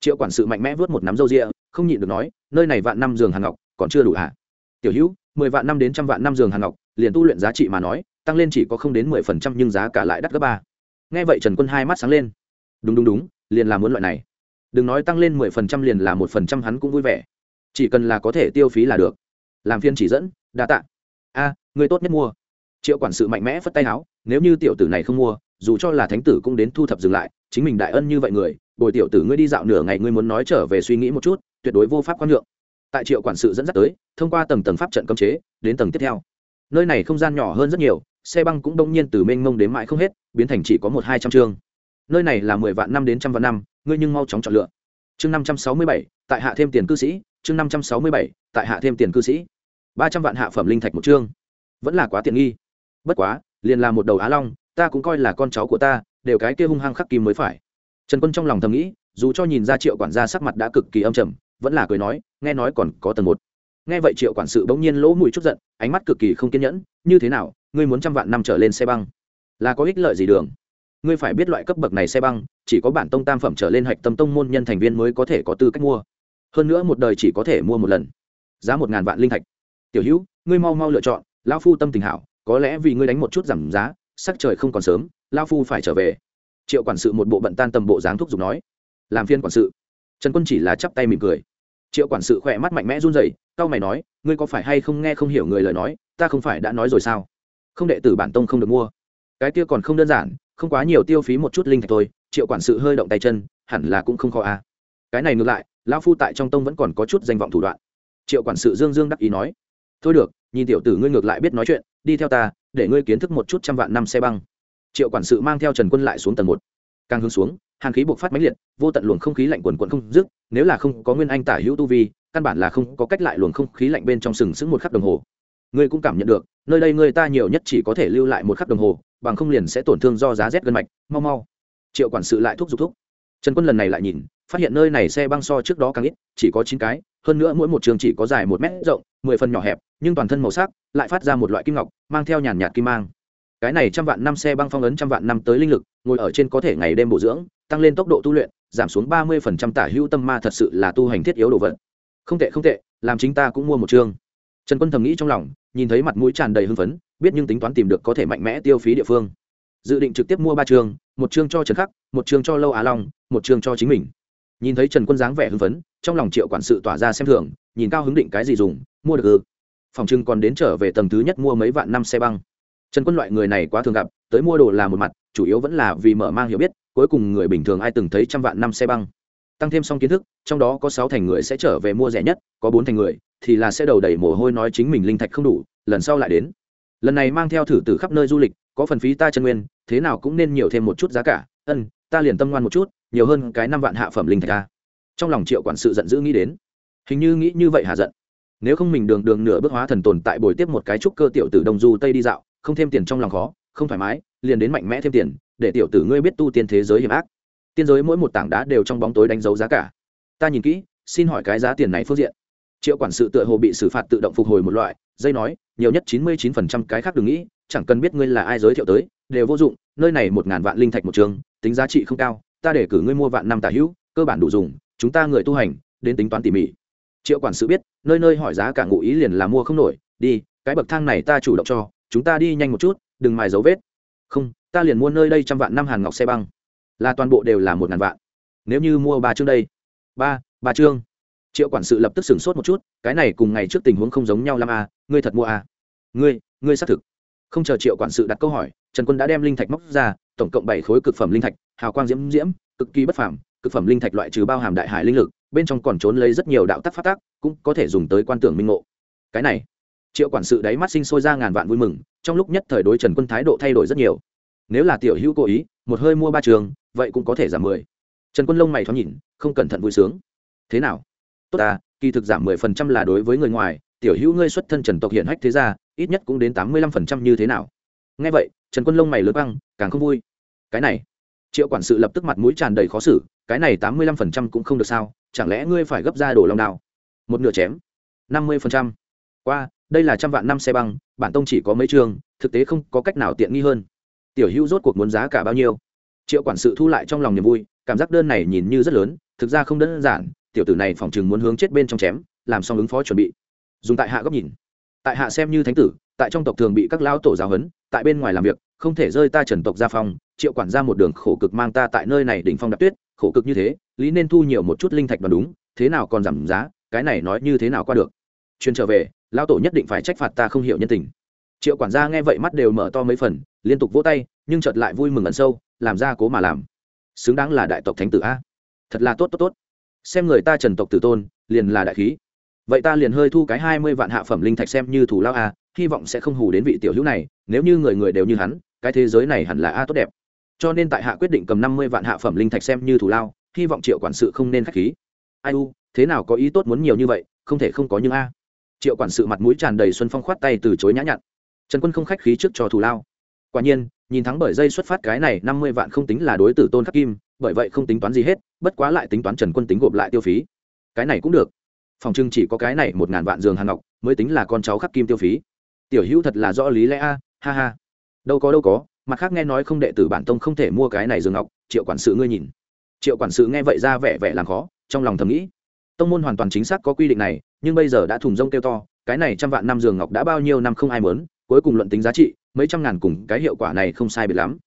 Triệu quản sự mạnh mẽ vớt một nắm râu rịa không nhịn được nói, nơi này vạn năm giường hàng ngọc, còn chưa đủ hả? Tiểu hữu, mười vạn năm đến trăm vạn năm giường hàng ngọc, liền tu luyện giá trị mà nói, tăng lên chỉ có không đến mười phần trăm nhưng giá cả lại đắt gấp ba. Nghe vậy trần quân hai mắt sáng lên. Đúng đúng đúng, liền là muốn loại này. Đừng nói tăng lên mười phần trăm liền là một phần trăm hắn cũng vui vẻ. Chỉ cần là có thể tiêu phí là được. Làm phiên chỉ dẫn, đa tạ a, người tốt nhất mua. Triệu quản sự mạnh mẽ phất tay áo nếu như tiểu tử này không mua, dù cho là thánh tử cũng đến thu thập dừng lại, chính mình đại ân như vậy người, bồi tiểu tử ngươi đi dạo nửa ngày ngươi muốn nói trở về suy nghĩ một chút, tuyệt đối vô pháp quan nhượng. Tại triệu quản sự dẫn dắt tới, thông qua tầng tầng pháp trận cấm chế, đến tầng tiếp theo. Nơi này không gian nhỏ hơn rất nhiều, xe băng cũng đông nhiên từ mênh mông đến mãi không hết, biến thành chỉ có một hai trăm chương. Nơi này là mười vạn năm đến trăm vạn năm, ngươi nhưng mau chóng chọn lựa. Chương năm trăm sáu mươi bảy, tại hạ thêm tiền cư sĩ, chương năm trăm sáu mươi bảy, tại hạ thêm tiền cư sĩ ba trăm vạn hạ phẩm linh thạch một chương. Vẫn là quá tiện nghi. Bất quá, liền là một đầu á long, ta cũng coi là con cháu của ta, đều cái kia hung hăng khắc kim mới phải. Trần quân trong lòng thầm nghĩ, dù cho nhìn ra triệu quản gia sắc mặt đã cực kỳ âm trầm, vẫn là cười nói, nghe nói còn có tầng một. Nghe vậy triệu quản sự bỗng nhiên lỗ mũi chút giận, ánh mắt cực kỳ không kiên nhẫn, như thế nào, ngươi muốn trăm vạn năm trở lên xe băng? Là có ích lợi gì đường? Ngươi phải biết loại cấp bậc này xe băng, chỉ có bản tông tam phẩm trở lên hạch tâm tông môn nhân thành viên mới có thể có tư cách mua. Hơn nữa một đời chỉ có thể mua một lần. Giá một ngàn vạn linh thạch tiểu hữu, ngươi mau mau lựa chọn, lão phu tâm tình hảo, có lẽ vì ngươi đánh một chút giảm giá, sắc trời không còn sớm, lão phu phải trở về. Triệu quản sự một bộ bận tan tầm bộ dáng thuốc dùng nói. Làm phiên quản sự. Trần quân chỉ là chắp tay mỉm cười. Triệu quản sự khỏe mắt mạnh mẽ run rẩy tao mày nói, ngươi có phải hay không nghe không hiểu người lời nói, ta không phải đã nói rồi sao? Không đệ tử bản tông không được mua. Cái kia còn không đơn giản, không quá nhiều tiêu phí một chút linh thạch thôi. Triệu quản sự hơi động tay chân, hẳn là cũng không khó a à. cái này ngược lại, lão phu tại trong tông vẫn còn có chút danh vọng thủ đoạn. Triệu quản sự dương dương đắc ý nói thôi được, nhìn tiểu tử ngươi ngược lại biết nói chuyện, đi theo ta, để ngươi kiến thức một chút trăm vạn năm xe băng. Triệu quản sự mang theo trần quân lại xuống tầng một. Càng hướng xuống hàn khí buộc phát mãnh liệt, vô tận luồng không khí lạnh quần quận không dứt, nếu là không có nguyên anh tả hữu tu vi, căn bản là không có cách lại luồng không khí lạnh bên trong sừng sững một khắc đồng hồ. Ngươi cũng cảm nhận được, nơi đây người ta nhiều nhất chỉ có thể lưu lại một khắc đồng hồ, bằng không liền sẽ tổn thương do giá rét gân mạch, mau mau. Triệu quản sự lại thúc giục thúc. Trần quân lần này lại nhìn phát hiện nơi này xe băng so trước đó càng ít, chỉ có chín cái, hơn nữa mỗi một trường chỉ có dài một mét rộng, mười phần nhỏ hẹp, nhưng toàn thân màu sắc lại phát ra một loại kim ngọc, mang theo nhàn nhạt kim mang. Cái này trăm vạn năm xe băng phong ấn trăm vạn năm tới linh lực, ngồi ở trên có thể ngày đêm bổ dưỡng, tăng lên tốc độ tu luyện, giảm xuống ba mươi phần trăm tả hữu tâm ma thật sự là tu hành thiết yếu đồ vật. Không tệ không tệ, làm chính ta cũng mua một chương trần quân thầm nghĩ trong lòng, nhìn thấy mặt mũi tràn đầy hưng phấn, biết nhưng tính toán tìm được có thể mạnh mẽ tiêu phí địa phương. Dự định trực tiếp mua ba chương một chương cho trần khắc, một chương cho lâu á long, một chương cho chính mình nhìn thấy trần quân dáng vẻ hưng phấn, trong lòng triệu quản sự tỏa ra xem thường, nhìn cao hứng định cái gì dùng, mua được ư? Phòng trưng còn đến trở về tầng thứ nhất mua mấy vạn năm xe băng. Trần quân loại người này quá thường gặp, tới mua đồ là một mặt, chủ yếu vẫn là vì mở mang hiểu biết, cuối cùng người bình thường ai từng thấy trăm vạn năm xe băng. Tăng thêm xong kiến thức, trong đó có sáu thành người sẽ trở về mua rẻ nhất, có bốn thành người thì là sẽ đầu đầy mồ hôi nói chính mình linh thạch không đủ, lần sau lại đến. Lần này mang theo thử từ khắp nơi du lịch, có phần phí ta chân nguyên, thế nào cũng nên nhiều thêm một chút giá cả. Ân, ta liền tâm ngoan một chút nhiều hơn cái năm vạn hạ phẩm linh thạch ta trong lòng triệu quản sự giận dữ nghĩ đến. Hình như nghĩ như vậy hà giận? Nếu không mình đường đường nửa bước hóa thần tồn tại bồi tiếp một cái trúc cơ tiểu tử đông du tây đi dạo, không thêm tiền trong lòng khó, không thoải mái, liền đến mạnh mẽ thêm tiền, để tiểu tử ngươi biết tu tiên thế giới hiểm ác. Tiên giới mỗi một tảng đá đều trong bóng tối đánh dấu giá cả. Ta nhìn kỹ, xin hỏi cái giá tiền này phương diện? Triệu quản sự tựa hồ bị xử phạt tự động phục hồi một loại, dây nói, nhiều nhất chín mươi chín phần trăm cái khác đừng nghĩ, chẳng cần biết ngươi là ai giới thiệu tới, đều vô dụng, nơi này một ngàn vạn linh thạch một trường, tính giá trị không cao ta để cử ngươi mua vạn năm tả hữu, cơ bản đủ dùng, chúng ta người tu hành, đến tính toán tỉ mỉ. Triệu quản sự biết, nơi nơi hỏi giá cả ngụ ý liền là mua không nổi, đi, cái bậc thang này ta chủ động cho, chúng ta đi nhanh một chút, đừng mài dấu vết. Không, ta liền mua nơi đây trăm vạn năm hàn ngọc xe băng. Là toàn bộ đều là một ngàn vạn. Nếu như mua ba chương đây. Ba ba chương. Triệu quản sự lập tức sửng sốt một chút, cái này cùng ngày trước tình huống không giống nhau lắm à ngươi thật mua à? Ngươi ngươi xác thực. Không chờ triệu quản sự đặt câu hỏi, trần quân đã đem linh thạch móc ra, tổng cộng bảy khối cực phẩm linh thạch hào quang diễm diễm, cực kỳ bất phàm, cực phẩm linh thạch loại trừ bao hàm đại hải linh lực, bên trong còn trốn lấy rất nhiều đạo tắc phát tác cũng có thể dùng tới quan tưởng minh ngộ. Cái này, triệu quản sự đáy mắt sinh sôi ra ngàn vạn vui mừng, trong lúc nhất thời đối trần quân thái độ thay đổi rất nhiều. Nếu là tiểu hữu cố ý, một hơi mua ba trường, vậy cũng có thể giảm mười. Trần quân lông mày thoáng nhìn, không cẩn thận vui sướng. Thế nào? Tốt ta, kỳ thực giảm mười phần trăm là đối với người ngoài, tiểu hữu ngươi xuất thân trần tộc hiển hách thế ra ít nhất cũng đến tám mươi lăm phần trăm như thế nào? Nghe vậy, trần quân lông mày lớn băng, càng không vui. Cái này triệu quản sự lập tức mặt mũi tràn đầy khó xử, cái này tám mươi lăm phần trăm cũng không được sao, chẳng lẽ ngươi phải gấp ra đổ lòng đào? một nửa chém, năm mươi phần trăm. Qua, đây là trăm vạn năm xe băng, bản tông chỉ có mấy trường, thực tế không có cách nào tiện nghi hơn. Tiểu hữu rốt cuộc muốn giá cả bao nhiêu? Triệu quản sự thu lại trong lòng niềm vui, cảm giác đơn này nhìn như rất lớn, thực ra không đơn giản, tiểu tử này phòng chừng muốn hướng chết bên trong chém, làm xong ứng phó chuẩn bị. Dùng tại hạ góc nhìn. Tại hạ xem như thánh tử, tại trong tộc thường bị các lão tổ giáo huấn, tại bên ngoài làm việc không thể rơi ta trần tộc gia phong, triệu quản Gia một đường khổ cực mang ta tại nơi này đỉnh phong đạp tuyết, khổ cực như thế, lý nên thu nhiều một chút linh thạch và đúng, thế nào còn giảm giá, cái này nói như thế nào qua được. Chuyên trở về, lão tổ nhất định phải trách phạt ta không hiểu nhân tình. Triệu quản gia nghe vậy mắt đều mở to mấy phần, liên tục vỗ tay, nhưng chợt lại vui mừng ẩn sâu, làm ra cố mà làm. Xứng đáng là đại tộc thánh tử a. Thật là tốt tốt tốt. Xem người ta trần tộc tử tôn, liền là đại khí. Vậy ta liền hơi thu cái hai mươi vạn hạ phẩm linh thạch xem như thủ lao a, hy vọng sẽ không hù đến vị tiểu hữu này, nếu như người người đều như hắn cái thế giới này hẳn là a tốt đẹp. Cho nên tại hạ quyết định cầm năm mươi vạn hạ phẩm linh thạch xem như thủ lao, hy vọng triệu quản sự không nên k h á c h khí. Ai u, thế nào có ý tốt muốn nhiều như vậy, không thể không có nhưng a. Triệu quản sự mặt mũi tràn đầy xuân phong khoát tay từ chối nhã nhặn. Trần quân không khách khí trước cho thủ lao. Quả nhiên, nhìn thắng bởi dây xuất phát cái này, năm mươi vạn không tính là đối tử tôn khắc kim, bởi vậy không tính toán gì hết, bất quá lại tính toán trần quân tính gộp lại tiêu phí. Cái này cũng được. Phòng trưng chỉ có cái này một ngàn vạn giường hàng ngọc, mới tính là con cháu khắc kim tiêu phí. Tiểu hữu thật là rõ lý lẽ a, ha ha đâu có đâu có, mặt khác nghe nói không đệ tử bản tông không thể mua cái này dường ngọc, triệu quản sự ngươi nhìn. Triệu quản sự nghe vậy ra vẻ vẻ làm khó, trong lòng thầm nghĩ. Tông môn hoàn toàn chính xác có quy định này, nhưng bây giờ đã thùng rông kêu to, cái này trăm vạn năm giường ngọc đã bao nhiêu năm không ai mớn cuối cùng luận tính giá trị, mấy trăm ngàn cùng cái hiệu quả này không sai biệt lắm.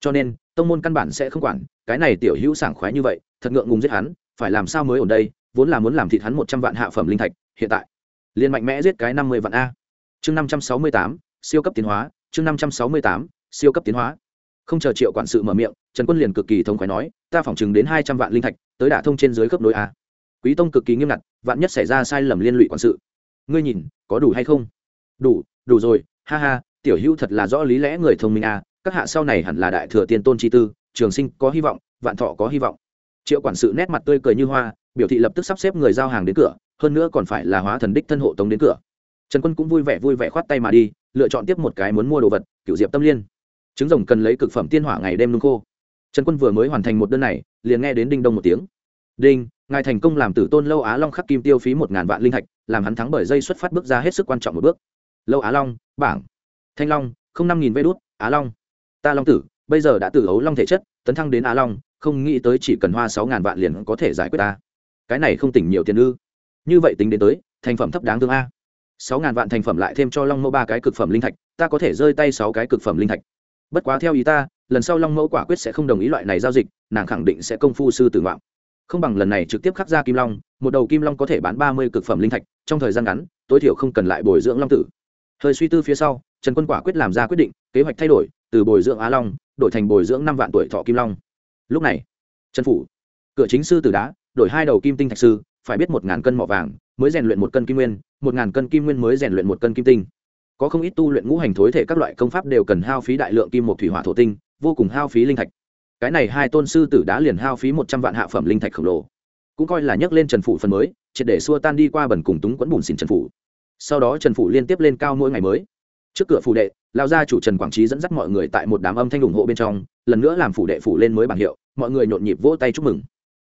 Cho nên, tông môn căn bản sẽ không quản, cái này tiểu hữu sảng khoái như vậy, thật ngượng ngùng giết hắn, phải làm sao mới ở đây, vốn là muốn làm thịt hắn một trăm vạn hạ phẩm linh thạch, hiện tại liền mạnh mẽ giết cái năm mươi vạn a. Chương năm trăm sáu mươi tám, siêu cấp tiến hóa chương năm trăm sáu mươi tám, siêu cấp tiến hóa. Không chờ triệu quản sự mở miệng, trần quân liền cực kỳ thống khoái nói, ta phỏng chừng đến hai trăm vạn linh thạch, tới đả thông trên dưới cấp nối a. Quý tông cực kỳ nghiêm ngặt, vạn nhất xảy ra sai lầm liên lụy quản sự. Ngươi nhìn, có đủ hay không? Đủ đủ rồi, ha ha, tiểu hữu thật là rõ lý lẽ người thông minh a, các hạ sau này hẳn là đại thừa tiên tôn chi tư, trường sinh có hy vọng, vạn thọ có hy vọng. Triệu quản sự nét mặt tươi cười như hoa, biểu thị lập tức sắp xếp người giao hàng đến cửa, hơn nữa còn phải là hóa thần đích thân hộ tống đến cửa. Trần quân cũng vui vẻ vui vẻ khoát tay mà đi lựa chọn tiếp một cái muốn mua đồ vật cựu diệp tâm liên. Trứng rồng cần lấy cực phẩm tiên hỏa ngày đêm nung khô. Trần quân vừa mới hoàn thành một đơn này, liền nghe đến đinh đông một tiếng. Đinh, ngài thành công làm tử tôn lâu á long khắc kim tiêu phí một ngàn vạn linh hạch, làm hắn thắng bởi dây xuất phát bước ra hết sức quan trọng một bước. Lâu á long, bảng. Thanh long, không năm nghìn vê đốt á long. Ta long tử, bây giờ đã tử ấu long thể chất, tấn thăng đến á long, không nghĩ tới chỉ cần hoa sáu ngàn vạn liền có thể giải quyết ta. Cái này không tỉnh nhiều tiền ư. Như vậy tính đến tới, thành phẩm thấp đáng thương a sáu ngàn vạn thành phẩm lại thêm cho long mẫu ba cái cực phẩm linh thạch, ta có thể rơi tay sáu cái cực phẩm linh thạch. Bất quá theo ý ta, lần sau long mẫu quả quyết sẽ không đồng ý loại này giao dịch, nàng khẳng định sẽ công phu sư tử ngoạm. Không bằng lần này trực tiếp khắc ra kim long, một đầu kim long có thể bán ba mươi cực phẩm linh thạch, trong thời gian ngắn, tối thiểu không cần lại bồi dưỡng long tử. Thời suy tư phía sau, trần quân quả quyết làm ra quyết định, kế hoạch thay đổi, từ bồi dưỡng á long, đổi thành bồi dưỡng năm vạn tuổi thọ kim long. Lúc này, trần phủ, cửa chính sư tử đá, đổi hai đầu kim tinh thạch sư, phải biết một ngàn cân mỏ vàng mới rèn luyện một cân kim nguyên, một ngàn cân kim nguyên mới rèn luyện một cân kim tinh. Có không ít tu luyện ngũ hành thối thể các loại công pháp đều cần hao phí đại lượng kim một thủy hỏa thổ tinh, vô cùng hao phí linh thạch. Cái này hai tôn sư tử đã liền hao phí một trăm vạn hạ phẩm linh thạch khổng lồ. Cũng coi là nhấc lên trần phủ phần mới, triệt để xua tan đi qua bẩn cùng túng quẫn bùn xỉn trần phủ. Sau đó trần phủ liên tiếp lên cao mỗi ngày mới. Trước cửa phủ đệ lao gia chủ trần quảng trí dẫn dắt mọi người tại một đám âm thanh ủng hộ bên trong, lần nữa làm phủ đệ phủ lên mới bảng hiệu, mọi người nhộn nhịp vỗ tay chúc mừng.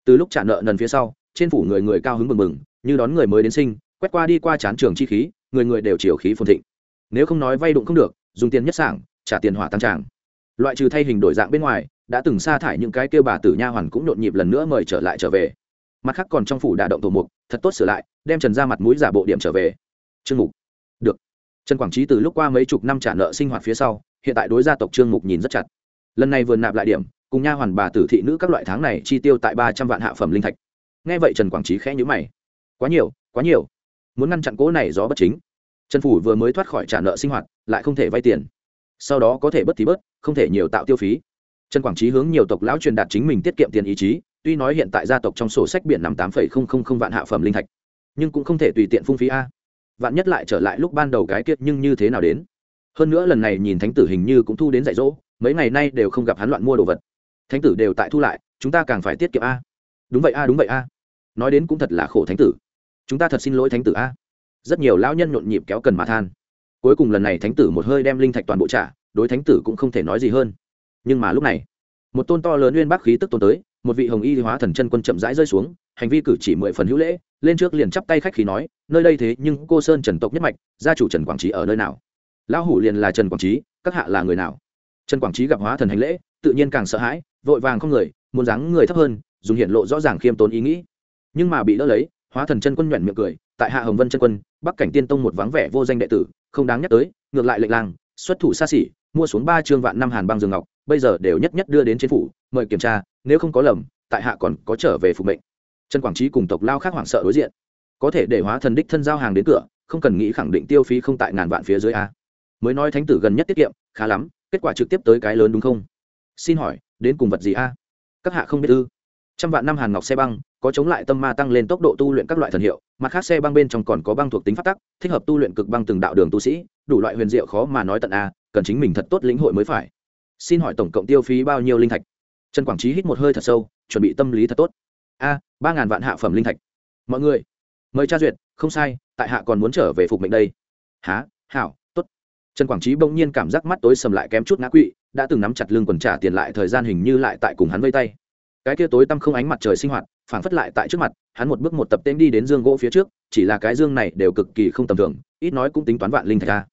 Từ lúc trả nợ nần phía sau, trên phủ người người cao hứng mừng mừng như đón người mới đến sinh, quét qua đi qua chán trường chi khí, người người đều chiều khí phồn thịnh. Nếu không nói vay đụng không được, dùng tiền nhất sảng, trả tiền hỏa tăng tràng. Loại trừ thay hình đổi dạng bên ngoài, đã từng sa thải những cái kêu bà tử nha hoàn cũng nhộn nhịp lần nữa mời trở lại trở về. Mặt khác còn trong phủ đà động thổ mục, thật tốt sửa lại, đem trần ra mặt mũi giả bộ điểm trở về. Trương mục. Được. Trần quảng trí từ lúc qua mấy chục năm trả nợ sinh hoạt phía sau, hiện tại đối gia tộc trương mục nhìn rất chặt. Lần này vừa nạp lại điểm, cùng nha hoàn bà tử thị nữ các loại tháng này chi tiêu tại ba trăm vạn hạ phẩm linh thạch. Nghe vậy trần quảng trí khẽ nhữ mày quá nhiều quá nhiều. Muốn ngăn chặn cố này gió bất chính. Trần phủ vừa mới thoát khỏi trả nợ sinh hoạt, lại không thể vay tiền. Sau đó có thể bất thì bớt, không thể nhiều tạo tiêu phí. Trần quảng trí hướng nhiều tộc lão truyền đạt chính mình tiết kiệm tiền ý chí, tuy nói hiện tại gia tộc trong sổ sách biển nằm tám vạn hạ phẩm linh thạch, nhưng cũng không thể tùy tiện phung phí a. Vạn nhất lại trở lại lúc ban đầu cái kiệt nhưng như thế nào đến? Hơn nữa lần này nhìn thánh tử hình như cũng thu đến dạy dỗ, mấy ngày nay đều không gặp hắn loạn mua đồ vật. Thánh tử đều tại thu lại, chúng ta càng phải tiết kiệm a. Đúng vậy a, đúng vậy a. Nói đến cũng thật là khổ thánh tử chúng ta thật xin lỗi thánh tử a. Rất nhiều lão nhân nhộn nhịp kéo cần mà than. Cuối cùng lần này thánh tử một hơi đem linh thạch toàn bộ trả, đối thánh tử cũng không thể nói gì hơn. Nhưng mà lúc này, một tôn to lớn nguyên bác khí tức tôn tới, một vị hồng y hóa thần chân quân chậm rãi rơi xuống, hành vi cử chỉ mười phần hữu lễ, lên trước liền chắp tay khách khí nói, nơi đây thế, nhưng cô sơn trần tộc nhất mạch, gia chủ trần quảng trí ở nơi nào? Lão hủ liền là trần quảng trí, các hạ là người nào? Trần quảng trí gặp hóa thần hành lễ, tự nhiên càng sợ hãi, vội vàng không người, muốn dáng người thấp hơn, dùng hiện lộ rõ ràng khiêm tốn ý nghĩ. Nhưng mà bị đỡ lấy hóa thần chân quân nhuận miệng cười, tại hạ hồng vân chân quân, bắc cảnh tiên tông một vắng vẻ vô danh đệ tử, không đáng nhắc tới, ngược lại lệnh làng, xuất thủ xa xỉ, mua xuống ba trương vạn năm hàn băng dương ngọc, bây giờ đều nhất nhất đưa đến trên phủ, mời kiểm tra, nếu không có lầm, tại hạ còn có trở về phục mệnh. Trần quảng trí cùng tộc lao khác hoảng sợ đối diện. Có thể để hóa thần đích thân giao hàng đến cửa, không cần nghĩ khẳng định tiêu phí không tại ngàn vạn phía dưới a. Mới nói thánh tử gần nhất tiết kiệm, khá lắm, kết quả trực tiếp tới cái lớn đúng không? Xin hỏi, đến cùng vật gì a? Các hạ không biết ư? Trăm vạn năm hàn ngọc xe băng có chống lại tâm ma tăng lên tốc độ tu luyện các loại thần hiệu, mặt khác xe băng bên trong còn có băng thuộc tính phát tắc, thích hợp tu luyện cực băng từng đạo đường tu sĩ, đủ loại huyền diệu khó mà nói tận a, cần chính mình thật tốt lĩnh hội mới phải. Xin hỏi tổng cộng tiêu phí bao nhiêu linh thạch? Trần quảng trí hít một hơi thật sâu, chuẩn bị tâm lý thật tốt. A, ba ngàn vạn hạ phẩm linh thạch. Mọi người, mời tra duyệt, không sai, tại hạ còn muốn trở về phục mệnh đây. Há hảo t ố t trần quảng trí bỗng nhiên cảm giác mắt tối sầm lại kém chút ngã quỵ, đã từng nắm chặt lưng quần trả tiền lại thời gian hình như lại tại cùng hắn vây tay. Cái kia tối tăm không ánh mặt trời sinh hoạt phảng phất lại tại trước mặt, hắn một bước một tập tên đi đến dương gỗ phía trước, chỉ là cái dương này đều cực kỳ không tầm thường, ít nói cũng tính toán vạn linh thạch ra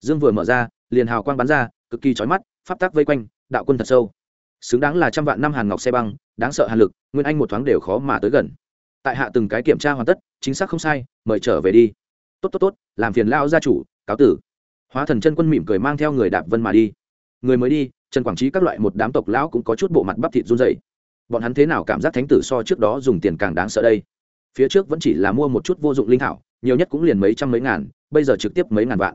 dương vừa mở ra, liền hào quang bắn ra, cực kỳ trói mắt, pháp tắc vây quanh, đạo quân thật sâu. Xứng đáng là trăm vạn năm hàn ngọc xe băng, đáng sợ hàn lực, nguyên anh một thoáng đều khó mà tới gần. Tại hạ từng cái kiểm tra hoàn tất, chính xác không sai, mời trở về đi. Tốt tốt tốt, làm phiền lao gia chủ, cáo tử. Hóa thần chân quân mỉm cười mang theo người đạp vân mà đi. Người mới đi, trần quảng trí các loại một đám tộc lão cũng có chút bộ mặt bắp thịt run dày bọn hắn thế nào cảm giác thánh tử so trước đó dùng tiền càng đáng sợ đây? Phía trước vẫn chỉ là mua một chút vô dụng linh thảo, nhiều nhất cũng liền mấy trăm mấy ngàn, bây giờ trực tiếp mấy ngàn vạn.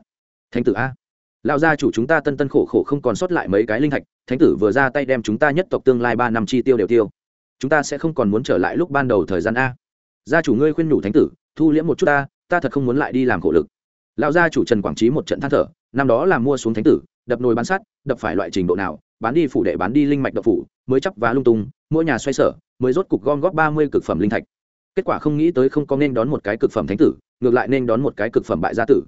Thánh tử a, lão gia chủ chúng ta tân tân khổ khổ không còn sót lại mấy cái linh thạch, thánh tử vừa ra tay đem chúng ta nhất tộc tương lai ba năm chi tiêu đều tiêu. Chúng ta sẽ không còn muốn trở lại lúc ban đầu thời gian a. Gia chủ ngươi khuyên nhủ thánh tử, thu liễm một chút ta ta thật không muốn lại đi làm khổ lực. Lão gia chủ trần quảng trí một trận than thở, năm đó là mua xuống thánh tử, đập nồi bán sắt, đập phải loại trình độ nào, bán đi phủ đệ, bán đi linh mạch đập phủ, mới chấp vá lung tung mỗi nhà xoay sở, mới rốt cục gom góp ba mươi cực phẩm linh thạch. Kết quả không nghĩ tới không có nên đón một cái cực phẩm thánh tử, ngược lại nên đón một cái cực phẩm bại gia tử.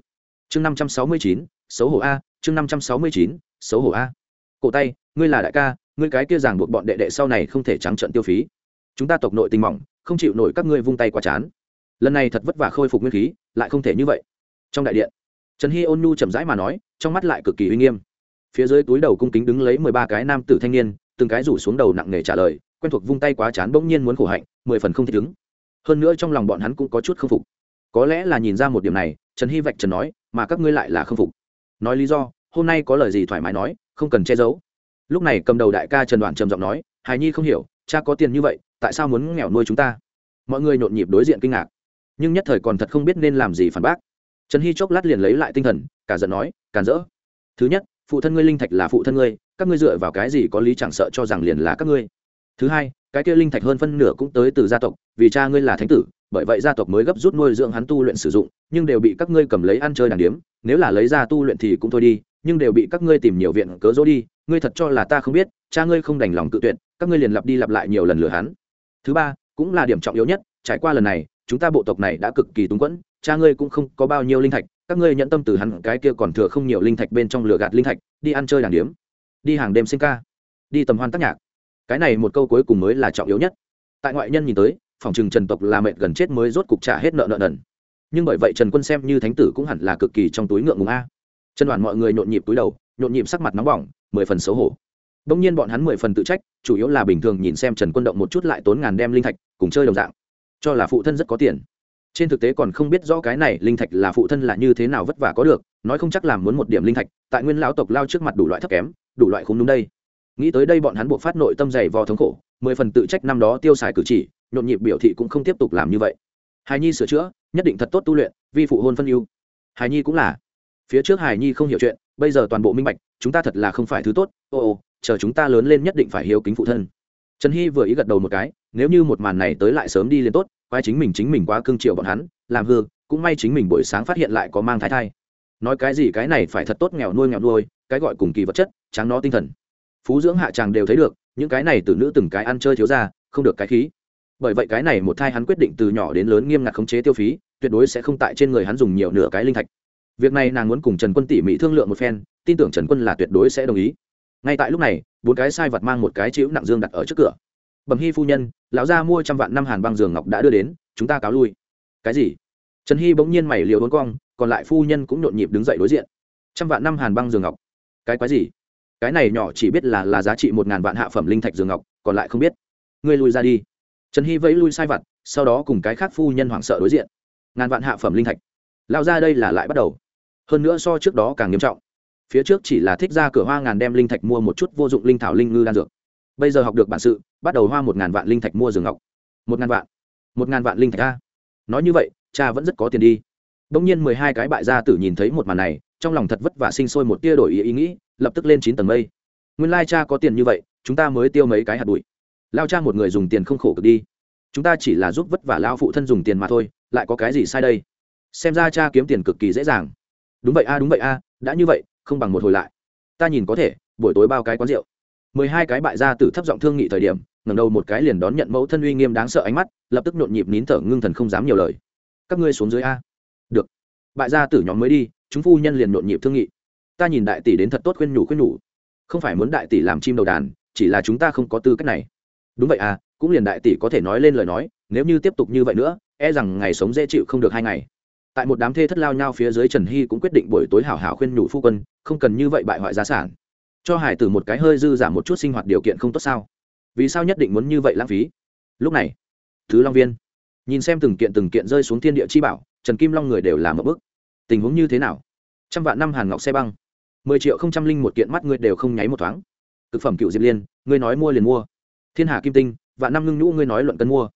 Chương năm trăm sáu mươi chín, xấu hổ a, chương năm trăm sáu mươi chín, xấu hổ a. Cổ tay, ngươi là đại ca, ngươi cái kia giảng buộc bọn đệ đệ sau này không thể trắng trận tiêu phí. Chúng ta tộc nội tình mỏng, không chịu nổi các ngươi vung tay quá chán. Lần này thật vất vả khôi phục nguyên khí, lại không thể như vậy. Trong đại điện, trần hy ôn nhu chậm rãi mà nói, trong mắt lại cực kỳ uy nghiêm. Phía dưới túi đầu cung kính đứng lấy mười ba cái nam tử thanh niên, từng cái rủ xuống đầu nặng nề trả lời quen thuộc vung tay quá chán bỗng nhiên muốn khổ hạnh, mười phần không thích ứng hơn nữa trong lòng bọn hắn cũng có chút k phục. Có lẽ là nhìn ra một điểm này, trần hy vạch trần nói, mà các ngươi lại là k phục. Nói lý do, hôm nay có lời gì thoải mái nói, không cần che giấu. Lúc này cầm đầu đại ca trần đoạn trầm giọng nói, hài nhi không hiểu, cha có tiền như vậy, tại sao muốn nghèo nuôi chúng ta? Mọi người nhộn nhịp đối diện kinh ngạc. Nhưng nhất thời còn thật không biết nên làm gì phản bác. Trần hy chốc lát liền lấy lại tinh thần, cả giận nói, càn rỡ thứ nhất, phụ thân ngươi linh thạch là phụ thân ngươi, các ngươi dựa vào cái gì có lý chẳng sợ cho rằng liền là các ngươi? Thứ hai, cái kia linh thạch hơn phân nửa cũng tới từ gia tộc, vì cha ngươi là thánh tử, bởi vậy gia tộc mới gấp rút nuôi dưỡng hắn tu luyện sử dụng, nhưng đều bị các ngươi cầm lấy ăn chơi đàn điếm, nếu là lấy ra tu luyện thì cũng thôi đi, nhưng đều bị các ngươi tìm nhiều viện cớ dỗ đi, ngươi thật cho là ta không biết, cha ngươi không đành lòng tự tuyệt, các ngươi liền lặp đi lặp lại nhiều lần lừa hắn. Thứ ba, cũng là điểm trọng yếu nhất, trải qua lần này, chúng ta bộ tộc này đã cực kỳ túng quẫn, cha ngươi cũng không có bao nhiêu linh thạch, các ngươi nhận tâm từ hắn, cái kia còn thừa không nhiều linh thạch bên trong lửa gạt linh thạch, đi ăn chơi đàn điếm. Đi hàng đêm sinh ca. Đi tầm hoan tác nhạc cái này một câu cuối cùng mới là trọng yếu nhất. Tại ngoại nhân nhìn tới, phòng trừng trần tộc là mệt gần chết mới rốt cục trả hết nợ nợ nần. Nhưng bởi vậy trần quân xem như thánh tử cũng hẳn là cực kỳ trong túi ngượng ngùng a. Chân đoàn mọi người nhộn nhịp túi đầu, nhộn nhịp sắc mặt nóng bỏng, mười phần xấu hổ. Đông nhiên bọn hắn mười phần tự trách, chủ yếu là bình thường nhìn xem trần quân động một chút lại tốn ngàn đem linh thạch, cùng chơi đồng dạng. Cho là phụ thân rất có tiền. Trên thực tế còn không biết rõ cái này linh thạch là phụ thân là như thế nào vất vả có được, nói không chắc làm muốn một điểm linh thạch, tại nguyên lão tộc lao trước mặt đủ loại thấp kém, đủ loại không đúng đây nghĩ tới đây bọn hắn buộc phát nội tâm dày vò thống khổ, mười phần tự trách năm đó tiêu xài cử chỉ, nhộn nhịp biểu thị cũng không tiếp tục làm như vậy. Hài nhi sửa chữa, nhất định thật tốt tu luyện, vi phụ hôn phân ưu. Hài nhi cũng là. Phía trước hài nhi không hiểu chuyện, bây giờ toàn bộ minh bạch, chúng ta thật là không phải thứ tốt, ô ô, chờ chúng ta lớn lên nhất định phải hiếu kính phụ thân. Trần hy vừa ý gật đầu một cái, nếu như một màn này tới lại sớm đi lên tốt quay chính mình chính mình quá cương triệu bọn hắn, làm hư, cũng may chính mình buổi sáng phát hiện lại có mang thai thai. Nói cái gì cái này phải thật tốt nghèo nuôi nghèo nuôi, cái gọi cùng kỳ vật chất, tráng nó tinh thần phú dưỡng hạ tràng đều thấy được, những cái này từ nữ từng cái ăn chơi thiếu ra, không được cái khí. Bởi vậy cái này một thai hắn quyết định từ nhỏ đến lớn nghiêm ngặt khống chế tiêu phí, tuyệt đối sẽ không tại trên người hắn dùng nhiều nửa cái linh thạch. Việc này nàng muốn cùng trần quân tỉ mỉ thương lượng một phen, tin tưởng trần quân là tuyệt đối sẽ đồng ý. Ngay tại lúc này, bốn cái sai vật mang một cái chữ nặng dương đặt ở trước cửa. Bẩm hy phu nhân, lão gia mua trăm vạn năm hàn băng giường ngọc đã đưa đến, chúng ta cáo lui. Cái gì? Trần hy bỗng nhiên mày liều hôn cong, còn lại phu nhân cũng nhộn nhịp đứng dậy đối diện. Trăm vạn năm hàn băng giường ngọc. Cái quái gì? Cái này nhỏ chỉ biết là là giá trị một ngàn vạn hạ phẩm linh thạch dương ngọc, còn lại không biết. Ngươi lui ra đi. Trần hy vẫy lui sai vặt, sau đó cùng cái khác phu nhân hoảng sợ đối diện. Ngàn vạn hạ phẩm linh thạch. Lao ra đây là lại bắt đầu. Hơn nữa so trước đó càng nghiêm trọng. Phía trước chỉ là thích ra cửa hoa ngàn đem linh thạch mua một chút vô dụng linh thảo linh ngư đan dược. Bây giờ học được bản sự, bắt đầu hoa một ngàn vạn linh thạch mua rừng ngọc. Một ngàn vạn. Một ngàn vạn linh thạch a. Nói như vậy, cha vẫn rất có tiền đi. Đông nhiên mười hai cái bại gia tử nhìn thấy một màn này trong lòng thật vất vả sinh sôi một tia đổi ý, ý nghĩ lập tức lên chín tầng mây. Nguyên lai cha có tiền như vậy chúng ta mới tiêu mấy cái hạt bụi. Lao cha một người dùng tiền không khổ cực đi. Chúng ta chỉ là giúp vất vả lao phụ thân dùng tiền mà thôi lại có cái gì sai đây? Xem ra cha kiếm tiền cực kỳ dễ dàng. Đúng vậy a đúng vậy a đã như vậy không bằng một hồi lại. Ta nhìn có thể buổi tối bao cái quán rượu. Mười hai cái bại gia tử thấp giọng thương nghị thời điểm ngẩng đầu một cái liền đón nhận mẫu thân uy nghiêm đáng sợ ánh mắt lập tức nhộn nhịp nín thở ngưng thần không dám nhiều lời. Các ngươi xuống dưới a. Được. Bại gia tử nhóm mới đi chúng phu nhân liền nhộn nhịp thương nghị. Ta nhìn đại tỷ đến thật tốt khuyên nhủ khuyên nhủ. Không phải muốn đại tỷ làm chim đầu đàn, chỉ là chúng ta không có tư cách này. Đúng vậy à cũng liền đại tỷ có thể nói lên lời nói, nếu như tiếp tục như vậy nữa e rằng ngày sống dễ chịu không được hai ngày. Tại một đám thê thất lao nhau phía dưới trần hy cũng quyết định buổi tối hảo hảo khuyên nhủ phu quân, không cần như vậy bại hoại gia sản. Cho hải tử một cái hơi dư giảm một chút sinh hoạt điều kiện không tốt sao? Vì sao nhất định muốn như vậy lãng phí? Lúc này, thứ long viên, nhìn xem từng kiện từng kiện rơi xuống thiên địa chi bảo, trần kim long người đều làm một bức tình huống như thế nào? Trăm vạn năm hàn ngọc xe băng. Mười triệu không trăm linh một kiện mắt ngươi đều không nháy một thoáng. Thực phẩm cựu diệp liên, ngươi nói mua liền mua. Thiên hà kim tinh, vạn năm ngưng nhũ ngươi nói luận cân mua.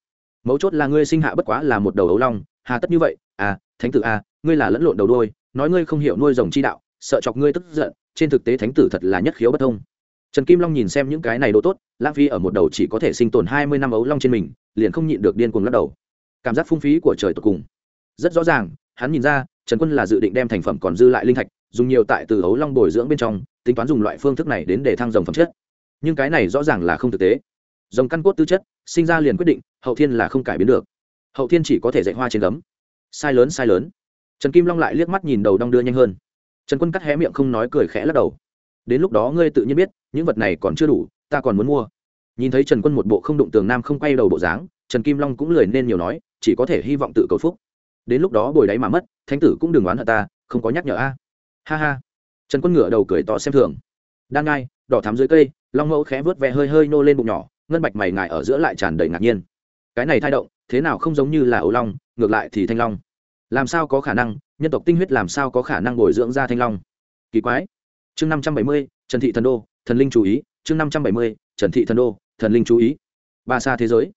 Mấu chốt là ngươi sinh hạ bất quá là một đầu ấu long, hà tất như vậy. À thánh tử à ngươi là lẫn lộn đầu đôi, nói ngươi không hiểu nuôi rồng chi đạo, sợ chọc ngươi tức giận, trên thực tế thánh tử thật là nhất khiếu bất thông. Trần kim long nhìn xem những cái này đồ tốt, lãng phí ở một đầu chỉ có thể sinh tồn hai mươi năm ấu long trên mình, liền không nhịn được điên cuồng lắc đầu. Cảm giác phung phí của trời tột cùng. Rất rõ ràng, hắn nhìn ra trần quân là dự định đem thành phẩm còn dư lại linh thạch, dùng nhiều tại từ hấu long bồi dưỡng bên trong, tính toán dùng loại phương thức này đến để thăng dòng phẩm chất. Nhưng cái này rõ ràng là không thực tế. Dòng căn cốt tư chất, sinh ra liền quyết định, hậu thiên là không cải biến được. Hậu thiên chỉ có thể dạy hoa trên gấm. Sai lớn sai lớn. Trần kim long lại liếc mắt nhìn đầu đong đưa nhanh hơn. Trần quân cắt hé miệng không nói cười khẽ lắc đầu. Đến lúc đó ngươi tự nhiên biết, những vật này còn chưa đủ, ta còn muốn mua. Nhìn thấy trần quân một bộ không đụng tường nam không quay đầu bộ dáng, trần kim long cũng lười nên nhiều nói, chỉ có thể hy vọng tự cầu phúc. Đến lúc đó bồi đáy mà mất thánh tử cũng đừng oán hận ta, không có nhắc nhở a. Ha ha. Trần quân ngửa đầu cười to xem thường. Đang ngai, đỏ thắm dưới cây, long mẫu khẽ vớt ve hơi hơi nô lên bụng nhỏ, ngân bạch mày ngài ở giữa lại tràn đầy ngạc nhiên. Cái này thay động, thế nào không giống như là ấu long, ngược lại thì thanh long. Làm sao có khả năng, nhân tộc tinh huyết làm sao có khả năng bồi dưỡng ra thanh long? Kỳ quái. Chương năm trăm bảy mươi, trần thị thần đô, thần linh chú ý. Chương năm trăm bảy mươi, trần thị thần đô, thần linh chú ý. Ba xa thế giới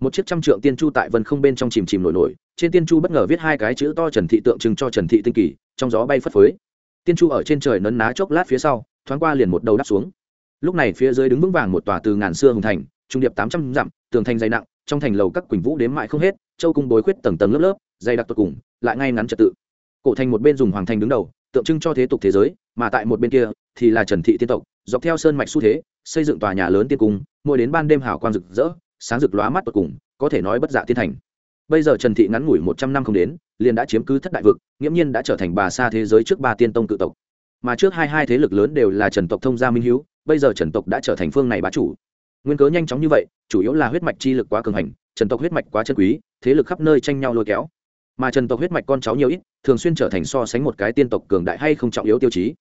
một chiếc trăm trượng tiên chu tại vân không bên trong chìm chìm nổi nổi, trên tiên chu bất ngờ viết hai cái chữ to trần thị tượng trưng cho trần thị tinh kỳ, trong gió bay phất phới. Tiên chu ở trên trời nấn ná chốc lát phía sau, thoáng qua liền một đầu đắp xuống. Lúc này phía dưới đứng vững vàng một tòa từ ngàn xưa hùng thành, trung điệp tám trăm dặm, tường thành dày nặng, trong thành lầu các quỳnh vũ đếm mãi không hết, châu cung bối khuyết tầng tầng lớp lớp, dày đặc tột cùng, lại ngay ngắn trật tự. Cổ thành một bên dùng hoàng thành đứng đầu, tượng trưng cho thế tục thế giới, mà tại một bên kia thì là trần thị tiên tộc, dọc theo sơn mạch xu thế, xây dựng tòa nhà lớn tiên cung, mỗi đến ban đêm hào quang rực rỡ sáng rực lóa mắt tột cùng, có thể nói bất dạ thiên thành. Bây giờ trần thị ngắn ngủi một trăm năm không đến, liền đã chiếm cứ thất đại vực, nghiễm nhiên đã trở thành bà xa thế giới trước ba tiên tông cự tộc. Mà trước hai hai thế lực lớn đều là trần tộc thông gia minh hữu bây giờ trần tộc đã trở thành phương này bá chủ. Nguyên cớ nhanh chóng như vậy, chủ yếu là huyết mạch chi lực quá cường hành, trần tộc huyết mạch quá chân quý, thế lực khắp nơi tranh nhau lôi kéo. Mà trần tộc huyết mạch con cháu nhiều ít, thường xuyên trở thành so sánh một cái tiên tộc cường đại hay không trọng yếu tiêu chí.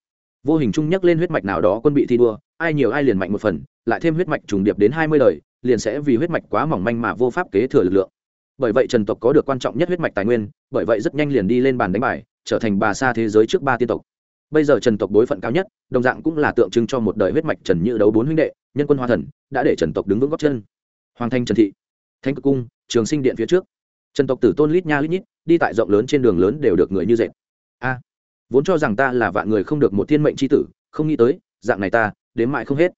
Vô hình chung nhắc lên huyết mạch nào đó quân bị thi đua, ai nhiều ai liền mạnh một phần, lại thêm huyết mạch trùng điệp đến hai mươi đời liền sẽ vì huyết mạch quá mỏng manh mà vô pháp kế thừa lực lượng. Bởi vậy trần tộc có được quan trọng nhất huyết mạch tài nguyên, bởi vậy rất nhanh liền đi lên bàn đánh bài, trở thành bà xa thế giới trước ba tiên tộc. Bây giờ trần tộc đối phận cao nhất, đồng dạng cũng là tượng trưng cho một đời huyết mạch trần như đấu bốn huynh đệ, nhân quân hoa thần, đã để trần tộc đứng vững góc chân. Hoàng thanh trần thị thanh cực cung, trường sinh điện phía trước. Trần tộc tử tôn lít nha lít nhít, đi tại rộng lớn trên đường lớn đều được người như dệt. A, vốn cho rằng ta là vạn người không được một thiên mệnh c h i tử, không nghĩ tới, dạng này ta, đến mãi không hết.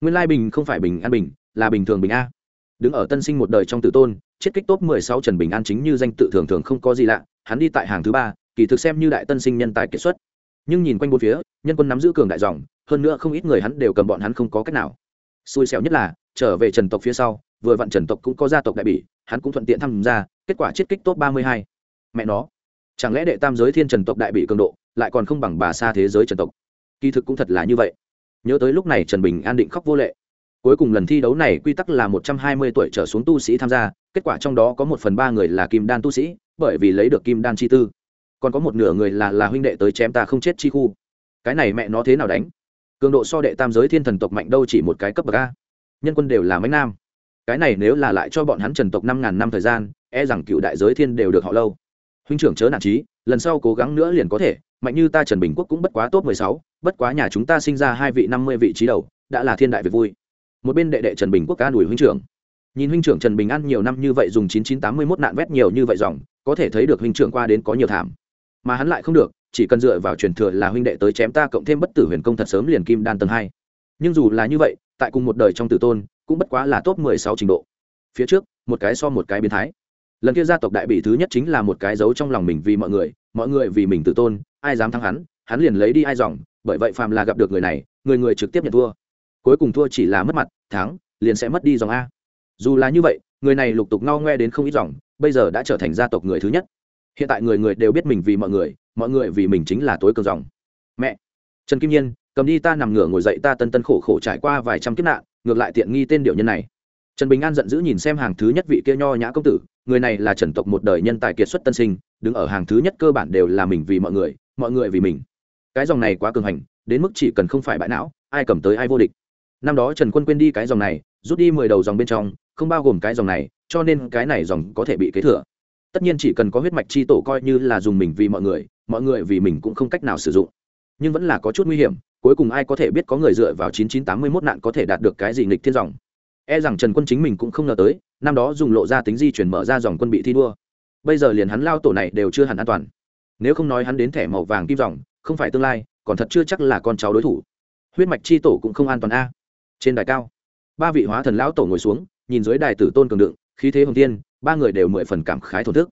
Nguyên lai bình không phải bình an bình là bình thường bình a. Đứng ở tân sinh một đời trong tử tôn chiết kích top mười sáu trần bình an chính như danh tự thường thường không có gì lạ, hắn đi tại hàng thứ ba, kỳ thực xem như đại tân sinh nhân tài kiệt xuất. Nhưng nhìn quanh bốn phía, nhân quân nắm giữ cường đại dòng, hơn nữa không ít người hắn đều cầm bọn hắn không có cách nào. Xui xẻo nhất là, trở về trần tộc phía sau, vừa vặn trần tộc cũng có gia tộc đại bỉ, hắn cũng thuận tiện tham gia, kết quả chiết kích top ba mươi hai. Mẹ nó, chẳng lẽ đệ tam giới thiên trần tộc đại bị cường độ lại còn không bằng bà xa thế giới trần tộc? Kỳ thực cũng thật là như vậy. Nhớ tới lúc này trần bình an định khóc vô lệ cuối cùng lần thi đấu này quy tắc là một trăm hai mươi tuổi trở xuống tu sĩ tham gia, kết quả trong đó có một phần ba người là kim đan tu sĩ, bởi vì lấy được kim đan chi tư. Còn có một nửa người là là huynh đệ tới chém ta không chết chi khu. Cái này mẹ nó thế nào đánh? Cường độ so đệ tam giới thiên thần tộc mạnh đâu chỉ một cái cấp bậc a? Nhân quân đều là mấy nam. Cái này nếu là lại cho bọn hắn trần tộc năm ngàn năm thời gian e rằng cựu đại giới thiên đều được họ lâu. Huynh trưởng chớ nản trí lần sau cố gắng nữa liền có thể, mạnh như ta trần bình quốc cũng bất quá tốt mười sáu, bất quá nhà chúng ta sinh ra hai vị năm mươi vị trí đầu, đã là thiên đại việc vui một bên đệ đệ trần bình quốc ca đùi huynh trưởng. Nhìn huynh trưởng trần bình an nhiều năm như vậy dùng chín chín tám mươi mốt nạn vét nhiều như vậy dòng, có thể thấy được huynh trưởng qua đến có nhiều thảm. Mà hắn lại không được, chỉ cần dựa vào truyền thừa là huynh đệ tới chém ta cộng thêm bất tử huyền công thật sớm liền kim đan tầng hai. Nhưng dù là như vậy, tại cùng một đời trong tử tôn, cũng bất quá là top mười sáu trình độ. Phía trước, một cái so một cái biến thái. Lần kia gia tộc đại bị thứ nhất chính là một cái giấu trong lòng mình vì mọi người mọi người vì mình tự tôn, ai dám thắng hắn hắn liền lấy đi ai dòng, bởi vậy phàm là gặp được người này, người người trực tiếp nhận thua cuối cùng thua chỉ là mất mặt, thắng, liền sẽ mất đi dòng a. Dù là như vậy, người này lục tục ngao ngoe đến không ít dòng, bây giờ đã trở thành gia tộc người thứ nhất. Hiện tại người người đều biết mình vì mọi người mọi người vì mình chính là tối cường dòng. Mẹ! Trần kim nhiên, cầm đi ta nằm ngửa ngồi dậy ta tân tân khổ khổ trải qua vài trăm kiếp nạn, ngược lại tiện nghi tên điệu nhân này. Trần bình an giận dữ nhìn xem hàng thứ nhất vị kia nho nhã công tử, người này là trần tộc một đời nhân tài kiệt xuất tân sinh, đứng ở hàng thứ nhất cơ bản đều là mình vì mọi người mọi người vì mình. Cái dòng này quá cường hành, đến mức chỉ cần không phải bãi não, ai cầm tới ai vô địch năm đó trần quân quên đi cái dòng này, rút đi mười đầu dòng bên trong, không bao gồm cái dòng này, cho nên cái này dòng có thể bị kế thừa. Tất nhiên chỉ cần có huyết mạch chi tổ coi như là dùng mình vì mọi người mọi người vì mình cũng không cách nào sử dụng. Nhưng vẫn là có chút nguy hiểm, cuối cùng ai có thể biết có người dựa vào chín chín tám mươi mốt nạn có thể đạt được cái gì nghịch thiên dòng. E rằng trần quân chính mình cũng không ngờ tới, năm đó dùng lộ ra tính di chuyển mở ra dòng quân bị thi đua. Bây giờ liền hắn lao tổ này đều chưa hẳn an toàn. Nếu không nói hắn đến thẻ màu vàng kim dòng, không phải tương lai, còn thật chưa chắc là con cháu đối thủ. Huyết mạch chi tổ cũng không an toàn a trên đài cao, ba vị hóa thần lão tổ ngồi xuống, nhìn dưới đài tử tôn cường đựng, khí thế hồng tiên ba người đều mười phần cảm khái thổn thức.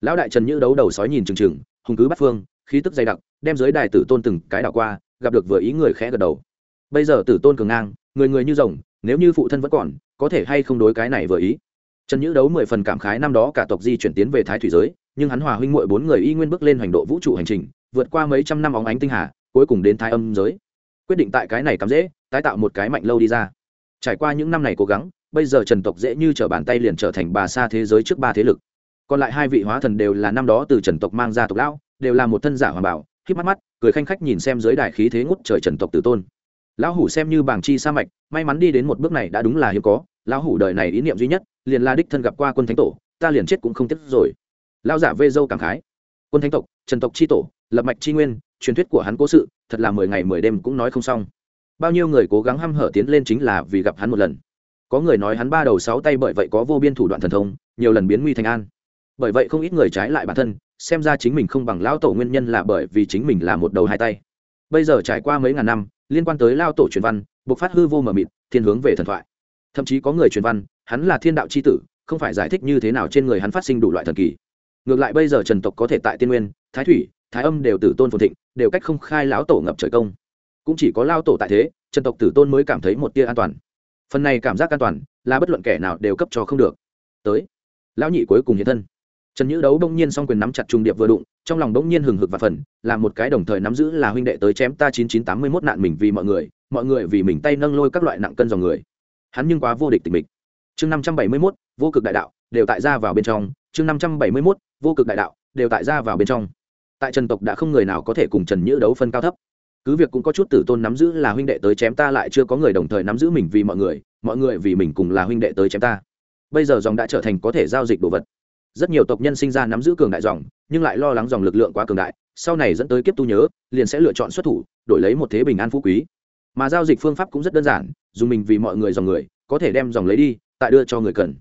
Lão đại trần như đấu đầu sói nhìn trừng trừng hùng cứ bắt phương, khí tức dày đặc, đem dưới đài tử tôn từng cái đảo qua, gặp được vừa ý người khẽ gật đầu. Bây giờ tử tôn cường ngang, người người như rồng, nếu như phụ thân vẫn còn, có thể hay không đối cái này vừa ý? Trần nhữ đấu mười phần cảm khái năm đó cả tộc di chuyển tiến về thái thủy giới, nhưng hắn hòa huynh mội bốn người y nguyên bước lên hành độ vũ trụ hành trình, vượt qua mấy trăm năm óng ánh tinh hà, cuối cùng đến thái âm giới quyết định tại cái này cắm dễ, tái tạo một cái mạnh lâu đi ra. Trải qua những năm này cố gắng, bây giờ trần tộc dễ như t r ở bàn tay liền trở thành bà xa thế giới trước ba thế lực. Còn lại hai vị hóa thần đều là năm đó từ trần tộc mang ra tộc lão, đều là một thân giả hoàng bảo k mắt mắt, cười khanh khách nhìn xem dưới đài khí thế ngút trời trần tộc tử tôn. Lão hủ xem như bảng chi sa mạch, may mắn đi đến một bước này đã đúng là hiếm có, lão hủ đời này ý niệm duy nhất, liền la đích thân gặp qua quân thánh tổ, ta liền chết cũng không tiếc rồi. Lão giả vê dâu cảm khái. Quân thánh tộc, trần tộc c h i tổ, lập mạch c h i nguyên, truyền thuyết của hắn cố sự thật là mười ngày mười đêm cũng nói không xong. Bao nhiêu người cố gắng hăm hở tiến lên chính là vì gặp hắn một lần. Có người nói hắn ba đầu sáu tay bởi vậy có vô biên thủ đoạn thần thông, nhiều lần biến nguy thành an. Bởi vậy không ít người trái lại bản thân, xem ra chính mình không bằng lão tổ nguyên nhân là bởi vì chính mình là một đầu hai tay. Bây giờ trải qua mấy ngàn năm, liên quan tới lao tổ truyền văn buộc phát hư vô mờ mịt, thiên hướng về thần thoại. Thậm chí có người truyền văn, hắn là thiên đạo c h i tử, không phải giải thích như thế nào trên người hắn phát sinh đủ loại thần kỳ. Ngược lại bây giờ trần tộc có thể tại tiên nguyên, thái thủy, thái âm đều tử tôn phồn thịnh đều cách không khai lão tổ ngập trời công. Cũng chỉ có lao tổ tại thế, trần tộc tử tôn mới cảm thấy một tia an toàn. Phần này cảm giác an toàn, là bất luận kẻ nào đều cấp cho không được. Tới, lão nhị cuối cùng hiện thân. Trần nhữ đấu đông nhiên s o n g quyền nắm chặt trung điệp vừa đụng, trong lòng đông nhiên hừng hực và phần là một cái đồng thời nắm giữ là huynh đệ tới chém ta chín chín tám mươi mốt nạn mình vì mọi người mọi người vì mình tay nâng lôi các loại nặng cân dòng người. Hắn nhưng quá vô địch tình mình. Chương năm trăm bảy mươi mốt, vô cực đại đạo, đều tại ra vào bên trong. Chương năm trăm bảy mươi mốt, vô cực đại đạo, đều tại ra vào bên trong tại trần tộc đã không người nào có thể cùng trần nhữ đấu phân cao thấp. Cứ việc cũng có chút tử tôn nắm giữ là huynh đệ tới chém ta lại chưa có người đồng thời nắm giữ mình vì mọi người mọi người vì mình cùng là huynh đệ tới chém ta. Bây giờ dòng đã trở thành có thể giao dịch đồ vật. Rất nhiều tộc nhân sinh ra nắm giữ cường đại dòng, nhưng lại lo lắng dòng lực lượng quá cường đại, sau này dẫn tới kiếp tu nhớ, liền sẽ lựa chọn xuất thủ, đổi lấy một thế bình an phú quý. Mà giao dịch phương pháp cũng rất đơn giản, dùng mình vì mọi người dòng người, có thể đem dòng lấy đi, tại đưa cho người cần.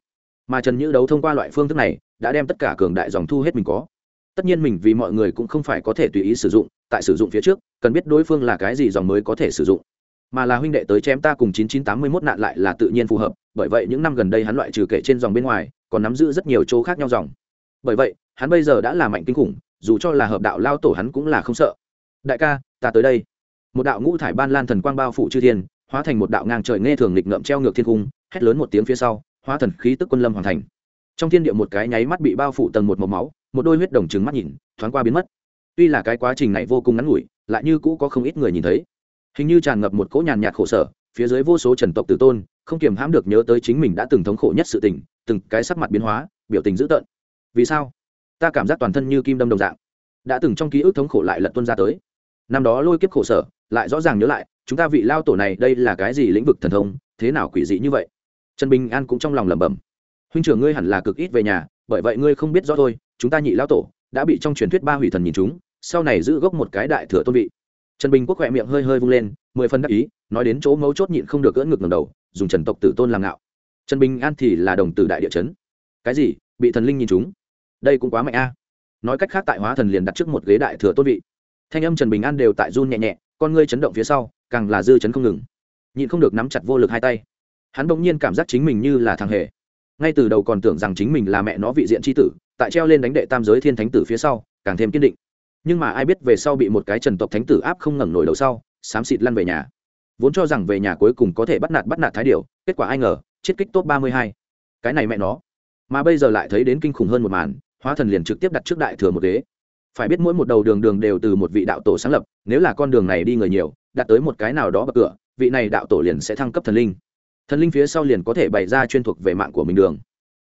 Mà trần nhữ đấu thông qua loại phương thức này, đã đem tất cả cường đại dòng thu hết mình có tất nhiên mình vì mọi người cũng không phải có thể tùy ý sử dụng tại sử dụng phía trước cần biết đối phương là cái gì dòng mới có thể sử dụng mà là huynh đệ tới chém ta cùng 9981 nạn lại là tự nhiên phù hợp, bởi vậy những năm gần đây hắn loại trừ kể trên dòng bên ngoài, còn nắm giữ rất nhiều chỗ khác nhau dòng. Bởi vậy, hắn bây giờ đã là mạnh kinh khủng, dù cho là hợp đạo lao tổ hắn cũng là không sợ. Đại ca, ta tới đây. Một đạo ngũ thải ban lan thần quang bao phủ chư thiên, hóa thành một đạo ngang trời nghe thường nghịch ngợm treo ngược thiên cung, hét lớn một tiếng phía sau, hóa thần khí tức quân lâm hoàn thành. Trong thiên địa một cái nháy mắt bị bao phủ tầng một màu máu, một đôi huyết đồng trừng mắt nhìn, thoáng qua biến mất. Tuy là cái quá trình này vô cùng ngắn ngủi, lại như cũ có không ít người nhìn thấy. Hình như tràn ngập một cỗ nhàn nhạt khổ sở phía dưới vô số trần tộc tử tôn không kiềm hãm được nhớ tới chính mình đã từng thống khổ nhất sự tình từng cái sắc mặt biến hóa biểu tình dữ tợn. Vì sao? Ta cảm giác toàn thân như kim đâm đồng dạng. Đã từng trong ký ức thống khổ lại lật tuân ra tới. Năm đó lôi kiếp khổ sở lại rõ ràng nhớ lại chúng ta vị lao tổ này đây là cái gì lĩnh vực thần thông thế nào quỷ dị như vậy? Trần bình an cũng trong lòng lẩm bẩm. Huynh trưởng ngươi hẳn là cực ít về nhà bởi vậy ngươi không biết rõ thôi chúng ta nhị lao tổ đã bị trong truyền thuyết ba hủy thần nhìn chúng, sau này giữ gốc một cái đại thừa tôn vị. Trần bình quốc khỏe miệng hơi hơi vung lên, mười phân đắc ý, nói đến chỗ mấu chốt nhịn không được gỡ ngực ngầm đầu, dùng trần tộc tử tôn làm ngạo. Trần bình an thì là đồng tử đại địa chấn. Cái gì? Bị thần linh nhìn chúng? Đây cũng quá mạnh a. Nói cách khác tại hóa thần liền đặt trước một ghế đại thừa tôn vị. Thanh âm trần bình an đều tại run nhẹ nhẹ, con ngươi chấn động phía sau, càng là dư chấn không ngừng. Nhịn không được nắm chặt vô lực hai tay. Hắn bỗng nhiên cảm giác chính mình như là thằng hề. Ngay từ đầu còn tưởng rằng chính mình là mẹ nó vị diện chi tử tại treo lên đánh đệ tam giới thiên thánh tử phía sau, càng thêm kiên định. Nhưng mà ai biết về sau bị một cái trần tộc thánh tử áp không ngẩng nổi đầu sau, xám xịt lăn về nhà. Vốn cho rằng về nhà cuối cùng có thể bắt nạt bắt nạt thái điều kết quả ai ngờ, chết kích top ba mươi hai. Cái này mẹ nó. Mà bây giờ lại thấy đến kinh khủng hơn một màn, hóa thần liền trực tiếp đặt trước đại thừa một ghế. Phải biết mỗi một đầu đường đường đều từ một vị đạo tổ sáng lập, nếu là con đường này đi người nhiều, đặt tới một cái nào đó bậc cửa, vị này đạo tổ liền sẽ thăng cấp thần linh. Thần linh phía sau liền có thể bày ra chuyên thuộc về mạng của mình đường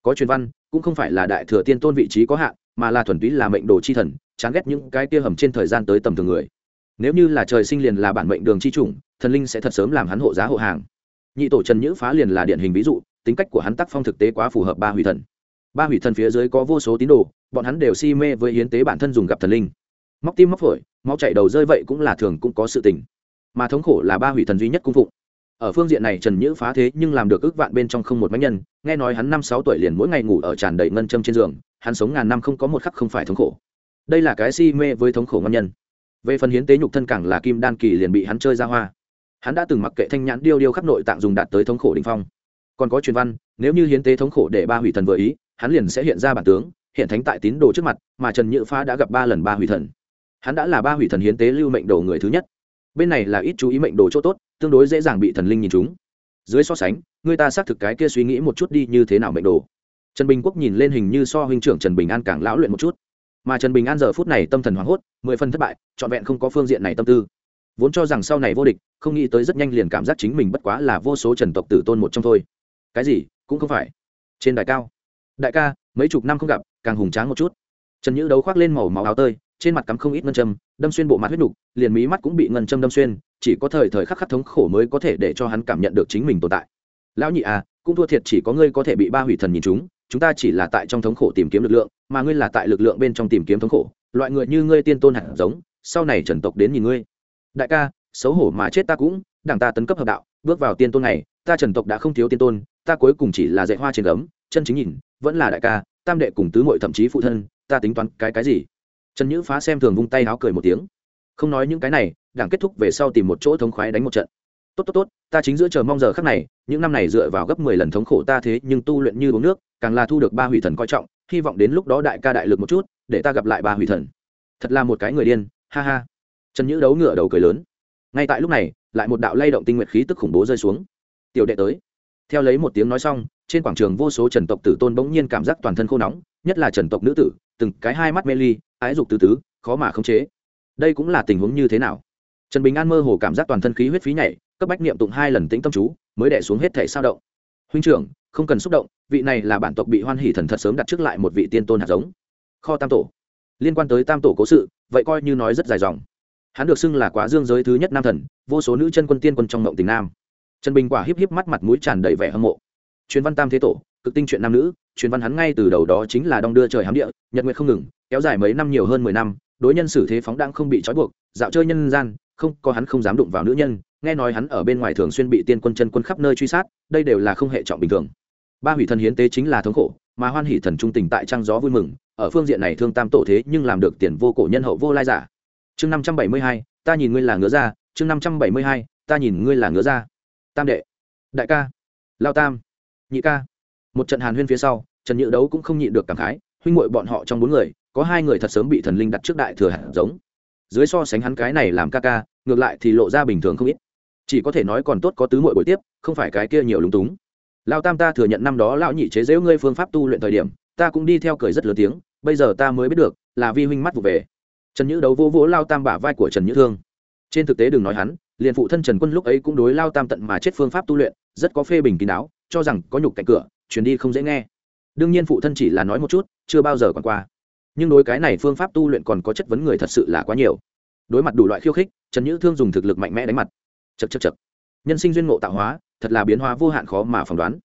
có truyền văn, cũng không phải là đại thừa tiên tôn vị trí có hạn, mà là thuần túy là mệnh đồ chi thần, chán ghét những cái kia hầm trên thời gian tới tầm thường người. Nếu như là trời sinh liền là bản mệnh đường chi chủng, thần linh sẽ thật sớm làm hắn hộ giá hộ hàng. Nhị tổ trần nhữ phá liền là điển hình ví dụ, tính cách của hắn tác phong thực tế quá phù hợp ba hủy thần. Ba hủy thần phía dưới có vô số tín đồ, bọn hắn đều si mê với hiến tế bản thân dùng gặp thần linh. Móc tim móc phổi, máu chảy đầu rơi vậy cũng là thường cũng có sự tình. Mà thống khổ là ba hủy thần duy nhất cung phụng ở phương diện này trần nhữ phá thế nhưng làm được ước vạn bên trong không một máy nhân, nghe nói hắn năm sáu tuổi liền mỗi ngày ngủ ở tràn đầy ngân châm trên giường, hắn sống ngàn năm không có một khắc không phải thống khổ. Đây là cái si mê với thống khổ ngâm nhân. Về phần hiến tế nhục thân càng là kim đan kỳ liền bị hắn chơi ra hoa. Hắn đã từng mặc kệ thanh nhãn điêu điêu khắp nội tạng dùng đạt tới thống khổ đình phong. Còn có truyền văn, nếu như hiến tế thống khổ để ba hủy thần vừa ý, hắn liền sẽ hiện ra bản tướng, hiện thánh tại tín đồ trước mặt, mà trần nhữ phá đã gặp ba lần ba hủy thần. Hắn đã là ba hủy thần hiến tế lưu mệnh đồ người thứ nhất. Bên này là ít chú ý mệnh đồ chỗ tốt tương đối dễ dàng bị thần linh nhìn chúng. Dưới so sánh, người ta xác thực cái kia suy nghĩ một chút đi như thế nào mệnh đồ. Trần bình quốc nhìn lên hình như so huynh trưởng trần bình an càng lão luyện một chút. Mà trần bình an giờ phút này tâm thần hoảng hốt, mười phần thất bại, trọn vẹn không có phương diện này tâm tư. Vốn cho rằng sau này vô địch, không nghĩ tới rất nhanh liền cảm giác chính mình bất quá là vô số trần tộc tử tôn một trong thôi. Cái gì, cũng không phải. Trên đài cao. Đại ca, mấy chục năm không gặp, càng hùng tráng một chút. Trần nhữ đấu khoác lên màu máu áo tơi trên mặt cắm không ít ngân châm, đâm xuyên bộ mặt huyết đục liền mí mắt cũng bị ngân châm đâm xuyên, chỉ có thời thời khắc khắc thống khổ mới có thể để cho hắn cảm nhận được chính mình tồn tại. Lão nhị à cũng thua thiệt chỉ có ngươi có thể bị ba hủy thần nhìn chúng chúng ta chỉ là tại trong thống khổ tìm kiếm lực lượng, mà ngươi là tại lực lượng bên trong tìm kiếm thống khổ, loại người như ngươi tiên tôn hẳn giống, sau này trần tộc đến nhìn ngươi. Đại ca, xấu hổ mà chết ta cũng, đảng ta tấn cấp hợp đạo, bước vào tiên tôn này, ta trần tộc đã không thiếu tiên tôn, ta cuối cùng chỉ là dạy hoa trên gấm, chân chính nhìn, vẫn là đại ca, tam đệ cùng tứ mội thậm chí phụ thân, ta tính toán cái cái gì? Trần nhữ phá xem thường vung tay áo cười một tiếng. Không nói những cái này, đảng kết thúc về sau tìm một chỗ thống khoái đánh một trận. Tốt tốt tốt, ta chính giữa chờ mong giờ khắc này, những năm này dựa vào gấp mười lần thống khổ ta thế, nhưng tu luyện như uống nước, càng là thu được ba hủy thần coi trọng, hy vọng đến lúc đó đại ca đại lực một chút, để ta gặp lại ba hủy thần. Thật là một cái người điên, ha ha. Trần nhữ đấu ngựa đầu cười lớn. Ngay tại lúc này, lại một đạo lay động tinh nguyện khí tức khủng bố rơi xuống. Tiểu đệ tới. Theo lấy một tiếng nói xong, trên quảng trường vô số trần tộc tử tôn bỗng nhiên cảm giác toàn thân khô nóng nhất là trần tộc nữ tử, từng cái hai mắt mê ly, ái dục từ tứ, khó mà khống chế. Đây cũng là tình huống như thế nào? Trần bình an mơ hồ cảm giác toàn thân khí huyết phí nhảy, cấp bách niệm tụng hai lần tĩnh tâm chú, mới đẻ xuống hết thể sao động. Huynh trưởng, không cần xúc động, vị này là bản tộc bị hoan hỉ thần thật sớm đặt trước lại một vị tiên tôn hạt giống. Kho tam tổ. Liên quan tới tam tổ cố sự, vậy coi như nói rất dài dòng. Hắn được xưng là quá dương giới thứ nhất nam thần, vô số nữ chân quân tiên quân trong mộng tình nam. Trần bình quả híp híp mắt mặt mũi tràn đầy vẻ hâm mộ. Truyền văn tam thế tổ cực tinh chuyện nam nữ, truyền văn hắn ngay từ đầu đó chính là đong đưa trời hám địa, nhật nguyện không ngừng, kéo dài mấy năm nhiều hơn mười năm, đối nhân xử thế phóng đang không bị trói buộc, dạo chơi nhân gian, không, có hắn không dám đụng vào nữ nhân, nghe nói hắn ở bên ngoài thường xuyên bị tiên quân chân quân khắp nơi truy sát, đây đều là không hệ trọng bình thường. Ba hủy thần hiến tế chính là thống khổ, mà hoan hỷ thần trung tình tại trăng gió vui mừng, ở phương diện này thương tam tổ thế nhưng làm được tiền vô cổ nhân hậu vô lai giả. Chương năm trăm bảy mươi hai, ta nhìn ngươi là ngứa ra chương năm trăm bảy mươi hai, ta nhìn ngươi là ngứa ra tam đệ. Đại ca. Lao tam. Nhị ca một trận hàn huyên phía sau, trần nhự đấu cũng không nhịn được cảm khái, huynh muội bọn họ trong bốn người, có hai người thật sớm bị thần linh đặt trước đại thừa hạt giống. Dưới so sánh hắn cái này làm ca ca, ngược lại thì lộ ra bình thường không ít. Chỉ có thể nói còn tốt có tứ muội buổi tiếp, không phải cái kia nhiều lúng túng. Lao tam ta thừa nhận năm đó lão nhị chế giễu ngươi phương pháp tu luyện thời điểm, ta cũng đi theo cười rất lớn tiếng, bây giờ ta mới biết được, là vi huynh mắt vụ về. Trần nhữ đấu vô vỗ lao tam bả vai của trần nhữ thương. Trên thực tế đừng nói hắn, liền phụ thân trần quân lúc ấy cũng đối lao tam tận mà chết phương pháp tu luyện, rất có phê bình kín đáo, cho rằng có nhục cạnh cửa chuyến đi không dễ nghe. Đương nhiên phụ thân chỉ là nói một chút, chưa bao giờ còn qua. Nhưng đối cái này phương pháp tu luyện còn có chất vấn người thật sự là quá nhiều. Đối mặt đủ loại khiêu khích, trần nhữ thương dùng thực lực mạnh mẽ đánh mặt. Chật chật chật nhân sinh duyên ngộ tạo hóa, thật là biến hóa vô hạn khó mà phỏng đoán.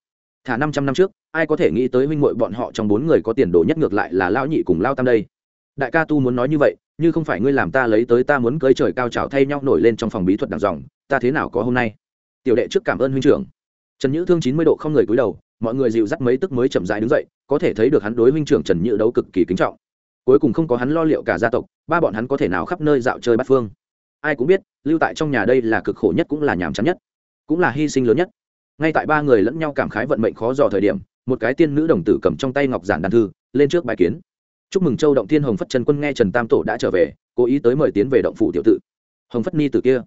Thả năm trăm năm trước, ai có thể nghĩ tới huynh muội bọn họ trong bốn người có tiền đồ nhất ngược lại là lao nhị cùng lao tam đây? Đại ca tu muốn nói như vậy, như không phải ngươi làm ta lấy tới ta muốn cưới trời cao trào thay nhau nổi lên trong phòng bí thuật đằng dòng, ta thế nào có hôm nay? Tiểu đệ trước cảm ơn huynh trưởng. Trần nhữ thương chín mươi độ không người cúi đầu mọi người dịu dắt mấy tức mới chậm rãi đứng dậy, có thể thấy được hắn đối huynh trưởng trần nhữ đấu cực kỳ kính trọng. Cuối cùng không có hắn lo liệu cả gia tộc, ba bọn hắn có thể nào khắp nơi dạo chơi bát phương. Ai cũng biết, lưu tại trong nhà đây là cực khổ nhất cũng là nhàm chán nhất, cũng là hy sinh lớn nhất. Ngay tại ba người lẫn nhau cảm khái vận mệnh khó dò thời điểm, một cái tiên nữ đồng tử cầm trong tay ngọc giản đàn thư, lên trước bài kiến. Chúc mừng châu động thiên hồng phất trần quân nghe trần tam tổ đã trở về, cố ý tới mời tiến về động phủ tiểu tự. Hồng phất ni từ kia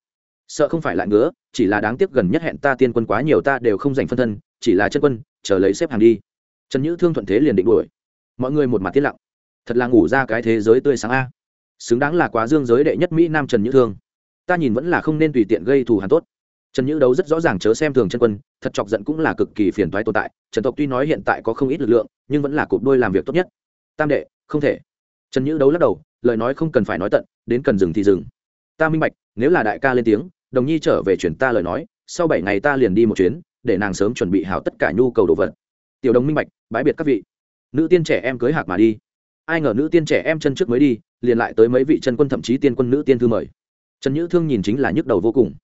sợ không phải lại ngứa, chỉ là đáng tiếc gần nhất hẹn ta tiên quân quá nhiều ta đều không dành phân thân, chỉ là chân quân, chờ lấy xếp hàng đi. Trần nhữ thương thuận thế liền định đuổi. Mọi người một mặt tiết lặng. Thật là ngủ ra cái thế giới tươi sáng a. Xứng đáng là quá dương giới đệ nhất mỹ nam trần nhữ thương. Ta nhìn vẫn là không nên tùy tiện gây thù hàn tốt. Trần nhữ đấu rất rõ ràng chớ xem thường chân quân, thật chọc giận cũng là cực kỳ phiền toái tồn tại. Trần tộc tuy nói hiện tại có không ít lực lượng, nhưng vẫn là cụp đôi làm việc tốt nhất. Tam đệ, không thể. Trần nhữ đấu lắc đầu, lời nói không cần phải nói tận, đến cần dừng thì dừng. Ta minh bạch, nếu là đại ca lên tiếng đồng nhi trở về chuyển ta lời nói, sau bảy ngày ta liền đi một chuyến, để nàng sớm chuẩn bị hảo tất cả nhu cầu đồ vật. Tiểu đồng minh bạch, bãi biệt các vị. Nữ tiên trẻ em cưới hạc mà đi. Ai ngờ nữ tiên trẻ em chân trước mới đi, liền lại tới mấy vị chân quân thậm chí tiên quân nữ tiên thư mời. Trần nhữ thương nhìn chính là nhức đầu vô cùng.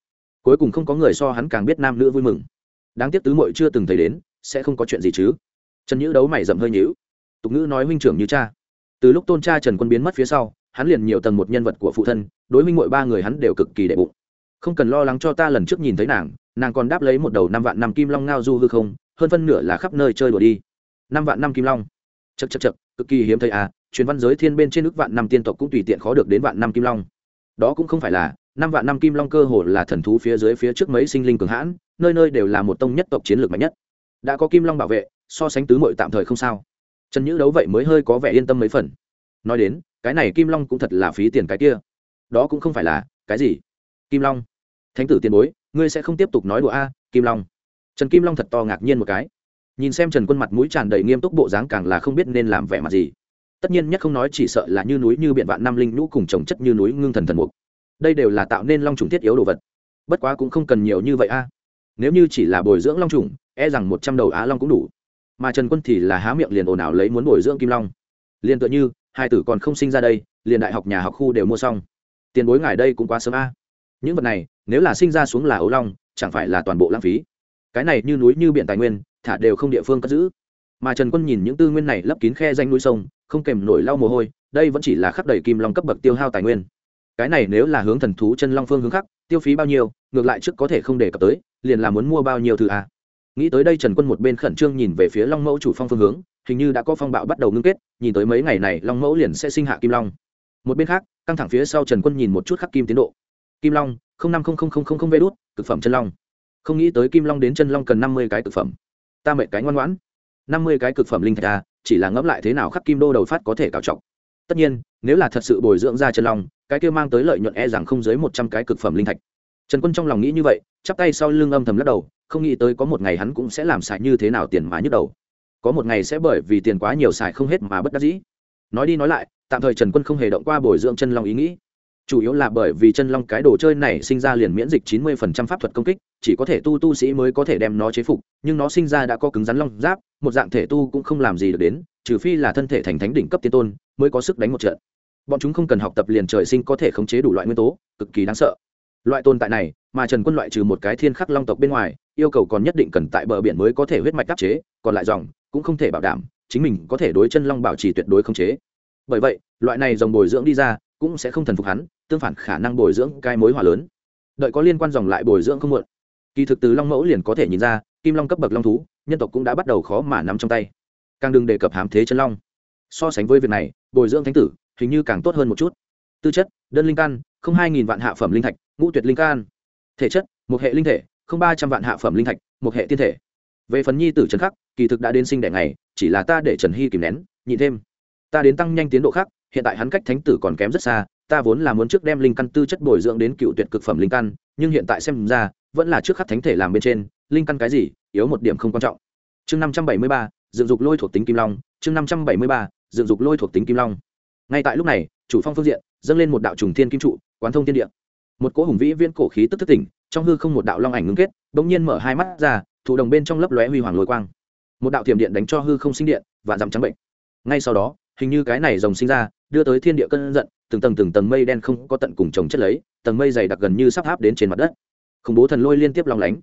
Cuối cùng không có người so hắn càng biết nam nữ vui mừng. Đáng tiếc tứ mội chưa từng thấy đến, sẽ không có chuyện gì chứ. Trần nhữ đấu mày rậm hơi nhữ tục ngữ nói huynh trưởng như cha. Từ lúc tôn cha trần quân biến mất phía sau, hắn liền nhiều tầng một nhân vật của phụ thân, đối minh mội ba người hắn đều cực kỳ đệ bụng không cần lo lắng cho ta lần trước nhìn thấy nàng nàng còn đáp lấy một đầu năm vạn năm kim long ngao du hư không, hơn phân nửa là khắp nơi chơi đùa đi. Năm vạn năm kim long. Chật chật chật cực kỳ hiếm thấy à truyền văn giới thiên bên trên nước vạn năm tiên tộc cũng tùy tiện khó được đến vạn năm kim long. Đó cũng không phải là, năm vạn năm kim long cơ hồ là thần thú phía dưới phía trước mấy sinh linh cường hãn, nơi nơi đều là một tông nhất tộc chiến lược mạnh nhất. Đã có kim long bảo vệ, so sánh tứ mội tạm thời không sao. Trần nhữ đấu vậy mới hơi có vẻ yên tâm mấy phần. Nói đến, cái này kim long cũng thật là phí tiền cái kia. Đó cũng không phải là, cái gì? Kim long thánh tử tiền bối, ngươi sẽ không tiếp tục nói đùa a, kim long. Trần kim long thật to ngạc nhiên một cái. Nhìn xem trần quân mặt mũi tràn đầy nghiêm túc bộ dáng càng là không biết nên làm vẻ mặt gì. Tất nhiên nhất không nói chỉ sợ là như núi như biện vạn năm linh nhũ cùng trồng chất như núi ngưng thần thần mục. Đây đều là tạo nên long trùng thiết yếu đồ vật. Bất quá cũng không cần nhiều như vậy a. Nếu như chỉ là bồi dưỡng long trùng e rằng một trăm đầu á long cũng đủ. Mà trần quân thì là há miệng liền ồn ào lấy muốn bồi dưỡng kim long. Liền tựa như, hai tử còn không sinh ra đây, liền đại học nhà học khu đều mua xong. Tiền bối ngài đây cũng quá sớm a những vật này, nếu là sinh ra xuống là ấu long, chẳng phải là toàn bộ lãng phí. Cái này như núi như biển tài nguyên, thả đều không địa phương cất giữ. Mà trần quân nhìn những tư nguyên này lấp kín khe danh núi sông, không kèm nổi lau mồ hôi, đây vẫn chỉ là khắp đầy kim long cấp bậc tiêu hao tài nguyên. Cái này nếu là hướng thần thú chân long phương hướng khác, tiêu phí bao nhiêu, ngược lại trước có thể không đề cập tới, liền là muốn mua bao nhiêu thứ à. nghĩ tới đây trần quân một bên khẩn trương nhìn về phía long mẫu chủ phong phương hướng, hình như đã có phong bạo bắt đầu ngưng kết, nhìn tới mấy ngày này long mẫu liền sẽ sinh hạ kim long. Một bên khác, căng thẳng phía sau trần quân nhìn một chút khắc kim tiến độ kim long năm vê đốt cực phẩm chân long. Không nghĩ tới kim long đến chân long cần năm mươi cái cực phẩm. Ta mệt cái ngoan ngoãn. năm mươi cái cực phẩm linh thạch ta chỉ là ngẫm lại thế nào khắc kim đô đầu phát có thể cào trọng tất nhiên, nếu là thật sự bồi dưỡng ra chân long, cái kia mang tới lợi nhuận e rằng không dưới một trăm cái cực phẩm linh thạch. Trần quân trong lòng nghĩ như vậy, chắp tay sau lưng âm thầm lắc đầu, không nghĩ tới có một ngày hắn cũng sẽ làm xài như thế nào tiền mà nhức đầu. Có một ngày sẽ bởi vì tiền quá nhiều xài không hết mà bất đắc dĩ. Nói đi nói lại, tạm thời trần quân không hề động qua bồi dưỡng chân long ý nghĩ chủ yếu là bởi vì chân long cái đồ chơi này sinh ra liền miễn dịch 90% pháp thuật công kích, chỉ có thể tu tu sĩ mới có thể đem nó chế phục, nhưng nó sinh ra đã có cứng rắn long giáp, một dạng thể tu cũng không làm gì được đến, trừ phi là thân thể thành thánh đỉnh cấp tiên tôn, mới có sức đánh một trận. Bọn chúng không cần học tập liền trời sinh có thể khống chế đủ loại nguyên tố, cực kỳ đáng sợ. Loại tồn tại này, mà trần quân loại trừ một cái thiên khắc long tộc bên ngoài, yêu cầu còn nhất định cần tại bờ biển mới có thể huyết mạch đáp chế, còn lại dòng cũng không thể bảo đảm, chính mình có thể đối chân long bảo trì tuyệt đối khống chế. Bởi vậy, loại này dòng bồi dưỡng đi ra cũng sẽ không thần phục hắn, tương phản khả năng bồi dưỡng cái mối hỏa lớn. Đợi có liên quan dòng lại bồi dưỡng không muộn. Kỳ thực từ long mẫu liền có thể nhìn ra, kim long cấp bậc long thú, nhân tộc cũng đã bắt đầu khó mà nắm trong tay. Càng đừng đề cập hám thế chân long. So sánh với việc này, bồi dưỡng thánh tử, hình như càng tốt hơn một chút. Tư chất, đơn linh căn không hai nghìn vạn hạ phẩm linh thạch, ngũ tuyệt linh can. Thể chất, một hệ linh thể, không ba trăm vạn hạ phẩm linh thạch, một hệ tiên thể. Về phần nhi tử trần khắc, kỳ thực đã đến sinh đẻ ngày, chỉ là ta để trần hy kìm nén nhị thêm. Ta đến tăng nhanh tiến độ khác hiện tại hắn cách thánh tử còn kém rất xa, ta vốn là muốn trước đem linh căn tư chất bồi dưỡng đến cựu tuyệt cực phẩm linh căn, nhưng hiện tại xem ra, vẫn là trước khắc thánh thể làm bên trên, linh căn cái gì, yếu một điểm không quan trọng. Chương năm trăm bảy mươi ba, dựng dục lôi thuộc tính kim long, chương năm trăm bảy mươi ba, dựng dục lôi thuộc tính kim long. Ngay tại lúc này, chủ phong phương diện, dâng lên một đạo trùng thiên kim trụ, quán thông thiên địa. Một cỗ hùng vĩ viên cổ khí tức thức tỉnh, trong hư không một đạo long ảnh ngưng kết, bỗng nhiên mở hai mắt ra, thụ đồng bên trong lấp lóe huy hoàng lôi quang. Một đạo thiểm điện đánh cho hư không sinh điện và dằm trắng bệnh. Ngay sau đó hình như cái này rồng sinh ra, đưa tới thiên địa cơn giận, từng tầng từng tầng mây đen không có tận cùng trồng chất lấy, tầng mây dày đặc gần như sắp áp đến trên mặt đất. Khủng bố thần lôi liên tiếp lòng lánh.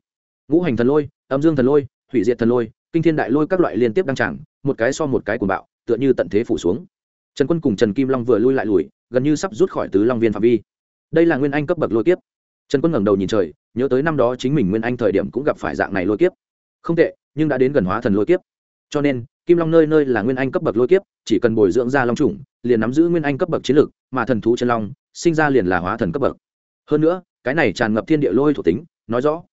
Ngũ hành thần lôi, âm dương thần lôi, hủy diệt thần lôi, kinh thiên đại lôi các loại liên tiếp đăng tràng, một cái so một cái cuồng bạo, tựa như tận thế phủ xuống. Trần quân cùng trần kim long vừa lui lại lùi, gần như sắp rút khỏi tứ long viên phạm vi. Đây là nguyên anh cấp bậc lôi kiếp. Trần quân ngẩng đầu nhìn trời, nhớ tới năm đó chính mình nguyên anh thời điểm cũng gặp phải dạng này lôi kiếp. Không tệ, nhưng đã đến gần hóa thần lôi kiếp. Cho nên kim long nơi nơi là nguyên anh cấp bậc lôi kiếp, chỉ cần bồi dưỡng ra long trùng liền nắm giữ nguyên anh cấp bậc chiến lược mà thần thú chân long, sinh ra liền là hóa thần cấp bậc. Hơn nữa, cái này tràn ngập thiên địa lôi thuộc tính, nói rõ,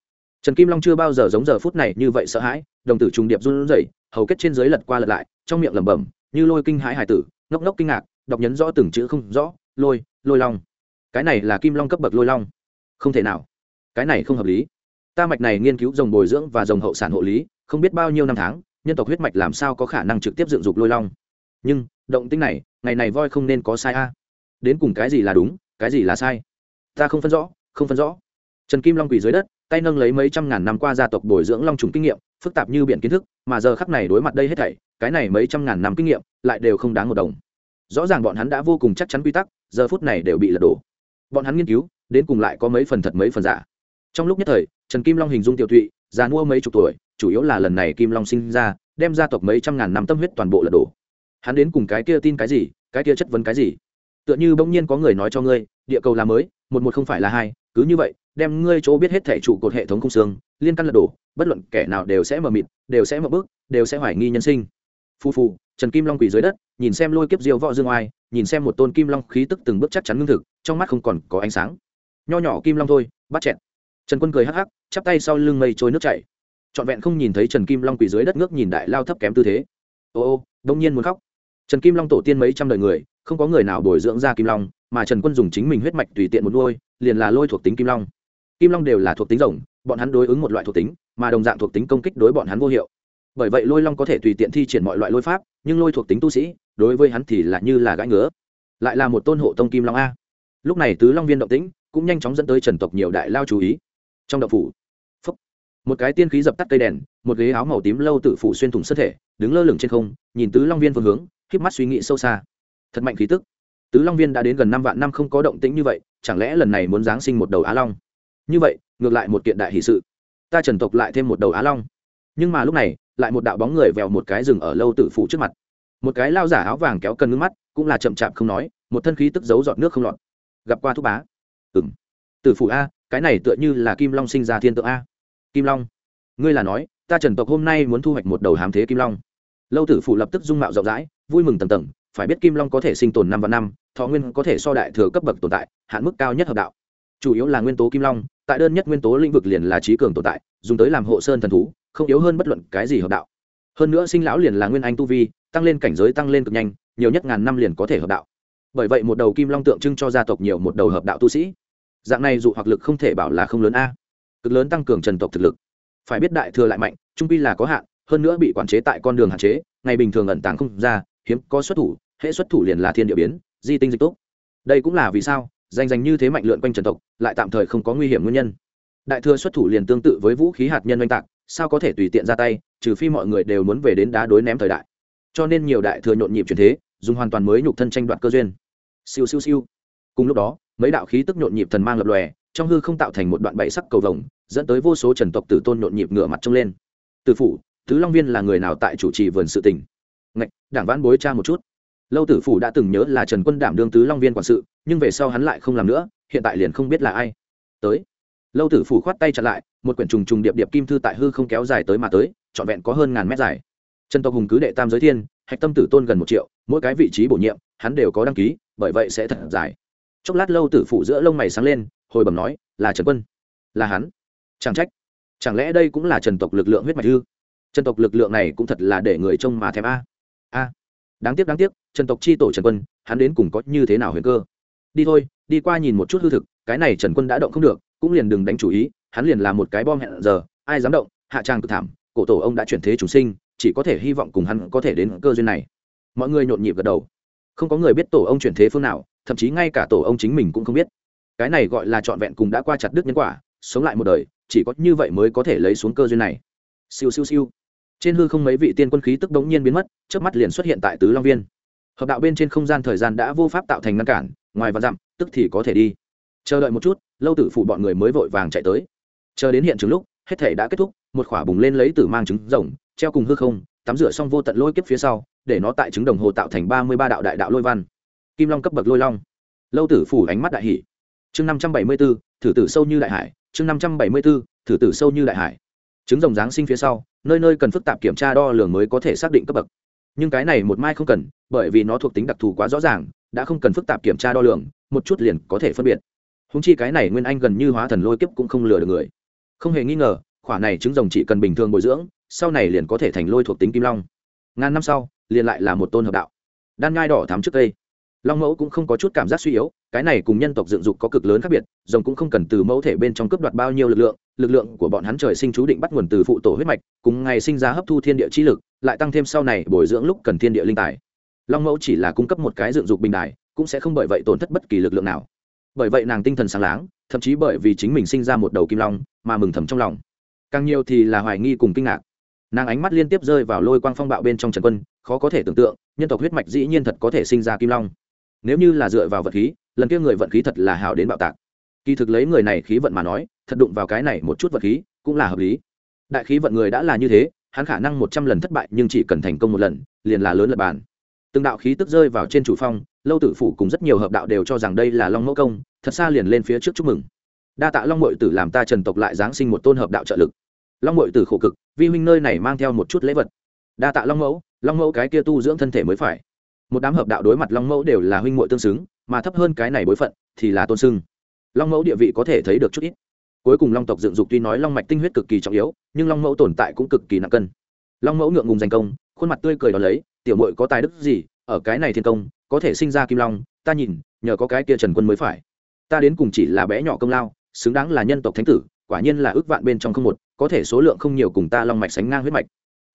trần kim long chưa bao giờ giống giờ phút này như vậy sợ hãi, đồng tử trùng điệp run rẩy, hầu kết trên dưới lật qua lật lại, trong miệng lẩm bẩm, như lôi kinh hãi hải tử, ngốc ngốc kinh ngạc, đọc nhấn rõ từng chữ không rõ, lôi lôi long. Cái này là kim long cấp bậc lôi long. Không thể nào. Cái này không hợp lý. Ta mạch này nghiên cứu dòng bồi dưỡng và dòng hậu sản hộ lý, không biết bao nhiêu năm tháng nhân tộc huyết mạch làm sao có khả năng trực tiếp dựng dục lôi long? Nhưng, động tính này, ngày này voi không nên có sai a. Đến cùng cái gì là đúng, cái gì là sai? Ta không phân rõ, không phân rõ. Trần kim long quỳ dưới đất, tay nâng lấy mấy trăm ngàn năm qua gia tộc bồi dưỡng long trùng kinh nghiệm, phức tạp như biển kiến thức, mà giờ khắc này đối mặt đây hết thảy, cái này mấy trăm ngàn năm kinh nghiệm, lại đều không đáng một đồng. Rõ ràng bọn hắn đã vô cùng chắc chắn quy tắc, giờ phút này đều bị lật đổ. Bọn hắn nghiên cứu, đến cùng lại có mấy phần thật mấy phần giả. Trong lúc nhất thời, trần kim long hình dung tiểu thụy, già mua mấy chục tuổi chủ yếu là lần này kim long sinh ra, đem gia tộc mấy trăm ngàn năm tâm huyết toàn bộ lật đổ. Hắn đến cùng cái kia tin cái gì, cái kia chất vấn cái gì? Tựa như bỗng nhiên có người nói cho ngươi, địa cầu là mới, một một không phải là hai, cứ như vậy, đem ngươi chỗ biết hết thể trụ cột hệ thống không xương, liên căn lật đổ, bất luận kẻ nào đều sẽ mờ mịt, đều sẽ mờ bước, đều sẽ hoài nghi nhân sinh. Phu phu trần kim long quỳ dưới đất, nhìn xem lôi kiếp diêu võ dương oai, nhìn xem một tôn kim long khí tức từng bước chắc chắn ngưng thực, trong mắt không còn có ánh sáng. Nho nhỏ kim long thôi, bắt chẹn trần quân cười hắc hắc, chắp tay sau lưng mây trôi nước chảy trọn vẹn không nhìn thấy trần kim long quỳ dưới đất ngước nhìn đại lao thấp kém tư thế. Ô ô, đông nhiên muốn khóc. Trần kim long tổ tiên mấy trăm đời người, không có người nào bồi dưỡng ra kim long, mà trần quân dùng chính mình huyết mạch tùy tiện một nuôi, liền là lôi thuộc tính kim long. Kim long đều là thuộc tính rồng, bọn hắn đối ứng một loại thuộc tính, mà đồng dạng thuộc tính công kích đối bọn hắn vô hiệu. Bởi vậy lôi long có thể tùy tiện thi triển mọi loại lôi pháp, nhưng lôi thuộc tính tu sĩ, đối với hắn thì là như là gãi ngứa. Lại là một tôn hộ tông kim long a. Lúc này tứ long viên động tĩnh, cũng nhanh chóng dẫn tới trần tộc nhiều đại lao chú ý. Trong đậu phủ một cái tiên khí dập tắt cây đèn, một ghế áo màu tím lâu tự phủ xuyên thủng sơ thể, đứng lơ lửng trên không, nhìn tứ long viên phương hướng, híp mắt suy nghĩ sâu xa. Thật mạnh khí tức. Tứ long viên đã đến gần năm vạn năm không có động tĩnh như vậy, chẳng lẽ lần này muốn giáng sinh một đầu á long? Như vậy, ngược lại một kiện đại hỷ sự. Ta trần tộc lại thêm một đầu á long. Nhưng mà lúc này, lại một đạo bóng người vèo một cái rừng ở lâu tử phủ trước mặt. Một cái lao giả áo vàng kéo cần ngưng mắt, cũng là chậm chạp không nói, một thân khí tức giấu giọt nước không lọt. Gặp qua thúc bá. Ừng tử phủ a, cái này tựa như là kim long sinh ra thiên tượng a kim long. Ngươi là nói, ta trần tộc hôm nay muốn thu hoạch một đầu hám thế kim long. Lâu tử phụ lập tức dung mạo rộng rãi, vui mừng tầng tầng, phải biết kim long có thể sinh tồn năm và năm, thọ nguyên có thể so đại thừa cấp bậc tồn tại, hạn mức cao nhất hợp đạo. Chủ yếu là nguyên tố kim long, tại đơn nhất nguyên tố lĩnh vực liền là trí cường tồn tại, dùng tới làm hộ sơn thần thú, không yếu hơn bất luận cái gì hợp đạo. Hơn nữa sinh lão liền là nguyên anh tu vi, tăng lên cảnh giới tăng lên cực nhanh, nhiều nhất ngàn năm liền có thể hợp đạo. Bởi vậy một đầu kim long tượng trưng cho gia tộc nhiều một đầu hợp đạo tu sĩ. Dạng này dụ hoặc lực không thể bảo là không lớn a cực lớn tăng cường trần tộc thực lực. Phải biết đại thừa lại mạnh, trung pi là có hạn, hơn nữa bị quản chế tại con đường hạn chế, ngày bình thường ẩn tàng không ra, hiếm có xuất thủ, hệ xuất thủ liền là thiên địa biến, di tinh dịch tốt đây cũng là vì sao, danh danh như thế mạnh lượn quanh trần tộc, lại tạm thời không có nguy hiểm nguyên nhân. Đại thừa xuất thủ liền tương tự với vũ khí hạt nhân oanh tạc, sao có thể tùy tiện ra tay, trừ phi mọi người đều muốn về đến đá đối ném thời đại. Cho nên nhiều đại thừa nhộn nhịp truyền thế, dùng hoàn toàn mới nhục thân tranh đoạt cơ duyên. Siêu siêu siêu. Cùng lúc đó, mấy đạo khí tức nhộn nhịp thần mang lập lòe trong hư không tạo thành một đoạn bảy sắc cầu vồng, dẫn tới vô số trần tộc tử tôn nhộn nhịp ngửa mặt trông lên. Từ phủ, tứ long viên là người nào tại chủ trì vườn sự tình? Ngạch, đảng vãn bối cha một chút. Lâu tử phủ đã từng nhớ là trần quân đảm đương tứ long viên quản sự, nhưng về sau hắn lại không làm nữa, hiện tại liền không biết là ai. Tới. Lâu tử phủ khoát tay chặt lại, một quyển trùng trùng điệp điệp kim thư tại hư không kéo dài tới mà tới, trọn vẹn có hơn ngàn mét dài. Trần tộc hùng cứ đệ tam giới thiên, hạch tâm tử tôn gần một triệu, mỗi cái vị trí bổ nhiệm, hắn đều có đăng ký, bởi vậy sẽ thật dài. Chốc lát lâu tử phủ giữa lông mày sáng lên hồi bẩm nói, là trần quân. Là hắn? Chẳng trách. Chẳng lẽ đây cũng là trần tộc lực lượng huyết mạch ư? Trần tộc lực lượng này cũng thật là để người trông mà thèm a. A. Đáng tiếc đáng tiếc, trần tộc chi tổ trần quân, hắn đến cùng có như thế nào huyền cơ? Đi thôi, đi qua nhìn một chút hư thực, cái này trần quân đã động không được, cũng liền đừng đánh chủ ý, hắn liền là một cái bom hẹn giờ, ai dám động, hạ trang cực thảm, cổ tổ ông đã chuyển thế chúng sinh, chỉ có thể hy vọng cùng hắn có thể đến cơ duyên này. Mọi người nhộn nhịp gật đầu. Không có người biết tổ ông chuyển thế phương nào, thậm chí ngay cả tổ ông chính mình cũng không biết cái này gọi là trọn vẹn cùng đã qua chặt đứt nhân quả, sống lại một đời, chỉ có như vậy mới có thể lấy xuống cơ duyên này. Siêu siêu siêu. Trên hư không mấy vị tiên quân khí tức đống nhiên biến mất trước mắt liền xuất hiện tại tứ long viên. Hợp đạo bên trên không gian thời gian đã vô pháp tạo thành ngăn cản, ngoài và dặm, tức thì có thể đi. Chờ đợi một chút, lâu tử phụ bọn người mới vội vàng chạy tới. Chờ đến hiện trường lúc, hết thể đã kết thúc, một khỏa bùng lên lấy tử mang trứng rồng, treo cùng hư không, tắm rửa xong vô tận lôi kiếp phía sau, để nó tại trứng đồng hồ tạo thành ba mươi ba đạo đại đạo lôi văn. Kim long cấp bậc lôi long. Lâu tử phủ ánh mắt đại hỷ chương năm trăm bảy mươi b ố thử tử sâu như đại hải, chương năm trăm bảy mươi b ố thử tử sâu như đại hải. Trứng rồng giáng sinh phía sau, nơi nơi cần phức tạp kiểm tra đo lường mới có thể xác định cấp bậc. Nhưng cái này một mai không cần, bởi vì nó thuộc tính đặc thù quá rõ ràng, đã không cần phức tạp kiểm tra đo lường, một chút liền có thể phân biệt. Húng chi cái này nguyên anh gần như hóa thần lôi kiếp cũng không lừa được người. Không hề nghi ngờ khoả này trứng rồng chỉ cần bình thường bồi dưỡng, sau này liền có thể thành lôi thuộc tính kim long. Ngàn năm sau, liền lại là một tôn hợp đạo. Đan ngai đỏ thám trước đây long mẫu cũng không có chút cảm giác suy yếu cái này cùng nhân tộc dựng dục có cực lớn khác biệt, rồng cũng không cần từ mẫu thể bên trong cướp đoạt bao nhiêu lực lượng lực lượng của bọn hắn trời sinh chú định bắt nguồn từ phụ tổ huyết mạch, cùng ngày sinh ra hấp thu thiên địa chi lực, lại tăng thêm sau này bồi dưỡng lúc cần thiên địa linh tài. Long mẫu chỉ là cung cấp một cái dựng dục bình đài, cũng sẽ không bởi vậy tổn thất bất kỳ lực lượng nào. Bởi vậy nàng tinh thần sáng láng, thậm chí bởi vì chính mình sinh ra một đầu kim long, mà mừng thầm trong lòng. Càng nhiều thì là hoài nghi cùng kinh ngạc. Nàng ánh mắt liên tiếp rơi vào lôi quang phong bạo bên trong trần quân, khó có thể tưởng tượng, nhân tộc huyết mạch dĩ nhiên thật có thể sinh ra kim long. Nếu như là dựa vào vật khí lần kia người vận khí thật là hào đến bạo tạc. Kỳ thực lấy người này khí vận mà nói, thật đụng vào cái này một chút vật khí cũng là hợp lý. Đại khí vận người đã là như thế, hắn khả năng một trăm lần thất bại nhưng chỉ cần thành công một lần, liền là lớn lập bàn. Từng đạo khí tức rơi vào trên chủ phong, lâu tử phủ cùng rất nhiều hợp đạo đều cho rằng đây là long mẫu công, thật xa liền lên phía trước chúc mừng. Đa tạ long mội tử làm ta trần tộc lại giáng sinh một tôn hợp đạo trợ lực. Long mội tử khổ cực, vi huynh nơi này mang theo một chút lễ vật. Đa tạ long mẫu long mẫu cái kia tu dưỡng thân thể mới phải. Một đám hợp đạo đối mặt long mẫu đều là huynh mội tương xứng mà thấp hơn cái này bối phận thì là tôn sưng. Long mẫu địa vị có thể thấy được chút ít. Cuối cùng long tộc dựng dục tuy nói long mạch tinh huyết cực kỳ trọng yếu, nhưng long mẫu tồn tại cũng cực kỳ nặng cân. Long mẫu ngượng ngùng giành công, khuôn mặt tươi cười đón lấy, tiểu mội có tài đức gì, ở cái này thiên công, có thể sinh ra kim long, ta nhìn, nhờ có cái kia trần quân mới phải. Ta đến cùng chỉ là bé nhỏ công lao, xứng đáng là nhân tộc thánh tử, quả nhiên là ước vạn bên trong không một, có thể số lượng không nhiều cùng ta long mạch sánh ngang huyết mạch.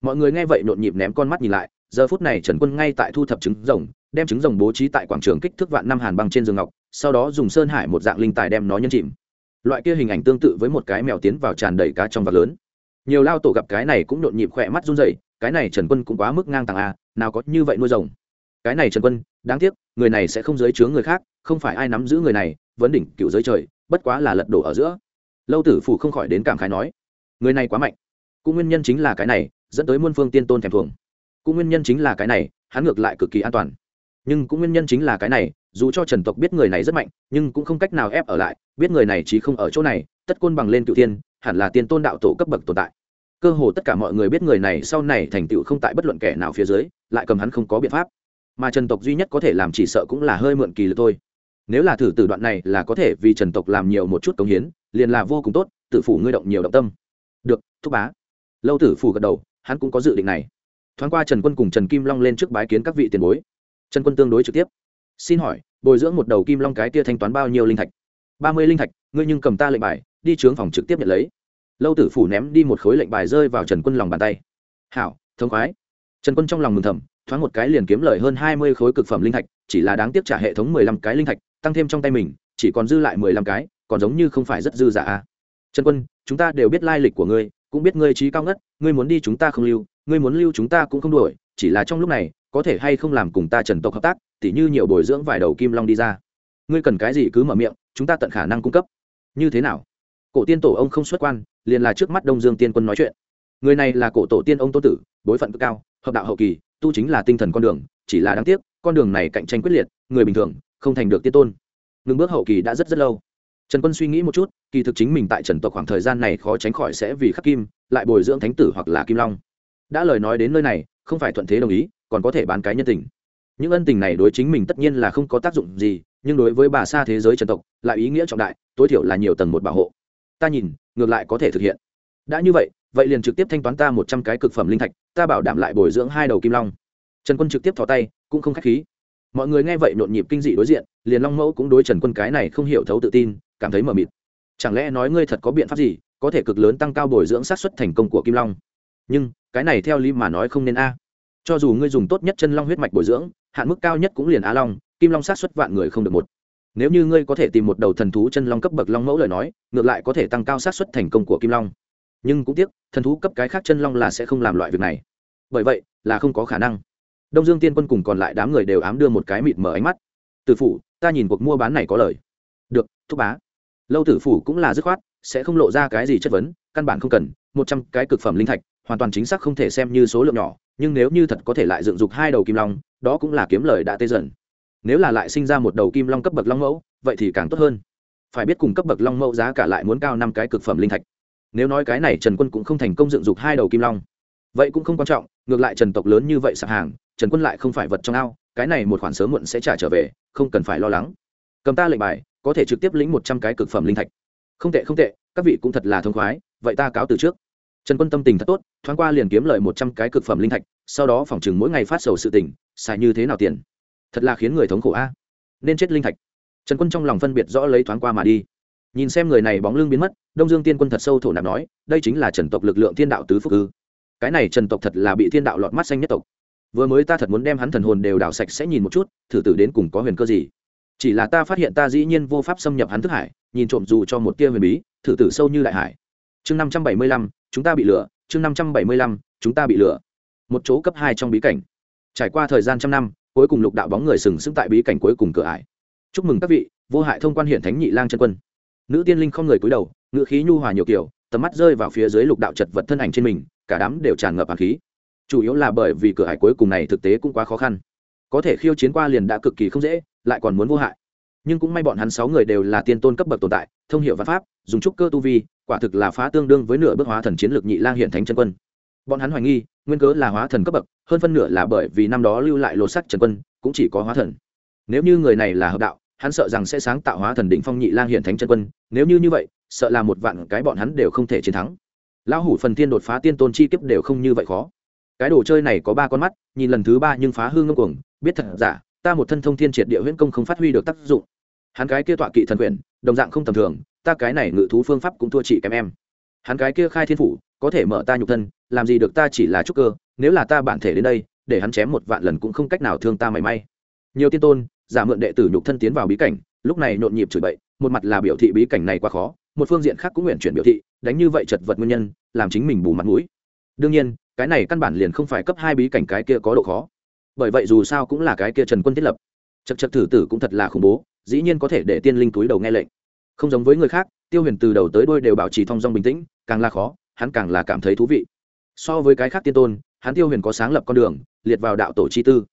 Mọi người nghe vậy nhộn nhịp ném con mắt nhìn lại, giờ phút này trần quân ngay tại thu thập trứng rồng đem trứng rồng bố trí tại quảng trường kích thước vạn năm hàn băng trên giường ngọc, sau đó dùng sơn hải một dạng linh tài đem nó nhân chìm. Loại kia hình ảnh tương tự với một cái mèo tiến vào tràn đầy cá trong vạt lớn. Nhiều lao tổ gặp cái này cũng nhộn nhịp khỏe mắt run rẩy, cái này trần quân cũng quá mức ngang tàng a nào có như vậy nuôi rồng. Cái này trần quân, đáng tiếc, người này sẽ không giới chướng người khác, không phải ai nắm giữ người này vấn đỉnh cựu giới trời, bất quá là lật đổ ở giữa. Lâu tử phủ không khỏi đến cảm khái nói, người này quá mạnh. Cũng nguyên nhân chính là cái này, dẫn tới muôn phương tiên tôn thèm thuồng. Cũng nguyên nhân chính là cái này, hắn ngược lại cực kỳ an toàn nhưng cũng nguyên nhân chính là cái này, dù cho trần tộc biết người này rất mạnh, nhưng cũng không cách nào ép ở lại, biết người này chỉ không ở chỗ này, tất côn bằng lên cựu tiên hẳn là tiên tôn đạo tổ cấp bậc tồn tại. Cơ hồ tất cả mọi người biết người này sau này thành tựu không tại bất luận kẻ nào phía dưới, lại cầm hắn không có biện pháp. Mà trần tộc duy nhất có thể làm chỉ sợ cũng là hơi mượn kỳ lực thôi. Nếu là thử từ đoạn này là có thể vì trần tộc làm nhiều một chút công hiến, liền là vô cùng tốt tự phủ ngươi động nhiều động tâm. Được, thúc bá. Lâu tử phủ gật đầu, hắn cũng có dự định này. Thoáng qua trần quân cùng trần kim long lên trước bái kiến các vị tiền bối trần quân tương đối trực tiếp. Xin hỏi, bồi dưỡng một đầu kim long cái tia thanh toán bao nhiêu linh thạch? Ba mươi linh thạch, ngươi nhưng cầm ta lệnh bài, đi trướng phòng trực tiếp nhận lấy. Lâu tử phủ ném đi một khối lệnh bài rơi vào trần quân lòng bàn tay. Hảo, thông khoái. Trần quân trong lòng mừng thầm, thoáng một cái liền kiếm lời hơn hai mươi khối cực phẩm linh thạch, chỉ là đáng tiếc trả hệ thống mười lăm cái linh thạch, tăng thêm trong tay mình, chỉ còn dư lại mười lăm cái, còn giống như không phải rất dư giả a trần quân, chúng ta đều biết lai lịch của ngươi, cũng biết ngươi trí cao ngất, ngươi muốn đi chúng ta không lưu, ngươi muốn lưu chúng ta cũng không đuổi, chỉ là trong lúc này có thể hay không làm cùng ta trần tộc hợp tác, tỉ như nhiều bồi dưỡng vài đầu kim long đi ra. Ngươi cần cái gì cứ mở miệng, chúng ta tận khả năng cung cấp. Như thế nào? Cổ tiên tổ ông không xuất quan, liền là trước mắt đông dương tiên quân nói chuyện. Người này là cổ tổ tiên ông tô tử, bối phận cực cao, hợp đạo hậu kỳ, tu chính là tinh thần con đường, chỉ là đáng tiếc, con đường này cạnh tranh quyết liệt, người bình thường, không thành được tiên tôn. Ngừng bước hậu kỳ đã rất rất lâu. Trần quân suy nghĩ một chút, kỳ thực chính mình tại trần tộc khoảng thời gian này khó tránh khỏi sẽ vì khắc kim, lại bồi dưỡng thánh tử hoặc là kim long. Đã lời nói đến nơi này, không phải thuận thế đồng ý còn có thể bán cái nhân tình. Những ân tình này đối chính mình tất nhiên là không có tác dụng gì, nhưng đối với bà xa thế giới trần tộc, lại ý nghĩa trọng đại, tối thiểu là nhiều tầng một bảo hộ. Ta nhìn, ngược lại có thể thực hiện. Đã như vậy vậy liền trực tiếp thanh toán ta một trăm cái cực phẩm linh thạch, ta bảo đảm lại bồi dưỡng hai đầu kim long. Trần quân trực tiếp thò tay, cũng không k h á c h khí. Mọi người nghe vậy nhộn nhịp kinh dị đối diện, liền long mẫu cũng đối trần quân cái này không hiểu thấu tự tin, cảm thấy mờ mịt. Chẳng lẽ nói ngươi thật có biện pháp gì, có thể cực lớn tăng cao bồi dưỡng sát xuất thành công của kim long? Nhưng, cái này theo lý mà nói không nên a cho dù ngươi dùng tốt nhất chân long huyết mạch bồi dưỡng, hạn mức cao nhất cũng liền á long, kim long sát xuất vạn người không được một. Nếu như ngươi có thể tìm một đầu thần thú chân long cấp bậc long mẫu lời nói, ngược lại có thể tăng cao sát xuất thành công của kim long. Nhưng cũng tiếc, thần thú cấp cái khác chân long là sẽ không làm loại việc này. Bởi vậy, là không có khả năng. Đông dương tiên quân cùng còn lại đám người đều ám đưa một cái mịt mở ánh mắt. Tử phủ, ta nhìn cuộc mua bán này có lời. Được, thúc bá. Lâu tử phủ cũng là dứt khoát, sẽ không lộ ra cái gì chất vấn, căn bản không cần, một trăm cái cực phẩm linh thạch, hoàn toàn chính xác không thể xem như số lượng nhỏ nhưng nếu như thật có thể lại dựng dục hai đầu kim long, đó cũng là kiếm lời đã tê dần. Nếu là lại sinh ra một đầu kim long cấp bậc long mẫu, vậy thì càng tốt hơn. Phải biết cùng cấp bậc long mẫu giá cả lại muốn cao năm cái cực phẩm linh thạch. Nếu nói cái này trần quân cũng không thành công dựng dục hai đầu kim long. Vậy cũng không quan trọng, ngược lại trần tộc lớn như vậy sạp hàng, trần quân lại không phải vật trong ao, cái này một khoản sớm muộn sẽ trả trở về, không cần phải lo lắng. Cầm ta lệnh bài, có thể trực tiếp lĩnh một trăm cái cực phẩm linh thạch. Không tệ không tệ, các vị cũng thật là thông khoái, vậy ta cáo từ trước trần quân tâm tình thật tốt, thoáng qua liền kiếm lợi một trăm cái cực phẩm linh thạch, sau đó phòng chừng mỗi ngày phát sầu sự tình, xài như thế nào tiền? Thật là khiến người thống khổ a. Nên chết linh thạch. Trần quân trong lòng phân biệt rõ lấy thoáng qua mà đi. Nhìn xem người này bóng lưng biến mất, đông dương tiên quân thật sâu thổ nạp nói, đây chính là trần tộc lực lượng thiên đạo tứ phúc ư. Cái này trần tộc thật là bị thiên đạo lọt mắt xanh nhất tộc. Vừa mới ta thật muốn đem hắn thần hồn đều đảo sạch sẽ nhìn một chút, thử tử đến cùng có huyền cơ gì. Chỉ là ta phát hiện ta dĩ nhiên vô pháp xâm nhập hắn thức hải, nhìn trộm dù cho một tia huyền bí, thử tử sâu như đại hải chương năm trăm bảy mươi lăm, chúng ta bị lừa. Chương năm trăm bảy mươi lăm, chúng ta bị lừa. Một chỗ cấp hai trong bí cảnh. Trải qua thời gian trăm năm, cuối cùng lục đạo bóng người sừng sững tại bí cảnh cuối cùng cửa ải. Chúc mừng các vị, vô hại thông quan hiện thánh nhị lang chân quân. Nữ tiên linh không người cúi đầu ngự khí nhu hòa nhiều kiểu, tầm mắt rơi vào phía dưới lục đạo chật vật thân ảnh trên mình, cả đám đều tràn ngập hạt khí. Chủ yếu là bởi vì cửa hải cuối cùng này thực tế cũng quá khó khăn. Có thể khiêu chiến qua liền đã cực kỳ không dễ, lại còn muốn vô hại nhưng cũng may bọn hắn sáu người đều là tiên tôn cấp bậc tồn tại, thông hiểu văn pháp, dùng trúc cơ tu vi, quả thực là phá tương đương với nửa bước hóa thần chiến lược nhị lang hiện thánh chân quân. Bọn hắn hoài nghi, nguyên cớ là hóa thần cấp bậc, hơn phân nửa là bởi vì năm đó lưu lại lột sắc trần quân, cũng chỉ có hóa thần. Nếu như người này là hợp đạo, hắn sợ rằng sẽ sáng tạo hóa thần đỉnh phong nhị lang hiện thánh chân quân, nếu như như vậy, sợ là một vạn cái bọn hắn đều không thể chiến thắng. Lão hủ phần tiên đột phá tiên tôn chi kiếp đều không như vậy khó. Cái đồ chơi này có ba con mắt, nhìn lần thứ ba nhưng phá hương ngâm cuồng, biết thật giả ta một thân thông thiên triệt địa huyễn công không phát huy được tác dụng. Hắn cái kia tọa kỵ thần quyền, đồng dạng không tầm thường, ta cái này ngự thú phương pháp cũng thua chị kém em. Hắn cái kia khai thiên phủ, có thể mở ta nhục thân, làm gì được ta chỉ là trúc cơ, nếu là ta bản thể đến đây, để hắn chém một vạn lần cũng không cách nào thương ta mảy may. Nhiều tiên tôn, giả mượn đệ tử nhục thân tiến vào bí cảnh, lúc này nhộn nhịp chửi bậy, một mặt là biểu thị bí cảnh này quá khó, một phương diện khác cũng nguyện chuyển biểu thị, đánh như vậy chật vật nguyên nhân, làm chính mình bù mặt mũi. Đương nhiên, cái này căn bản liền không phải cấp hai bí cảnh cái kia có độ khó bởi vậy dù sao cũng là cái kia trần quân thiết lập. Chật chật thử tử cũng thật là khủng bố, dĩ nhiên có thể để tiên linh túi đầu nghe lệnh. Không giống với người khác, tiêu huyền từ đầu tới đôi đều bảo trì thong dong bình tĩnh, càng là khó, hắn càng là cảm thấy thú vị. So với cái khác tiên tôn, hắn tiêu huyền có sáng lập con đường, liệt vào đạo tổ chi tư.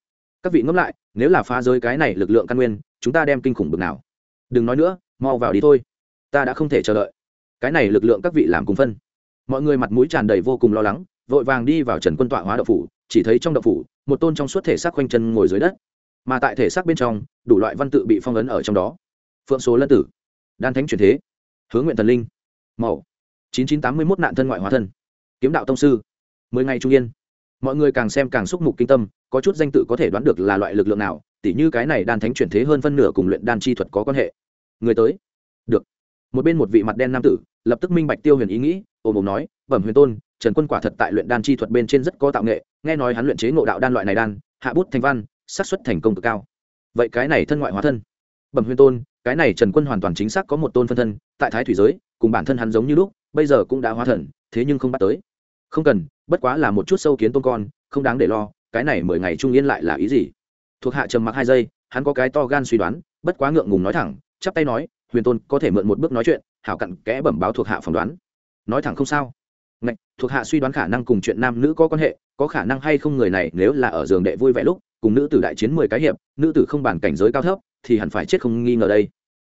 Các vị ngẫm lại, nếu là phá rơi cái này lực lượng căn nguyên, chúng ta đem kinh khủng bực nào? Đừng nói nữa, mau vào đi thôi. Ta đã không thể chờ đợi. Cái này lực lượng các vị làm cùng phân. Mọi người mặt mũi tràn đầy vô cùng lo lắng, vội vàng đi vào trần quân tọa hóa đậu phủ, chỉ thấy trong đậu phủ một tôn trong suốt thể xác quanh chân ngồi dưới đất. Mà tại thể xác bên trong, đủ loại văn tự bị phong ấn ở trong đó. Phượng số lân tử, đan thánh truyền thế, hướng nguyện thần linh mẫu chín chín tám mươi mốt nạn thân ngoại hóa thân, kiếm đạo tông sư, mười ngày trung yên. Mọi người càng xem càng xúc mục kinh tâm, có chút danh tự có thể đoán được là loại lực lượng nào, tỉ như cái này đan thánh chuyển thế hơn phân nửa cùng luyện đan chi thuật có quan hệ. Người tới. Được. Một bên một vị mặt đen nam tử, lập tức minh bạch tiêu huyền ý nghĩ, ồm ồm nói, bẩm huyền tôn trần quân quả thật tại luyện đan chi thuật bên trên rất có tạo nghệ, nghe nói hắn luyện chế ngộ đạo đan loại này đan, hạ bút thành văn, xác suất thành công cực cao. Vậy cái này thân ngoại hóa thân. Bẩm huyền tôn, cái này trần quân hoàn toàn chính xác có một tôn phân thân, tại thái thủy giới, cùng bản thân hắn giống như lúc, bây giờ cũng đã hóa thần, thế nhưng không bắt tới. Không cần, bất quá là một chút sâu kiến tôn con, không đáng để lo, cái này mười ngày trung yên lại là ý gì? Thuộc hạ trầm mặc hai giây, hắn có cái to gan suy đoán, bất quá ngượng ngùng nói thẳng, chắp tay nói, huyền tôn, có thể mượn một bước nói chuyện, hảo cặn kẽ bẩm báo thuộc hạ phỏng đoán. Nói thẳng không sao. Ngạch, thuộc hạ suy đoán khả năng cùng chuyện nam nữ có quan hệ có khả năng hay không người này nếu là ở giường đệ vui vẻ lúc cùng nữ tử đại chiến mười cái hiệp nữ tử không bàn cảnh giới cao thấp thì hẳn phải chết không nghi ngờ đây.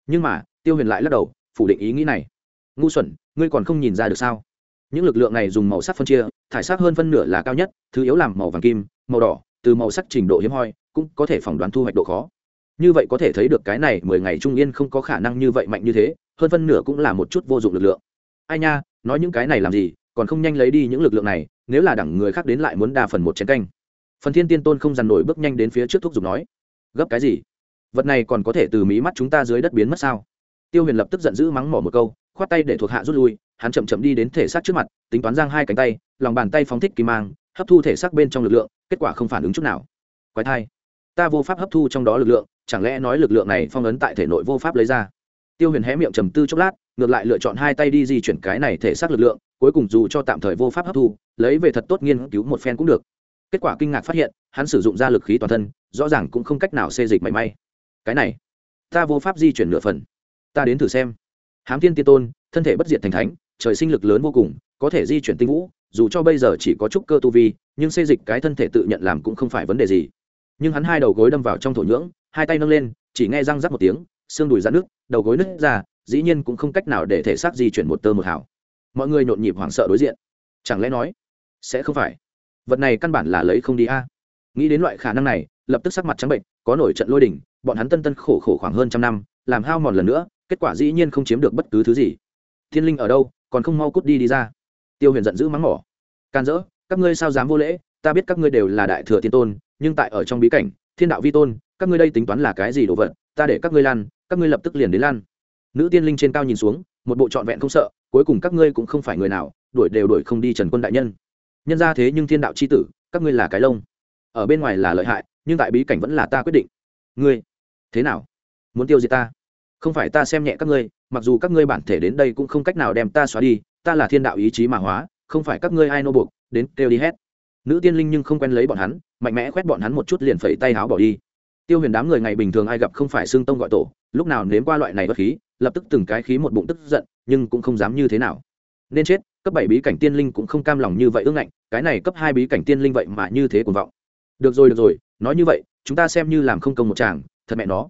Nhưng mà tiêu huyền lại lắc đầu phủ định ý nghĩ này. Ngu xuẩn ngươi còn không nhìn ra được sao? Những lực lượng này dùng màu sắc phân chia thải sắc hơn phân nửa là cao nhất thứ yếu làm màu vàng kim màu đỏ từ màu sắc trình độ hiếm hoi cũng có thể phỏng đoán thu hoạch độ khó. Như vậy có thể thấy được cái này mười ngày trung yên không có khả năng như vậy mạnh như thế hơn phân nửa cũng là một chút vô dụng lực lượng. Ai nha nói những cái này làm gì còn không nhanh lấy đi những lực lượng này, nếu là đẳng người khác đến lại muốn đa phần một chén canh. Phần thiên tiên tôn không dằn nổi bước nhanh đến phía trước thúc giục nói, gấp cái gì? Vật này còn có thể từ mí mắt chúng ta dưới đất biến mất sao? Tiêu huyền lập tức giận dữ mắng mỏ một câu, khoát tay để thuộc hạ rút lui, hắn chậm chậm đi đến thể xác trước mặt, tính toán giang hai cánh tay, lòng bàn tay phóng thích kỳ mang, hấp thu thể xác bên trong lực lượng, kết quả không phản ứng chút nào. Quái thai, ta vô pháp hấp thu trong đó lực lượng, chẳng lẽ nói lực lượng này phong ấn tại thể nội vô pháp lấy ra? Tiêu huyền hé miệng trầm tư chốc lát ngược lại lựa chọn hai tay đi di chuyển cái này thể xác lực lượng, cuối cùng dù cho tạm thời vô pháp hấp thu, lấy về thật tốt nghiên cứu một phen cũng được. Kết quả kinh ngạc phát hiện, hắn sử dụng ra lực khí toàn thân, rõ ràng cũng không cách nào xê dịch mảy may. Cái này, ta vô pháp di chuyển nửa phần. Ta đến thử xem. Hám thiên tiên tôn, thân thể bất diệt thành thánh, trời sinh lực lớn vô cùng, có thể di chuyển tinh vũ, dù cho bây giờ chỉ có chút cơ tu vi, nhưng xê dịch cái thân thể tự nhận làm cũng không phải vấn đề gì. Nhưng hắn hai đầu gối đâm vào trong thổ nhưỡng, hai tay nâng lên, chỉ nghe răng rắc một tiếng, xương đùi ra nước đầu gối nứt ra dĩ nhiên cũng không cách nào để thể xác di chuyển một tơ một hào. Mọi người nhộn nhịp hoảng sợ đối diện. Chẳng lẽ nói, sẽ không phải? Vật này căn bản là lấy không đi a. Nghĩ đến loại khả năng này, lập tức sắc mặt trắng bệnh, có nổi trận lôi đỉnh bọn hắn tân tân khổ khổ khoảng hơn trăm năm, làm hao mòn lần nữa, kết quả dĩ nhiên không chiếm được bất cứ thứ gì. Thiên linh ở đâu, còn không mau cút đi đi ra. Tiêu huyền giận dữ mắng mỏ. Can dỡ, các ngươi sao dám vô lễ? Ta biết các ngươi đều là đại thừa tiên tôn, nhưng tại ở trong bí cảnh, thiên đạo vi tôn, các ngươi đây tính toán là cái gì đồ vật? Ta để các ngươi lan các ngươi lập tức liền đến lan nữ tiên linh trên cao nhìn xuống, một bộ trọn vẹn không sợ, cuối cùng các ngươi cũng không phải người nào, đuổi đều đuổi không đi trần quân đại nhân. Nhân ra thế nhưng thiên đạo c h i tử, các ngươi là cái lông. Ở bên ngoài là lợi hại, nhưng tại bí cảnh vẫn là ta quyết định. Ngươi, thế nào? Muốn tiêu diệt ta? Không phải ta xem nhẹ các ngươi, mặc dù các ngươi bản thể đến đây cũng không cách nào đem ta xóa đi, ta là thiên đạo ý chí mà hóa, không phải các ngươi ai nô buộc, đến kêu đi hết. Nữ tiên linh nhưng không quen lấy bọn hắn, mạnh mẽ khoét bọn hắn một chút liền phẩy tay háo bỏ đi. Tiêu huyền đám người ngày bình thường ai gặp không phải xương tông gọi tổ, lúc nào nếm qua loại này bất khí lập tức từng cái khí một bụng tức giận, nhưng cũng không dám như thế nào. Nên chết, cấp bảy bí cảnh tiên linh cũng không cam lòng như vậy ương ngạnh, cái này cấp hai bí cảnh tiên linh vậy mà như thế cuồng vọng. Được rồi được rồi, nói như vậy, chúng ta xem như làm không công một chàng, thật mẹ nó.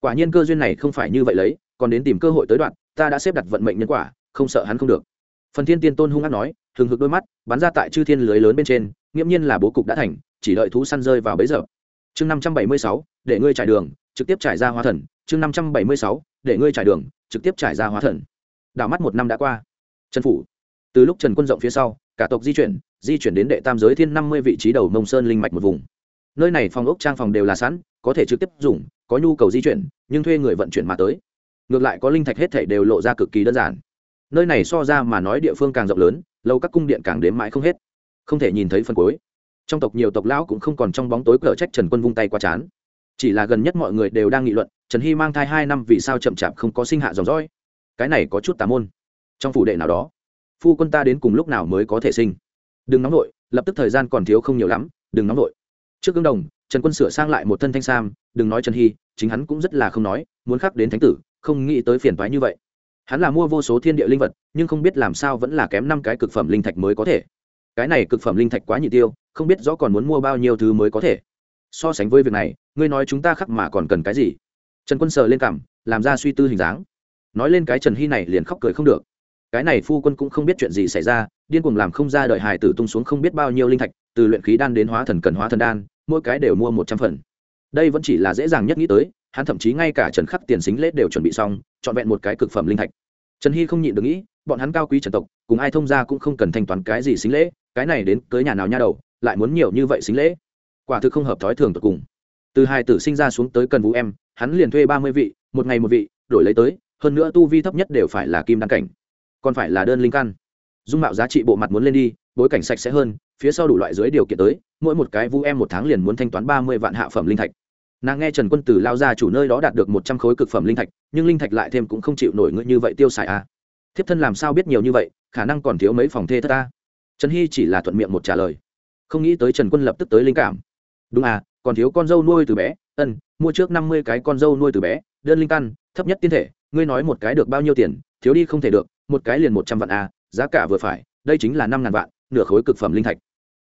Quả nhiên cơ duyên này không phải như vậy lấy, còn đến tìm cơ hội tới đoạn, ta đã xếp đặt vận mệnh nhân quả, không sợ hắn không được. Phần thiên tiên tôn hung hát nói, hừng hực đôi mắt, bắn ra tại chư thiên lưới lớn bên trên, nghiễm nhiên là bố cục đã thành, chỉ đợi thú săn rơi vào bấy giờ. Chương năm trăm bảy mươi sáu, để ngươi trải đường, trực tiếp trải ra hóa thần, chương năm trăm bảy mươi sáu để ngươi trải đường, trực tiếp trải ra hóa thần. Đảo mắt một năm đã qua. Trần phủ. Từ lúc trần quân rộng phía sau, cả tộc di chuyển di chuyển đến đệ tam giới thiên năm mươi vị trí đầu mông sơn linh mạch một vùng. Nơi này phòng ốc trang phòng đều là sẵn, có thể trực tiếp dùng, có nhu cầu di chuyển, nhưng thuê người vận chuyển mà tới. Ngược lại có linh thạch hết thể đều lộ ra cực kỳ đơn giản. Nơi này so ra mà nói địa phương càng rộng lớn, lâu các cung điện càng đếm mãi không hết. Không thể nhìn thấy phần cuối. Trong tộc nhiều tộc lão cũng không còn trong bóng tối cờ trách trần quân vung tay qua chán. Chỉ là gần nhất mọi người đều đang nghị luận trần hy mang thai hai năm vì sao chậm chạp không có sinh hạ dòng dõi? Cái này có chút tà môn. Trong phủ đệ nào đó, phu quân ta đến cùng lúc nào mới có thể sinh? Đừng nóng vội, lập tức thời gian còn thiếu không nhiều lắm, đừng nóng vội. Trước gương đồng, trần quân sửa sang lại một thân thanh sam, đừng nói trần hy, chính hắn cũng rất là không nói, muốn khắc đến thánh tử, không nghĩ tới phiền toái như vậy. Hắn là mua vô số thiên địa linh vật, nhưng không biết làm sao vẫn là kém năm cái cực phẩm linh thạch mới có thể. Cái này cực phẩm linh thạch quá nhị tiêu, không biết rõ còn muốn mua bao nhiêu thứ mới có thể. So sánh với việc này, ngươi nói chúng ta khắc mà còn cần cái gì? Trần quân sờ lên cảm, làm ra suy tư hình dáng. Nói lên cái trần hy này liền khóc cười không được. Cái này phu quân cũng không biết chuyện gì xảy ra, điên cuồng làm không ra đợi Hải tử tung xuống không biết bao nhiêu linh thạch, từ luyện khí đan đến hóa thần cần hóa thần đan, mỗi cái đều mua một trăm phần. Đây vẫn chỉ là dễ dàng nhất nghĩ tới, hắn thậm chí ngay cả trần khắc tiền xính lết đều chuẩn bị xong, trọn vẹn một cái cực phẩm linh thạch. Trần hy không nhịn được nghĩ, bọn hắn cao quý trần tộc, cùng ai thông ra cũng không cần thanh toán cái gì xính lễ, cái này đến tới nhà nào nha đầu, lại muốn nhiều như vậy xính lễ. Quả thực không hợp thói thường tột cùng từ hai tử sinh ra xuống tới cần vũ em, hắn liền thuê ba mươi vị, một ngày một vị, đổi lấy tới, hơn nữa tu vi thấp nhất đều phải là kim đăng cảnh. Còn phải là đơn linh căn. Dung mạo giá trị bộ mặt muốn lên đi, bối cảnh sạch sẽ hơn, phía sau đủ loại dưới điều kiện tới, mỗi một cái vũ em một tháng liền muốn thanh toán ba mươi vạn hạ phẩm linh thạch. Nàng nghe trần quân tử lao ra chủ nơi đó đạt được một trăm khối cực phẩm linh thạch, nhưng linh thạch lại thêm cũng không chịu nổi ngươi như vậy tiêu xài à. thiếp thân làm sao biết nhiều như vậy, khả năng còn thiếu mấy phòng thê thất ta. Trần hy chỉ là thuận miệng một trả lời. Không nghĩ tới trần quân lập tức tới linh cảm. Đúng à còn thiếu con dâu nuôi từ bé ân mua trước năm mươi cái con dâu nuôi từ bé đơn linh căn thấp nhất tiên thể ngươi nói một cái được bao nhiêu tiền thiếu đi không thể được một cái liền một trăm vạn à, giá cả vừa phải đây chính là năm ngàn vạn nửa khối cực phẩm linh thạch.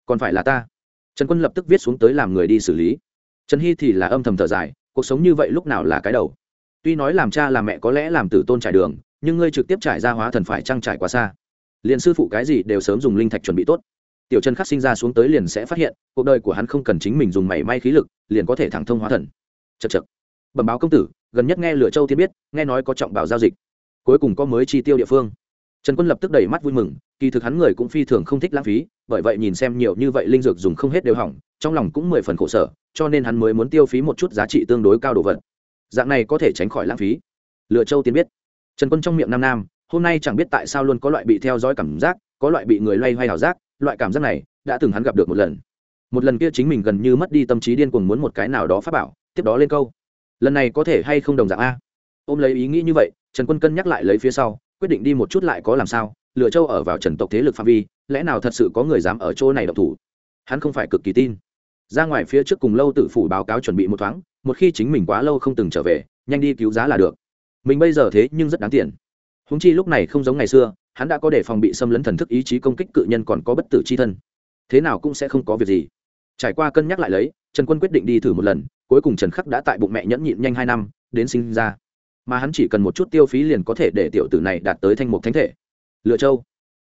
Còn phải là ta. Trần quân lập tức viết xuống tới làm người đi xử lý. Trần hy thì là âm thầm thở dài cuộc sống như vậy lúc nào là cái đầu? Tuy nói làm cha làm mẹ có lẽ làm tử tôn trải đường nhưng ngươi trực tiếp trải ra hóa thần phải trăng trải quá xa. Liền sư phụ cái gì đều sớm dùng linh thạch chuẩn bị tốt tiểu trần khắc sinh ra xuống tới liền sẽ phát hiện, cuộc đời của hắn không cần chính mình dùng mảy may khí lực, liền có thể thẳng thông hóa thần. Chật chật bẩm báo công tử, gần nhất nghe lửa châu thiên biết, nghe nói có trọng bảo giao dịch. Cuối cùng có mới chi tiêu địa phương. Trần quân lập tức đẩy mắt vui mừng, kỳ thực hắn người cũng phi thường không thích lãng phí, bởi vậy nhìn xem nhiều như vậy linh dược dùng không hết đều hỏng, trong lòng cũng mười phần khổ sở, cho nên hắn mới muốn tiêu phí một chút giá trị tương đối cao đồ vật. Dạng này có thể tránh khỏi lãng phí. Lựa châu tiến biết. Trần quân trong miệng nam nam, hôm nay chẳng biết tại sao luôn có loại bị theo dõi cảm giác, có loại bị người loay hoay ảo giác loại cảm giác này đã từng hắn gặp được một lần. Một lần kia chính mình gần như mất đi tâm trí điên cuồng muốn một cái nào đó phát bảo, tiếp đó lên câu. Lần này có thể hay không đồng dạng a? Ôm lấy ý nghĩ như vậy, trần quân cân nhắc lại lấy phía sau, quyết định đi một chút lại có làm sao, lựa châu ở vào trần tộc thế lực phạm vi, lẽ nào thật sự có người dám ở chỗ này độc thủ? Hắn không phải cực kỳ tin. Ra ngoài phía trước cùng lâu tự phủ báo cáo chuẩn bị một thoáng, một khi chính mình quá lâu không từng trở về, nhanh đi cứu giá là được. Mình bây giờ thế nhưng rất đáng tiền. Húng chi lúc này không giống ngày xưa hắn đã có để phòng bị xâm lấn thần thức ý chí công kích cự nhân còn có bất tử c h i thân. Thế nào cũng sẽ không có việc gì. Trải qua cân nhắc lại lấy, trần quân quyết định đi thử một lần, cuối cùng trần khắc đã tại bụng mẹ nhẫn nhịn nhanh hai năm, đến sinh ra. Mà hắn chỉ cần một chút tiêu phí liền có thể để tiểu tử này đạt tới thanh mục thánh thể. Lựa châu.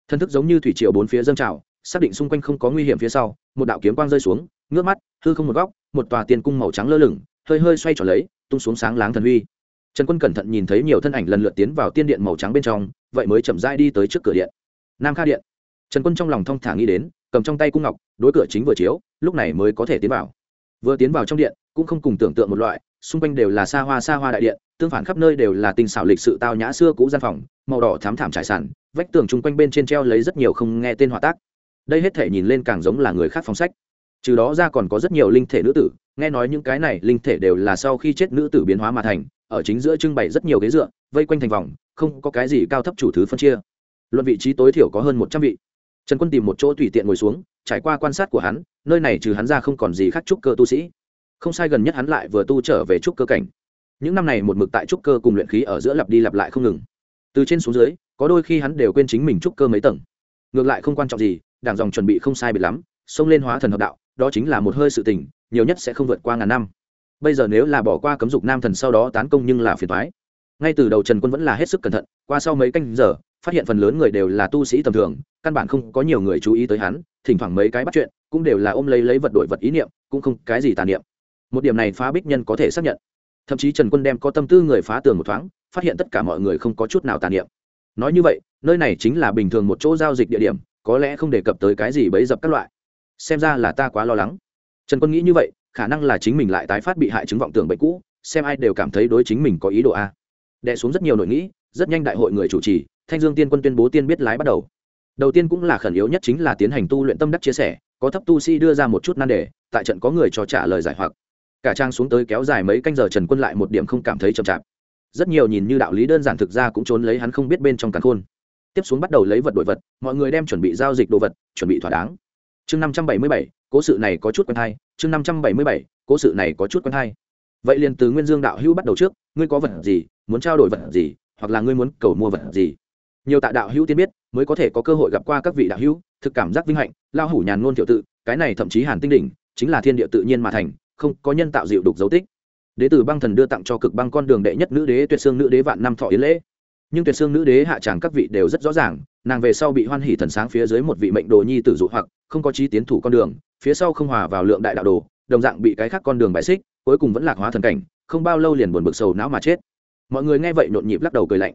Thân thức giống như thủy triều bốn phía dâng trào, xác định xung quanh không có nguy hiểm phía sau, một đạo kiếm quang rơi xuống, ngước mắt, hư không một góc, một tòa tiền cung màu trắng lơ lửng, hơi hơi xoay trở lấy, tung xuống sáng láng thần huy trần quân cẩn thận nhìn thấy nhiều thân ảnh lần lượt tiến vào tiên điện màu trắng bên trong, vậy mới chậm rãi đi tới trước cửa điện. Nam kha điện. Trần quân trong lòng thong thả nghĩ đến, cầm trong tay cung ngọc, đối cửa chính vừa chiếu, lúc này mới có thể tiến vào. Vừa tiến vào trong điện, cũng không cùng tưởng tượng một loại, xung quanh đều là xa hoa xa hoa đại điện, tương phản khắp nơi đều là tinh xảo lịch sự tao nhã xưa cũ gian phòng, màu đỏ thám thảm trải sản vách tường chung quanh bên trên treo lấy rất nhiều không nghe tên họa tác. Đây hết thể nhìn lên càng giống là người khác phong sách. Trừ đó ra còn có rất nhiều linh thể nữ tử, nghe nói những cái này linh thể đều là sau khi chết nữ tử biến hóa mà thành ở chính giữa trưng bày rất nhiều ghế dựa, vây quanh thành vòng, không có cái gì cao thấp chủ thứ phân chia. Luận vị trí tối thiểu có hơn một trăm vị. Trần quân tìm một chỗ tùy tiện ngồi xuống, trải qua quan sát của hắn, nơi này trừ hắn ra không còn gì khác trúc cơ tu sĩ. Không sai gần nhất hắn lại vừa tu trở về trúc cơ cảnh. Những năm này một mực tại trúc cơ cùng luyện khí ở giữa lặp đi lặp lại không ngừng. Từ trên xuống dưới, có đôi khi hắn đều quên chính mình trúc cơ mấy tầng. Ngược lại không quan trọng gì, đảng dòng chuẩn bị không sai biệt lắm, xông lên hóa thần hợp đạo, đó chính là một hơi sự tình, nhiều nhất sẽ không vượt qua ngàn năm bây giờ nếu là bỏ qua cấm dục nam thần sau đó tán công nhưng là phiền thoái. Ngay từ đầu trần quân vẫn là hết sức cẩn thận, qua sau mấy canh giờ, phát hiện phần lớn người đều là tu sĩ tầm thường, căn bản không có nhiều người chú ý tới hắn, thỉnh thoảng mấy cái bắt chuyện, cũng đều là ôm lấy lấy vật đổi vật ý niệm, cũng không cái gì tàn niệm. Một điểm này phá bích nhân có thể xác nhận. Thậm chí trần quân đem có tâm tư người phá tường một thoáng, phát hiện tất cả mọi người không có chút nào tàn niệm. Nói như vậy, nơi này chính là bình thường một chỗ giao dịch địa điểm, có lẽ không đề cập tới cái gì bấy dập các loại. Xem ra là ta quá lo lắng. Trần quân nghĩ như vậy khả năng là chính mình lại tái phát bị hại chứng vọng tưởng bệnh cũ, xem ai đều cảm thấy đối chính mình có ý đồ a. Đẻ xuống rất nhiều nội nghĩ, rất nhanh đại hội người chủ trì, thanh dương tiên quân tuyên bố tiên biết lái bắt đầu. Đầu tiên cũng là khẩn yếu nhất chính là tiến hành tu luyện tâm đắc chia sẻ, có thấp tu sĩ đưa ra một chút nan đề, tại trận có người cho trả lời giải hoặc. Cả trang xuống tới kéo dài mấy canh giờ trần quân lại một điểm không cảm thấy chậm chạp. Rất nhiều nhìn như đạo lý đơn giản thực ra cũng trốn lấy hắn không biết bên trong càn khôn. Tiếp xuống bắt đầu lấy vật đổi vật, mọi người đem chuẩn bị giao dịch đồ vật, chuẩn bị thỏa đáng. Chương năm trăm bảy mươi bảy cố sự này có chút quen hay, chương năm trăm bảy mươi bảy, cố sự này có chút quen hay. Vậy liền từ nguyên dương đạo hữu bắt đầu trước, ngươi có vật gì, muốn trao đổi vật gì, hoặc là ngươi muốn cầu mua vật gì? Nhiều tạ đạo hữu tiên biết, mới có thể có cơ hội gặp qua các vị đạo hữu, thực cảm giác vinh hạnh, lao hủ nhàn ngôn tiểu tự, cái này thậm chí hàn tinh đỉnh, chính là thiên địa tự nhiên mà thành, không có nhân tạo dịu đục dấu tích. Đế tử băng thần đưa tặng cho cực băng con đường đệ nhất nữ đế, tuyệt xương nữ đế vạn năm thọ yến lễ. Nhưng tuyệt xương nữ đế hạ tràng các vị đều rất rõ ràng nàng về sau bị hoan hỉ thần sáng phía dưới một vị mệnh đồ nhi tử dụ hoặc, không có trí tiến thủ con đường, phía sau không hòa vào lượng đại đạo đồ, đồng dạng bị cái khác con đường bại xích, cuối cùng vẫn lạc hóa thần cảnh, không bao lâu liền buồn bực sầu não mà chết. Mọi người nghe vậy nhộn nhịp lắc đầu cười lạnh.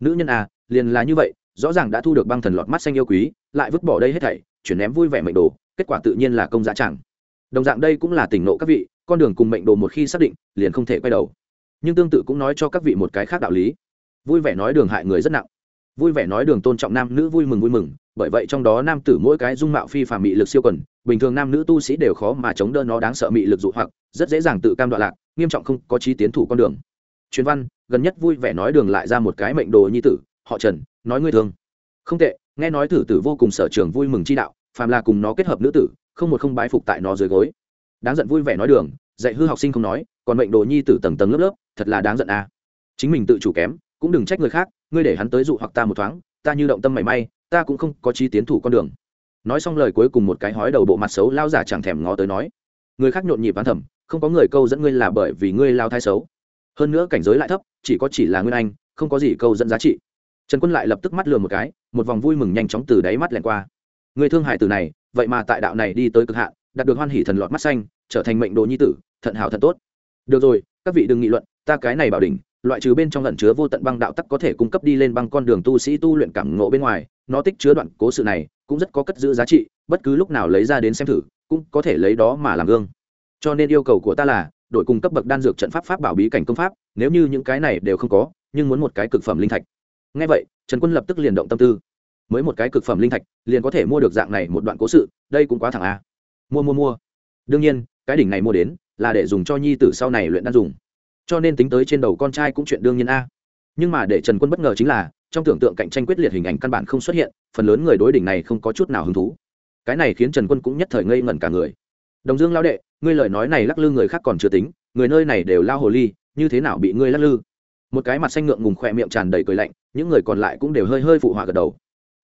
Nữ nhân à liền là như vậy, rõ ràng đã thu được băng thần lọt mắt xanh yêu quý, lại vứt bỏ đây hết thảy, chuyển ném vui vẻ mệnh đồ, kết quả tự nhiên là công giá chẳng. Đồng dạng đây cũng là tỉnh nộ các vị, con đường cùng mệnh đồ một khi xác định, liền không thể quay đầu. Nhưng tương tự cũng nói cho các vị một cái khác đạo lý. Vui vẻ nói đường hại người rất nặng vui vẻ nói đường tôn trọng nam nữ vui mừng vui mừng, bởi vậy trong đó nam tử mỗi cái dung mạo phi phàm mị lực siêu quần, bình thường nam nữ tu sĩ đều khó mà chống đỡ nó đáng sợ mị lực dụ hoặc, rất dễ dàng tự cam đoạn lạc, nghiêm trọng không có trí tiến thủ con đường. Truyền văn, gần nhất vui vẻ nói đường lại ra một cái mệnh đồ nhi tử, họ trần, nói ngươi thương. Không tệ, nghe nói thử tử vô cùng sở trường vui mừng chi đạo, phàm là cùng nó kết hợp nữ tử, không một không bái phục tại nó dưới gối. Đáng giận vui vẻ nói đường, dạy hư học sinh không nói, còn mệnh đồ nhi tử tầng tầng lớp lớp, thật là đáng giận à. chính mình tự chủ kém, cũng đừng trách người khác ngươi để hắn tới dụ hoặc ta một thoáng, ta như động tâm mảy may, ta cũng không có chi tiến thủ con đường. Nói xong lời cuối cùng một cái hói đầu bộ mặt xấu lao giả chẳng thèm ngó tới nói, người khác nhộn nhịp bán thầm, không có người câu dẫn ngươi là bởi vì ngươi lao thai xấu. Hơn nữa cảnh giới lại thấp, chỉ có chỉ là nguyên anh, không có gì câu dẫn giá trị. Trần quân lại lập tức mắt lừa một cái, một vòng vui mừng nhanh chóng từ đáy mắt lẻn qua. Người thương hại từ này, vậy mà tại đạo này đi tới cực hạn, đạt được hoan hỷ thần lọt mắt xanh, trở thành mệnh đồ nhi tử, thận hảo thật tốt. Được rồi, các vị đừng nghị luận, ta cái này bảo đỉnh loại trừ bên trong lẩn chứa vô tận băng đạo tắc có thể cung cấp đi lên băng con đường tu sĩ tu luyện cảm ngộ bên ngoài, nó tích chứa đoạn cố sự này cũng rất có cất giữ giá trị, bất cứ lúc nào lấy ra đến xem thử, cũng có thể lấy đó mà làm gương. Cho nên yêu cầu của ta là, đổi cung cấp bậc đan dược trận pháp pháp bảo bí cảnh công pháp, nếu như những cái này đều không có, nhưng muốn một cái cực phẩm linh thạch. Ngay vậy, trần quân lập tức liền động tâm tư. Mới một cái cực phẩm linh thạch, liền có thể mua được dạng này một đoạn cố sự, đây cũng quá thẳng a. Mua mua mua. Đương nhiên, cái đỉnh này mua đến, là để dùng cho nhi tử sau này luyện đan dùng cho nên tính tới trên đầu con trai cũng chuyện đương nhiên a. Nhưng mà để trần quân bất ngờ chính là, trong tưởng tượng cạnh tranh quyết liệt hình ảnh căn bản không xuất hiện, phần lớn người đối đỉnh này không có chút nào hứng thú. Cái này khiến trần quân cũng nhất thời ngây ngẩn cả người. Đồng dương lao đệ, ngươi lời nói này lắc lư người khác còn chưa tính, người nơi này đều lao hồ ly, như thế nào bị ngươi lắc lư? Một cái mặt xanh ngượng ngùng khỏe miệng tràn đầy cười lạnh, những người còn lại cũng đều hơi hơi phụ họa gật đầu.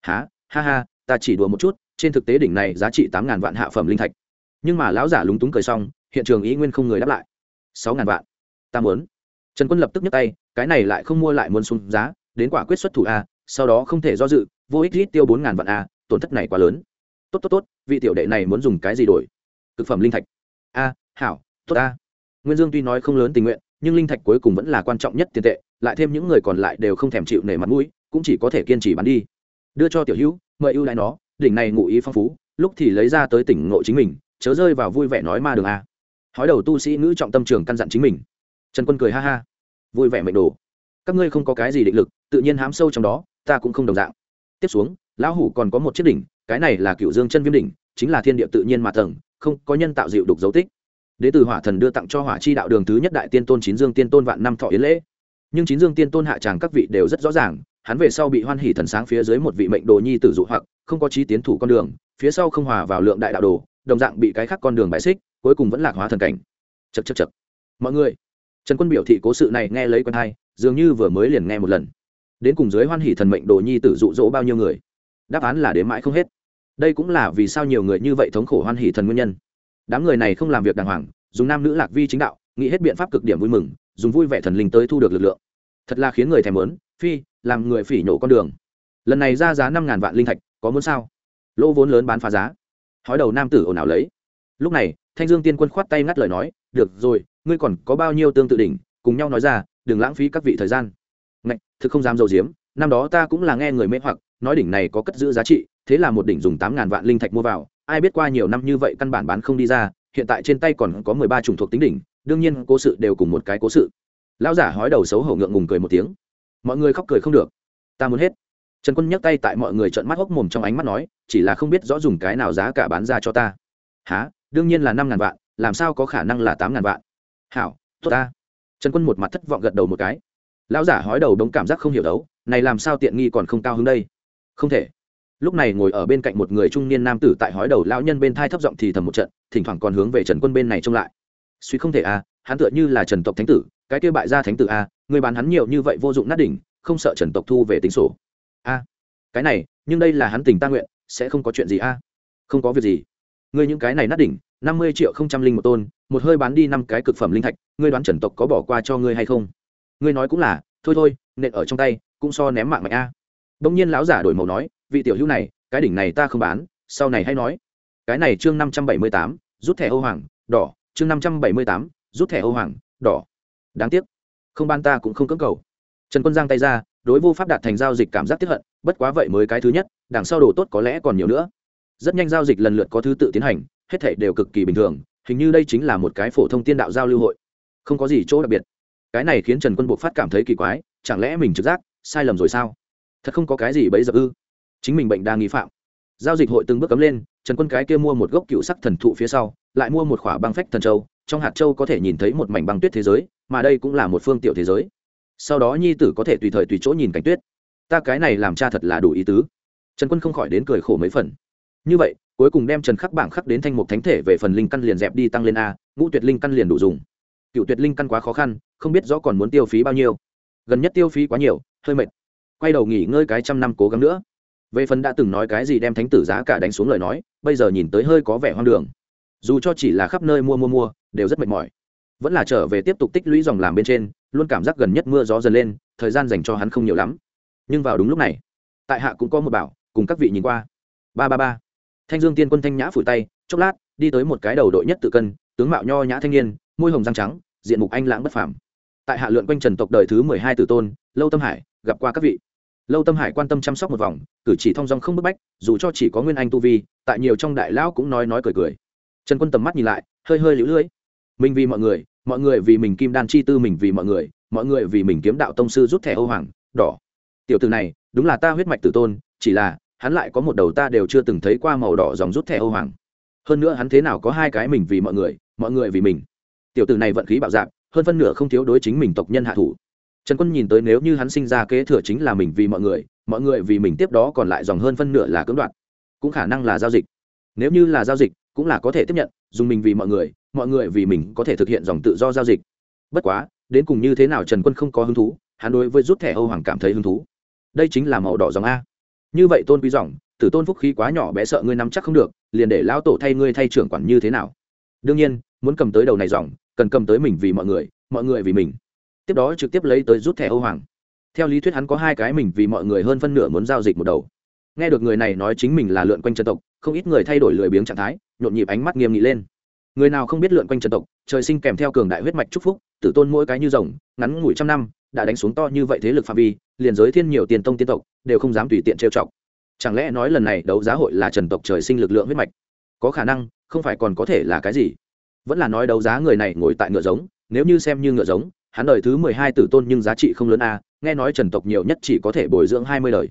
Há ha ha, ta chỉ đùa một chút, trên thực tế đỉnh này giá trị tám ngàn vạn hạ phẩm linh thạch. Nhưng mà lão giả lúng túng cười xong, hiện trường ý nguyên không người đáp lại. Sáu ngàn vạn ta muốn. Trần quân lập tức nhấc tay, cái này lại không mua lại muốn xuống giá, đến quả quyết xuất thủ a, sau đó không thể do dự, vô ích rít tiêu bốn ngàn vạn a, tổn thất này quá lớn. Tốt tốt tốt, vị tiểu đệ này muốn dùng cái gì đổi? Thực phẩm linh thạch. A, hảo, tốt a. Nguyên dương tuy nói không lớn tình nguyện, nhưng linh thạch cuối cùng vẫn là quan trọng nhất tiền tệ, lại thêm những người còn lại đều không thèm chịu nể mặt mũi, cũng chỉ có thể kiên trì bán đi. Đưa cho tiểu hữu, mời ưu lại nó, đỉnh này ngụ ý phong phú, lúc thì lấy ra tới tỉnh ngộ chính mình, chớ rơi vào vui vẻ nói ma đường a. Hói đầu tu sĩ nữ trọng tâm trường căn dặn chính mình trần quân cười ha ha. Vui vẻ mệnh đồ. Các ngươi không có cái gì định lực, tự nhiên hám sâu trong đó, ta cũng không đồng dạng. Tiếp xuống, lão hủ còn có một chiếc đỉnh, cái này là cựu dương chân viêm đỉnh, chính là thiên địa tự nhiên mà tầng, không có nhân tạo dịu đục dấu tích. Đế tử hỏa thần đưa tặng cho hỏa chi đạo đường thứ nhất đại tiên tôn chín dương tiên tôn vạn năm thọ yến lễ. Nhưng chín dương tiên tôn hạ tràng các vị đều rất rõ ràng, hắn về sau bị hoan hỉ thần sáng phía dưới một vị mệnh đồ nhi tử dụ hoặc, không có trí tiến thủ con đường, phía sau không hòa vào lượng đại đạo đồ, đồng dạng bị cái khác con đường bãi xích, cuối cùng vẫn lạc hóa thần cảnh. Chật chật chật mọi người trần quân biểu thị cố sự này nghe lấy quen hay, dường như vừa mới liền nghe một lần. Đến cùng dưới hoan hỷ thần mệnh đồ nhi tử dụ dỗ bao nhiêu người? Đáp án là đến mãi không hết. Đây cũng là vì sao nhiều người như vậy thống khổ hoan hỷ thần nguyên nhân. Đám người này không làm việc đàng hoàng, dùng nam nữ lạc vi chính đạo, nghĩ hết biện pháp cực điểm vui mừng, dùng vui vẻ thần linh tới thu được lực lượng. Thật là khiến người thèm muốn, phi, làm người phỉ nhổ con đường. Lần này ra giá năm ngàn vạn linh thạch, có muốn sao? Lỗ vốn lớn bán phá giá. Hói đầu nam tử ồn ào lấy. Lúc này, thanh dương tiên quân khoát tay ngắt lời nói, được rồi ngươi còn có bao nhiêu tương tự đỉnh, cùng nhau nói ra, đừng lãng phí các vị thời gian. Ngạch, thực không dám dầu diếm, năm đó ta cũng là nghe người mê hoặc, nói đỉnh này có cất giữ giá trị, thế là một đỉnh dùng tám ngàn vạn linh thạch mua vào, ai biết qua nhiều năm như vậy căn bản bán không đi ra, hiện tại trên tay còn có mười ba chủng thuộc tính đỉnh, đương nhiên cố sự đều cùng một cái cố sự. Lão giả hói đầu xấu hổ ngượng ngùng cười một tiếng. Mọi người khóc cười không được. Ta muốn hết. Trần quân nhấc tay tại mọi người trợn mắt hốc mồm trong ánh mắt nói, chỉ là không biết rõ dùng cái nào giá cả bán ra cho ta. Há đương nhiên là năm ngàn vạn, làm sao có khả năng là tám ngàn vạn? Hảo tốt ta. Trần quân một mặt thất vọng gật đầu một cái. Lão giả hói đầu đống cảm giác không hiểu đấu này làm sao tiện nghi còn không cao hơn đây? Không thể. Lúc này ngồi ở bên cạnh một người trung niên nam tử tại hói đầu lão nhân bên thai thấp giọng thì thầm một trận thỉnh thoảng còn hướng về trần quân bên này trông lại. Suy không thể a à, hắn tựa như là trần tộc thánh tử cái kia bại gia thánh tử a à, người bán hắn nhiều như vậy vô dụng nát đỉnh không sợ trần tộc thu về tính sổ. A cái này nhưng đây là hắn tình ta nguyện sẽ không có chuyện gì a không có việc gì. Ngươi những cái này nát đỉnh năm mươi triệu không trăm linh một tôn, một hơi bán đi năm cái cực phẩm linh thạch, ngươi đoán trần tộc có bỏ qua cho ngươi hay không? Ngươi nói cũng là, thôi thôi, nện ở trong tay, cũng so ném mạng mạnh a. Đông nhiên lão giả đổi màu nói, vị tiểu hữu này, cái đỉnh này ta không bán, sau này hay nói. Cái này chương năm trăm bảy mươi tám, rút thẻ ô hoàng, đỏ, chương năm trăm bảy mươi tám, rút thẻ ô hoàng, đỏ. Đáng tiếc, không ban ta cũng không cưỡng cầu. Trần quân giang tay ra, đối vô pháp đạt thành giao dịch cảm giác tiếp hận, bất quá vậy mới cái thứ nhất, đằng sau đồ tốt có lẽ còn nhiều nữa. Rất nhanh giao dịch lần lượt có thứ tự tiến hành hết thảy đều cực kỳ bình thường, hình như đây chính là một cái phổ thông tiên đạo giao lưu hội. Không có gì chỗ đặc biệt. Cái này khiến trần quân buộc phát cảm thấy kỳ quái, chẳng lẽ mình trực giác, sai lầm rồi sao? Thật không có cái gì bấy giờ ư? Chính mình bệnh đa nghi phạm. Giao dịch hội từng bước cấm lên, trần quân cái kia mua một gốc cựu sắc thần thụ phía sau, lại mua một khỏa băng phách thần châu, trong hạt châu có thể nhìn thấy một mảnh băng tuyết thế giới, mà đây cũng là một phương tiểu thế giới. Sau đó nhi tử có thể tùy thời tùy chỗ nhìn cảnh tuyết. Ta cái này làm cha thật là đủ ý tứ. Trần quân không khỏi đến cười khổ mấy phần như vậy, cuối cùng đem trần khắc bảng khắc đến thanh mục thánh thể về phần linh căn liền dẹp đi tăng lên a, ngũ tuyệt linh căn liền đủ dùng. Cựu tuyệt linh căn quá khó khăn, không biết rõ còn muốn tiêu phí bao nhiêu. Gần nhất tiêu phí quá nhiều, hơi mệt. Quay đầu nghỉ ngơi cái trăm năm cố gắng nữa. Về phần đã từng nói cái gì đem thánh tử giá cả đánh xuống lời nói, bây giờ nhìn tới hơi có vẻ hoang đường. Dù cho chỉ là khắp nơi mua mua mua, đều rất mệt mỏi. Vẫn là trở về tiếp tục tích lũy dòng làm bên trên, luôn cảm giác gần nhất mưa gió dần lên, thời gian dành cho hắn không nhiều lắm. Nhưng vào đúng lúc này, tại hạ cũng có một bảo, cùng các vị nhìn qua. Ba ba ba thanh dương tiên quân thanh nhã phủi tay, chốc lát, đi tới một cái đầu đội nhất tự cân, tướng mạo nho nhã thanh niên, môi hồng răng trắng, diện mục anh lãng bất phàm. Tại hạ lượn quanh trần tộc đời thứ mười hai tử tôn, lâu tâm hải, gặp qua các vị. Lâu tâm hải quan tâm chăm sóc một vòng, cử chỉ thong dong không bức bách, dù cho chỉ có nguyên anh tu vi, tại nhiều trong đại lão cũng nói nói cười cười. Trần quân tầm mắt nhìn lại, hơi hơi lũ lưỡi. Mình vì mọi người mọi người vì mình kim đan chi tư mình vì mọi người mọi người vì mình kiếm đạo tông sư rút thẻ ô hoàng, đỏ. Tiểu từ này, đúng là ta huyết mạch tử tôn, chỉ là hắn lại có một đầu ta đều chưa từng thấy qua màu đỏ dòng rút thẻ ô hoàng. Hơn nữa hắn thế nào có hai cái mình vì mọi người mọi người vì mình. Tiểu tử này vận khí bạo dạng, hơn phân nửa không thiếu đối chính mình tộc nhân hạ thủ. Trần quân nhìn tới nếu như hắn sinh ra kế thừa chính là mình vì mọi người mọi người vì mình tiếp đó còn lại dòng hơn phân nửa là cưỡng đoạt. Cũng khả năng là giao dịch. Nếu như là giao dịch cũng là có thể tiếp nhận dùng mình vì mọi người mọi người vì mình có thể thực hiện dòng tự do giao dịch. Bất quá đến cùng như thế nào trần quân không có hứng thú hắn đối với rút thẻ âu hoàng cảm thấy hứng thú. Đây chính là màu đỏ dòng a như vậy tôn quý dòng, tử tôn phúc khí quá nhỏ bé sợ ngươi nắm chắc không được, liền để lão tổ thay ngươi thay trưởng quản như thế nào? Đương nhiên, muốn cầm tới đầu này dòng, cần cầm tới mình vì mọi người mọi người vì mình. Tiếp đó trực tiếp lấy tới rút thẻ âu hoàng. Theo lý thuyết hắn có hai cái mình vì mọi người hơn phân nửa muốn giao dịch một đầu. Nghe được người này nói chính mình là lượn quanh chân tộc, không ít người thay đổi lười biếng trạng thái, nhộn nhịp ánh mắt nghiêm nghị lên. Người nào không biết lượn quanh chân tộc, trời sinh kèm theo cường đại huyết mạch chúc phúc, tử tôn mỗi cái như rồng, ngắn ngủi trăm năm đã đánh xuống to như vậy thế lực phạm vi, liền giới thiên nhiều tiền tông tiên tộc, đều không dám tùy tiện trêu chọc. Chẳng lẽ nói lần này đấu giá hội là trần tộc trời sinh lực lượng huyết mạch? Có khả năng, không phải còn có thể là cái gì? Vẫn là nói đấu giá người này ngồi tại ngựa giống, nếu như xem như ngựa giống, hắn đời thứ mười hai tử tôn nhưng giá trị không lớn a, nghe nói trần tộc nhiều nhất chỉ có thể bồi dưỡng hai mươi đời.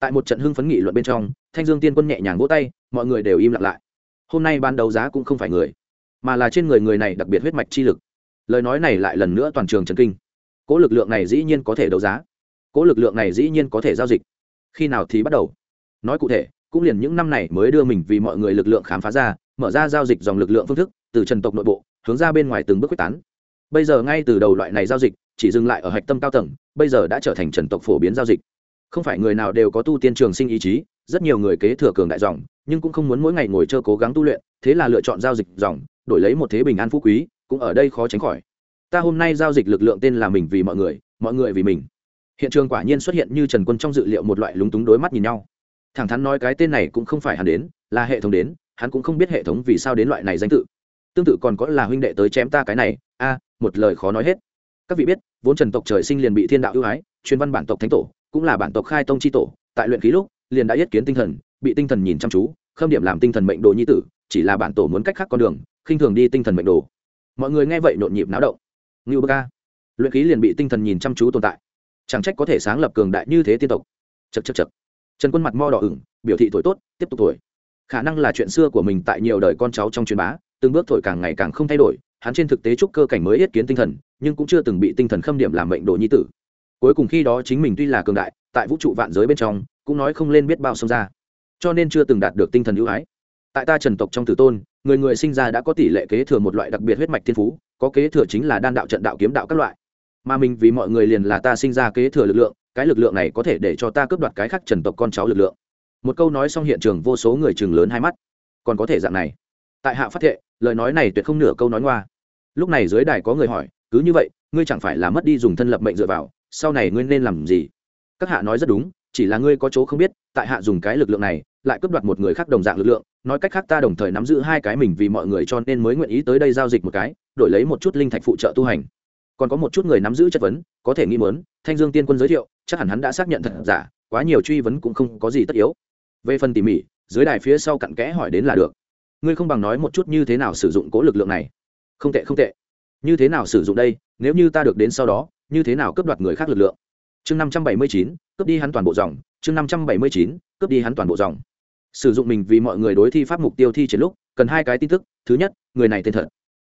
Tại một trận hưng phấn nghị luận bên trong, thanh dương tiên quân nhẹ nhàng vỗ tay, mọi người đều im lặng lại. Hôm nay ban đấu giá cũng không phải người, mà là trên người người này đặc biệt huyết mạch chi lực. Lời nói này lại lần nữa toàn trường trần kinh cỗ lực lượng này dĩ nhiên có thể đấu giá. Cỗ lực lượng này dĩ nhiên có thể giao dịch. Khi nào thì bắt đầu? Nói cụ thể, cũng liền những năm này mới đưa mình vì mọi người lực lượng khám phá ra, mở ra giao dịch dòng lực lượng phương thức, từ trần tộc nội bộ, hướng ra bên ngoài từng bước quyết tán. Bây giờ ngay từ đầu loại này giao dịch, chỉ dừng lại ở hạch tâm cao tầng, bây giờ đã trở thành trần tộc phổ biến giao dịch. Không phải người nào đều có tu tiên trường sinh ý chí, rất nhiều người kế thừa cường đại dòng, nhưng cũng không muốn mỗi ngày ngồi chơi cố gắng tu luyện, thế là lựa chọn giao dịch dòng, đổi lấy một thế bình an phú quý, cũng ở đây khó tránh khỏi ta hôm nay giao dịch lực lượng tên là mình vì mọi người mọi người vì mình. Hiện trường quả nhiên xuất hiện như trần quân trong dự liệu một loại lúng túng đối mắt nhìn nhau. Thẳng thắn nói cái tên này cũng không phải hắn đến, là hệ thống đến, hắn cũng không biết hệ thống vì sao đến loại này danh tự. Tương tự còn có là huynh đệ tới chém ta cái này, a, một lời khó nói hết. Các vị biết, vốn trần tộc trời sinh liền bị thiên đạo ưu ái truyền văn bản tộc thánh tổ, cũng là bản tộc khai tông c h i tổ, tại luyện khí lúc, liền đã yết kiến tinh thần, bị tinh thần nhìn chăm chú, khâm điểm làm tinh thần mệnh đồ nhi tử, chỉ là bản tổ muốn cách khác con đường, khinh thường đi tinh thần mệnh đồ. Mọi người nghe vậy nhộn nhịp náo động ngưu bơ ca. Luyện khí liền bị tinh thần nhìn chăm chú tồn tại. Chẳng trách có thể sáng lập cường đại như thế tiên tộc. Chật chật chật trần quân mặt mo đỏ ửng, biểu thị thổi tốt, tiếp tục thổi. khả năng là chuyện xưa của mình tại nhiều đời con cháu trong truyền bá, từng bước thổi càng ngày càng không thay đổi, hắn trên thực tế trúc cơ cảnh mới yết kiến tinh thần, nhưng cũng chưa từng bị tinh thần khâm điểm làm mệnh đồ nhi tử. Cuối cùng khi đó chính mình tuy là cường đại, tại vũ trụ vạn giới bên trong, cũng nói không lên biết bao sông ra. Cho nên chưa từng đạt được tinh thần ưu ái. Tại ta trần tộc trong tử tôn, người người sinh ra đã có tỷ lệ kế thừa một loại đặc biệt huyết mạch thiên phú có kế thừa chính là đan đạo trận đạo kiếm đạo các loại. Mà mình vì mọi người liền là ta sinh ra kế thừa lực lượng, cái lực lượng này có thể để cho ta cướp đoạt cái khác trần tộc con cháu lực lượng. Một câu nói xong hiện trường vô số người chừng lớn hai mắt. Còn có thể dạng này. Tại hạ phát thệ, lời nói này tuyệt không nửa câu nói ngoa. Lúc này dưới đài có người hỏi, cứ như vậy, ngươi chẳng phải là mất đi dùng thân lập mệnh dựa vào, sau này ngươi nên làm gì? Các hạ nói rất đúng, chỉ là ngươi có chỗ không biết, tại hạ dùng cái lực lượng này, lại cướp đoạt một người khác đồng dạng lực lượng nói cách khác ta đồng thời nắm giữ hai cái mình vì mọi người cho nên mới nguyện ý tới đây giao dịch một cái, đổi lấy một chút linh thạch phụ trợ tu hành. Còn có một chút người nắm giữ chất vấn, có thể nghi mớn thanh dương tiên quân giới thiệu, chắc hẳn hắn đã xác nhận thật giả, quá nhiều truy vấn cũng không có gì tất yếu. Về phần tỉ mỉ, dưới đài phía sau cặn kẽ hỏi đến là được. Ngươi không bằng nói một chút như thế nào sử dụng cố lực lượng này. Không tệ không tệ. Như thế nào sử dụng đây, nếu như ta được đến sau đó, như thế nào cướp đoạt người khác lực lượng? Chương năm trăm bảy mươi chín, cướp đi hắn toàn bộ dòng. Chương năm trăm bảy mươi chín, cướp đi hắn toàn bộ dòng sử dụng mình vì mọi người đối thi pháp mục tiêu thi triển lúc, cần hai cái tin tức, thứ nhất, người này tên thật.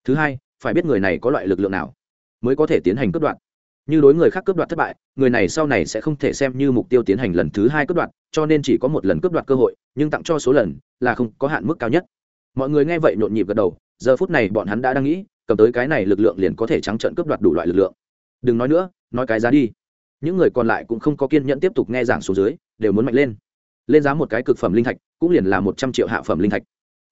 Thứ hai, phải biết người này có loại lực lượng nào, mới có thể tiến hành cướp đoạt. Như đối người khác cướp đoạt thất bại, người này sau này sẽ không thể xem như mục tiêu tiến hành lần thứ hai cướp đoạt, cho nên chỉ có một lần cướp đoạt cơ hội, nhưng tặng cho số lần là không có hạn mức cao nhất. Mọi người nghe vậy nhộn nhịp gật đầu, giờ phút này bọn hắn đã đang nghĩ, cầm tới cái này lực lượng liền có thể trắng trợn cướp đoạt đủ loại lực lượng. Đừng nói nữa, nói cái giá đi. Những người còn lại cũng không có kiên nhẫn tiếp tục nghe giảng số dưới, đều muốn mạnh lên. Lên giá một cái cực phẩm linh thạch cũng liền là một trăm triệu hạ phẩm linh thạch.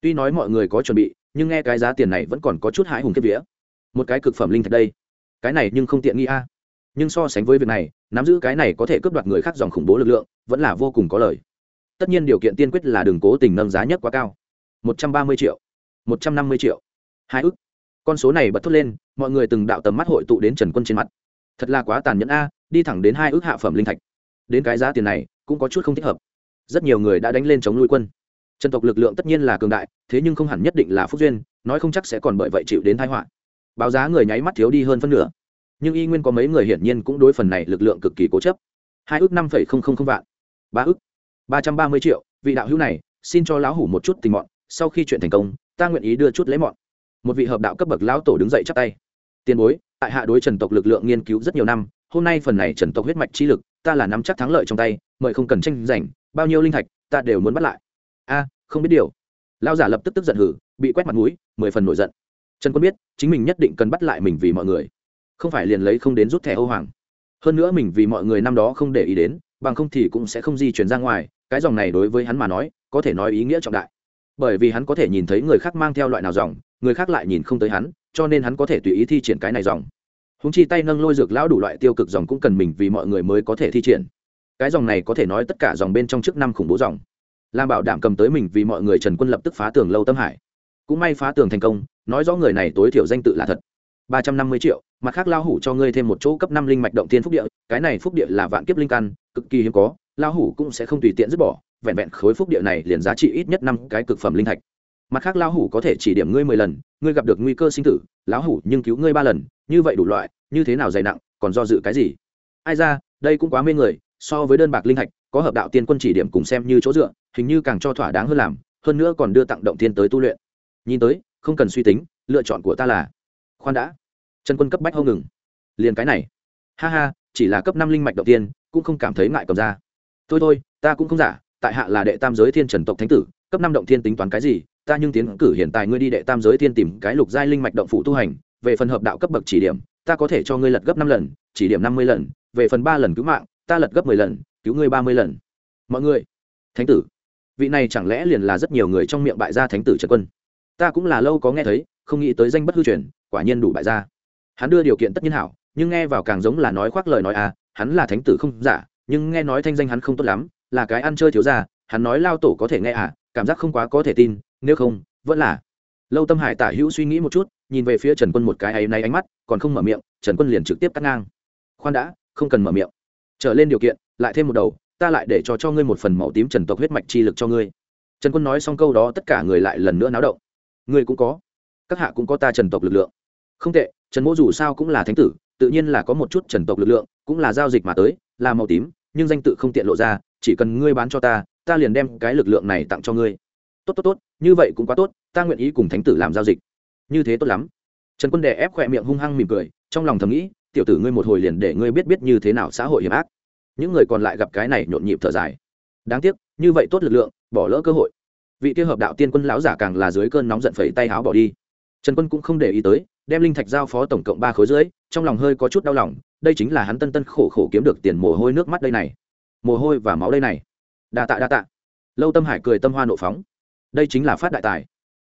Tuy nói mọi người có chuẩn bị, nhưng nghe cái giá tiền này vẫn còn có chút hãi hùng kiếp vía. Một cái cực phẩm linh thạch đây. Cái này nhưng không tiện nghi a. Nhưng so sánh với việc này, nắm giữ cái này có thể cướp đoạt người khác dòng khủng bố lực lượng, vẫn là vô cùng có lời tất nhiên điều kiện tiên quyết là đừng cố tình nâng giá nhất quá cao. Một trăm ba mươi triệu. Một trăm năm mươi triệu. Hai ức. Con số này bật thốt lên, mọi người từng đạo tầm mắt hội tụ đến trần quân trên mặt. Thật là quá tàn nhẫn a, đi thẳng đến hai ước hạ phẩm linh thạch. Đến cái giá tiền này, cũng có chút không thích hợp rất nhiều người đã đánh lên chống nuôi quân. Trần tộc lực lượng tất nhiên là cường đại, thế nhưng không hẳn nhất định là phúc duyên, nói không chắc sẽ còn bởi vậy chịu đến thái họa. Báo giá người nháy mắt thiếu đi hơn phân nửa. Nhưng y nguyên có mấy người hiển nhiên cũng đối phần này lực lượng cực kỳ cố chấp. Hai ước năm phẩy không không không vạn. Ba ước. Ba trăm ba mươi triệu. Vị đạo hữu này, xin cho lão hủ một chút tình mọn, sau khi chuyện thành công, ta nguyện ý đưa chút lấy mọn. Một vị hợp đạo cấp bậc lão tổ đứng dậy chắp tay. Tiền bối, tại hạ đối trần tộc lực lượng nghiên cứu rất nhiều năm, hôm nay phần này trần tộc huyết mạch chi lực, ta là nắm chắc thắng lợi trong tay, mời không cần tranh giành bao nhiêu linh thạch, ta đều muốn bắt lại. A, không biết điều. Lao giả lập tức tức giận hử, bị quét mặt mũi, mười phần nổi giận. Trần quân biết, chính mình nhất định cần bắt lại mình vì mọi người. Không phải liền lấy không đến rút thẻ âu hoàng. Hơn nữa mình vì mọi người năm đó không để ý đến, bằng không thì cũng sẽ không di chuyển ra ngoài, cái dòng này đối với hắn mà nói, có thể nói ý nghĩa trọng đại. Bởi vì hắn có thể nhìn thấy người khác mang theo loại nào dòng, người khác lại nhìn không tới hắn, cho nên hắn có thể tùy ý thi triển cái này dòng. Húng chi tay nâng lôi dược lão đủ loại tiêu cực dòng cũng cần mình vì mọi người mới có thể thi triển cái dòng này có thể nói tất cả dòng bên trong trước năm khủng bố dòng. Làm bảo đảm cầm tới mình vì mọi người trần quân lập tức phá tường lâu tâm hải. Cũng may phá tường thành công, nói rõ người này tối thiểu danh tự là thật. ba trăm năm mươi triệu, mặt khác lao hủ cho ngươi thêm một chỗ cấp năm linh mạch động tiên phúc địa, cái này phúc địa là vạn kiếp linh căn, cực kỳ hiếm có lao hủ cũng sẽ không tùy tiện dứt bỏ, vẹn vẹn khối phúc địa này liền giá trị ít nhất năm cái cực phẩm linh thạch. Mặt khác lão hủ có thể chỉ điểm ngươi mười lần, ngươi gặp được nguy cơ sinh tử, lão hủ nhưng cứu ngươi ba lần, như vậy đủ loại, như thế nào dày nặng, còn do dự cái gì? Ai ra, đây cũng quá mê người so với đơn bạc linh thạch, có hợp đạo tiên quân chỉ điểm cùng xem như chỗ dựa, hình như càng cho thỏa đáng hơn làm, hơn nữa còn đưa tặng động tiên tới tu luyện. Nhìn tới, không cần suy tính, lựa chọn của ta là khoan đã. Chân quân cấp bách hâu ngừng. Liền cái này. Ha ha, chỉ là cấp năm linh mạch động tiên, cũng không cảm thấy ngại cầm ra. Thôi thôi, ta cũng không giả, tại hạ là đệ tam giới thiên trần tộc thánh tử, cấp năm động thiên tính toán cái gì, ta nhưng tiến cử hiện tại ngươi đi đệ tam giới thiên tìm cái lục giai linh mạch động phụ tu hành, về phần hợp đạo cấp bậc chỉ điểm, ta có thể cho ngươi lật gấp năm lần, chỉ điểm năm mươi lần, về phần ba lần cứu mạng ta lật gấp mười lần, cứu ngươi ba mươi lần. Mọi người, thánh tử, vị này chẳng lẽ liền là rất nhiều người trong miệng bại gia thánh tử trần quân? Ta cũng là lâu có nghe thấy, không nghĩ tới danh bất hư truyền, quả nhiên đủ bại gia. Hắn đưa điều kiện tất nhiên hảo, nhưng nghe vào càng giống là nói khoác lời nói à hắn là thánh tử không giả, nhưng nghe nói thanh danh hắn không tốt lắm, là cái ăn chơi thiếu ra hắn nói lao tổ có thể nghe à cảm giác không quá có thể tin, nếu không, vẫn là. Lâu tâm hải tả hữu suy nghĩ một chút, nhìn về phía trần quân một cái ấy nay ánh mắt, còn không mở miệng, trần quân liền trực tiếp cắt ngang. Khoan đã, không cần mở miệng trở lên điều kiện, lại thêm một đầu, ta lại để cho cho ngươi một phần màu tím trần tộc huyết mạch chi lực cho ngươi. Trần quân nói xong câu đó, tất cả người lại lần nữa náo động. Ngươi cũng có. Các hạ cũng có ta trần tộc lực lượng. Không tệ, trần mỗ dù sao cũng là thánh tử, tự nhiên là có một chút trần tộc lực lượng, cũng là giao dịch mà tới, là màu tím, nhưng danh tự không tiện lộ ra, chỉ cần ngươi bán cho ta ta liền đem cái lực lượng này tặng cho ngươi. Tốt tốt tốt, như vậy cũng quá tốt, ta nguyện ý cùng thánh tử làm giao dịch. Như thế tốt lắm. Trần quân đè ép khỏe miệng hung hăng mỉm cười, trong lòng thầm nghĩ tiểu tử ngươi một hồi liền để ngươi biết biết như thế nào xã hội hiểm ác. Những người còn lại gặp cái này nhộn nhịp thở dài. Đáng tiếc, như vậy tốt lực lượng, bỏ lỡ cơ hội. Vị kia hợp đạo tiên quân lão giả càng là dưới cơn nóng giận phẩy tay háo bỏ đi. Trần quân cũng không để ý tới, đem linh thạch giao phó tổng cộng ba khối dưới trong lòng hơi có chút đau lòng, đây chính là hắn tân tân khổ khổ kiếm được tiền mồ hôi nước mắt đây này. Mồ hôi và máu đây này. Đa tạ đa tạ. Lâu tâm hải cười tâm hoa nộ phóng. Đây chính là phát đại tài.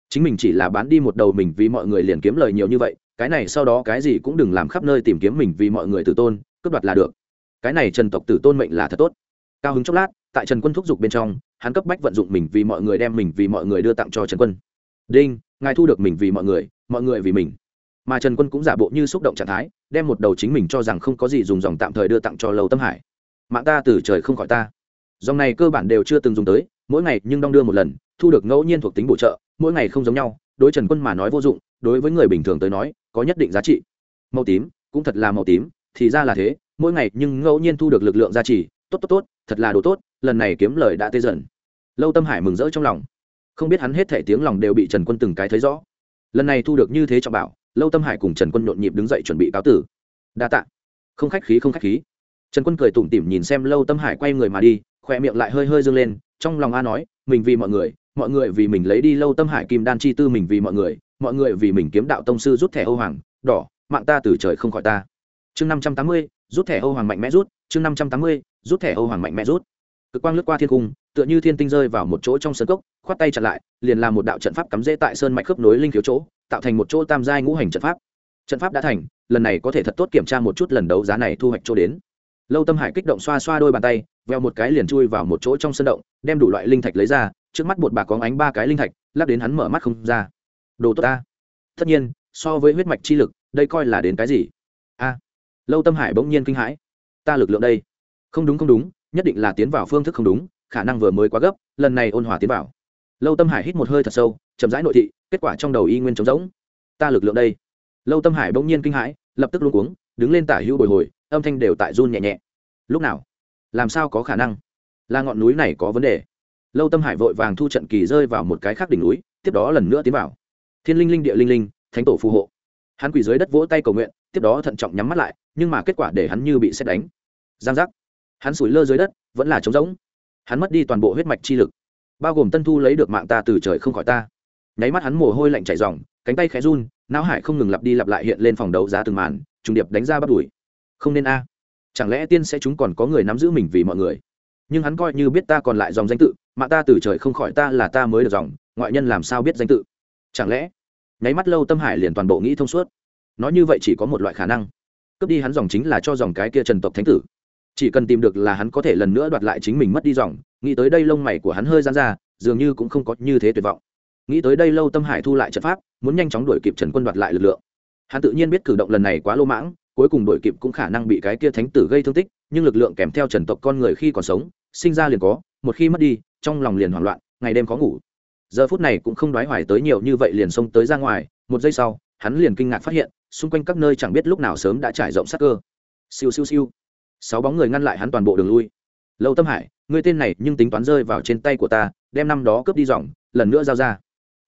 Chính mình chỉ là bán đi một đầu mình vì mọi người liền kiếm lời nhiều như vậy cái này sau đó cái gì cũng đừng làm khắp nơi tìm kiếm mình vì mọi người tử tôn, cướp đoạt là được. Cái này trần tộc tử tôn mệnh là thật tốt. Cao hứng chốc lát, tại trần quân thúc giục bên trong, hắn cấp bách vận dụng mình vì mọi người đem mình vì mọi người đưa tặng cho trần quân. Đinh, ngài thu được mình vì mọi người mọi người vì mình. Mà trần quân cũng giả bộ như xúc động trạng thái, đem một đầu chính mình cho rằng không có gì dùng dòng tạm thời đưa tặng cho lâu tâm hải. Mạng ta từ trời không khỏi ta. Dòng này cơ bản đều chưa từng dùng tới, mỗi ngày nhưng đong đưa một lần, thu được ngẫu nhiên thuộc tính bổ trợ, mỗi ngày không giống nhau, đối trần quân mà nói vô dụng, đối với người bình thường tới nói có nhất định giá trị. Màu tím, cũng thật là màu tím, thì ra là thế, mỗi ngày nhưng ngẫu nhiên thu được lực lượng giá trị tốt tốt tốt, thật là đồ tốt, lần này kiếm lời đã tê dần. Lâu tâm hải mừng rỡ trong lòng. Không biết hắn hết thể tiếng lòng đều bị trần quân từng cái thấy rõ. Lần này thu được như thế trọng bảo, lâu tâm hải cùng trần quân nhộn nhịp đứng dậy chuẩn bị cáo tử. Đa tạ. Không khách khí, không khách khí. Trần quân cười tủm tỉm nhìn xem lâu tâm hải quay người mà đi khỏe miệng lại hơi hơi dâng lên, trong lòng a nói, mình vì mọi người mọi người vì mình lấy đi lâu tâm hải kim đan chi tư, mình vì mọi người mọi người vì mình kiếm đạo tông sư rút thẻ âu hoàng, đỏ, mạng ta từ trời không khỏi ta. Chương năm trăm tám mươi, rút thẻ âu hoàng mạnh mẽ rút. Chương năm trăm tám mươi, rút thẻ âu hoàng mạnh mẽ rút. Cực quang lướt qua thiên cung, tựa như thiên tinh rơi vào một chỗ trong sân cốc, khoát tay chặn lại, liền làm một đạo trận pháp cắm rễ tại sơn mạch khớp nối linh thiếu chỗ, tạo thành một chỗ tam giai ngũ hành trận pháp. Trận pháp đã thành, lần này có thể thật tốt kiểm tra một chút lần đấu giá này thu hoạch chỗ đến. Lâu tâm hải kích động xoa xoa đôi bàn tay, veo một cái liền chui vào một chỗ trong sân động, đem đủ loại linh thạch lấy ra, trước mắt bột bạc có ánh ba cái linh thạch, lắp đến hắn mở mắt không ra đồ tốt ta. Tất nhiên, so với huyết mạch chi lực, đây coi là đến cái gì? A. Lâu tâm hải bỗng nhiên kinh hãi. Ta lực lượng đây. Không đúng không đúng, nhất định là tiến vào phương thức không đúng, khả năng vừa mới quá gấp, lần này ôn hòa tiến vào. Lâu tâm hải hít một hơi thật sâu, chậm rãi nội thị, kết quả trong đầu y nguyên trống rỗng. Ta lực lượng đây. Lâu tâm hải bỗng nhiên kinh hãi, lập tức luôn cuống, đứng lên tả hữu bồi hồi, âm thanh đều tại run nhẹ nhẹ. Lúc nào? Làm sao có khả năng? Là ngọn núi này có vấn đề. Lâu tâm hải vội vàng thu trận kỳ rơi vào một cái khác đỉnh núi, tiếp đó lần nữa tiến vào thiên linh linh, địa linh linh, thánh tổ phù hộ. Hắn quỳ dưới đất vỗ tay cầu nguyện, tiếp đó thận trọng nhắm mắt lại, nhưng mà kết quả để hắn như bị xét đánh. Giang giác. Hắn sủi lơ dưới đất, vẫn là trống rỗng. Hắn mất đi toàn bộ huyết mạch chi lực, bao gồm tân thu lấy được mạng ta từ trời không khỏi ta. Nháy mắt hắn mồ hôi lạnh chảy dòng cánh tay khẽ run, não hải không ngừng lặp đi lặp lại hiện lên phòng đấu giá từng màn, trùng điệp đánh ra bắt đuổi không nên a. Chẳng lẽ tiên sẽ chúng còn có người nắm giữ mình vì mọi người? Nhưng hắn coi như biết ta còn lại dòng danh tự, mạng ta từ trời không khỏi ta là ta mới được dòng, ngoại nhân làm sao biết danh tự? Chẳng lẽ, nháy mắt lâu tâm hải liền toàn bộ nghĩ thông suốt? Nói như vậy chỉ có một loại khả năng. Cướp đi hắn dòng chính là cho dòng cái kia trần tộc thánh tử. Chỉ cần tìm được là hắn có thể lần nữa đoạt lại chính mình mất đi dòng, nghĩ tới đây lông mày của hắn hơi dán ra, dường như cũng không có như thế tuyệt vọng. Nghĩ tới đây lâu tâm hải thu lại trận pháp, muốn nhanh chóng đuổi kịp trần quân đoạt lại lực lượng. Hắn tự nhiên biết cử động lần này quá lô mãng, cuối cùng đuổi kịp cũng khả năng bị cái kia thánh tử gây thương tích, nhưng lực lượng kèm theo trần tộc con người khi còn sống, sinh ra liền có, một khi mất đi, trong lòng liền hoảng loạn, ngày đêm khó ngủ giờ phút này cũng không đoái hoài tới nhiều như vậy liền xông tới ra ngoài, một giây sau, hắn liền kinh ngạc phát hiện, xung quanh các nơi chẳng biết lúc nào sớm đã trải rộng sắc cơ. Siêu siêu siêu. Sáu bóng người ngăn lại hắn toàn bộ đường lui. Lâu tâm hải, ngươi tên này nhưng tính toán rơi vào trên tay của ta, đem năm đó cướp đi dòng, lần nữa giao ra.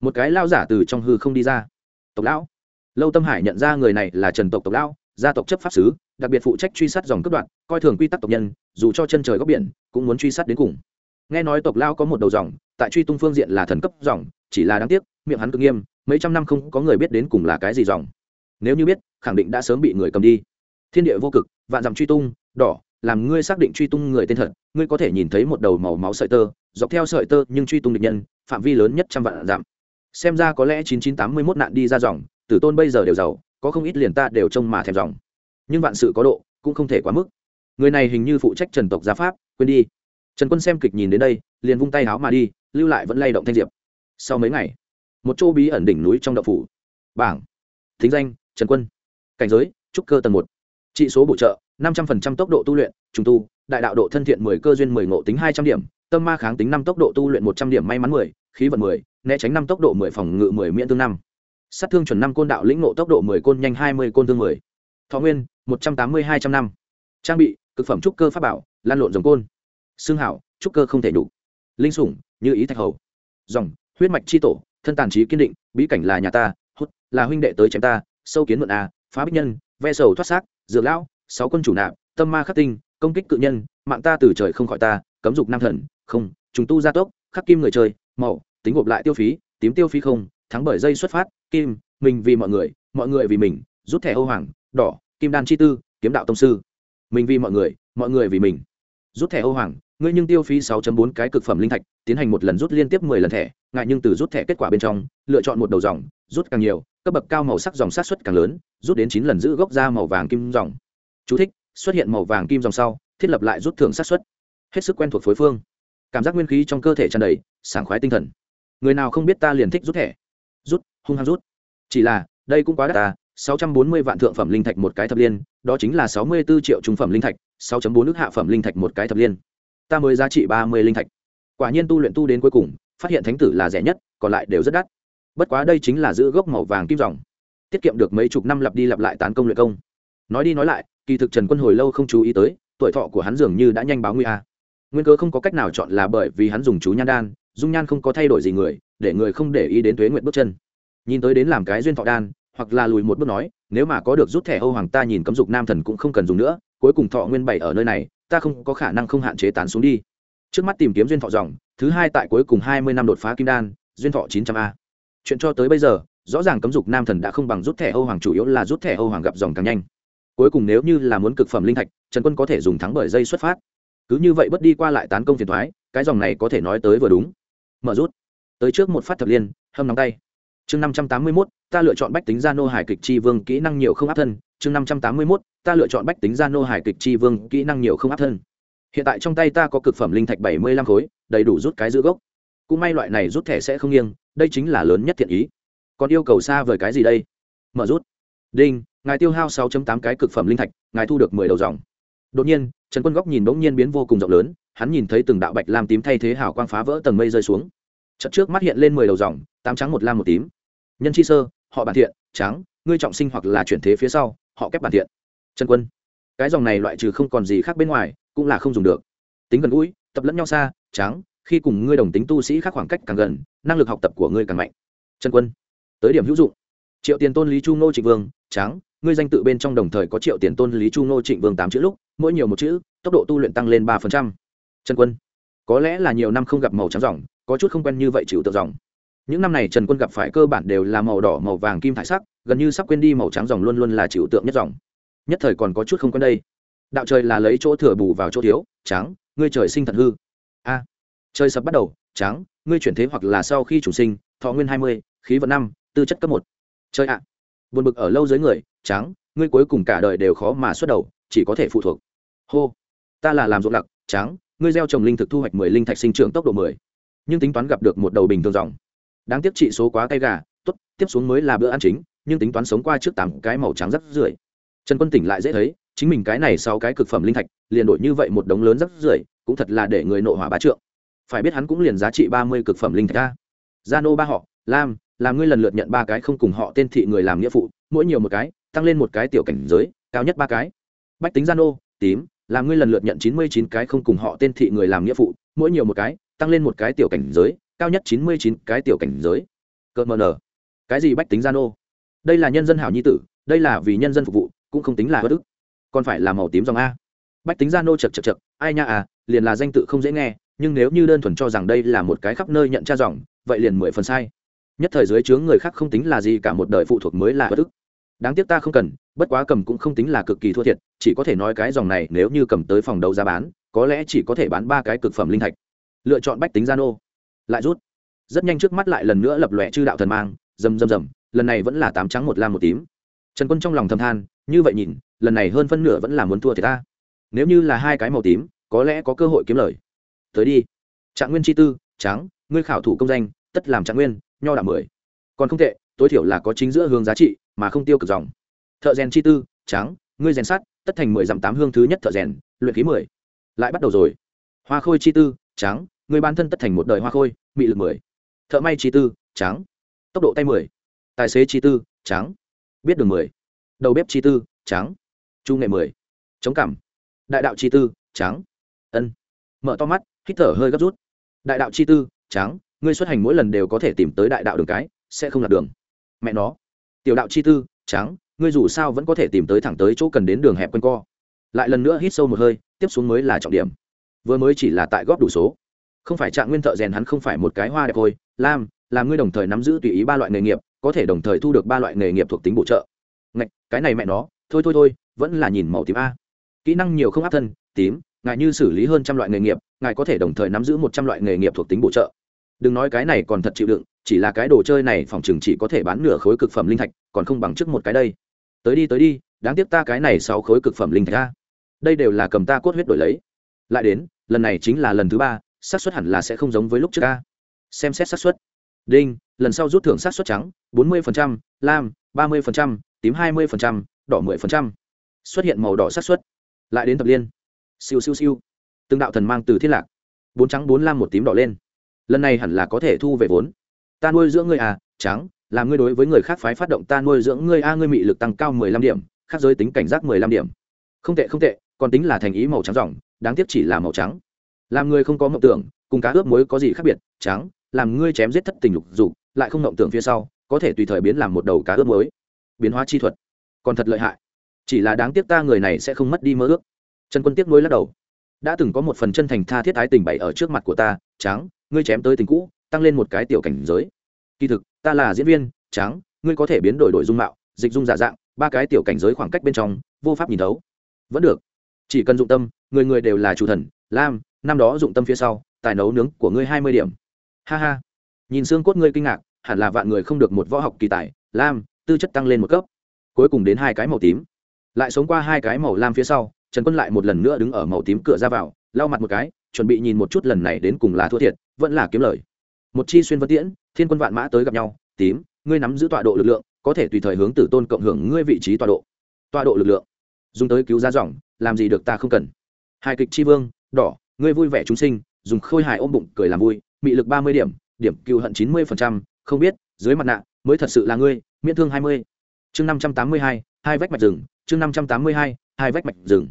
Một cái lao giả từ trong hư không đi ra. Tộc lão. Lâu tâm hải nhận ra người này là trần tộc tộc lão, gia tộc chấp pháp sứ, đặc biệt phụ trách truy sát dòng cướp đoạn, coi thường quy tắc tộc nhân, dù cho chân trời góc biển, cũng muốn truy sát đến cùng nghe nói tộc lao có một đầu dòng, tại truy tung phương diện là thần cấp dòng, chỉ là đáng tiếc, miệng hắn cực nghiêm, mấy trăm năm không có người biết đến cùng là cái gì dòng. Nếu như biết, khẳng định đã sớm bị người cầm đi. Thiên địa vô cực, vạn dặm truy tung, đỏ, làm ngươi xác định truy tung người tên thật, ngươi có thể nhìn thấy một đầu màu máu sợi tơ, dọc theo sợi tơ nhưng truy tung địch nhân, phạm vi lớn nhất trăm vạn dặm. Xem ra có lẽ chín chín tám mươi mốt nạn đi ra dòng, tử tôn bây giờ đều giàu, có không ít liền ta đều trông mà thèm dòng. Nhưng vạn sự có độ, cũng không thể quá mức. Người này hình như phụ trách trần tộc gia pháp, quên đi trần quân xem kịch nhìn đến đây, liền vung tay háo mà đi, lưu lại vẫn lay động thanh diệp. Sau mấy ngày, một chỗ bí ẩn đỉnh núi trong đậu phủ. Bảng. Thính danh, trần quân. Cảnh giới, trúc cơ tầng một. Trị số bổ trợ, năm trăm linh tốc độ tu luyện, trùng tu, đại đạo độ thân thiện mười cơ duyên mười ngộ tính hai trăm điểm, tâm ma kháng tính năm tốc độ tu luyện một trăm điểm may mắn mười, khí vận mười, né tránh năm tốc độ mười phòng ngự mười miễn tương năm. Sát thương chuẩn năm côn đạo lĩnh ngộ tốc độ mười côn nhanh hai mươi côn thương mười. Thọ nguyên, một trăm tám mươi hai trăm năm. Trang bị, cực phẩm trúc cơ pháp bảo, lan lộn dòng côn xương hảo, trúc cơ không thể đủ linh sủng, như ý thạch hầu. Dòng, huyết mạch chi tổ, thân tàn trí kiên định, bí cảnh là nhà ta, hút, là huynh đệ tới chém ta, sâu kiến mượn a, phá bích nhân, ve sầu thoát xác, dược lão, sáu quân chủ nạp, tâm ma khắc tinh, công kích cự nhân, mạng ta từ trời không khỏi ta, cấm dục nam thần, không chúng tu gia tốc, khắc kim người chơi màu tính gộp lại tiêu phí, tím tiêu phí không, thắng bởi dây xuất phát, kim, mình vì mọi người mọi người vì mình, rút thẻ ô hoàng, đỏ, kim đan chi tư, kiếm đạo tông sư. Mình vì mọi người mọi người vì mình, rút thẻ ô hoàng ngươi nhưng tiêu phí 6.4 cái cực phẩm linh thạch, tiến hành một lần rút liên tiếp 10 lần thẻ, ngại nhưng từ rút thẻ kết quả bên trong, lựa chọn một đầu dòng, rút càng nhiều, cấp bậc cao màu sắc dòng sát xuất càng lớn, rút đến 9 lần giữ gốc ra màu vàng kim dòng. Chú thích: xuất hiện màu vàng kim dòng sau, thiết lập lại rút thưởng sát xuất. Hết sức quen thuộc phối phương. Cảm giác nguyên khí trong cơ thể tràn đầy, sảng khoái tinh thần. Người nào không biết ta liền thích rút thẻ. Rút, hung hăng rút. Chỉ là, đây cũng quá đắt ta 640 vạn thượng phẩm linh thạch một cái thập liên, đó chính là 64 triệu trung phẩm linh thạch 6.4 nước hạ phẩm linh thạch một cái thập liên ta mới giá trị 30 linh thạch. Quả nhiên tu luyện tu đến cuối cùng, phát hiện thánh tử là rẻ nhất, còn lại đều rất đắt. Bất quá đây chính là giữ gốc màu vàng kim dòng. Tiết kiệm được mấy chục năm lặp đi lặp lại tán công luyện công. Nói đi nói lại, kỳ thực trần quân hồi lâu không chú ý tới, tuổi thọ của hắn dường như đã nhanh báo nguy a. Nguyên cớ không có cách nào chọn là bởi vì hắn dùng chú nhan đan, dung nhan không có thay đổi gì người, để người không để ý đến tuế nguyện bước chân. Nhìn tới đến làm cái duyên thọ đan, hoặc là lùi một bước nói, nếu mà có được rút thẻ âu hoàng ta nhìn cấm dục nam thần cũng không cần dùng nữa, cuối cùng thọ nguyên bảy ở nơi này ta không có khả năng không hạn chế tán xuống đi. Trước mắt tìm kiếm duyên thọ dòng thứ hai tại cuối cùng hai mươi năm đột phá kim đan duyên thọ chín trăm a. Chuyện cho tới bây giờ rõ ràng cấm dục nam thần đã không bằng rút thẻ âu hoàng chủ yếu là rút thẻ âu hoàng gặp dòng càng nhanh. Cuối cùng nếu như là muốn cực phẩm linh thạch trần quân có thể dùng thắng bởi dây xuất phát. Cứ như vậy bất đi qua lại tán công phiền toái, cái dòng này có thể nói tới vừa đúng. Mở rút. Tới trước một phát thập liên hâm nóng tay. Chương năm trăm tám mươi mốt ta lựa chọn bách tính gia nô hải kịch chi vương kỹ năng nhiều không áp thân chương năm trăm tám mươi mốt, ta lựa chọn bách tính gia nô hải kịch chi vương, kỹ năng nhiều không áp thân. Hiện tại trong tay ta có cực phẩm linh thạch bảy mươi lăm khối, đầy đủ rút cái giữ gốc. Cũng may loại này rút thẻ sẽ không nghiêng, đây chính là lớn nhất thiện ý. Còn yêu cầu xa vời cái gì đây? Mở rút. Đinh, ngài tiêu hao 6 tám cái cực phẩm linh thạch, ngài thu được mười đầu dòng. Đột nhiên, trần quân góc nhìn bỗng nhiên biến vô cùng rộng lớn, hắn nhìn thấy từng đạo bạch lam tím thay thế hào quang phá vỡ tầng mây rơi xuống. Chợt trước mắt hiện lên mười đầu dòng, tám trắng một lam một tím. Nhân chi sơ, họ bản thiện, trắng, ngươi trọng sinh hoặc là chuyển thế phía sau họ kép bản thiện. Trần quân cái dòng này loại trừ không còn gì khác bên ngoài cũng là không dùng được. Tính gần gũi tập lẫn nhau xa Tráng, khi cùng ngươi đồng tính tu sĩ khác khoảng cách càng gần năng lực học tập của ngươi càng mạnh. Trần quân tới điểm hữu dụng. Triệu tiền tôn lý chu ngô trịnh vương Tráng, ngươi danh tự bên trong đồng thời có triệu tiền tôn lý chu ngô trịnh vương tám chữ lúc mỗi nhiều một chữ tốc độ tu luyện tăng lên ba phần trăm. Trần quân có lẽ là nhiều năm không gặp màu trắng dòng có chút không quen như vậy chịu tự dòng những năm này trần quân gặp phải cơ bản đều là màu đỏ, màu vàng, kim thải sắc, gần như sắp quên đi màu trắng dòng luôn luôn là chịu tượng nhất dòng. Nhất thời còn có chút không quen đây. Đạo trời là lấy chỗ thừa bù vào chỗ thiếu, trắng, ngươi trời sinh thật hư. A, trời sập bắt đầu, trắng, ngươi chuyển thế hoặc là sau khi chủ sinh, thọ nguyên hai mươi, khí vận năm, tư chất cấp một. Chơi ạ, buồn bực ở lâu dưới người, trắng, ngươi cuối cùng cả đời đều khó mà xuất đầu, chỉ có thể phụ thuộc. Hô, ta là làm ruộng lặc, trắng, ngươi gieo trồng linh thực thu hoạch mười linh thạch sinh trưởng tốc độ mười, nhưng tính toán gặp được một đầu bình thường dòng đáng tiếc trị số quá cay gà, tốt, tiếp xuống mới là bữa ăn chính, nhưng tính toán sống qua trước tám cái màu trắng rắc rưởi. Trần quân tỉnh lại dễ thấy, chính mình cái này sau cái cực phẩm linh thạch, liền đổi như vậy một đống lớn rắc rưởi, cũng thật là để người nộ hỏa bá trượng. Phải biết hắn cũng liền giá trị ba mươi cực phẩm linh thạch ra. Gia nô ba họ, lam làm ngươi lần lượt nhận ba cái không cùng họ tên thị người làm nghĩa phụ, mỗi nhiều một cái, tăng lên một cái tiểu cảnh giới, cao nhất ba cái. Bách tính gia nô tím làm ngươi lần lượt nhận chín mươi chín cái không cùng họ tên thị người làm nghĩa phụ, mỗi nhiều một cái, tăng lên một cái tiểu cảnh giới cao nhất chín mươi chín cái tiểu cảnh giới. Cợt mờ nở. Cái gì bách tính gia nô đây là nhân dân hảo nhi tử, đây là vì nhân dân phục vụ, cũng không tính là bất ức. Còn phải là màu tím dòng a. Bách tính gia nô chật chật chật, ai nha à liền là danh tự không dễ nghe, nhưng nếu như đơn thuần cho rằng đây là một cái khắp nơi nhận tra dòng, vậy liền mười phần sai. Nhất thời dưới chướng người khác không tính là gì cả một đời phụ thuộc mới là bất ức. Đáng tiếc ta không cần, bất quá cầm cũng không tính là cực kỳ thua thiệt, chỉ có thể nói cái dòng này nếu như cầm tới phòng đấu giá bán, có lẽ chỉ có thể bán ba cái cực phẩm linh thạch. Lựa chọn bách tính gia nô lại rút. Rất nhanh trước mắt lại lần nữa lập lòe chư đạo thần mang, rầm rầm rầm, lần này vẫn là tám trắng một lam một tím. Trần quân trong lòng thầm than, như vậy nhìn, lần này hơn phân nửa vẫn là muốn thua thì ta. Nếu như là hai cái màu tím, có lẽ có cơ hội kiếm lời. Tới đi. Trạng nguyên chi tư, trắng, ngươi khảo thủ công danh, tất làm trạng nguyên, nho đạo mười. Còn không tệ, tối thiểu là có chính giữa hướng giá trị, mà không tiêu cực dòng. Thợ rèn chi tư, trắng, ngươi rèn sắt, tất thành mười dặm tám hương thứ nhất thợ rèn, luyện khí mười. Lại bắt đầu rồi. Hoa khôi chi tư, trắng Người ban thân tất thành một đời hoa khôi, mị lực mười. Thợ may chi tư trắng tốc độ tay mười. Tài xế chi tư trắng biết đường mười. Đầu bếp chi tư trắng chu nghệ mười. Chống cảm đại đạo chi tư trắng ân. Mở to mắt, hít thở hơi gấp rút. Đại đạo chi tư trắng ngươi xuất hành mỗi lần đều có thể tìm tới đại đạo đường cái, sẽ không lạc đường. Mẹ nó. Tiểu đạo chi tư trắng ngươi dù sao vẫn có thể tìm tới thẳng tới chỗ cần đến đường hẹp quanh co. Lại lần nữa hít sâu một hơi, tiếp xuống mới là trọng điểm. Vừa mới chỉ là tại góp đủ số không phải trạng nguyên thợ rèn hắn không phải một cái hoa đẹp thôi, lam làm ngươi đồng thời nắm giữ tùy ý ba loại nghề nghiệp, có thể đồng thời thu được ba loại nghề nghiệp thuộc tính bổ trợ. Ngạch, cái này mẹ nó, thôi thôi thôi, vẫn là nhìn màu tím a. Kỹ năng nhiều không áp thân, tím, ngài như xử lý hơn trăm loại nghề nghiệp, ngài có thể đồng thời nắm giữ một trăm loại nghề nghiệp thuộc tính bổ trợ. Đừng nói cái này còn thật chịu đựng, chỉ là cái đồ chơi này phòng chừng chỉ có thể bán nửa khối cực phẩm linh thạch, còn không bằng trước một cái đây. Tới đi tới đi, đáng tiếc ta cái này sáu khối cực phẩm linh thạch a. Đây đều là cầm ta cốt huyết đổi lấy. Lại đến, lần này chính là lần thứ ba xác suất hẳn là sẽ không giống với lúc trước a xem xét xác suất. Đinh, lần sau rút thưởng xác suất trắng, bốn mươi lam, ba mươi tím hai mươi đỏ mười xuất hiện màu đỏ xác suất. Lại đến tập liên. Siêu siêu siêu. Từng đạo thần mang từ thiên lạc. Bốn trắng, bốn lam, một tím đỏ lên. Lần này hẳn là có thể thu về vốn. Ta nuôi dưỡng ngươi à trắng, làm ngươi đối với người khác phái phát động ta nuôi dưỡng ngươi a, ngươi mị lực tăng cao mười lăm điểm, khác giới tính cảnh giác mười lăm điểm. Không tệ không tệ, còn tính là thành ý màu trắng ròng đáng tiếc chỉ là màu trắng làm ngươi không có mộng tưởng, cùng cá ướp muối có gì khác biệt? Trắng, làm ngươi chém giết thất tình lục dục, lại không mộng tưởng phía sau, có thể tùy thời biến làm một đầu cá ướp muối. Biến hóa chi thuật. Còn thật lợi hại. Chỉ là đáng tiếc ta người này sẽ không mất đi mơ ước. Trần quân tiếc nuối lắc đầu. Đã từng có một phần chân thành tha thiết ái tình bày ở trước mặt của ta, trắng, ngươi chém tới tình cũ, tăng lên một cái tiểu cảnh giới. Kỳ thực, ta là diễn viên, trắng, ngươi có thể biến đổi đổi dung mạo, dịch dung giả dạng, ba cái tiểu cảnh giới khoảng cách bên trong, vô pháp nhìn thấu. Vẫn được. Chỉ cần dụng tâm, người người đều là chủ thần, lam năm đó dụng tâm phía sau, tài nấu nướng của ngươi hai mươi điểm. Ha ha. Nhìn xương cốt ngươi kinh ngạc, hẳn là vạn người không được một võ học kỳ tài, lam, tư chất tăng lên một cấp. Cuối cùng đến hai cái màu tím. Lại sống qua hai cái màu lam phía sau, trần quân lại một lần nữa đứng ở màu tím cửa ra vào, lau mặt một cái, chuẩn bị nhìn một chút lần này đến cùng là thua thiệt, vẫn là kiếm lời. Một chi xuyên vân tiễn, thiên quân vạn mã tới gặp nhau, tím, ngươi nắm giữ tọa độ lực lượng, có thể tùy thời hướng tử tôn cộng hưởng ngươi vị trí tọa độ. Tọa độ lực lượng. Dùng tới cứu ra dòng, làm gì được ta không cần. Hai kịch chi vương, đỏ ngươi vui vẻ chúng sinh, dùng khôi hài ôm bụng cười làm vui, mị lực ba mươi điểm điểm cựu hận chín mươi không biết, dưới mặt nạ, mới thật sự là ngươi, miễn thương hai mươi. Chương năm trăm tám mươi hai hai vách mạch rừng, chương năm trăm tám mươi hai hai vách mạch rừng.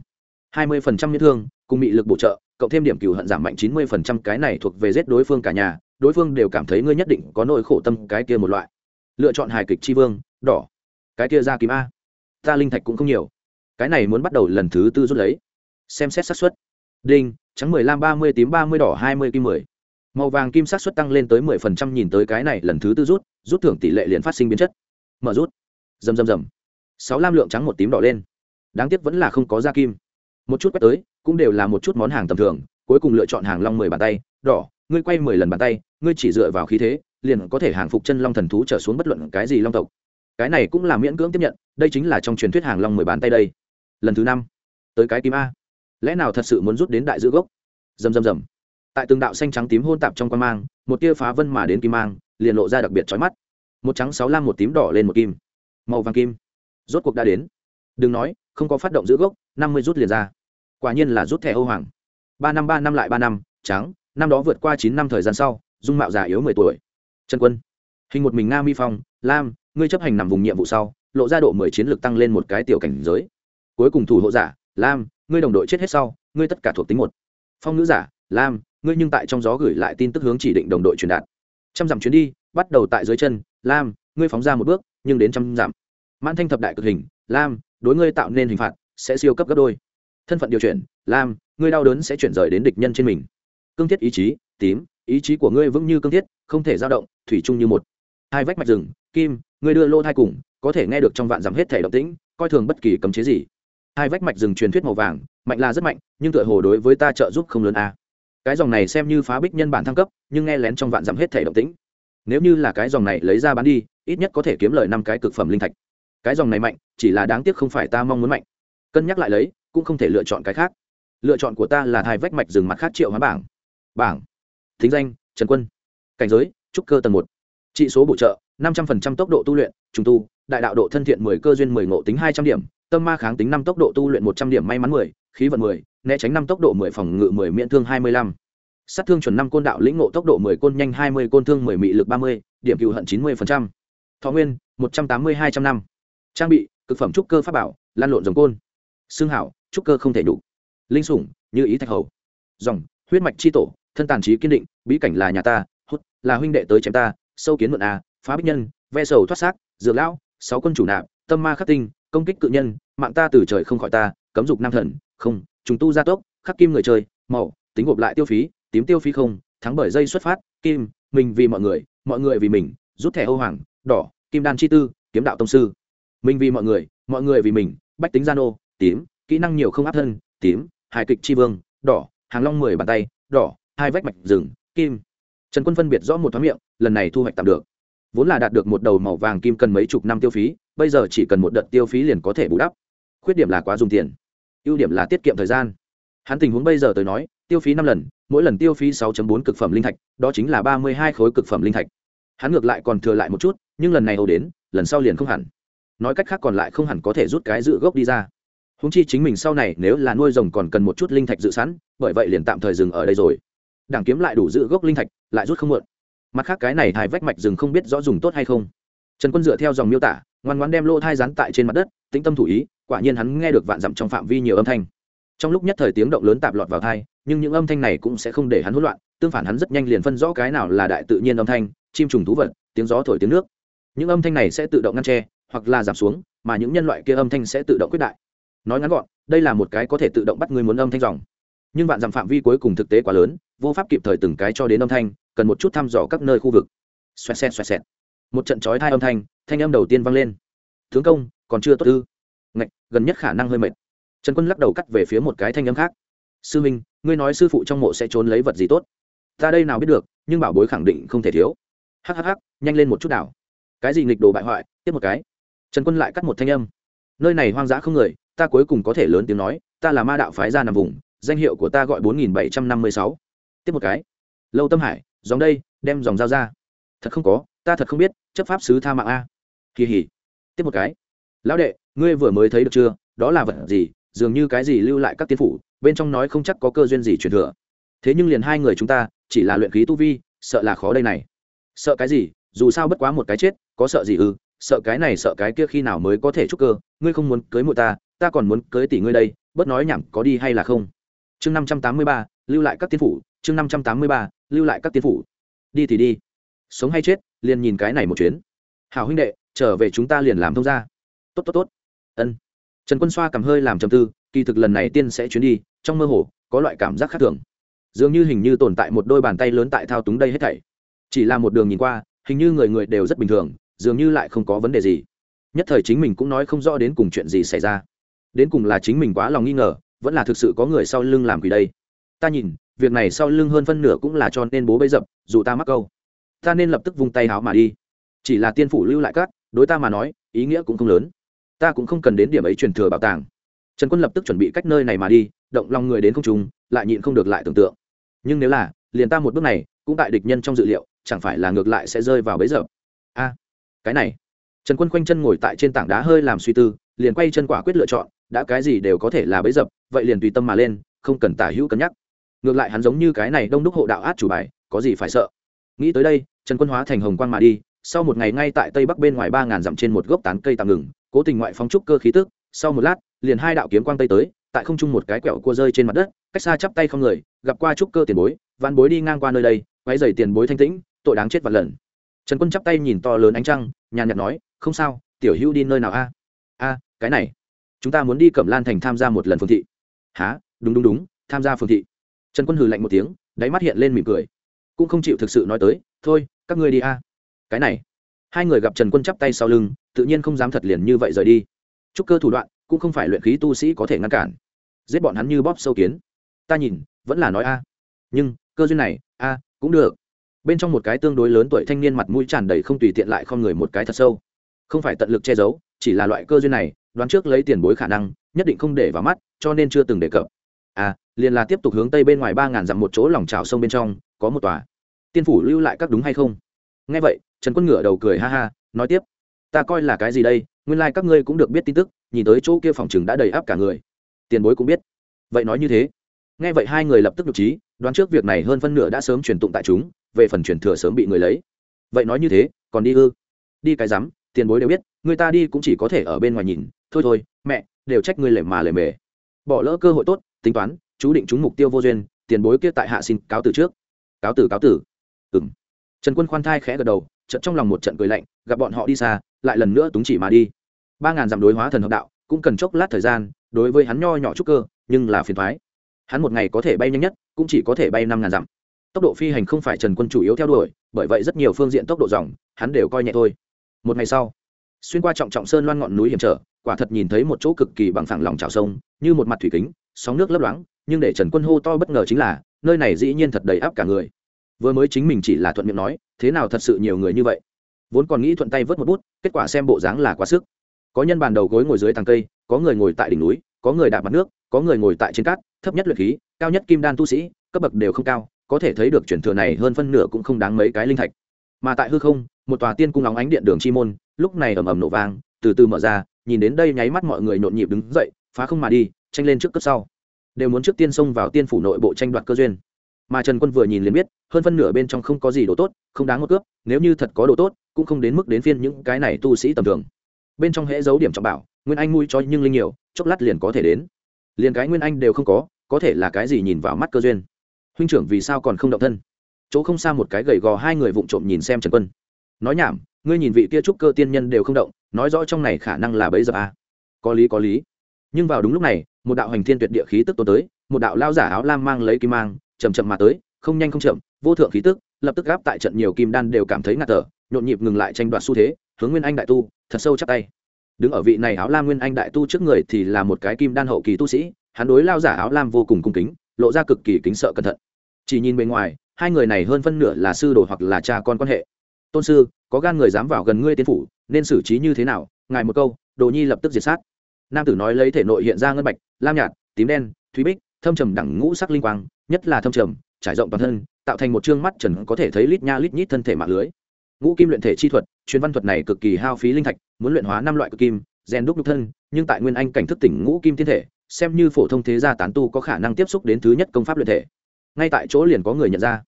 hai mươi phần trăm miễn thương, cùng mị lực bổ trợ, cộng thêm điểm cựu hận giảm mạnh chín mươi phần trăm, cái này thuộc về giết đối phương cả nhà, đối phương đều cảm thấy ngươi nhất định có nỗi khổ tâm, cái kia một loại. Lựa chọn hài kịch chi vương, đỏ. Cái kia ra kiếm a. Ta linh thạch cũng không nhiều. Cái này muốn bắt đầu lần thứ tư rút lấy. Xem xét xác suất. Đinh trắng mười lam ba mươi tím ba mươi đỏ hai mươi kim mười. Màu vàng kim xác suất tăng lên tới mười phần trăm nhìn tới cái này lần thứ tư rút rút thưởng tỷ lệ liền phát sinh biến chất. Mở rút. Rầm rầm rầm. Sáu lam lượng trắng một tím đỏ lên. Đáng tiếc vẫn là không có da kim. Một chút quét tới, cũng đều là một chút món hàng tầm thường, cuối cùng lựa chọn hàng long mười bàn tay, đỏ, ngươi quay mười lần bàn tay, ngươi chỉ dựa vào khí thế, liền có thể hàng phục chân long thần thú trở xuống bất luận cái gì long tộc. Cái này cũng là miễn cưỡng tiếp nhận, đây chính là trong truyền thuyết hàng long mười bàn tay đây. Lần thứ năm, tới cái kim a lẽ nào thật sự muốn rút đến đại giữ gốc? Dầm dầm dầm tại từng đạo xanh trắng tím hôn tạp trong quan mang, một tia phá vân mà đến kim mang, liền lộ ra đặc biệt trói mắt. Một trắng sáu lam một tím đỏ lên một kim. Màu vàng kim. Rốt cuộc đã đến. Đừng nói, không có phát động giữ gốc, năm mươi rút liền ra. Quả nhiên là rút thẻ ô hoàng. Ba năm ba năm lại ba năm, trắng, năm đó vượt qua chín năm thời gian sau, dung mạo già yếu mười tuổi. Trần quân. Hình một mình nga mi phong, lam, ngươi chấp hành nằm vùng nhiệm vụ sau, lộ ra độ mười chiến lược tăng lên một cái tiểu cảnh giới. Cuối cùng thủ hộ giả, lam ngươi đồng đội chết hết sau, ngươi tất cả thuộc tính một. Phong nữ giả, lam, ngươi nhưng tại trong gió gửi lại tin tức hướng chỉ định đồng đội truyền đạt. Trăm dặm chuyến đi, bắt đầu tại dưới chân, lam, ngươi phóng ra một bước, nhưng đến trăm dặm. Mãn thanh thập đại cực hình, lam, đối ngươi tạo nên hình phạt, sẽ siêu cấp gấp đôi. Thân phận điều chuyển, lam, ngươi đau đớn sẽ chuyển rời đến địch nhân trên mình. Cương thiết ý chí, tím, ý chí của ngươi vững như cương thiết, không thể dao động, thủy chung như một. Hai vách mạch rừng, kim, ngươi đưa lô thai cùng, có thể nghe được trong vạn dặm hết thể động tĩnh, coi thường bất kỳ cấm chế gì hai vách mạch rừng truyền thuyết màu vàng, mạnh là rất mạnh, nhưng tựa hồ đối với ta trợ giúp không lớn a. Cái dòng này xem như phá bích nhân bản thăng cấp, nhưng nghe lén trong vạn dặm hết thể động tĩnh. Nếu như là cái dòng này lấy ra bán đi, ít nhất có thể kiếm lời năm cái cực phẩm linh thạch. Cái dòng này mạnh, chỉ là đáng tiếc không phải ta mong muốn mạnh. Cân nhắc lại lấy, cũng không thể lựa chọn cái khác. Lựa chọn của ta là hai vách mạch rừng mặt khác triệu hóa bảng. Bảng. Thính danh, trần quân. Cảnh giới, trúc cơ tầng một. Trị số bổ trợ, năm trăm linh tốc độ tu luyện, trùng tu, đại đạo độ thân thiện mười cơ duyên mười ngộ tính hai trăm điểm tâm ma kháng tính năm tốc độ tu luyện một trăm điểm may mắn mười khí vận mười né tránh năm tốc độ mười phòng ngự mười miễn thương hai mươi lăm. Sát thương chuẩn năm côn đạo lĩnh ngộ tốc độ mười côn nhanh hai mươi côn thương mười mị lực ba mươi điểm cựu hận chín mươi phần trăm, thọ nguyên một trăm tám mươi hai trăm năm. Trang bị cực phẩm trúc cơ pháp bảo lan lộn dòng côn. Xương hảo trúc cơ không thể đủ. Linh sủng như ý thạch hầu. Dòng huyết mạch c tổ thân tàn trí kiên định bí cảnh là nhà ta hút là huynh đệ tới chém ta sâu kiến mượn a phá bích nhân ve sầu thoát xác dược lão sáu quân chủ nạp tâm ma khắc tinh công kích cự nhân, mạng ta từ trời không khỏi ta, cấm dục nam thần, không, trùng tu gia tốc, khắc kim người chơi, màu, tính gộp lại tiêu phí, tím tiêu phí không, thắng bởi dây xuất phát, kim, mình vì mọi người mọi người vì mình, rút thẻ hô hoàng, đỏ, kim đan chi tư, kiếm đạo tông sư. Mình vì mọi người mọi người vì mình, bách tính gia nô, tím, kỹ năng nhiều không áp thân, tím, hài kịch chi vương, đỏ, hàng long mười bàn tay, đỏ, hai vách mạch rừng, kim. Trần quân phân biệt rõ một thoáng miệng, lần này thu hoạch tạm được vốn là đạt được một đầu màu vàng kim cần mấy chục năm tiêu phí, bây giờ chỉ cần một đợt tiêu phí liền có thể bù đắp. Khuyết điểm là quá dùng tiền, ưu điểm là tiết kiệm thời gian. Hắn tình huống bây giờ tới nói, tiêu phí năm lần, mỗi lần tiêu phí 6 bốn cực phẩm linh thạch, đó chính là ba mươi hai khối cực phẩm linh thạch. Hắn ngược lại còn thừa lại một chút, nhưng lần này hầu đến, lần sau liền không hẳn. Nói cách khác còn lại không hẳn có thể rút cái dự gốc đi ra. Húng chi chính mình sau này nếu là nuôi rồng còn cần một chút linh thạch dự sẵn, bởi vậy liền tạm thời dừng ở đây rồi. Đảng kiếm lại đủ dự gốc linh thạch, lại rút không mượn mặt khác cái này thai vách mạch rừng không biết rõ dùng tốt hay không. Trần quân dựa theo dòng miêu tả, ngoan ngoan đem lô thai rán tại trên mặt đất, tĩnh tâm thủ ý, quả nhiên hắn nghe được vạn dặm trong phạm vi nhiều âm thanh. Trong lúc nhất thời tiếng động lớn tạp lọt vào thai, nhưng những âm thanh này cũng sẽ không để hắn hỗn loạn, tương phản hắn rất nhanh liền phân rõ cái nào là đại tự nhiên âm thanh, chim trùng thú vật, tiếng gió thổi tiếng nước. Những âm thanh này sẽ tự động ngăn tre hoặc là giảm xuống, mà những nhân loại kia âm thanh sẽ tự động quyết đại. Nói ngắn gọn, đây là một cái có thể tự động bắt người muốn âm thanh dòng nhưng vạn dặm phạm vi cuối cùng thực tế quá lớn, vô pháp kịp thời từng cái cho đến âm thanh, cần một chút thăm dò các nơi khu vực. Xoẹt xẹt xoẹt xẹt. Một trận trói thai âm thanh thanh âm đầu tiên vang lên. Tướng công, còn chưa tốt ư? Ngạch, gần nhất khả năng hơi mệt. Trần quân lắc đầu cắt về phía một cái thanh âm khác. Sư minh, ngươi nói sư phụ trong mộ sẽ trốn lấy vật gì tốt? Ta đây nào biết được, nhưng bảo bối khẳng định không thể thiếu. Hhh nhanh lên một chút đảo cái gì nghịch đồ bại hoại, tiếp một cái. Trần quân lại cắt một thanh âm. Nơi này hoang dã không người, ta cuối cùng có thể lớn tiếng nói, ta là ma đạo phái ra nằm vùng danh hiệu của ta gọi bốn nghìn bảy trăm năm mươi sáu. Tiếp một cái. Lâu tâm hải, dòng đây, đem dòng dao ra. Thật không có, ta thật không biết, chấp pháp sứ tha mạng a. Kỳ hỉ. Tiếp một cái. Lão đệ, ngươi vừa mới thấy được chưa? Đó là vật gì? Dường như cái gì lưu lại các tiên phủ, bên trong nói không chắc có cơ duyên gì truyền thừa. Thế nhưng liền hai người chúng ta, chỉ là luyện khí tu vi, sợ là khó đây này. Sợ cái gì? Dù sao bất quá một cái chết, có sợ gì ư? Sợ cái này sợ cái kia khi nào mới có thể trúc cơ? Ngươi không muốn cưới mụi ta ta còn muốn cưới tỷ ngươi đây, bớt nói nhảm có đi hay là không? Chương năm trăm tám mươi ba, lưu lại các tiên phủ, chương năm trăm tám mươi ba, lưu lại các tiên phủ. Đi thì đi. Sống hay chết, liền nhìn cái này một chuyến. Hảo huynh đệ, trở về chúng ta liền làm thông ra tốt tốt tốt. Ân. Trần quân xoa cầm hơi làm trầm tư, kỳ thực lần này tiên sẽ chuyến đi, trong mơ hồ, có loại cảm giác khác thường. Dường như hình như tồn tại một đôi bàn tay lớn tại thao túng đây hết thảy. Chỉ là một đường nhìn qua, hình như người người đều rất bình thường, dường như lại không có vấn đề gì. Nhất thời chính mình cũng nói không rõ đến cùng chuyện gì xảy ra. Đến cùng là chính mình quá lòng nghi ngờ vẫn là thực sự có người sau lưng làm quỷ đây. Ta nhìn, việc này sau lưng hơn phân nửa cũng là cho nên bố bấy dập, dù ta mắc câu. Ta nên lập tức vung tay háo mà đi. Chỉ là tiên phủ lưu lại các, đối ta mà nói, ý nghĩa cũng không lớn. Ta cũng không cần đến điểm ấy truyền thừa bảo tàng. Trần quân lập tức chuẩn bị cách nơi này mà đi, động lòng người đến không trùng lại nhịn không được lại tưởng tượng. Nhưng nếu là, liền ta một bước này, cũng tại địch nhân trong dự liệu, chẳng phải là ngược lại sẽ rơi vào bấy giờ? A, cái này. Trần quân khoanh chân ngồi tại trên tảng đá hơi làm suy tư, liền quay chân quả quyết lựa chọn, đã cái gì đều có thể là bấy dập vậy liền tùy tâm mà lên, không cần tả hữu cân nhắc. Ngược lại hắn giống như cái này đông đúc hộ đạo át chủ bài, có gì phải sợ? Nghĩ tới đây, trần quân hóa thành hồng quang mà đi, sau một ngày ngay tại tây bắc bên ngoài ba ngàn dặm trên một gốc tán cây tạm ngừng, cố tình ngoại phóng trúc cơ khí tức, sau một lát, liền hai đạo kiếm quang tây tới, tại không trung một cái quẹo cua rơi trên mặt đất, cách xa chắp tay không người, gặp qua trúc cơ tiền bối văn bối đi ngang qua nơi đây váy dày tiền bối thanh tĩnh, tội đáng chết vạn lần. Trần quân chắp tay nhìn to lớn ánh trăng, nhàn nhạt nói, không sao, tiểu hữu đi nơi nào a? A, cái này, chúng ta muốn đi cẩm lan thành tham gia một lần phương thị há, đúng đúng đúng, tham gia phương thị. Trần quân hừ lạnh một tiếng, đáy mắt hiện lên mỉm cười. Cũng không chịu thực sự nói tới, thôi, các ngươi đi a. Cái này, hai người gặp trần quân chắp tay sau lưng, tự nhiên không dám thật liền như vậy rời đi. Trúc cơ thủ đoạn, cũng không phải luyện khí tu sĩ có thể ngăn cản. Giết bọn hắn như bóp sâu kiến. Ta nhìn, vẫn là nói a. Nhưng, cơ duyên này, a, cũng được. Bên trong một cái tương đối lớn tuổi thanh niên mặt mũi tràn đầy không tùy tiện lại không người một cái thật sâu. Không phải tận lực che giấu, chỉ là loại cơ duyên này, đoán trước lấy tiền bối khả năng nhất định không để vào mắt, cho nên chưa từng đề cập. À liền là tiếp tục hướng tây bên ngoài ba ngàn dặm một chỗ lòng trào sông bên trong, có một tòa. Tiên phủ lưu lại các đúng hay không? Nghe vậy, trần quân ngửa đầu cười ha ha, nói tiếp. Ta coi là cái gì đây? Nguyên lai、like、các ngươi cũng được biết tin tức, nhìn tới chỗ kia phòng chừng đã đầy áp cả người. Tiền bối cũng biết. Vậy nói như thế. Nghe vậy hai người lập tức nhục trí, đoán trước việc này hơn phân nửa đã sớm truyền tụng tại chúng, về phần truyền thừa sớm bị người lấy. Vậy nói như thế, còn đi ư? Đi cái rắm, tiền bối đều biết, người ta đi cũng chỉ có thể ở bên ngoài nhìn. Thôi thôi, mẹ đều trách ngươi lề mà lề mề. Bỏ lỡ cơ hội tốt, tính toán, chú định chúng mục tiêu vô duyên, tiền bối kia tại hạ xin cáo từ trước. Cáo tử cáo tử ừng trần quân khoan thai khẽ gật đầu, trận trong lòng một trận cười lạnh, gặp bọn họ đi xa, lại lần nữa túng chỉ mà đi. Ba ngàn dặm đối hóa thần hợp đạo, cũng cần chốc lát thời gian, đối với hắn nho nhỏ chút cơ, nhưng là phiền thoái. Hắn một ngày có thể bay nhanh nhất, cũng chỉ có thể bay năm ngàn dặm. Tốc độ phi hành không phải trần quân chủ yếu theo đuổi, bởi vậy rất nhiều phương diện tốc độ dòng, hắn đều coi nhẹ thôi. Một ngày sau, xuyên qua trọng trọng sơn loan ngọn núi hiểm trở quả thật nhìn thấy một chỗ cực kỳ bằng phẳng lòng trào sông, như một mặt thủy kính, sóng nước lấp loáng, nhưng để trần quân hô to bất ngờ chính là, nơi này dĩ nhiên thật đầy áp cả người. Vừa mới chính mình chỉ là thuận miệng nói, thế nào thật sự nhiều người như vậy? Vốn còn nghĩ thuận tay vớt một bút, kết quả xem bộ dáng là quá sức. Có nhân bàn đầu gối ngồi dưới tàng cây, có người ngồi tại đỉnh núi, có người đạp mặt nước, có người ngồi tại trên cát, thấp nhất luyện khí, cao nhất kim đan tu sĩ, cấp bậc đều không cao, có thể thấy được chuyển thừa này hơn phân nửa cũng không đáng mấy cái linh thạch. Mà tại hư không, một tòa tiên cung nóng ánh điện đường chi môn, lúc này ầm ầm nổ vang, từ từ mở ra nhìn đến đây nháy mắt mọi người nhộn nhịp đứng dậy, phá không mà đi, tranh lên trước cấp sau. Đều muốn trước tiên xông vào tiên phủ nội bộ tranh đoạt cơ duyên. Mà trần quân vừa nhìn liền biết, hơn phân nửa bên trong không có gì đồ tốt, không đáng một cướp, nếu như thật có đồ tốt, cũng không đến mức đến phiên những cái này tu sĩ tầm thường. Bên trong hễ giấu điểm trọng bảo, nguyên anh mui cho nhưng linh nhiều, chốc lát liền có thể đến. Liền cái nguyên anh đều không có có thể là cái gì nhìn vào mắt cơ duyên. Huynh trưởng vì sao còn không động thân? Chỗ không xa một cái gầy gò hai người vụng trộm nhìn xem trần quân. Nói nhảm, ngươi nhìn vị kia trúc cơ tiên nhân đều không động nói rõ trong này khả năng là bấy giờ a. À. có lý có lý. Nhưng vào đúng lúc này, một đạo hành thiên tuyệt địa khí tức tô tới, một đạo lao giả áo lam mang lấy kim mang chầm chậm mà tới, không nhanh không chậm, vô thượng khí tức, lập tức gáp tại trận nhiều kim đan đều cảm thấy ngạt thở, nhộn nhịp ngừng lại tranh đoạt xu thế, hướng nguyên anh đại tu, thật sâu chắc tay. Đứng ở vị này áo lam nguyên anh đại tu trước người thì là một cái kim đan hậu kỳ tu sĩ, hắn đối lao giả áo lam vô cùng cung kính, lộ ra cực kỳ kính sợ cẩn thận. Chỉ nhìn bên ngoài, hai người này hơn phân nửa là sư đồ hoặc là cha con quan hệ tôn sư, có gan người dám vào gần ngươi tiên phủ, nên xử trí như thế nào? Ngài một câu, đồ nhi lập tức diệt sát. Nam tử nói lấy thể nội hiện ra ngân bạch, lam nhạt, tím đen thúy bích, thâm trầm đẳng ngũ sắc linh quang, nhất là thâm trầm, trải rộng toàn thân, tạo thành một chương mắt trần có thể thấy lít nha lít nhít thân thể mạng lưới. Ngũ kim luyện thể chi thuật chuyên văn thuật này cực kỳ hao phí linh thạch, muốn luyện hóa năm loại cực kim, rèn đúc nhục thân, nhưng tại nguyên anh cảnh thức tỉnh ngũ kim thiên thể, xem như phổ thông thế gia tán tu có khả năng tiếp xúc đến thứ nhất công pháp luyện thể. Ngay tại chỗ liền có người nhận ra.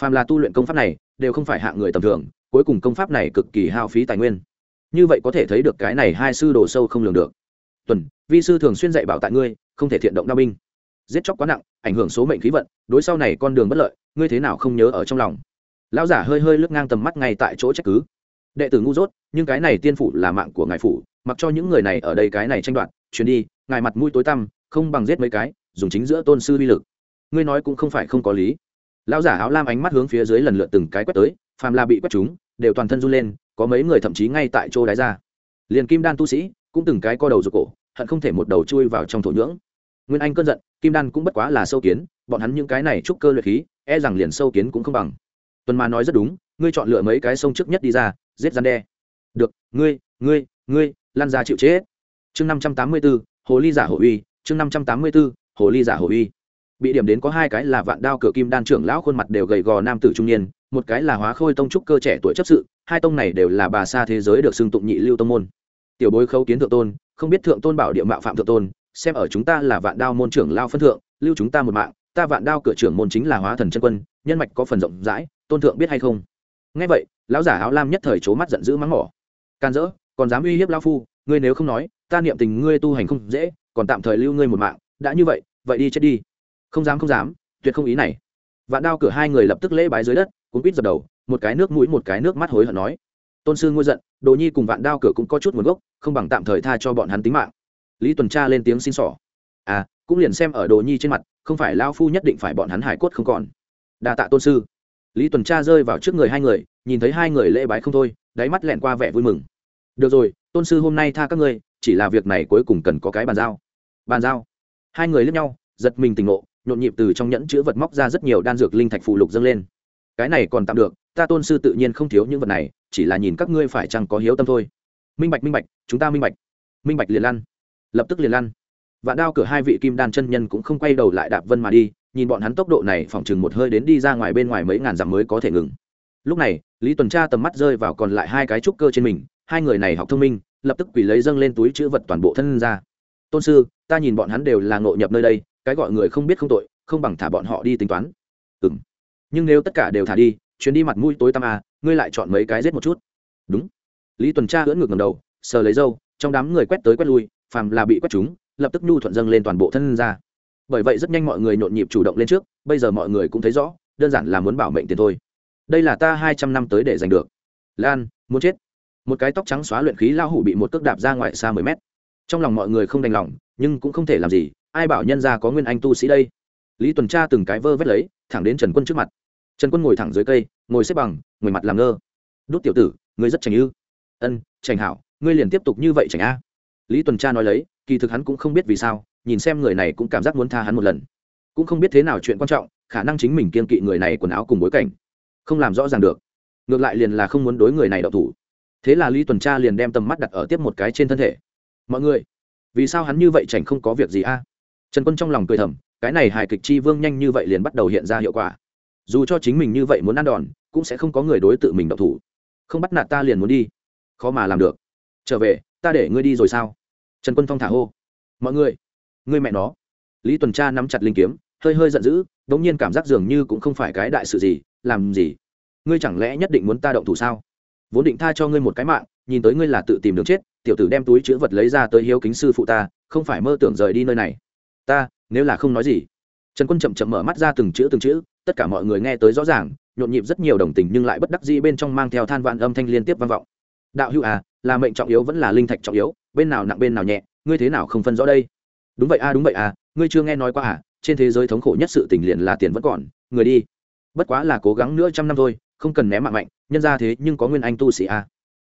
Phàm là tu luyện công pháp này, đều không phải hạng người tầm thường cuối cùng công pháp này cực kỳ hao phí tài nguyên. Như vậy có thể thấy được cái này hai sư đồ sâu không lường được. Tuần, vi sư thường xuyên dạy bảo tại ngươi, không thể thiện động đao binh. Giết chóc quá nặng, ảnh hưởng số mệnh khí vận, đối sau này con đường bất lợi, ngươi thế nào không nhớ ở trong lòng? Lão giả hơi hơi lướt ngang tầm mắt ngay tại chỗ trách cứ. Đệ tử ngu dốt, nhưng cái này tiên phủ là mạng của ngài phủ, mặc cho những người này ở đây cái này tranh đoạt chuyến đi, ngài mặt mũi tối tăm, không bằng giết mấy cái, dùng chính giữa tôn sư uy lực. Ngươi nói cũng không phải không có lý. Lão giả áo lam ánh mắt hướng phía dưới lần lượt từng cái quét tới phàm là bị quét chúng, đều toàn thân run lên, có mấy người thậm chí ngay tại chỗ đáy ra. Liền kim đan tu sĩ cũng từng cái co đầu rụt cổ, hận không thể một đầu chui vào trong thổ nhưỡng. Nguyên anh cơn giận, kim đan cũng bất quá là sâu kiến, bọn hắn những cái này trúc cơ luyện khí e rằng liền sâu kiến cũng không bằng. Tuần Ma nói rất đúng, ngươi chọn lựa mấy cái sông trước nhất đi ra, giết gian đe. Được, ngươi ngươi ngươi, lan ra chịu chết. Chương năm trăm tám mươi b ố hồ ly giả hồ uy, chương năm trăm tám mươi b ố hồ ly giả hồ uy. Bị điểm đến có hai cái là vạn đao cửa kim đan trưởng lão khuôn mặt đều gầy gò nam tử trung niên một cái là hóa khôi tông trúc cơ trẻ tuổi chấp sự, hai tông này đều là bà xa thế giới được xưng tụng nhị lưu tông môn. Tiểu bối khấu kiến thượng tôn, không biết thượng tôn bảo địa mạo phạm thượng tôn, xem ở chúng ta là vạn đao môn trưởng lao phân thượng, lưu chúng ta một mạng, ta vạn đao cửa trưởng môn chính là hóa thần chân quân, nhân mạch có phần rộng rãi, tôn thượng biết hay không? Nghe vậy, lão giả áo lam nhất thời c mắt giận dữ mắng mỏ. Can dỡ, còn dám uy hiếp lao phu, ngươi nếu không nói, ta niệm tình ngươi tu hành không dễ, còn tạm thời lưu ngươi một mạng, đã như vậy vậy đi chết đi. Không dám không dám, tuyệt không ý này. Vạn đao cửa hai người lập tức lễ bái dưới đất cũng quýt dập đầu, một cái nước mũi, một cái nước mắt hối hận nói, tôn sư ngôi giận, đồ nhi cùng vạn đao cửa cũng có chút nguồn gốc, không bằng tạm thời tha cho bọn hắn tính mạng. Lý tuần tra lên tiếng xin sỏ à cũng liền xem ở đồ nhi trên mặt, không phải lao phu nhất định phải bọn hắn hải cốt không còn. Đa tạ tôn sư. Lý tuần tra rơi vào trước người hai người, nhìn thấy hai người lễ bái không thôi, đáy mắt lẹn qua vẻ vui mừng. Được rồi, tôn sư hôm nay tha các ngươi, chỉ là việc này cuối cùng cần có cái bàn giao. Bàn giao? Hai người lướt nhau, giật mình tỉnh ngộ, nhộn nhịp từ trong nhẫn chữ vật móc ra rất nhiều đan dược linh thạch phụ lục dâng lên cái này còn tạm được, ta tôn sư tự nhiên không thiếu những vật này, chỉ là nhìn các ngươi phải chăng có hiếu tâm thôi. Minh bạch minh bạch, chúng ta minh bạch. Minh bạch liền lăn. Lập tức liền lăn. Vạn đao cửa hai vị kim đan chân nhân cũng không quay đầu lại đạp vân mà đi, nhìn bọn hắn tốc độ này phỏng chừng một hơi đến đi ra ngoài bên ngoài mấy ngàn dặm mới có thể ngừng. Lúc này, lý tuần tra tầm mắt rơi vào còn lại hai cái trúc cơ trên mình, hai người này học thông minh, lập tức quỷ lấy dâng lên túi chữ vật toàn bộ thân ra. Tôn sư, ta nhìn bọn hắn đều là ngộ nhập nơi đây, cái gọi người không biết không tội, không bằng thả bọn họ đi tính toán. Ừ m nhưng nếu tất cả đều thả đi, chuyến đi mặt mũi tối tăm à ngươi lại chọn mấy cái giết một chút? Đúng. Lý tuần tra ưỡn ngược ngầm đầu, sờ lấy dâu trong đám người quét tới quét lui, phàm là bị quét chúng, lập tức nhu thuận dâng lên toàn bộ thân ra. Bởi vậy rất nhanh mọi người nhộn nhịp chủ động lên trước, bây giờ mọi người cũng thấy rõ, đơn giản là muốn bảo mệnh tiền thôi. Đây là ta hai trăm năm tới để giành được. Lan, muốn chết. Một cái tóc trắng xóa luyện khí lao hủ bị một cước đạp ra ngoài xa mười mét. Trong lòng mọi người không đành lòng, nhưng cũng không thể làm gì, ai bảo nhân ra có nguyên anh tu sĩ đây? Lý tuần tra từng cái vơ vét lấy, thẳng đến trần quân trước mặt. Trần quân ngồi thẳng dưới cây, ngồi xếp bằng ngồi mặt làm ngơ. Đốt tiểu tử, ngươi rất trành ư? Ân trành hảo, ngươi liền tiếp tục như vậy trành a? Lý tuần tra nói lấy, kỳ thực hắn cũng không biết vì sao, nhìn xem người này cũng cảm giác muốn tha hắn một lần. Cũng không biết thế nào chuyện quan trọng, khả năng chính mình kiên kỵ người này quần áo cùng bối cảnh. Không làm rõ ràng được. Ngược lại liền là không muốn đối người này đậu thủ. Thế là lý tuần tra liền đem tầm mắt đặt ở tiếp một cái trên thân thể. Mọi người, vì sao hắn như vậy chảnh không có việc gì a? Trần quân trong lòng cười thầm cái này hài kịch chi vương nhanh như vậy liền bắt đầu hiện ra hiệu quả. Dù cho chính mình như vậy muốn ăn đòn, cũng sẽ không có người đối tự mình độc thủ. Không bắt nạt ta liền muốn đi. Khó mà làm được. Trở về, ta để ngươi đi rồi sao? Trần quân phong thả hô. Mọi người, ngươi mẹ nó. Lý tuần tra nắm chặt linh kiếm, hơi hơi giận dữ đ ỗ n g nhiên cảm giác dường như cũng không phải cái đại sự gì, làm gì? Ngươi chẳng lẽ nhất định muốn ta động thủ sao? Vốn định tha cho ngươi một cái mạng, nhìn tới ngươi là tự tìm đường chết, tiểu tử đem túi chữ vật lấy ra tới hiếu kính sư phụ ta, không phải mơ tưởng rời đi nơi này ta nếu là không nói gì. Trần quân chậm chậm mở mắt ra từng chữ từng chữ tất cả mọi người nghe tới rõ ràng nhộn nhịp rất nhiều đồng tình nhưng lại bất đắc dĩ bên trong mang theo than vạn âm thanh liên tiếp vang vọng. Đạo hữu à là mệnh trọng yếu vẫn là linh thạch trọng yếu bên nào nặng bên nào nhẹ ngươi thế nào không phân rõ đây? Đúng vậy a đúng vậy à, ngươi chưa nghe nói qua à trên thế giới thống khổ nhất sự tình liền là tiền vẫn còn người đi. Bất quá là cố gắng nữa trăm năm thôi không cần ném mạng mạnh nhân ra thế nhưng có nguyên anh tu sĩ a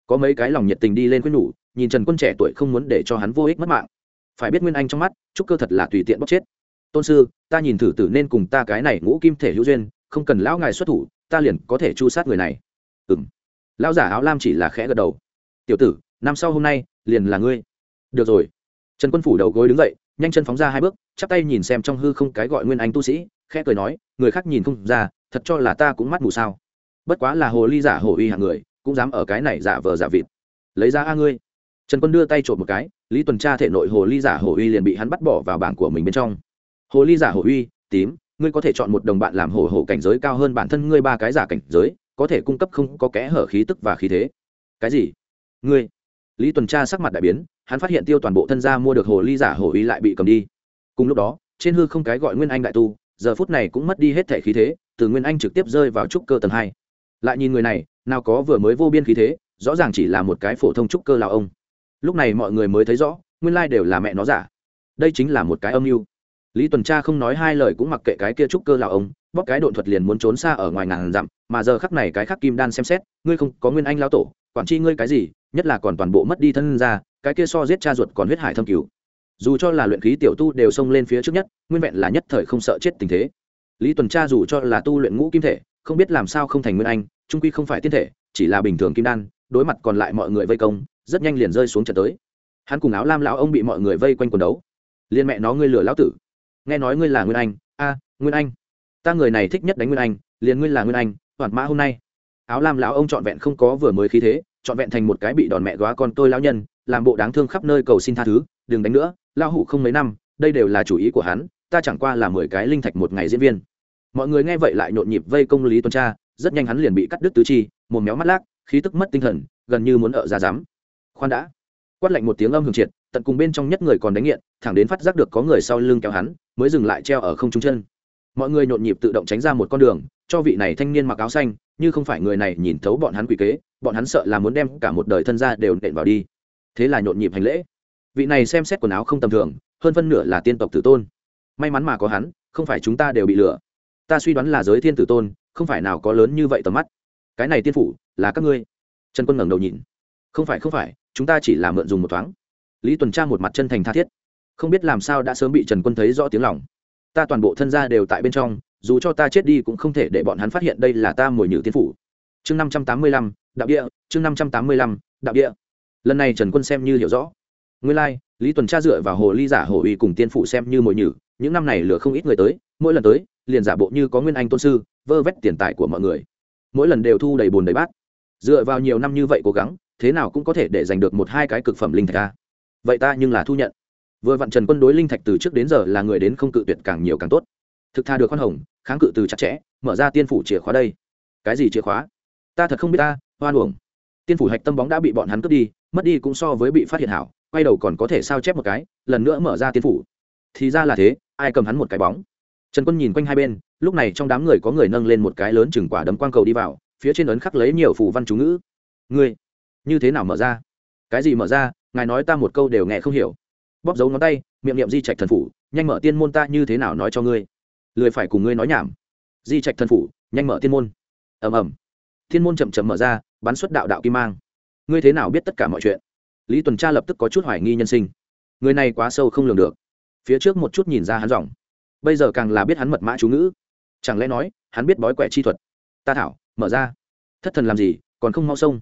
có mấy cái lòng nhiệt tình đi lên quyết nhủ nhìn trần quân trẻ tuổi không muốn để cho hắn vô ích mất mạng phải biết nguyên anh trong mắt, trúc cơ thật là tùy tiện bóc chết. Tôn sư, ta nhìn thử tử nên cùng ta cái này ngũ kim thể hữu duyên, không cần lão ngài xuất thủ, ta liền có thể chu sát người này. Ừ m lão giả áo lam chỉ là khẽ gật đầu. Tiểu tử, năm sau hôm nay, liền là ngươi. Được rồi. Trần quân phủ đầu gối đứng dậy, nhanh chân phóng ra hai bước, chắp tay nhìn xem trong hư không cái gọi nguyên anh tu sĩ, khẽ cười nói, người khác nhìn không ra, thật cho là ta cũng mắt mù sao. Bất quá là hồ ly giả hồ uy hạng người, cũng dám ở cái này giả vờ giả vịt. Lấy ra a ngươi. Trần quân đưa tay trộm một cái lý tuần tra thể nội hồ ly giả hồ uy liền bị hắn bắt bỏ vào bảng của mình bên trong. Hồ ly giả hồ uy, tím, ngươi có thể chọn một đồng bạn làm hồ hồ cảnh giới cao hơn bản thân ngươi ba cái giả cảnh giới, có thể cung cấp không có kẽ hở khí tức và khí thế. Cái gì? Ngươi? Lý tuần tra sắc mặt đại biến, hắn phát hiện tiêu toàn bộ thân gia mua được hồ ly giả hồ uy lại bị cầm đi. Cùng lúc đó, trên hư không cái gọi nguyên anh đại tu, giờ phút này cũng mất đi hết thể khí thế, từ nguyên anh trực tiếp rơi vào trúc cơ tầng hai. Lại nhìn người này, nào có vừa mới vô biên khí thế, rõ ràng chỉ là một cái phổ thông trúc cơ lào ông lúc này mọi người mới thấy rõ, nguyên lai đều là mẹ nó giả. Đây chính là một cái âm mưu. Lý tuần tra không nói hai lời cũng mặc kệ cái kia trúc cơ lào ông bóc cái độn thuật liền muốn trốn xa ở ngoài ngàn dặm, mà giờ khắc này cái khắc kim đan xem xét, ngươi không có nguyên anh lao tổ, quản tri ngươi cái gì, nhất là còn toàn bộ mất đi thân ra cái kia so giết cha ruột còn huyết hải thâm cứu dù cho là luyện khí tiểu tu đều xông lên phía trước nhất, nguyên vẹn là nhất thời không sợ chết tình thế. Lý tuần tra dù cho là tu luyện ngũ kim thể, không biết làm sao không thành nguyên anh, trung quy không phải tiên thể, chỉ là bình thường kim đan, đối mặt còn lại mọi người vây công rất nhanh liền rơi xuống trận tới. Hắn cùng áo lam lão ông bị mọi người vây quanh quần đấu. Liên mẹ nó, ngươi lừa lão tử. Nghe nói ngươi là nguyên anh. A, nguyên anh. Ta người này thích nhất đánh nguyên anh, liền ngươi là nguyên anh, toàn mã hôm nay. Áo lam lão ông trọn vẹn không có vừa mới khí thế, trọn vẹn thành một cái bị đòn mẹ góa con tôi lão nhân, làm bộ đáng thương khắp nơi cầu xin tha thứ, đừng đánh nữa lao hủ không mấy năm, đây đều là chủ ý của hắn, ta chẳng qua là mười cái linh thạch một ngày diễn viên. Mọi người nghe vậy lại nhộn nhịp vây công lý tuần tra, rất nhanh hắn liền bị cắt đứt tứ chi một méo mắt lác, khí tức mất tinh thần, gần như muốn ở ra dám khoan đã. Quát lạnh một tiếng âm hưởng triệt, tận cùng bên trong nhất người còn đánh nghiện, thẳng đến phát giác được có người sau lưng kéo hắn, mới dừng lại treo ở không trung chân. Mọi người nhộn nhịp tự động tránh ra một con đường, cho vị này thanh niên mặc áo xanh, như không phải người này nhìn thấu bọn hắn quỷ kế, bọn hắn sợ là muốn đem cả một đời thân ra đều nện vào đi. Thế là nhộn nhịp hành lễ. Vị này xem xét quần áo không tầm thường, hơn phân nửa là tiên tộc tử tôn. May mắn mà có hắn, không phải chúng ta đều bị lừa. Ta suy đoán là giới thiên tử tôn, không phải nào có lớn như vậy tầm mắt. Cái này tiên phủ, là các ngươi. Trần quân ngẩng đầu nhìn. Không phải không phải chúng ta chỉ là mượn dùng một thoáng. Lý tuần tra một mặt chân thành tha thiết. Không biết làm sao đã sớm bị trần quân thấy rõ tiếng lòng. Ta toàn bộ thân gia đều tại bên trong dù cho ta chết đi cũng không thể để bọn hắn phát hiện đây là ta mồi nhử tiên phủ. Chương năm trăm tám mươi lăm đạo địa chương năm trăm tám mươi lăm đạo địa. Lần này trần quân xem như hiểu rõ. Nguyên lai、like, lý tuần tra dựa vào hồ ly giả hồ uy cùng tiên phụ xem như mồi nhử những năm này lừa không ít người tới mỗi lần tới liền giả bộ như có nguyên anh tôn sư vơ vét tiền tài của mọi người. Mỗi lần đều thu đầy bùn đầy bát. Dựa vào nhiều năm như vậy cố gắng thế nào cũng có thể để giành được một hai cái cực phẩm linh thạch ta vậy ta nhưng là thu nhận. Vừa vặn trần quân đối linh thạch từ trước đến giờ là người đến không cự tuyệt càng nhiều càng tốt. Thực tha được khoan hồng, kháng cự từ chặt chẽ, mở ra tiên phủ chìa khóa đây. Cái gì chìa khóa? Ta thật không biết ta, hoan uổng. Tiên phủ hạch tâm bóng đã bị bọn hắn cướp đi, mất đi cũng so với bị phát hiện hảo, quay đầu còn có thể sao chép một cái, lần nữa mở ra tiên phủ. Thì ra là thế, ai cầm hắn một cái bóng? Trần quân nhìn quanh hai bên, lúc này trong đám người có người nâng lên một cái lớn chừng quả đấm quang cầu đi vào, phía trên ấn khắc lấy nhiều phủ văn chú ngữ. Ngươi như thế nào mở ra? Cái gì mở ra? Ngài nói ta một câu đều nghe không hiểu. Bóp dấu ngón tay, miệng niệm di trạch thần phủ, nhanh mở tiên môn ta như thế nào nói cho ngươi? Lười phải cùng ngươi nói nhảm. Di trạch thần phủ, nhanh mở tiên môn. Ầm ầm. Thiên môn chậm chậm mở ra, bắn xuất đạo đạo kim mang. Ngươi thế nào biết tất cả mọi chuyện? Lý tuần tra lập tức có chút hoài nghi nhân sinh. Người này quá sâu không lường được. Phía trước một chút nhìn ra hắn dòng bây giờ càng là biết hắn mật mã chú ngữ. Chẳng lẽ nói, hắn biết bói quẻ chi thuật? Ta thảo, mở ra. Thất thần làm gì, còn không mau sông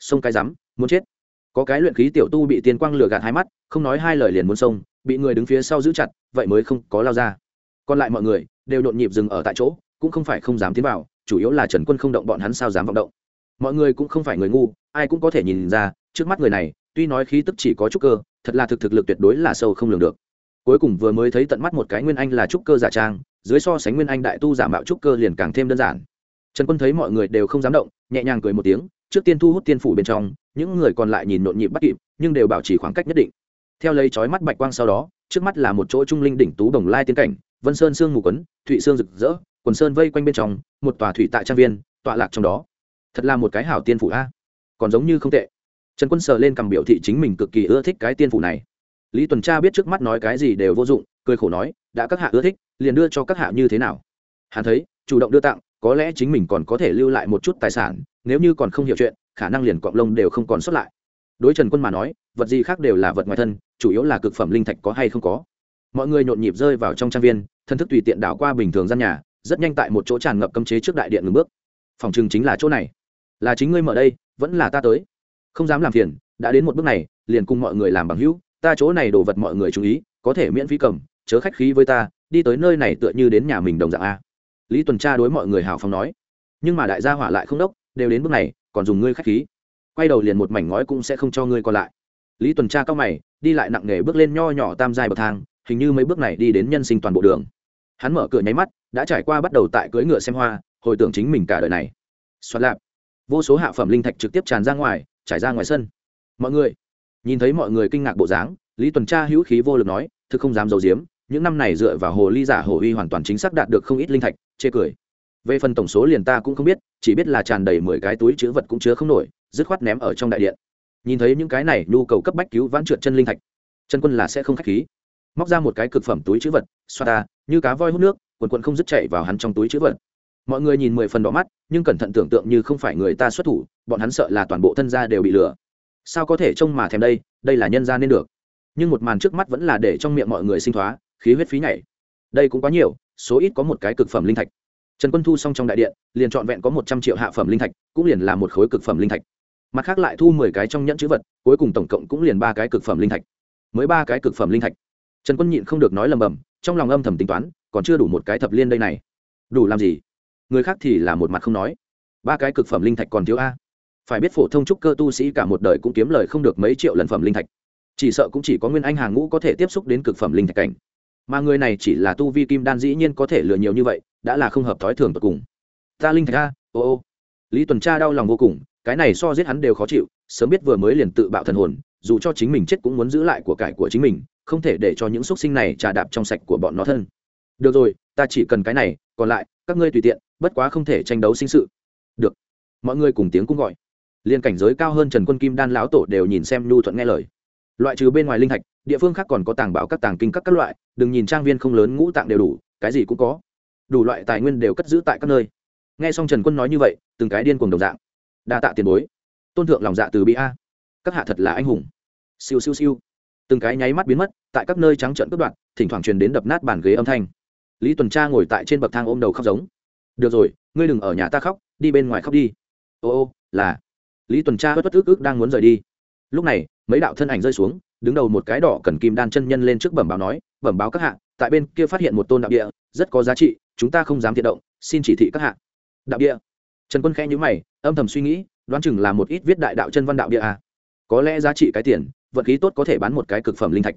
sông cái rắm, muốn chết. Có cái luyện khí tiểu tu bị tiên quang lừa gạt hai mắt, không nói hai lời liền muốn sông, bị người đứng phía sau giữ chặt, vậy mới không có lao ra. Còn lại mọi người đều nhộn nhịp dừng ở tại chỗ, cũng không phải không dám tiến vào, chủ yếu là trần quân không động bọn hắn sao dám vọng động. Mọi người cũng không phải người ngu, ai cũng có thể nhìn ra, trước mắt người này, tuy nói khí tức chỉ có chút cơ, thật là thực thực lực tuyệt đối là sâu không lường được. Cuối cùng vừa mới thấy tận mắt một cái nguyên anh là trúc cơ giả trang, dưới so sánh nguyên anh đại tu giả mạo trúc cơ liền càng thêm đơn giản. Trần quân thấy mọi người đều không dám động, nhẹ nhàng cười một tiếng trước tiên thu hút tiên phủ bên trong, những người còn lại nhìn nhộn nhịp bắt kịp, nhưng đều bảo trì khoảng cách nhất định. Theo lấy chói mắt bạch quang sau đó, trước mắt là một chỗ trung linh đỉnh tú đồng lai tiến cảnh, vân sơn sương mù quấn, thụy sương rực rỡ, quần sơn vây quanh bên trong, một tòa thủy tại trang viên, tọa lạc trong đó. Thật là một cái hảo tiên phủ a. Còn giống như không tệ. Trần quân sờ lên cầm biểu thị chính mình cực kỳ ưa thích cái tiên phủ này. Lý tuần tra biết trước mắt nói cái gì đều vô dụng, cười khổ nói, đã các hạ ưa thích, liền đưa cho các hạ như thế nào? Hắn thấy, chủ động đưa tặng có lẽ chính mình còn có thể lưu lại một chút tài sản, nếu như còn không hiểu chuyện, khả năng liền cọng lông đều không còn xuất lại. Đối trần quân mà nói, vật gì khác đều là vật ngoài thân, chủ yếu là cực phẩm linh thạch có hay không có. Mọi người nhộn nhịp rơi vào trong trang viên, thân thức tùy tiện đảo qua bình thường gian nhà, rất nhanh tại một chỗ tràn ngập cấm chế trước đại điện ngừng bước. Phòng chừng chính là chỗ này. Là chính ngươi mở đây, vẫn là ta tới. Không dám làm phiền, đã đến một bước này, liền cùng mọi người làm bằng hữu, ta chỗ này đồ vật mọi người chú ý, có thể miễn phí cầm, chớ khách khí với ta, đi tới nơi này tựa như đến nhà mình đồng dạng a lý tuần tra đối mọi người hào phóng nói, nhưng mà đại gia hỏa lại không đốc, đều đến bước này, còn dùng ngươi khách khí. Quay đầu liền một mảnh ngói cũng sẽ không cho ngươi còn lại. Lý tuần tra cao mày, đi lại nặng nề bước lên nho nhỏ tam dài bậc thang, hình như mấy bước này đi đến nhân sinh toàn bộ đường. Hắn mở cửa nháy mắt, đã trải qua bắt đầu tại cưỡi ngựa xem hoa, hồi tưởng chính mình cả đời này. Xoát lạp, vô số hạ phẩm linh thạch trực tiếp tràn ra ngoài, trải ra ngoài sân. Mọi người, nhìn thấy mọi người kinh ngạc bộ dáng, lý tuần tra hữu khí vô lực nói, thực không dám giấu giếm những năm này dựa vào hồ ly giả hồ uy hoàn toàn chính xác đạt được không ít linh thạch, chê cười. Về phần tổng số liền ta cũng không biết, chỉ biết là tràn đầy mười cái túi chứa vật cũng chứa không nổi, dứt khoát ném ở trong đại điện. Nhìn thấy những cái này, nhu cầu cấp bách cứu vãn trượt chân linh thạch, chân quân là sẽ không khách khí. Móc ra một cái cực phẩm túi chứa vật, xoa ta, như cá voi hút nước, quần quần không dứt chạy vào hắn trong túi chứa vật. Mọi người nhìn mười phần đỏ mắt, nhưng cẩn thận tưởng tượng như không phải người ta xuất thủ, bọn hắn sợ là toàn bộ thân gia đều bị lừa. Sao có thể trông mà thèm đây đây là nhân gia nên được. Nhưng một màn trước mắt vẫn là để trong miệng mọi người sinh thoá khí huyết phí nhảy. Đây cũng quá nhiều, số ít có một cái cực phẩm linh thạch. Trần quân thu xong trong đại điện, liền trọn vẹn có một trăm triệu hạ phẩm linh thạch, cũng liền là một khối cực phẩm linh thạch. Mặt khác lại thu mười cái trong nhẫn chữ vật, cuối cùng tổng cộng cũng liền ba cái cực phẩm linh thạch. Mới ba cái cực phẩm linh thạch. Trần quân nhịn không được nói lầm bầm, trong lòng âm thầm tính toán, còn chưa đủ một cái thập liên đây này. Đủ làm gì? Người khác thì là một mặt không nói. Ba cái cực phẩm linh thạch còn thiếu a. Phải biết phổ thông trúc cơ tu sĩ cả một đời cũng kiếm lời không được mấy triệu lần phẩm linh thạch. Chỉ sợ cũng chỉ có nguyên anh hàng ngũ có thể tiếp xúc đến cực phẩm linh thạch cảnh mà người này chỉ là tu vi kim đan dĩ nhiên có thể lừa nhiều như vậy, đã là không hợp thói thường tột cùng. Ta linh thạch a, ô ô. Lý tuần tra đau lòng vô cùng, cái này so giết hắn đều khó chịu, sớm biết vừa mới liền tự bạo thần hồn, dù cho chính mình chết cũng muốn giữ lại của cải của chính mình, không thể để cho những x u ấ t sinh này trà đạp trong sạch của bọn nó thân. Được rồi, ta chỉ cần cái này, còn lại, các ngươi tùy tiện, bất quá không thể tranh đấu sinh sự. Được. Mọi người cùng tiếng cũng gọi. Liên cảnh giới cao hơn trần quân kim đan lão tổ đều nhìn xem nhu thuận nghe lời loại trừ bên ngoài linh thạch, địa phương khác còn có tàng bảo các tàng kinh các các loại, đừng nhìn trang viên không lớn ngũ tạng đều đủ, cái gì cũng có. Đủ loại tài nguyên đều cất giữ tại các nơi. Nghe xong trần quân nói như vậy, từng cái điên cuồng đồng dạng. Đa tạ tiền bối. Tôn thượng lòng dạ từ bi a. Các hạ thật là anh hùng. Siêu siêu siêu. Từng cái nháy mắt biến mất, tại các nơi trắng trợn cướp đoạn thỉnh thoảng truyền đến đập nát bàn ghế âm thanh. Lý tuần tra ngồi tại trên bậc thang ôm đầu khóc giống. Được rồi, ngươi đừng ở nhà ta khóc, đi bên ngoài khóc đi. Ô ô, là. Lý tuần tra bất bất ức ức đang muốn rời đi. Lúc này mấy đạo thân ảnh rơi xuống, đứng đầu một cái đỏ cần kim đan chân nhân lên trước bẩm báo nói, bẩm báo các hạ, tại bên kia phát hiện một tôn đạo địa, rất có giá trị, chúng ta không dám thiện động, xin chỉ thị các hạ. Đạo địa. Trần quân khẽ nhữ mày, âm thầm suy nghĩ, đoán chừng là một ít viết đại đạo chân văn đạo địa à. có lẽ giá trị cái tiền vật khí tốt có thể bán một cái cực phẩm linh thạch.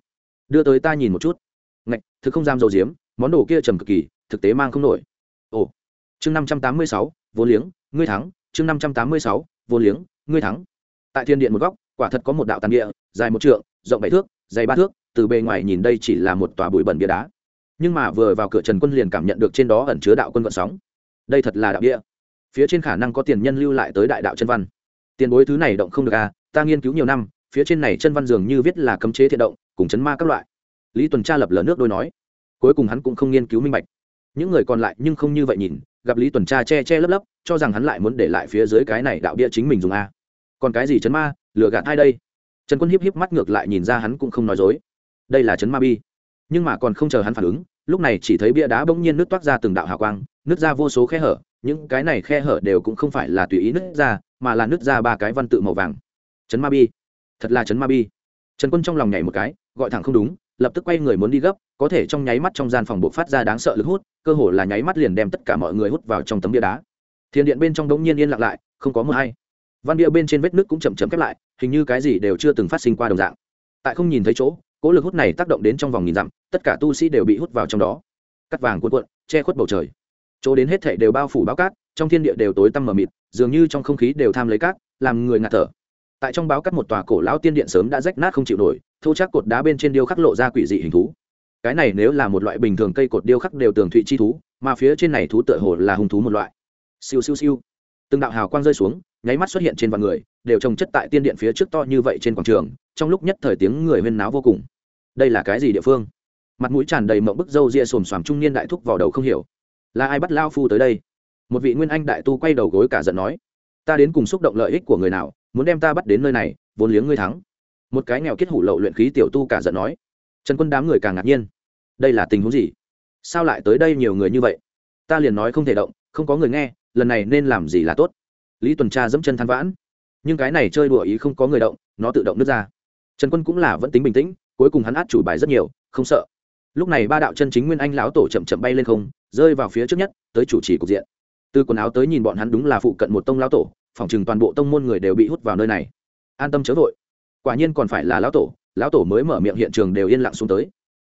Đưa tới ta nhìn một chút. Ngạch, thực không dám dầu diếm, món đồ kia trầm cực kỳ, thực tế mang không nổi. Ồ. Chương năm trăm tám mươi sáu vốn liếng, ngươi thắng. Chương năm trăm tám mươi sáu vốn liếng, ngươi thắng. Tại thiên điện một góc quả thật có một đạo tàn địa, dài một trượng, rộng bảy thước, dày ba thước, từ bề ngoài nhìn đây chỉ là một tòa bụi bẩn bia đá. Nhưng mà vừa vào cửa trần quân liền cảm nhận được trên đó ẩn chứa đạo quân vận sóng. Đây thật là đạo địa. Phía trên khả năng có tiền nhân lưu lại tới đại đạo chân văn. Tiền bối thứ này động không được à ta nghiên cứu nhiều năm, phía trên này chân văn dường như viết là cấm chế thiện động, cùng chấn ma các loại. Lý tuần tra lập lờ nước đôi nói. Cuối cùng hắn cũng không nghiên cứu minh bạch. Những người còn lại nhưng không như vậy nhìn, gặp lý tuần tra che che lấp lấp, cho rằng hắn lại muốn để lại phía dưới cái này đạo địa chính mình dùng a còn cái gì chấn ma lừa gạt ai đây? Trần quân hiếp hiếp mắt ngược lại nhìn ra hắn cũng không nói dối. Đây là trấn ma bi. Nhưng mà còn không chờ hắn phản ứng, lúc này chỉ thấy bia đá bỗng nhiên nước toát ra từng đạo hào quang nước ra vô số khe hở. Những cái này khe hở đều cũng không phải là tùy ý nứt ra, mà là nứt ra ba cái văn tự màu vàng. Trấn ma bi. Thật là trấn ma bi. Trần quân trong lòng nhảy một cái, gọi thẳng không đúng, lập tức quay người muốn đi gấp, có thể trong nháy mắt trong gian phòng bộ phát ra đáng sợ lực hút, cơ hồ là nháy mắt liền đem tất cả mọi người hút vào trong tấm bia đá. Thiên điện bên trong đống nhiên yên lặng lại, không có mưa hay văn bia bên trên vết nước cũng chậm chậm khép lại, hình như cái gì đều chưa từng phát sinh qua đồng dạng. Tại không nhìn thấy chỗ, cố lực hút này tác động đến trong vòng nghìn dặm, tất cả tu sĩ đều bị hút vào trong đó. Cắt vàng cuộn cuộn, che khuất bầu trời. Chỗ đến hết thảy đều bao phủ báo cát, trong thiên địa đều tối tăm mờ mịt, dường như trong không khí đều tham lấy cát, làm người ngạt thở. Tại trong báo cát một tòa cổ lão tiên điện sớm đã rách nát không chịu nổi, thô chắc cột đá bên trên điêu khắc lộ ra quỷ dị hình thú. Cái này nếu là một loại bình thường cây cột điêu khắc đều tường thụy chi thú, mà phía trên này thú tựa hồ là hung thú một loại. Siêu siêu siêu. Từng đạo hào quang rơi xuống nháy mắt xuất hiện trên vạn người, đều trồng chất tại tiên điện phía trước to như vậy trên quảng trường, trong lúc nhất thời tiếng người huyên náo vô cùng. Đây là cái gì địa phương? Mặt mũi tràn đầy mộng bức râu ria xồm xoàm trung niên đại thúc vào đầu không hiểu. Là ai bắt lao phu tới đây? Một vị nguyên anh đại tu quay đầu gối cả giận nói, ta đến cùng xúc động lợi ích của người nào, muốn đem ta bắt đến nơi này, vốn liếng ngươi thắng. Một cái nghèo kết hủ lậu luyện khí tiểu tu cả giận nói, trần quân đám người càng ngạc nhiên. Đây là tình huống gì? Sao lại tới đây nhiều người như vậy? Ta liền nói không thể động, không có người nghe, lần này nên làm gì là tốt? Lý tuần tra dẫm chân than vãn. Nhưng cái này chơi đùa ý không có người động, nó tự động nước ra. Trần quân cũng là vẫn tính bình tĩnh, cuối cùng hắn át chủ bài rất nhiều, không sợ. Lúc này ba đạo chân chính nguyên anh lão tổ chậm chậm bay lên không, rơi vào phía trước nhất, tới chủ trì cục diện. Từ quần áo tới nhìn bọn hắn đúng là phụ cận một tông lão tổ, phòng chừng toàn bộ tông môn người đều bị hút vào nơi này. An tâm chớ vội. Quả nhiên còn phải là lão tổ lão tổ mới mở miệng hiện trường đều yên lặng xuống tới.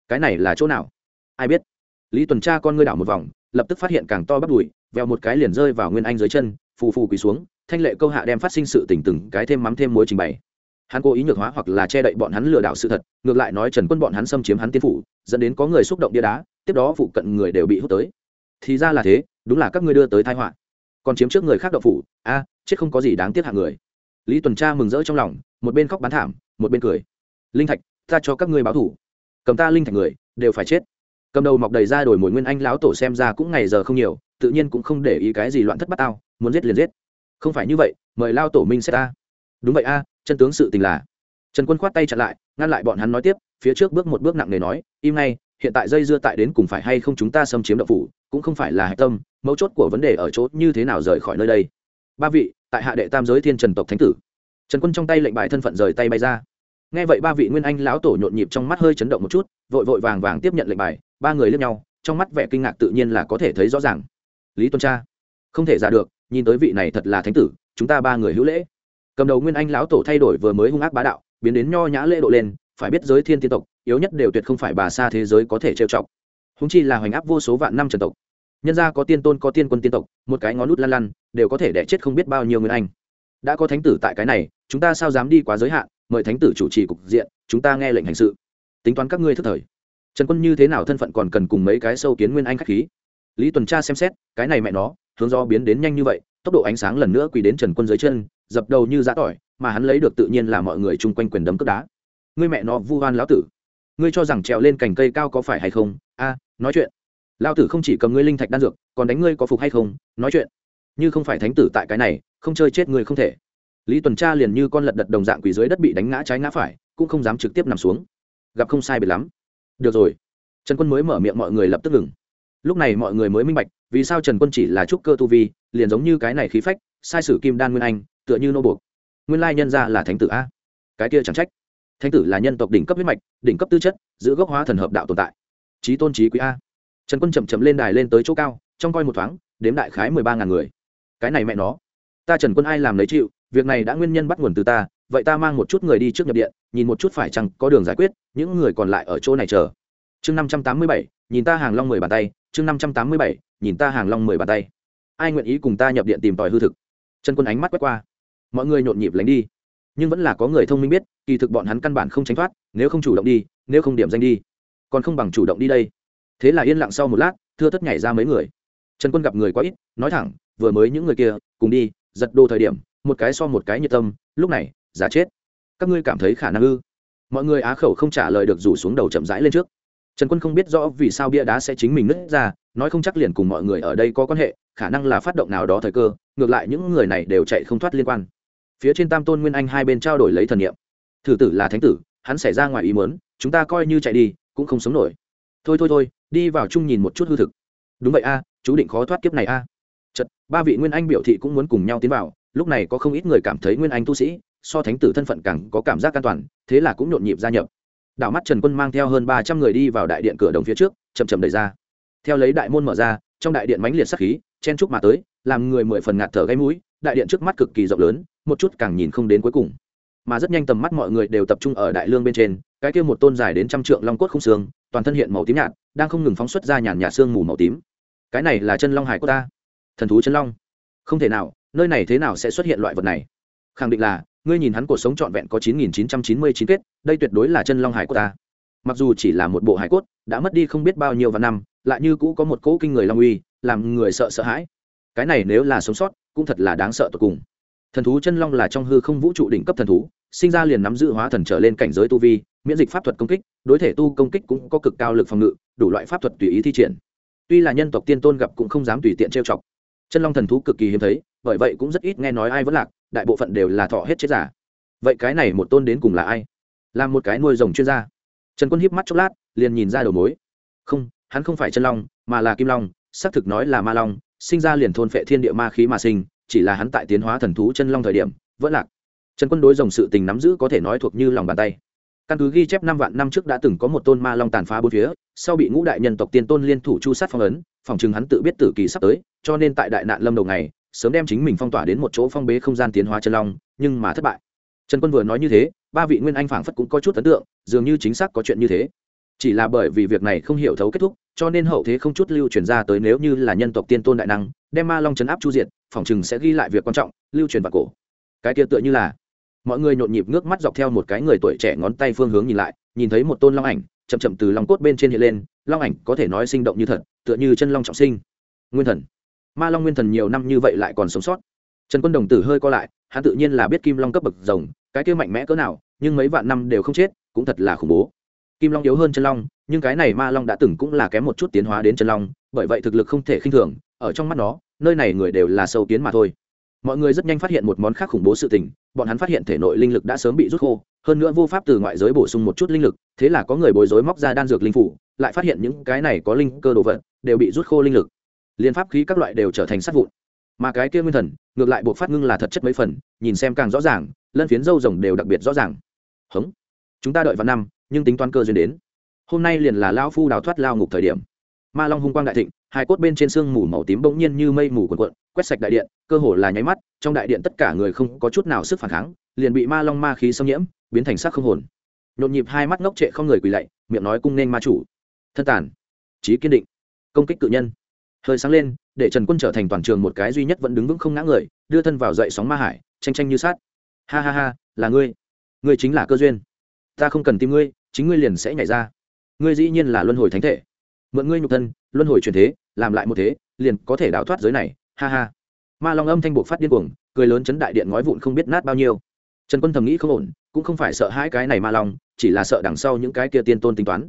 Cái này là chỗ nào? Ai biết? Lý tuần tra con ngươi đảo một vòng, lập tức phát hiện càng to bắt đùi, vèo một cái liền rơi vào nguyên anh dưới chân phù phù quỳ xuống, thanh lệ câu hạ đem phát sinh sự tình từng cái thêm mắm thêm muối trình bày. Hắn cố ý nhược hóa hoặc là che đậy bọn hắn lừa đảo sự thật, ngược lại nói trần quân bọn hắn xâm chiếm hắn tiên phủ, dẫn đến có người xúc động bia đá, tiếp đó phụ cận người đều bị hút tới. Thì ra là thế, đúng là các ngươi đưa tới thái họa. Còn chiếm trước người khác đậu phủ, a, chết không có gì đáng tiếc hạng người. Lý tuần tra mừng rỡ trong lòng, một bên khóc bán thảm, một bên cười. Linh thạch, ta cho các ngươi báo thủ. Cầm ta linh thạch người, đều phải chết cầm đầu mọc đầy ra đổi mồi nguyên anh lão tổ xem ra cũng ngày giờ không nhiều, tự nhiên cũng không để ý cái gì loạn thất bát tao, muốn giết liền giết. Không phải như vậy, mời lao tổ minh xét ta. Đúng vậy a, chân tướng sự tình là. Trần quân khoát tay chặn lại, ngăn lại bọn hắn nói tiếp, phía trước bước một bước nặng nề nói, im ngay, hiện tại dây dưa tại đến cùng phải hay không chúng ta xâm chiếm đậu phủ, cũng không phải là hạch tâm, mấu chốt của vấn đề ở chỗ như thế nào rời khỏi nơi đây. Ba vị, tại hạ đệ tam giới thiên trần tộc thánh tử. Trần quân trong tay lệnh bài thân phận rời tay bay ra. Nghe vậy ba vị nguyên anh lão tổ nhộn nhịp trong mắt hơi chấn động một chút, vội vội vàng vàng tiếp nhận lệnh bài ba người lướt nhau, trong mắt vẻ kinh ngạc tự nhiên là có thể thấy rõ ràng. Lý tuân cha không thể giả được, nhìn tới vị này thật là thánh tử, chúng ta ba người hữu lễ. Cầm đầu nguyên anh lão tổ thay đổi vừa mới hung ác bá đạo, biến đến nho nhã lễ độ lên, phải biết giới thiên tiên tộc, yếu nhất đều tuyệt không phải bà xa thế giới có thể trêu chọc. Húng chi là hoành áp vô số vạn năm trần tộc. Nhân gia có tiên tôn, có tiên quân tiên tộc, một cái ngón nút lăn lăn, đều có thể đẻ chết không biết bao nhiêu nguyên anh. Đã có thánh tử tại cái này, chúng ta sao dám đi quá giới hạn, mời thánh tử chủ trì cục diện, chúng ta nghe lệnh hành sự. Tính toán các ngươi thức thời trần quân như thế nào thân phận còn cần cùng mấy cái sâu kiến nguyên anh k h á c h khí? Lý tuần tra xem xét, cái này mẹ nó, hướng do biến đến nhanh như vậy, tốc độ ánh sáng lần nữa quỳ đến trần quân dưới chân, dập đầu như giã tỏi, mà hắn lấy được tự nhiên là mọi người chung quanh quyền đấm cướp đá. Ngươi mẹ nó, vu hoan lão tử, ngươi cho rằng trèo lên cành cây cao có phải hay không? A, nói chuyện. Lão tử không chỉ cầm ngươi linh thạch đan dược, còn đánh ngươi có phục hay không? Nói chuyện. Như không phải thánh tử tại cái này, không chơi chết người không thể. Lý tuần tra liền như con lật đật đồng dạng quỷ dưới đất bị đánh ngã trái ngã phải, cũng không dám trực tiếp nằm xuống. Gặp không sai biệt lắm được rồi. Trần quân mới mở miệng mọi người lập tức ngừng. Lúc này mọi người mới minh bạch, vì sao trần quân chỉ là trúc cơ tu vi, liền giống như cái này khí phách, sai sử kim đan nguyên anh, tựa như nô buộc. Nguyên lai nhân ra là thánh tử a. Cái kia chẳng trách. Thánh tử là nhân tộc đỉnh cấp huyết mạch, đỉnh cấp tư chất, giữ gốc hóa thần hợp đạo tồn tại. Trí tôn trí quý a. Trần quân chậm chậm lên đài lên tới chỗ cao, trong coi một thoáng, đếm đại khái mười ba ngàn người. Cái này mẹ nó. Ta trần quân ai làm lấy chịu, việc này đã nguyên nhân bắt nguồn từ ta vậy ta mang một chút người đi trước nhập điện, nhìn một chút phải chăng có đường giải quyết, những người còn lại ở chỗ này chờ. Chương năm trăm tám mươi bảy, nhìn ta hàng long mười bàn tay, chương năm trăm tám mươi bảy, nhìn ta hàng long mười bàn tay. Ai nguyện ý cùng ta nhập điện tìm tòi hư thực? Chân quân ánh mắt quét qua. Mọi người nhộn nhịp lánh đi. Nhưng vẫn là có người thông minh biết, kỳ thực bọn hắn căn bản không tránh thoát, nếu không chủ động đi, nếu không điểm danh đi, còn không bằng chủ động đi đây. Thế là yên lặng sau một lát, thưa tất nhảy ra mấy người. Trần quân gặp người quá ít, nói thẳng, vừa mới những người kia, cùng đi, giật đồ thời điểm, một cái so một cái nhiệt tâm, lúc này giả chết. Các ngươi cảm thấy khả năng ư? Mọi người á khẩu không trả lời được rủ xuống đầu chậm rãi lên trước. Trần quân không biết rõ vì sao bia đá sẽ chính mình nứt ra, nói không chắc liền cùng mọi người ở đây có quan hệ, khả năng là phát động nào đó thời cơ, ngược lại những người này đều chạy không thoát liên quan. Phía trên tam tôn nguyên anh hai bên trao đổi lấy thần nghiệm thử tử là thánh tử, hắn xảy ra ngoài ý mớn chúng ta coi như chạy đi, cũng không sống nổi. Thôi thôi thôi, đi vào chung nhìn một chút hư thực. Đúng vậy a, chú định khó thoát kiếp này a. Chật ba vị nguyên anh biểu thị cũng muốn cùng nhau tiến vào, lúc này có không ít người cảm thấy nguyên anh tu sĩ so thánh tử thân phận càng có cảm giác an toàn, thế là cũng nhộn nhịp gia nhập. Đảo mắt trần quân mang theo hơn ba trăm người đi vào đại điện cửa đồng phía trước, chậm chậm đẩy ra. Theo lấy đại môn mở ra, trong đại điện mãnh liệt sắc khí, chen trúc mà tới, làm người mười phần ngạt thở gáy mũi, đại điện trước mắt cực kỳ rộng lớn, một chút càng nhìn không đến cuối cùng. Mà rất nhanh tầm mắt mọi người đều tập trung ở đại lương bên trên, cái kia một tôn dài đến trăm trượng long cốt không xương, toàn thân hiện màu tím nhạt, đang không ngừng phóng xuất ra nhàn nhạt xương mù màu tím. Cái này là chân long hải của ta. Thần thú chân long. Không thể nào, nơi này thế nào sẽ xuất hiện loại vật này? Khẳng định là ngươi nhìn hắn cuộc sống trọn vẹn có chín nghìn chín trăm chín mươi chín kết, đây tuyệt đối là chân long hải của ta. Mặc dù chỉ là một bộ hải cốt, đã mất đi không biết bao nhiêu và năm, lại như cũ có một cỗ kinh người long uy, làm người sợ sợ hãi. Cái này nếu là sống sót, cũng thật là đáng sợ tột cùng. Thần thú chân long là trong hư không vũ trụ đỉnh cấp thần thú, sinh ra liền nắm giữ hóa thần trở lên cảnh giới tu vi, miễn dịch pháp thuật công kích, đối thể tu công kích cũng có cực cao lực phòng ngự, đủ loại pháp thuật tùy ý thi triển. Tuy là nhân tộc tiên tôn gặp cũng không dám tùy tiện trêu chọc. Chân long thần thú cực kỳ hiếm thấy, bởi vậy cũng rất ít nghe nói ai vẫn lạc đại bộ phận đều là thọ hết chết giả vậy cái này một tôn đến cùng là ai? Là một cái nuôi rồng chuyên gia. Trần quân híp mắt chốc lát, liền nhìn ra đầu mối. Không, hắn không phải chân long, mà là kim long, xác thực nói là ma long, sinh ra liền thôn phệ thiên địa ma khí mà sinh, chỉ là hắn tại tiến hóa thần thú chân long thời điểm, vẫn lạc. Trần quân đối rồng sự tình nắm giữ có thể nói thuộc như lòng bàn tay. Căn cứ ghi chép năm vạn năm trước đã từng có một tôn ma long tàn phá bốn phía, sau bị ngũ đại nhân tộc tiên tôn liên thủ chu sát phong ấn, phòng chừng hắn tự biết tử kỳ sắp tới, cho nên tại đại nạn lâm đầu ngày sớm đem chính mình phong tỏa đến một chỗ phong bế không gian tiến hóa chân long, nhưng mà thất bại. Trần quân vừa nói như thế, ba vị nguyên anh phảng phất cũng có chút ấn tượng, dường như chính xác có chuyện như thế. Chỉ là bởi vì việc này không hiểu thấu kết thúc, cho nên hậu thế không chút lưu truyền ra tới nếu như là nhân tộc tiên tôn đại năng, đem ma long chấn áp chu diệt, phòng chừng sẽ ghi lại việc quan trọng, lưu truyền vào cổ. Cái kia tựa như là, mọi người nhộn nhịp nước mắt dọc theo một cái người tuổi trẻ ngón tay phương hướng nhìn lại, nhìn thấy một tôn long ảnh, chậm chậm từ lòng cốt bên trên hiện lên, long ảnh có thể nói sinh động như thật, tựa như chân long trọng sinh. Nguyên thần ma long nguyên thần nhiều năm như vậy lại còn sống sót. Trần quân đồng tử hơi co lại, hắn tự nhiên là biết kim long cấp bậc rồng, cái kia mạnh mẽ cỡ nào, nhưng mấy vạn năm đều không chết, cũng thật là khủng bố. Kim long yếu hơn chân long, nhưng cái này ma long đã từng cũng là kém một chút tiến hóa đến chân long, bởi vậy thực lực không thể khinh thường, ở trong mắt nó, nơi này người đều là sâu kiến mà thôi. Mọi người rất nhanh phát hiện một món khác khủng bố sự tình, bọn hắn phát hiện thể nội linh lực đã sớm bị rút khô, hơn nữa vô pháp từ ngoại giới bổ sung một chút linh lực, thế là có người bối rối móc ra đan dược linh phủ, lại phát hiện những cái này có linh cơ đồ vật, đều bị rút khô linh lực liên pháp khí các loại đều trở thành sát vụn. Mà cái kia nguyên thần, ngược lại buộc phát ngưng là thật chất mấy phần, nhìn xem càng rõ ràng, lân phiến dâu rồng đều đặc biệt rõ ràng. Hống. Chúng ta đợi vào năm, nhưng tính toán cơ duyên đến. Hôm nay liền là lao phu đào thoát lao ngục thời điểm. Ma long hung quang đại thịnh, hai cốt bên trên sương mù màu tím bỗng nhiên như mây mù quần quận quét sạch đại điện, cơ hồ là nháy mắt, trong đại điện tất cả người không có chút nào sức phản kháng, liền bị ma long ma khí xâm nhiễm, biến thành sắc không hồn. Nhộn nhịp hai mắt ngốc trệ không người quỳ lạy, miệng nói cung nên ma chủ. Thân tàn. Trí kiên định. Công kích cự nhân hơi sáng lên, để trần quân trở thành toàn trường một cái duy nhất vẫn đứng vững không ngã người, đưa thân vào dậy sóng ma hải, tranh tranh như sát ha ha ha, là ngươi. Ngươi chính là cơ duyên. Ta không cần tìm ngươi, chính ngươi liền sẽ nhảy ra. Ngươi dĩ nhiên là luân hồi thánh thể. Mượn ngươi nhục thân, luân hồi truyền thế, làm lại một thế, liền có thể đào thoát giới này. Ha ha. Ma long âm thanh buộc phát điên cuồng, cười lớn chấn đại điện ngói vụn không biết nát bao nhiêu. Trần quân thầm nghĩ không ổn, cũng không phải sợ hai cái này ma long, chỉ là sợ đằng sau những cái kia tiên tôn tính toán.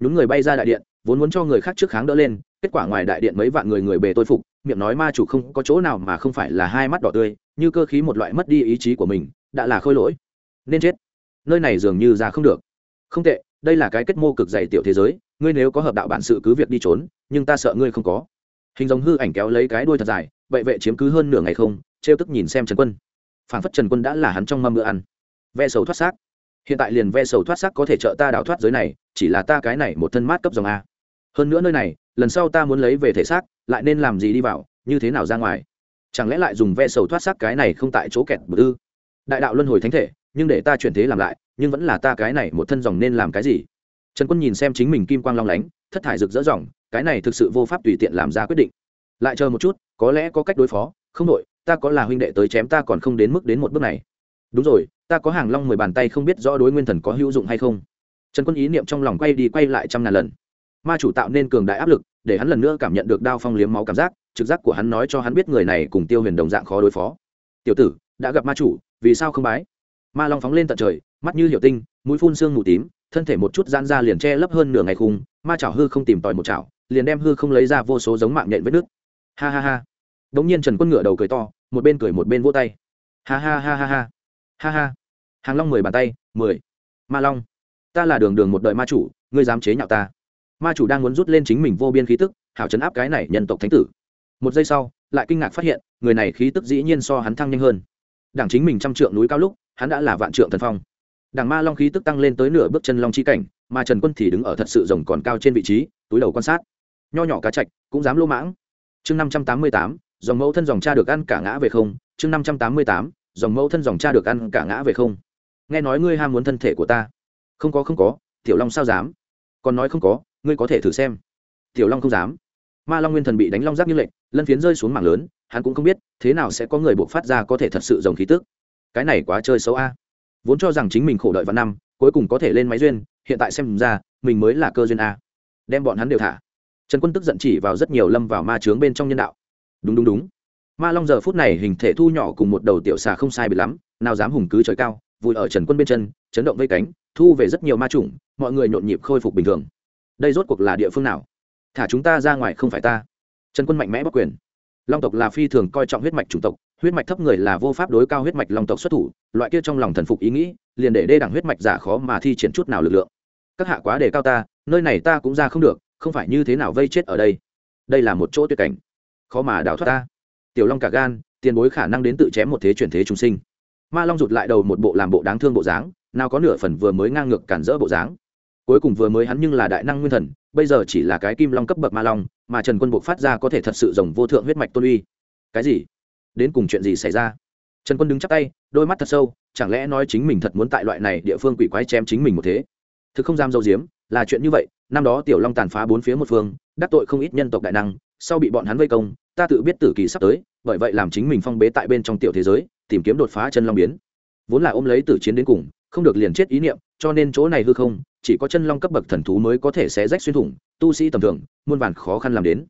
Nhún người bay ra đại điện vốn muốn cho người khác trước kháng đỡ lên, kết quả ngoài đại điện mấy vạn người người bề tôi phục, miệng nói ma chủ không có chỗ nào mà không phải là hai mắt đỏ tươi, như cơ khí một loại mất đi ý chí của mình, đã là khôi lỗi. Nên chết. Nơi này dường như ra không được. Không tệ, đây là cái kết mô cực dày tiểu thế giới, ngươi nếu có hợp đạo bản sự cứ việc đi trốn, nhưng ta sợ ngươi không có. Hình giống hư ảnh kéo lấy cái đuôi thật dài, vậy vệ chiếm cứ hơn nửa ngày không, trêu tức nhìn xem trần quân. Phản phất trần quân đã là hắn trong mâm bữa ăn. Ve sầu thoát xác. Hiện tại liền ve sầu thoát xác có thể trợ ta đào thoát giới này, chỉ là ta cái này một thân mát cấp dòng a hơn nữa nơi này, lần sau ta muốn lấy về thể xác, lại nên làm gì đi vào, như thế nào ra ngoài? Chẳng lẽ lại dùng ve sầu thoát xác cái này không tại chỗ kẹt bự ư? Đại đạo luân hồi thánh thể, nhưng để ta chuyển thế làm lại, nhưng vẫn là ta cái này một thân dòng nên làm cái gì? Trần quân nhìn xem chính mình kim quang long lánh, thất thải rực rỡ dòng, cái này thực sự vô pháp tùy tiện làm ra quyết định. Lại chờ một chút, có lẽ có cách đối phó, không đội ta có là huynh đệ tới chém ta còn không đến mức đến một bước này. Đúng rồi, ta có hàng long mười bàn tay không biết rõ đối nguyên thần có hữu dụng hay không. Trần quân ý niệm trong lòng quay đi quay lại trăm ngàn lần ma chủ tạo nên cường đại áp lực, để hắn lần nữa cảm nhận được đao phong liếm máu cảm giác, trực giác của hắn nói cho hắn biết người này cùng tiêu huyền đồng dạng khó đối phó. Tiểu tử, đã gặp ma chủ, vì sao không bái? Ma long phóng lên tận trời, mắt như hiệu tinh, mũi phun sương mù tím, thân thể một chút gian ra liền che lấp hơn nửa ngày khung, ma chảo hư không tìm tòi một chảo, liền đem hư không lấy ra vô số giống mạng nhện vết nước ha ha ha. Đống nhiên trần quân ngựa đầu cười to, một bên cười một bên vỗ tay. Ha ha ha ha ha. Ha ha. Hàng long mười bàn tay, mười. Ma long, ta là đường đường một đời ma chủ, ngươi dám chế nhạo ta ma chủ đang muốn rút lên chính mình vô biên khí tức, hảo chấn áp cái này nhân tộc thánh tử. Một giây sau, lại kinh ngạc phát hiện, người này khí tức dĩ nhiên so hắn thăng nhanh hơn. Đảng chính mình trăm trượng núi cao lúc, hắn đã là vạn trượng thần phong. Đảng ma long khí tức tăng lên tới nửa bước chân long chi cảnh, mà trần quân thì đứng ở thật sự rồng còn cao trên vị trí, túi đầu quan sát. Nho nhỏ cá chạch cũng dám lô mãng. Chương năm trăm tám mươi tám, dòng mẫu thân dòng cha được ăn cả ngã về không. Chương năm trăm tám mươi tám, dòng mẫu thân dòng cha được ăn cả ngã về không. Nghe nói ngươi ham muốn thân thể của ta. Không có không có, tiểu long sao dám? Còn nói không có ngươi có thể thử xem. Tiểu long không dám. Ma long nguyên thần bị đánh long giáp như lệnh, lân phiến rơi xuống mảng lớn, hắn cũng không biết, thế nào sẽ có người buộc phát ra có thể thật sự dòng khí tức. Cái này quá chơi xấu a. Vốn cho rằng chính mình khổ đợi vào năm, cuối cùng có thể lên máy duyên, hiện tại xem ra, mình mới là cơ duyên a. Đem bọn hắn đều thả. Trần quân tức giận chỉ vào rất nhiều lâm vào ma trướng bên trong nhân đạo. Đúng đúng đúng. Ma long giờ phút này hình thể thu nhỏ cùng một đầu tiểu xà không sai bị lắm, nào dám hùng cứ trời cao, vùi ở trần quân bên chân, chấn động vây cánh, thu về rất nhiều ma chủng, mọi người nhộn nhịp khôi phục bình thường đây rốt cuộc là địa phương nào? Thả chúng ta ra ngoài không phải ta. Trần quân mạnh mẽ bắc quyền. Long tộc là phi thường coi trọng huyết mạch chủng tộc, huyết mạch thấp người là vô pháp đối cao huyết mạch long tộc xuất thủ, loại kia trong lòng thần phục ý nghĩ, liền để đê đẳng huyết mạch giả khó mà thi triển chút nào lực lượng. Các hạ quá đề cao ta, nơi này ta cũng ra không được, không phải như thế nào vây chết ở đây? Đây là một chỗ tuyệt cảnh. Khó mà đào thoát ta. Tiểu long cả gan, tiền bối khả năng đến tự chém một thế chuyển thế chúng sinh. Ma long rụt lại đầu một bộ làm bộ đáng thương bộ dáng, nào có nửa phần vừa mới ngang ngược cản rỡ bộ dáng cuối cùng vừa mới hắn nhưng là đại năng nguyên thần, bây giờ chỉ là cái kim long cấp bậc ma long, mà trần quân buộc phát ra có thể thật sự rồng vô thượng huyết mạch tôn uy. Cái gì? Đến cùng chuyện gì xảy ra? Trần quân đứng chắp tay, đôi mắt thật sâu, chẳng lẽ nói chính mình thật muốn tại loại này địa phương quỷ quái chém chính mình một thế? Thực không dám dâu diếm là chuyện như vậy, năm đó tiểu long tàn phá bốn phía một phương, đắc tội không ít nhân tộc đại năng, sau bị bọn hắn vây công, ta tự biết tử kỳ sắp tới, bởi vậy làm chính mình phong bế tại bên trong tiểu thế giới, tìm kiếm đột phá chân long biến. Vốn là ôm lấy tử chiến đến cùng, không được liền chết ý niệm cho nên chỗ này hư không chỉ có chân long cấp bậc thần thú mới có thể xé rách xuyên thủng tu sĩ tầm thường muôn vàn khó khăn làm đến.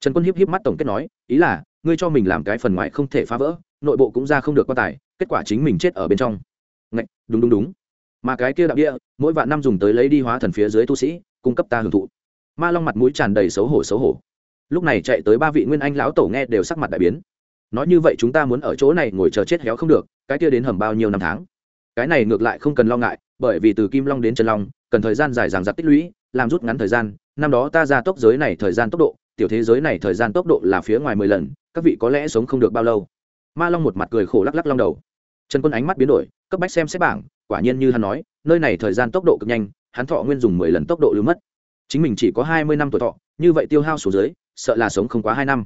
Trần quân hiếp hiếp mắt tổng kết nói ý là ngươi cho mình làm cái phần ngoài không thể phá vỡ nội bộ cũng ra không được quan tài kết quả chính mình chết ở bên trong. Ngậy, đúng đúng đúng. Mà cái kia đạo địa mỗi vạn năm dùng tới lấy đi hóa thần phía dưới tu sĩ cung cấp ta hưởng thụ. Ma long mặt mũi tràn đầy xấu hổ xấu hổ. Lúc này chạy tới ba vị nguyên anh lão tổ nghe đều sắc mặt đại biến. Nói như vậy chúng ta muốn ở chỗ này ngồi chờ chết héo không được cái kia đến hầm bao nhiêu năm tháng? Cái này ngược lại không cần lo ngại, bởi vì từ kim long đến trần long, cần thời gian dài dằng dặc tích lũy, làm rút ngắn thời gian. Năm đó ta ra tốc giới này thời gian tốc độ, tiểu thế giới này thời gian tốc độ là phía ngoài mười lần, các vị có lẽ sống không được bao lâu. Ma long một mặt cười khổ lắc lắc long đầu. Trần quân ánh mắt biến đổi, cấp bách xem xét bảng, quả nhiên như hắn nói, nơi này thời gian tốc độ cực nhanh, hắn thọ nguyên dùng mười lần tốc độ lưu mất. Chính mình chỉ có hai mươi năm tuổi thọ, như vậy tiêu hao số dưới, sợ là sống không quá hai năm.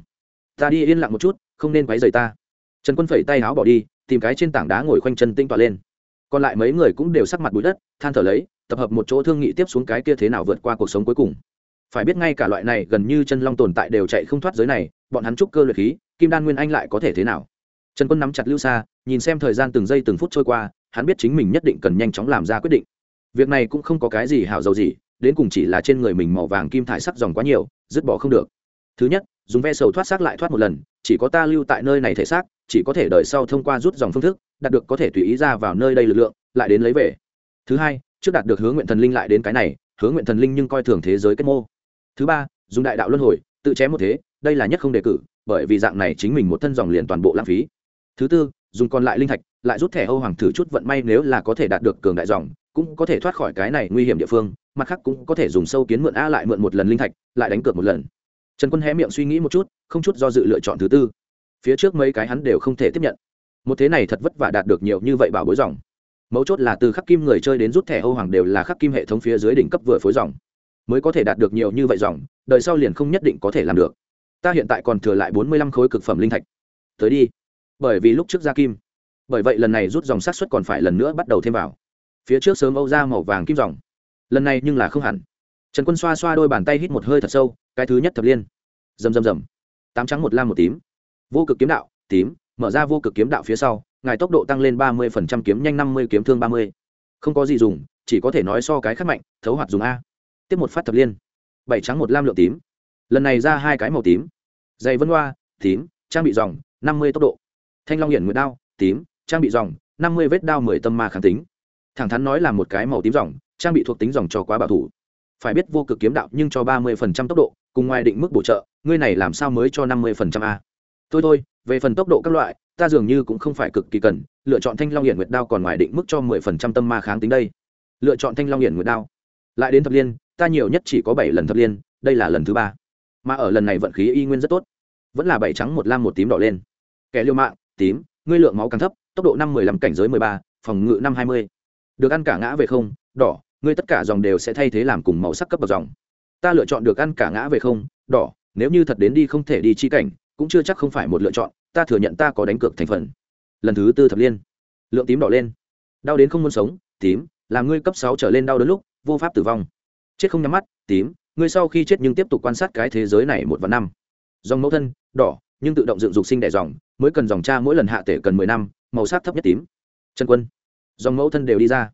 Ta đi yên lặng một chút, không nên quấy rầy ta. Trần quân phẩy tay áo bỏ đi, tìm cái trên tảng đá ngồi khoanh chân tinh tọa lên còn lại mấy người cũng đều sắc mặt bụi đất, than thở lấy, tập hợp một chỗ thương nghị tiếp xuống cái kia thế nào vượt qua cuộc sống cuối cùng. Phải biết ngay cả loại này gần như chân long tồn tại đều chạy không thoát giới này, bọn hắn trúc cơ luyện khí, kim đan nguyên anh lại có thể thế nào? Trần quân nắm chặt lưu xa nhìn xem thời gian từng giây từng phút trôi qua, hắn biết chính mình nhất định cần nhanh chóng làm ra quyết định. Việc này cũng không có cái gì hảo dầu gì, đến cùng chỉ là trên người mình màu vàng kim thải sắc dòng quá nhiều, dứt bỏ không được. Thứ nhất dùng ve sầu thoát xác lại thoát một lần, chỉ có ta lưu tại nơi này thể xác, chỉ có thể đợi sau thông qua rút dòng phương thức, đạt được có thể tùy ý ra vào nơi đây lực lượng, lại đến lấy về. Thứ hai, trước đạt được hướng nguyện thần linh lại đến cái này hướng nguyện thần linh nhưng coi thường thế giới kết mô. Thứ ba, dùng đại đạo luân hồi, tự chém một thế, đây là nhất không đề cử, bởi vì dạng này chính mình một thân dòng liền toàn bộ lãng phí. Thứ tư, dùng còn lại linh thạch, lại rút thẻ âu hoàng thử chút vận may nếu là có thể đạt được cường đại dòng, cũng có thể thoát khỏi cái này nguy hiểm địa phương, mặt khác cũng có thể dùng sâu kiến mượn a lại mượn một lần linh thạch, lại đánh cược một lần trần quân hé miệng suy nghĩ một chút, không chút do dự lựa chọn thứ tư. Phía trước mấy cái hắn đều không thể tiếp nhận. Một thế này thật vất vả đạt được nhiều như vậy bảo bối dòng. Mấu chốt là từ khắc kim người chơi đến rút thẻ âu hoàng đều là khắc kim hệ thống phía dưới đỉnh cấp vừa phối dòng. Mới có thể đạt được nhiều như vậy dòng, đời sau liền không nhất định có thể làm được. Ta hiện tại còn thừa lại bốn mươi lăm khối cực phẩm linh thạch. Tới đi. Bởi vì lúc trước ra kim. Bởi vậy lần này rút dòng sát xuất còn phải lần nữa bắt đầu thêm vào. Phía trước sớm âu ra màu vàng kim dòng. Lần này nhưng là không hẳn. Trần quân xoa xoa đôi bàn tay hít một hơi thật sâu cái thứ nhất thập liên. Rầm rầm rầm. Tám trắng một lam một tím. Vô cực kiếm đạo, tím, mở ra vô cực kiếm đạo phía sau, ngài tốc độ tăng lên ba mươi phần trăm, kiếm nhanh năm mươi, kiếm thương ba mươi. Không có gì dùng, chỉ có thể nói so cái khác mạnh, thấu hoạt dùng a. Tiếp một phát thập liên. Bảy trắng một lam lượng tím. Lần này ra hai cái màu tím. Dày vân hoa, tím, trang bị dòng, năm mươi tốc độ. Thanh long hiển nguyệt đao, tím, trang bị dòng, năm mươi vết đao mười tâm ma kháng tính. Thẳng thắn nói là một cái màu tím dòng, trang bị thuộc tính dòng cho quá bảo thủ. Phải biết vô cực kiếm đạo nhưng cho ba mươi phần trăm tốc độ cùng ngoài định mức bổ trợ, ngươi này làm sao mới cho năm mươi phần trăm a? Thôi thôi, về phần tốc độ các loại, ta dường như cũng không phải cực kỳ cần, lựa chọn thanh long hiển nguyệt đao còn ngoài định mức cho mười phần trăm tâm ma kháng tính đây. Lựa chọn thanh long hiển nguyệt đao. Lại đến thập liên, ta nhiều nhất chỉ có bảy lần thập liên, đây là lần thứ ba. Mà ở lần này vận khí y nguyên rất tốt. Vẫn là bảy trắng một lam một tím đỏ lên. Kẻ liêu mạng, tím, ngươi lượng máu càng thấp, tốc độ năm mười lăm cảnh giới mười ba, phòng ngự năm hai mươi. Được ăn cả ngã về không, đỏ, ngươi tất cả dòng đều sẽ thay thế làm cùng màu sắc cấp bậc dòng ta lựa chọn được ăn cả ngã về không, đỏ, nếu như thật đến đi không thể đi chi cảnh, cũng chưa chắc không phải một lựa chọn, ta thừa nhận ta có đánh cược thành phần. Lần thứ tư thập liên, lượng tím đỏ lên. Đau đến không muốn sống, tím, làm ngươi cấp sáu trở lên đau đớn lúc, vô pháp tử vong. Chết không nhắm mắt, tím, ngươi sau khi chết nhưng tiếp tục quan sát cái thế giới này một và năm. Dòng mẫu thân, đỏ, nhưng tự động dựng dục sinh đẻ dòng, mới cần dòng cha mỗi lần hạ tể cần mười năm, màu sắc thấp nhất tím. Chân quân, dòng mẫu thân đều đi ra,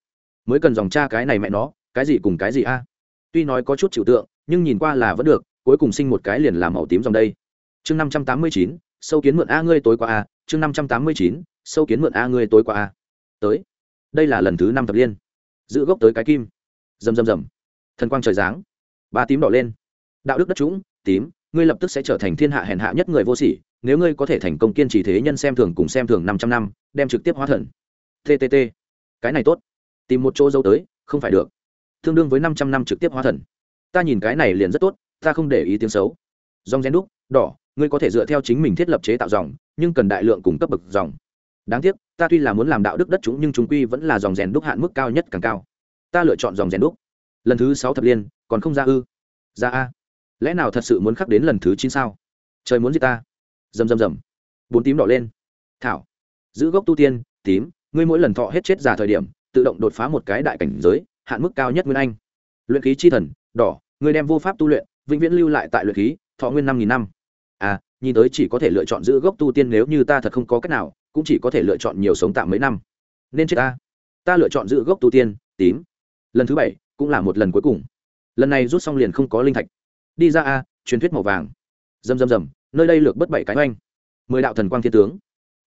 mới cần dòng cha cái này mẹ nó, cái gì cùng cái gì a? Tuy nói có chút chịu tượng nhưng nhìn qua là vẫn được, cuối cùng sinh một cái liền làm màu tím dòng đây. Chương năm trăm tám mươi chín, sâu kiến mượn a ngươi tối qua a, chương năm trăm tám mươi chín, sâu kiến mượn a ngươi tối qua a. Tới. Đây là lần thứ năm thập liên. Giữ gốc tới cái kim. Rầm rầm rầm. Thần quang trời giáng. Ba tím đỏ lên. Đạo đức đất trũng, tím, ngươi lập tức sẽ trở thành thiên hạ hèn hạ nhất người vô sỉ, nếu ngươi có thể thành công kiên trì thế nhân xem thường cùng xem thường năm trăm năm, đem trực tiếp hóa thần. Ttt cái này tốt. Tìm một chỗ dấu tới, không phải được. Tương đương với năm trăm năm trực tiếp hóa thần ta nhìn cái này liền rất tốt, ta không để ý tiếng xấu. Dòng gen đúc, đỏ, ngươi có thể dựa theo chính mình thiết lập chế tạo dòng, nhưng cần đại lượng cùng cấp bậc dòng. Đáng tiếc, ta tuy là muốn làm đạo đức đất chúng nhưng chúng quy vẫn là dòng rèn đúc hạn mức cao nhất càng cao. Ta lựa chọn dòng rèn đúc. Lần thứ sáu thập liên, còn không ra ư? Ra a. Lẽ nào thật sự muốn khắc đến lần thứ chín sao? Trời muốn gì ta. Rầm rầm rầm. Bốn tím đỏ lên. Thảo. Giữ gốc tu tiên, tím, ngươi mỗi lần thọ hết chết già thời điểm, tự động đột phá một cái đại cảnh giới, hạn mức cao nhất nguyên anh. Luyện khí chi thần đỏ, người đem vô pháp tu luyện, vĩnh viễn lưu lại tại luyện khí, thọ nguyên năm nghìn năm. À nhìn tới chỉ có thể lựa chọn giữ gốc tu tiên nếu như ta thật không có cách nào, cũng chỉ có thể lựa chọn nhiều sống tạm mấy năm. Nên chết ta. Ta lựa chọn giữ gốc tu tiên, tím. Lần thứ bảy, cũng là một lần cuối cùng. Lần này rút xong liền không có linh thạch. Đi ra a, truyền thuyết màu vàng. Rầm rầm rầm, nơi đây lược bất bảy cái oanh. Mười đạo thần quang thiên tướng.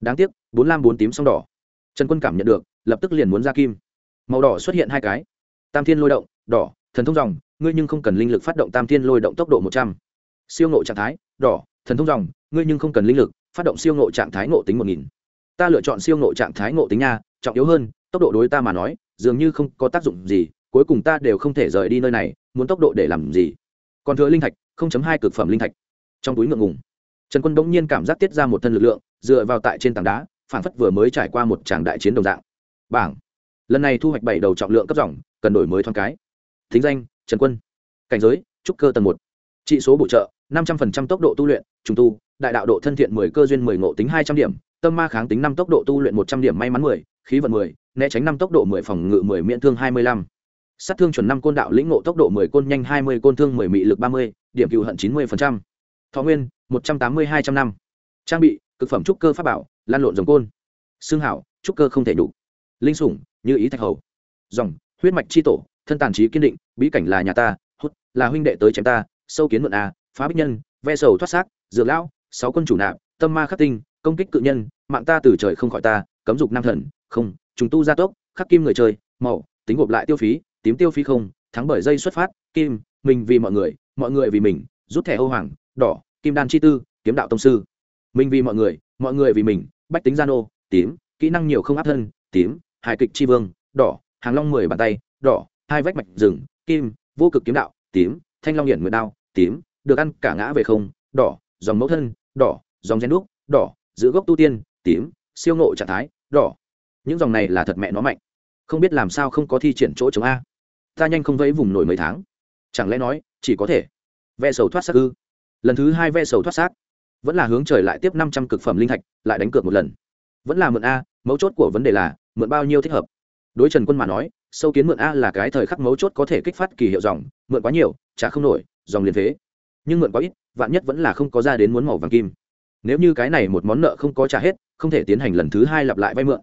Đáng tiếc, bốn lam bốn tím song đỏ. Trần quân cảm nhận được, lập tức liền muốn ra kim. Màu đỏ xuất hiện hai cái. Tam thiên lôi động, đỏ, thần thông dòng ngươi nhưng không cần linh lực phát động tam thiên lôi động tốc độ một trăm. Siêu ngộ trạng thái, đỏ, thần thông dòng, ngươi nhưng không cần linh lực phát động siêu ngộ trạng thái ngộ tính một nghìn. Ta lựa chọn siêu ngộ trạng thái ngộ tính nha, trọng yếu hơn, tốc độ đối ta mà nói, dường như không có tác dụng gì, cuối cùng ta đều không thể rời đi nơi này, muốn tốc độ để làm gì? Còn thừa linh thạch hai cực phẩm linh thạch. Trong túi ngượng ngùng, trần quân bỗng nhiên cảm giác tiết ra một thân lực lượng, dựa vào tại trên tảng đá phản phất vừa mới trải qua một tràng đại chiến đồng dạng. Bảng. Lần này thu hoạch bảy đầu trọng lượng cấp dòng, cần đổi mới thoáng cái. Thính danh trần quân. Cảnh giới, trúc cơ tầng một. Trị số bổ trợ, năm trăm linh tốc độ tu luyện, trùng tu, đại đạo độ thân thiện mười cơ duyên mười ngộ tính hai trăm điểm, tâm ma kháng tính năm tốc độ tu luyện một trăm điểm may mắn mười, khí vận mười, né tránh năm tốc độ mười phòng ngự mười miễn thương hai mươi lăm. Sát thương chuẩn năm côn đạo lĩnh ngộ tốc độ mười côn nhanh hai mươi côn thương mười mị lực ba mươi, điểm cựu hận chín mươi thọ nguyên, một trăm tám mươi hai trăm năm. Trang bị, cực phẩm trúc cơ pháp bảo, lan lộn dòng côn. Xương hảo, trúc cơ không thể đủ. Linh sủng, như ý thạch hầu. Dòng, huyết mạch c h i tổ thân tàn trí kiên định, bí cảnh là nhà ta, hút, là huynh đệ tới chém ta, sâu kiến mượn a phá bích nhân, ve sầu thoát xác, dược lão, sáu quân chủ nạp, tâm ma khắc tinh, công kích cự nhân, mạng ta từ trời không khỏi ta, cấm dục nam thần, không, trùng tu gia tốc, khắc kim người chơi màu tính gộp lại tiêu phí, tím tiêu phí không, thắng bởi dây xuất phát, kim, mình vì mọi người mọi người vì mình, rút thẻ ô hoàng đỏ, kim đan chi tư, kiếm đạo tông sư. Mình vì mọi người mọi người vì mình, bách tính gian ô tím, kỹ năng nhiều không áp thân, tím, hài kịch chi vương, đỏ, hàng long mười bàn tay, đỏ hai vách mạch rừng, kim, vô cực kiếm đạo, tím, thanh long hiển nguyệt đao, tím, được ăn cả ngã về không, đỏ, dòng mẫu thân, đỏ, dòng gen đúc, đỏ, giữ gốc tu tiên, tím, siêu ngộ trạng thái, đỏ. Những dòng này là thật mẹ nó mạnh. Không biết làm sao không có thi triển chỗ chống a. Ta nhanh không vẫy vùng nổi mấy tháng. Chẳng lẽ nói, chỉ có thể ve sầu thoát xác ư? Lần thứ hai ve sầu thoát xác. Vẫn là hướng trời lại tiếp năm trăm cực phẩm linh thạch, lại đánh cược một lần. Vẫn là mượn a, mấu chốt của vấn đề là, mượn bao nhiêu thích hợp. Đối trần quân mà nói sâu kiến mượn a là cái thời khắc mấu chốt có thể kích phát kỳ hiệu dòng, mượn quá nhiều trả không nổi, dòng liền thế. Nhưng mượn quá ít, vạn nhất vẫn là không có ra đến muốn màu vàng kim. Nếu như cái này một món nợ không có trả hết, không thể tiến hành lần thứ hai lặp lại vay mượn.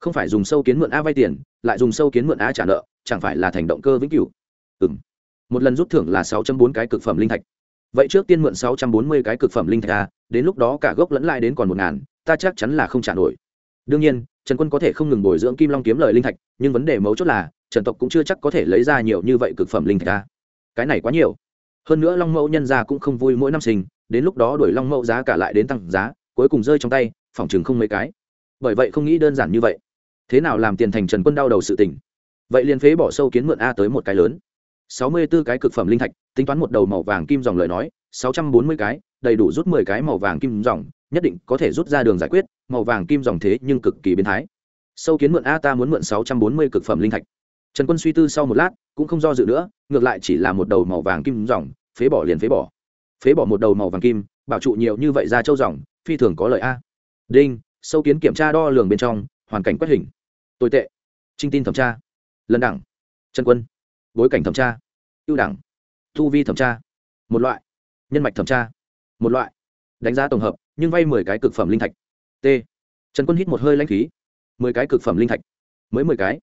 Không phải dùng sâu kiến mượn a vay tiền, lại dùng sâu kiến mượn a trả nợ, chẳng phải là thành động cơ vĩnh cửu. Ừ m một lần rút thưởng là sáu trăm bốn cái cực phẩm linh thạch. Vậy trước tiên mượn sáu trăm bốn mươi cái cực phẩm linh thạch a, đến lúc đó cả gốc lẫn lại đến còn một ngàn, ta chắc chắn là không trả nổi. Đương nhiên trần quân có thể không ngừng bồi dưỡng kim long kiếm lời linh thạch, nhưng vấn đề mấu chốt là, trần tộc cũng chưa chắc có thể lấy ra nhiều như vậy cực phẩm linh thạch ra. Cái này quá nhiều. Hơn nữa long mẫu nhân ra cũng không vui mỗi năm sinh, đến lúc đó đuổi long mẫu giá cả lại đến tăng giá, cuối cùng rơi trong tay phòng chừng không mấy cái. Bởi vậy không nghĩ đơn giản như vậy. Thế nào làm tiền thành trần quân đau đầu sự tình? Vậy liền phế bỏ sâu kiến mượn a tới một cái lớn. Sáu mươi 64 cái cực phẩm linh thạch, tính toán một đầu màu vàng kim dòng lời nói, sáu trăm bốn mươi cái, đầy đủ rút mười cái màu vàng kim dòng nhất định có thể rút ra đường giải quyết, màu vàng kim dòng thế nhưng cực kỳ biến thái. Sâu kiến mượn a, ta muốn mượn sáu trăm bốn mươi cực phẩm linh thạch. Trần quân suy tư sau một lát, cũng không do dự nữa, ngược lại chỉ là một đầu màu vàng kim dòng, phế bỏ liền phế bỏ. Phế bỏ một đầu màu vàng kim, bảo trụ nhiều như vậy ra châu dòng, phi thường có lợi a. Đinh, sâu kiến kiểm tra đo lường bên trong, hoàn cảnh quét hình. Tồi tệ. Trinh tin thẩm tra. Lần đẳng. Trần quân. Bối cảnh thẩm tra. Ưu đẳng. Thu vi thẩm tra. Một loại. Nhân mạch thẩm tra. Một loại. Đánh giá tổng hợp nhưng vay mười cái cực phẩm linh thạch. T. Trần quân hít một hơi lãnh khí. Mười cái cực phẩm linh thạch. Mới mười cái.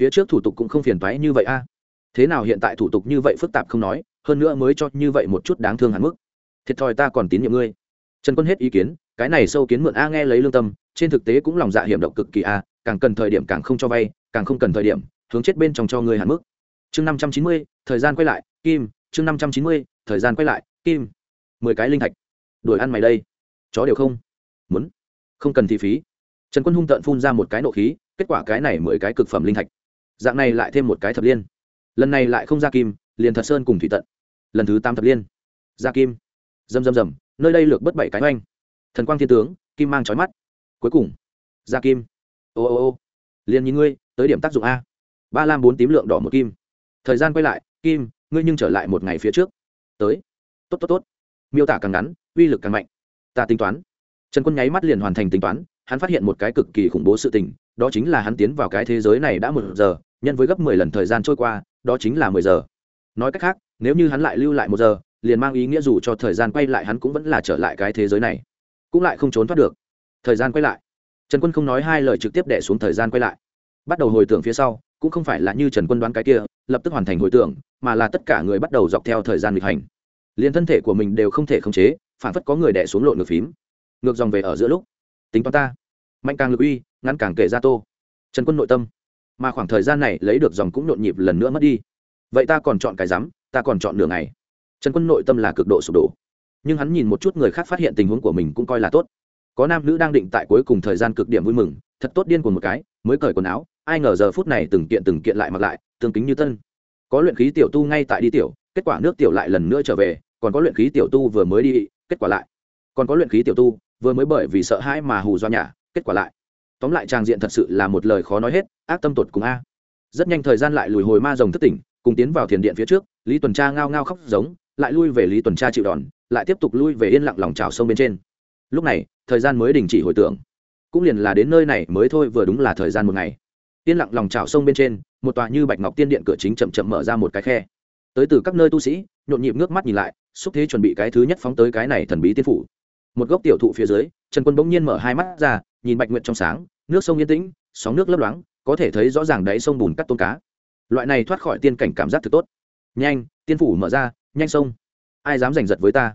Phía trước thủ tục cũng không phiền toái như vậy a. Thế nào hiện tại thủ tục như vậy phức tạp không nói, hơn nữa mới cho như vậy một chút đáng thương hẳn mức. Thiệt thòi ta còn tín nhiệm ngươi. Trần quân hết ý kiến, cái này sâu kiến mượn a nghe lấy lương tâm, trên thực tế cũng lòng dạ hiểm độc cực kỳ a, càng cần thời điểm càng không cho vay, càng không cần thời điểm, hướng chết bên trong cho ngươi hạn mức. Chương năm trăm chín mươi, thời gian quay lại, kim, chương năm trăm chín mươi, thời gian quay lại, kim. Mười cái linh thạch. Đuổi ăn mày đây chó đều không muốn, không cần thị phí. Trần quân hung tợn phun ra một cái nộ khí, kết quả cái này mười cái cực phẩm linh thạch. Dạng này lại thêm một cái thập liên. Lần này lại không ra kim, liền thật sơn cùng thủy tận. Lần thứ tám thập liên. Ra kim. Rầm rầm rầm, nơi đây lược bất bảy cái oanh thần quang thiên tướng, kim mang trói mắt. Cuối cùng, ra kim. Ô ô ô, liền nhìn ngươi, tới điểm tác dụng a. Ba lam bốn tím lượng đỏ một kim. Thời gian quay lại, kim, ngươi nhưng trở lại một ngày phía trước. Tới. Tốt tốt tốt. Miêu tả càng ngắn, uy lực càng mạnh ta tính toán. Trần quân nháy mắt liền hoàn thành tính toán, hắn phát hiện một cái cực kỳ khủng bố sự tình, đó chính là hắn tiến vào cái thế giới này đã một giờ, nhân với gấp mười lần thời gian trôi qua, đó chính là mười giờ. Nói cách khác, nếu như hắn lại lưu lại một giờ, liền mang ý nghĩa dù cho thời gian quay lại hắn cũng vẫn là trở lại cái thế giới này. Cũng lại không trốn thoát được. Thời gian quay lại. Trần quân không nói hai lời trực tiếp đẻ xuống thời gian quay lại. Bắt đầu hồi tưởng phía sau, cũng không phải là như trần quân đoán cái kia, lập tức hoàn thành hồi tưởng, mà là tất cả người bắt đầu dọc theo thời gian lịch hành. Liền thân thể của mình đều không thể khống chế phản phất có người đẻ xuống lộn ngược phím. Ngược dòng về ở giữa lúc, tính toán ta. Mạnh càng lực uy, ngăn càng kể ra tô. Trần quân nội tâm. Mà khoảng thời gian này lấy được dòng cũng nhộn nhịp lần nữa mất đi. Vậy ta còn chọn cái rắm, ta còn chọn nửa ngày. Trần quân nội tâm là cực độ sụp đổ. Nhưng hắn nhìn một chút người khác phát hiện tình huống của mình cũng coi là tốt. Có nam nữ đang định tại cuối cùng thời gian cực điểm vui mừng, thật tốt điên của một cái, mới cởi quần áo, ai ngờ giờ phút này từng kiện từng kiện lại mặc lại, tương kính như tân. Có luyện khí tiểu tu ngay tại đi tiểu, kết quả nước tiểu lại lần nữa trở về, còn có luyện khí tiểu tu vừa mới đi kết quả lại. Còn có luyện khí tiểu tu, vừa mới bởi vì sợ hãi mà hù do nhà kết quả lại. Tóm lại trang diện thật sự là một lời khó nói hết, ác tâm tột cùng a. Rất nhanh thời gian lại lùi hồi ma rồng thất tỉnh, cùng tiến vào thiền điện phía trước, lý tuần tra ngao ngao khóc giống, lại lui về lý tuần tra chịu đòn, lại tiếp tục lui về yên lặng lòng trào sông bên trên. Lúc này, thời gian mới đình chỉ hồi tưởng. Cũng liền là đến nơi này mới thôi vừa đúng là thời gian một ngày. Yên lặng lòng trào sông bên trên, một tòa như bạch ngọc tiên điện cửa chính chậm chậm mở ra một cái khe tới từ các nơi tu sĩ, nhộn nhịp nước mắt nhìn lại, xúc thế chuẩn bị cái thứ nhất phóng tới cái này thần bí tiên phủ. Một gốc tiểu thụ phía dưới, trần quân bỗng nhiên mở hai mắt ra, nhìn bạch nguyện trong sáng, nước sông yên tĩnh, sóng nước lấp loáng, có thể thấy rõ ràng đáy sông bùn cắt tôn cá. Loại này thoát khỏi tiên cảnh cảm giác thực tốt. Nhanh, tiên phủ mở ra, nhanh sông. Ai dám giành giật với ta?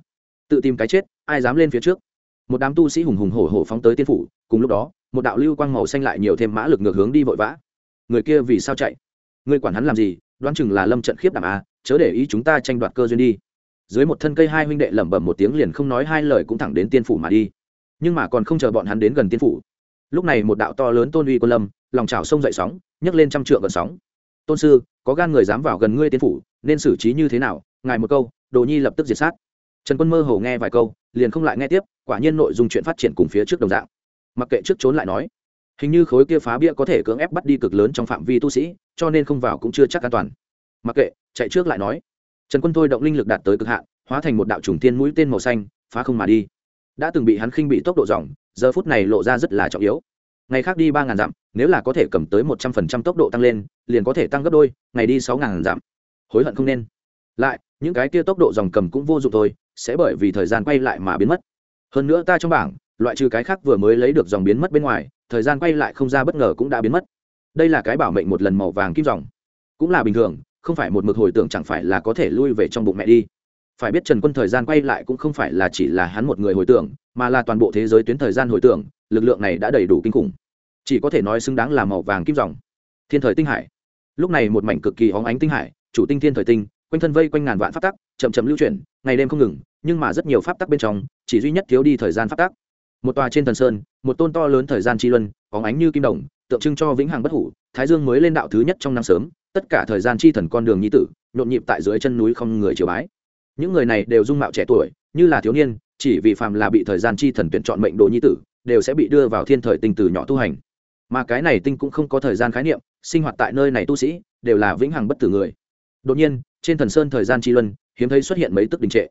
Tự tìm cái chết, ai dám lên phía trước? Một đám tu sĩ hùng hùng hổ hổ phóng tới tiên phủ, cùng lúc đó, một đạo lưu quang màu xanh lại nhiều thêm mã lực ngược hướng đi vội vã. Người kia vì sao chạy? Người quản hắn làm gì? Đoán chừng là lâm trận khiếp đảm a chớ để ý chúng ta tranh đoạt cơ duyên đi. Dưới một thân cây hai huynh đệ lẩm bẩm một tiếng liền không nói hai lời cũng thẳng đến tiên phủ mà đi. Nhưng mà còn không chờ bọn hắn đến gần tiên phủ. Lúc này một đạo to lớn tôn uy quân lâm, lòng trào sông dậy sóng, nhấc lên trăm trượng gần sóng. Tôn sư, có gan người dám vào gần ngươi tiên phủ, nên xử trí như thế nào? Ngài một câu. Đồ nhi lập tức diệt sát. Trần quân mơ hồ nghe vài câu, liền không lại nghe tiếp, quả nhiên nội dung chuyện phát triển cùng phía trước đồng dạng. Mặc kệ trước trốn lại nói, hình như khối kia phá bia có thể cưỡng ép bắt đi cực lớn trong phạm vi tu sĩ, cho nên không vào cũng chưa chắc an toàn mặc kệ, chạy trước lại nói. Trần quân thôi động linh lực đạt tới cực hạn, hóa thành một đạo trùng tiên mũi tên màu xanh, phá không mà đi. Đã từng bị hắn khinh bị tốc độ dòng, giờ phút này lộ ra rất là trọng yếu. Ngày khác đi ba ngàn dặm, nếu là có thể cầm tới một trăm phần trăm tốc độ tăng lên, liền có thể tăng gấp đôi, ngày đi sáu ngàn dặm. Hối hận không nên. Lại, những cái kia tốc độ dòng cầm cũng vô dụng thôi, sẽ bởi vì thời gian quay lại mà biến mất. Hơn nữa ta trong bảng, loại trừ cái khác vừa mới lấy được dòng biến mất bên ngoài, thời gian quay lại không ra bất ngờ cũng đã biến mất. Đây là cái bảo mệnh một lần màu vàng kim dòng. Cũng là bình thường không phải một mực hồi tưởng chẳng phải là có thể lui về trong bụng mẹ đi. Phải biết trần quân thời gian quay lại cũng không phải là chỉ là hắn một người hồi tưởng, mà là toàn bộ thế giới tuyến thời gian hồi tưởng, lực lượng này đã đầy đủ kinh khủng. Chỉ có thể nói xứng đáng là màu vàng kim dòng. Thiên thời tinh hải. Lúc này một mảnh cực kỳ óng ánh tinh hải, chủ tinh thiên thời tinh, quanh thân vây quanh ngàn vạn pháp tắc, chậm chậm lưu chuyển, ngày đêm không ngừng, nhưng mà rất nhiều pháp tắc bên trong, chỉ duy nhất thiếu đi thời gian pháp tắc. Một tòa trên thần sơn, một tôn to lớn thời gian tri luân, óng ánh như kim đồng, tượng trưng cho vĩnh hằng bất hủ, thái dương mới lên đạo thứ nhất trong năm sớm tất cả thời gian chi thần con đường nhi tử, nhộn nhịp tại dưới chân núi không người triều bái. Những người này đều dung mạo trẻ tuổi, như là thiếu niên, chỉ vì phàm là bị thời gian chi thần tuyển chọn mệnh đồ nhi tử, đều sẽ bị đưa vào thiên thời tinh từ nhỏ tu hành. Mà cái này tinh cũng không có thời gian khái niệm, sinh hoạt tại nơi này tu sĩ, đều là vĩnh hằng bất tử người. Đột nhiên, trên thần sơn thời gian chi luân, hiếm thấy xuất hiện mấy tức đình trệ.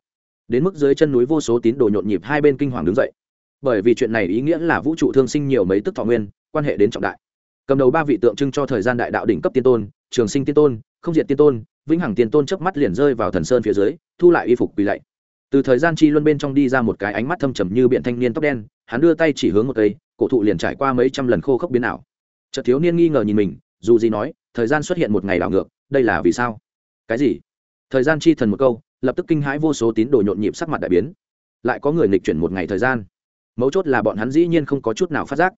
Đến mức dưới chân núi vô số tín đồ nhộn nhịp hai bên kinh hoàng đứng dậy. Bởi vì chuyện này ý nghĩa là vũ trụ thương sinh nhiều mấy tức thọ nguyên, quan hệ đến trọng đại. Cầm đầu ba vị tượng trưng cho thời gian đại đạo đỉnh cấp tiên tôn trường sinh tiên tôn, không diệt tiên tôn, vĩnh hằng tiên tôn chớp mắt liền rơi vào thần sơn phía dưới, thu lại y phục quỳ lạy. Từ thời gian chi luân bên trong đi ra một cái ánh mắt thâm trầm như biện thanh niên tóc đen, hắn đưa tay chỉ hướng một cây, cổ thụ liền trải qua mấy trăm lần khô khốc biến ảo. Chợt thiếu niên nghi ngờ nhìn mình, dù gì nói, thời gian xuất hiện một ngày đảo ngược, đây là vì sao? Cái gì? Thời gian chi thần một câu, lập tức kinh hãi vô số tín đồ nhộn nhịp sắc mặt đại biến. Lại có người nghịch chuyển một ngày thời gian. Mấu chốt là bọn hắn dĩ nhiên không có chút nào phát giác.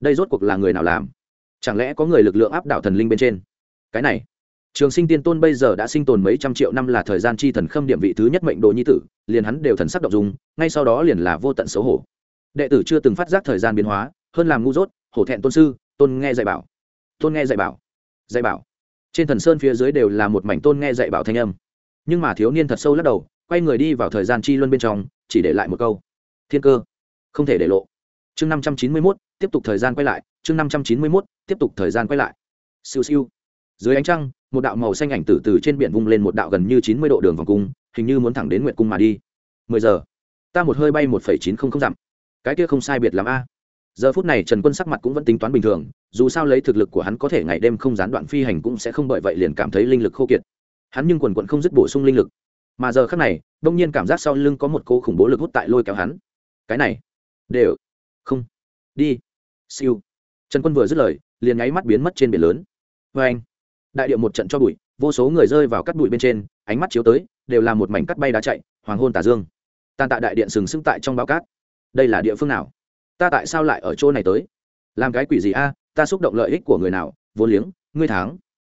Đây rốt cuộc là người nào làm? Chẳng lẽ có người lực lượng áp đảo thần linh bên trên? Cái này, trường sinh tiên tôn bây giờ đã sinh tồn mấy trăm triệu năm là thời gian chi thần khâm điểm vị thứ nhất mệnh đồ nhi tử, liền hắn đều thần sắc động dùng ngay sau đó liền là vô tận xấu hổ. Đệ tử chưa từng phát giác thời gian biến hóa, hơn làm ngu dốt, hổ thẹn tôn sư, tôn nghe dạy bảo. Tôn nghe dạy bảo dạy bảo. Trên thần sơn phía dưới đều là một mảnh tôn nghe dạy bảo thanh âm. Nhưng mà thiếu niên thật sâu lắc đầu, quay người đi vào thời gian chi luân bên trong, chỉ để lại một câu. Thiên cơ, không thể để lộ. Chương năm trăm chín mươi mốt, tiếp tục thời gian quay lại, chương năm trăm chín mươi mốt, tiếp tục thời gian quay lại. Siêu siêu dưới ánh trăng, một đạo màu xanh ảnh từ từ trên biển vung lên một đạo gần như chín mươi độ đường vòng cung, hình như muốn thẳng đến nguyện cung mà đi. Mười giờ, ta một hơi bay một phẩy chín không không dặm. Cái kia không sai biệt l a. Giờ phút này trần quân sắc mặt cũng vẫn tính toán bình thường, dù sao lấy thực lực của hắn có thể ngày đêm không gián đoạn phi hành cũng sẽ không bởi vậy liền cảm thấy linh lực khô kiệt. Hắn nhưng quần quận không dứt bổ sung linh lực. Mà giờ khác này, đông nhiên cảm giác sau lưng có một cô khủng bố lực hút tại lôi kéo hắn. Cái này, đều, không, đi, siêu. Trần quân vừa dứt lời, liền nháy mắt biến mất trên biển lớn. Vê anh đại điệu một trận cho bụi vô số người rơi vào cắt bụi bên trên ánh mắt chiếu tới đều là một mảnh cắt bay đá chạy hoàng hôn tà dương. Tàn tạ đại điện sừng sững tại trong bao cát. Đây là địa phương nào? Ta tại sao lại ở chỗ này tới? Làm cái quỷ gì a? Ta xúc động lợi ích của người nào? Vô liếng ngươi tháng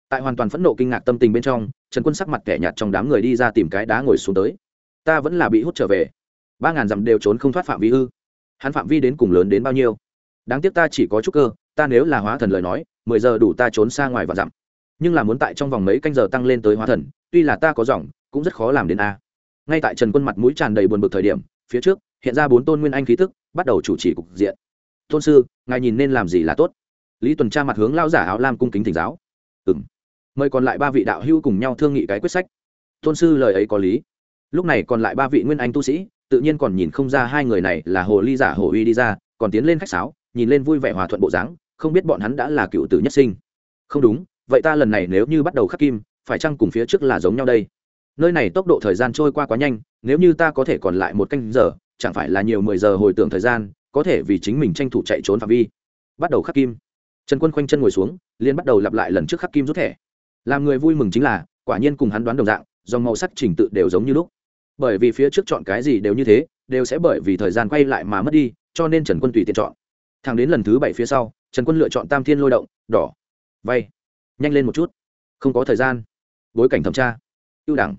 tại hoàn toàn phẫn nộ kinh ngạc tâm tình bên trong trần quân sắc mặt kẻ nhạt trong đám người đi ra tìm cái đá ngồi xuống tới. Ta vẫn là bị hút trở về. Ba ngàn dặm đều trốn không thoát phạm vi hư, hắn phạm vi đến cùng lớn đến bao nhiêu? Đáng tiếc ta chỉ có chút cơ ta nếu là hóa thần lời nói mười giờ đủ ta trốn xa ngoài và dặm nhưng là muốn tại trong vòng mấy canh giờ tăng lên tới hóa thần, tuy là ta có dòng cũng rất khó làm đến a. Ngay tại trần quân mặt mũi tràn đầy buồn bực thời điểm, phía trước, hiện ra bốn tôn nguyên anh khí tức, bắt đầu chủ trì cục diện. Tôn sư, ngài nhìn nên làm gì là tốt. Lý tuần tra mặt hướng lao giả áo lam cung kính thỉnh giáo. Ừ m mời còn lại ba vị đạo hữu cùng nhau thương nghị cái quyết sách. Tôn sư lời ấy có lý. Lúc này còn lại ba vị nguyên anh tu sĩ, tự nhiên còn nhìn không ra hai người này là hồ ly giả hồ uy đi ra, còn tiến lên khách sáo, nhìn lên vui vẻ hòa thuận bộ dáng, không biết bọn hắn đã là cựu tử nhất sinh. Không đúng vậy ta lần này nếu như bắt đầu khắc kim, phải chăng cùng phía trước là giống nhau đây? Nơi này tốc độ thời gian trôi qua quá nhanh, nếu như ta có thể còn lại một canh giờ, chẳng phải là nhiều mười giờ hồi tưởng thời gian, có thể vì chính mình tranh thủ chạy trốn phạm vi. Bắt đầu khắc kim. Trần quân khoanh chân ngồi xuống liên bắt đầu lặp lại lần trước khắc kim rút thẻ. Làm người vui mừng chính là, quả nhiên cùng hắn đoán đồng dạng, dòng màu sắc trình tự đều giống như lúc. Bởi vì phía trước chọn cái gì đều như thế, đều sẽ bởi vì thời gian quay lại mà mất đi, cho nên trần quân tùy tiện chọn. Thẳng đến lần thứ bảy phía sau, trần quân lựa chọn tam thiên lôi động, đỏ. Vay nhanh lên một chút. Không có thời gian. Bối cảnh thẩm tra. Ưu đẳng.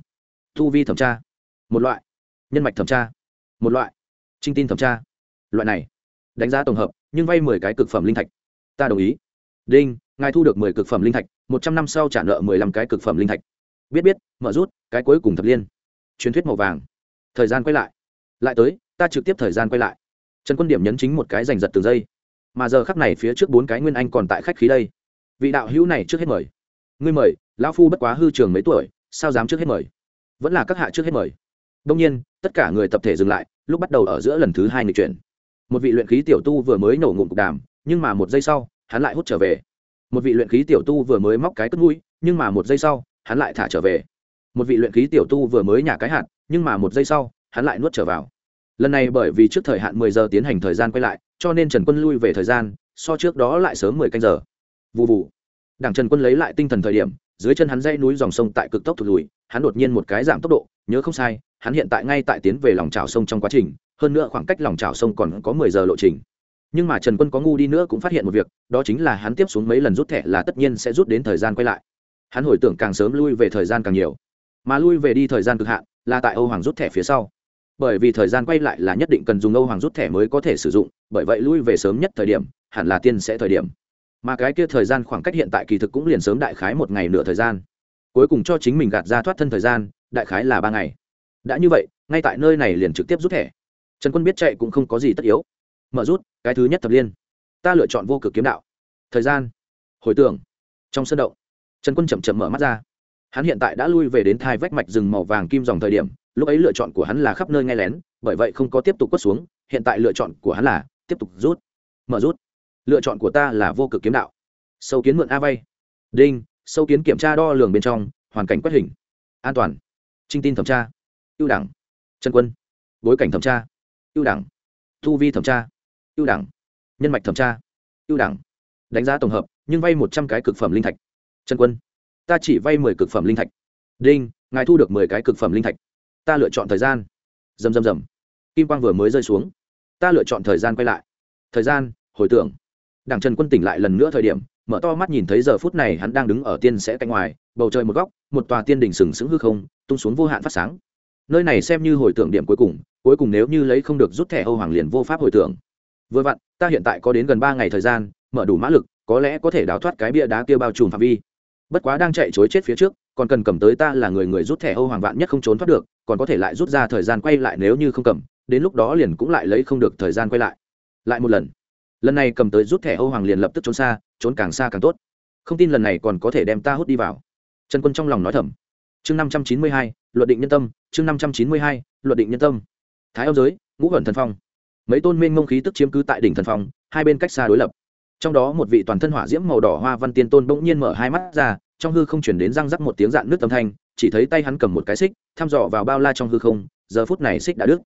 Thu vi thẩm tra. Một loại. Nhân mạch thẩm tra. Một loại. Trinh tin thẩm tra. Loại này. Đánh giá tổng hợp, nhưng vay mười cái cực phẩm linh thạch. Ta đồng ý. Đinh, ngài thu được mười cực phẩm linh thạch, một trăm năm sau trả nợ mười lăm cái cực phẩm linh thạch. Biết biết, mở rút, cái cuối cùng thập liên. Truyền thuyết màu vàng. Thời gian quay lại. Lại tới, ta trực tiếp thời gian quay lại. Trần quân điểm nhấn chính một cái giành giật từng giây. Mà giờ khắc này phía trước bốn cái nguyên anh còn tại khách khí đây vị đạo hữu này trước hết mời. Ngươi mời, lão phu bất quá hư trường mấy tuổi, sao dám trước hết mời? Vẫn là các hạ trước hết mời. Đông nhiên, tất cả người tập thể dừng lại, lúc bắt đầu ở giữa lần thứ hai người chuyển. Một vị luyện khí tiểu tu vừa mới nổ ngụm cục đàm, nhưng mà một giây sau, hắn lại hút trở về. Một vị luyện khí tiểu tu vừa mới móc cái cất mũi, nhưng mà một giây sau, hắn lại thả trở về. Một vị luyện khí tiểu tu vừa mới nhả cái hạt, nhưng mà một giây sau, hắn lại nuốt trở vào. Lần này bởi vì trước thời hạn mười giờ tiến hành thời gian quay lại, cho nên trần quân lui về thời gian, so trước đó lại sớm mười canh giờ. Vụ vụ đảng trần quân lấy lại tinh thần thời điểm, dưới chân hắn dây núi dòng sông tại cực tốc thụt lùi, hắn đột nhiên một cái giảm tốc độ, nhớ không sai, hắn hiện tại ngay tại tiến về lòng trào sông trong quá trình, hơn nữa khoảng cách lòng trào sông còn có mười giờ lộ trình. Nhưng mà trần quân có ngu đi nữa cũng phát hiện một việc, đó chính là hắn tiếp xuống mấy lần rút thẻ là tất nhiên sẽ rút đến thời gian quay lại. Hắn hồi tưởng càng sớm lui về thời gian càng nhiều. Mà lui về đi thời gian cực hạn, là tại âu hoàng rút thẻ phía sau. Bởi vì thời gian quay lại là nhất định cần dùng âu hoàng rút thẻ mới có thể sử dụng, bởi vậy lui về sớm nhất thời điểm, hẳn là tiên sẽ thời điểm mà cái kia thời gian khoảng cách hiện tại kỳ thực cũng liền sớm đại khái một ngày nửa thời gian. Cuối cùng cho chính mình gạt ra thoát thân thời gian, đại khái là ba ngày. Đã như vậy, ngay tại nơi này liền trực tiếp rút thẻ. Trần quân biết chạy cũng không có gì tất yếu. Mở rút, cái thứ nhất thập liên. Ta lựa chọn vô cực kiếm đạo. Thời gian. Hồi tưởng. Trong sân động, trần quân chậm chậm mở mắt ra. Hắn hiện tại đã lui về đến thai vách mạch rừng màu vàng kim dòng thời điểm, lúc ấy lựa chọn của hắn là khắp nơi nghe lén, bởi vậy không có tiếp tục quất xuống, hiện tại lựa chọn của hắn là tiếp tục rút. Mở rút lựa chọn của ta là vô cực kiếm đạo. Sâu kiến mượn a vay. Đinh, sâu kiến kiểm tra đo lường bên trong, hoàn cảnh quét hình. An toàn. Trinh tin thẩm tra. Ưu đẳng. Trần quân. Bối cảnh thẩm tra. Ưu đẳng. Thu vi thẩm tra. Ưu đẳng. Nhân mạch thẩm tra. Ưu đẳng. Đánh giá tổng hợp, nhưng vay một trăm cái cực phẩm linh thạch. Trần quân. Ta chỉ vay mười cực phẩm linh thạch. Đinh, ngài thu được mười cái cực phẩm linh thạch. Ta lựa chọn thời gian. Dầm dầm dầm. Kim quang vừa mới rơi xuống. Ta lựa chọn thời gian quay lại. Thời gian, hồi tưởng đảng trần quân tỉnh lại lần nữa thời điểm, mở to mắt nhìn thấy giờ phút này hắn đang đứng ở tiên sẽ cạnh ngoài, bầu trời một góc, một tòa tiên đỉnh sừng sững hư không, tung xuống vô hạn phát sáng. Nơi này xem như hồi tưởng điểm cuối cùng cuối cùng nếu như lấy không được rút thẻ âu hoàng liền vô pháp hồi tưởng. Vừa vặn, ta hiện tại có đến gần ba ngày thời gian, mở đủ mã lực, có lẽ có thể đào thoát cái bia đá kia bao trùm phạm vi. Bất quá đang chạy chối chết phía trước, còn cần cầm tới ta là người người rút thẻ âu hoàng vạn nhất không trốn thoát được, còn có thể lại rút ra thời gian quay lại nếu như không cầm, đến lúc đó liền cũng lại lấy không được thời gian quay lại. Lại một lần lần này cầm tới rút thẻ âu hoàng liền lập tức trốn xa, trốn càng xa càng tốt. Không tin lần này còn có thể đem ta hút đi vào. Trần quân trong lòng nói thầm. Chương năm trăm chín mươi hai, luật định nhân tâm, chương năm trăm chín mươi hai, luật định nhân tâm. Thái âm giới, ngũ vẩn thần phong. Mấy tôn minh ngông khí tức chiếm cứ tại đỉnh thần phong, hai bên cách xa đối lập. Trong đó một vị toàn thân hỏa diễm màu đỏ hoa văn tiên tôn bỗng nhiên mở hai mắt ra, trong hư không chuyển đến răng rắc một tiếng dạn nước âm thanh, chỉ thấy tay hắn cầm một cái xích, thăm dò vào bao la trong hư không, giờ phút này xích đã đứt.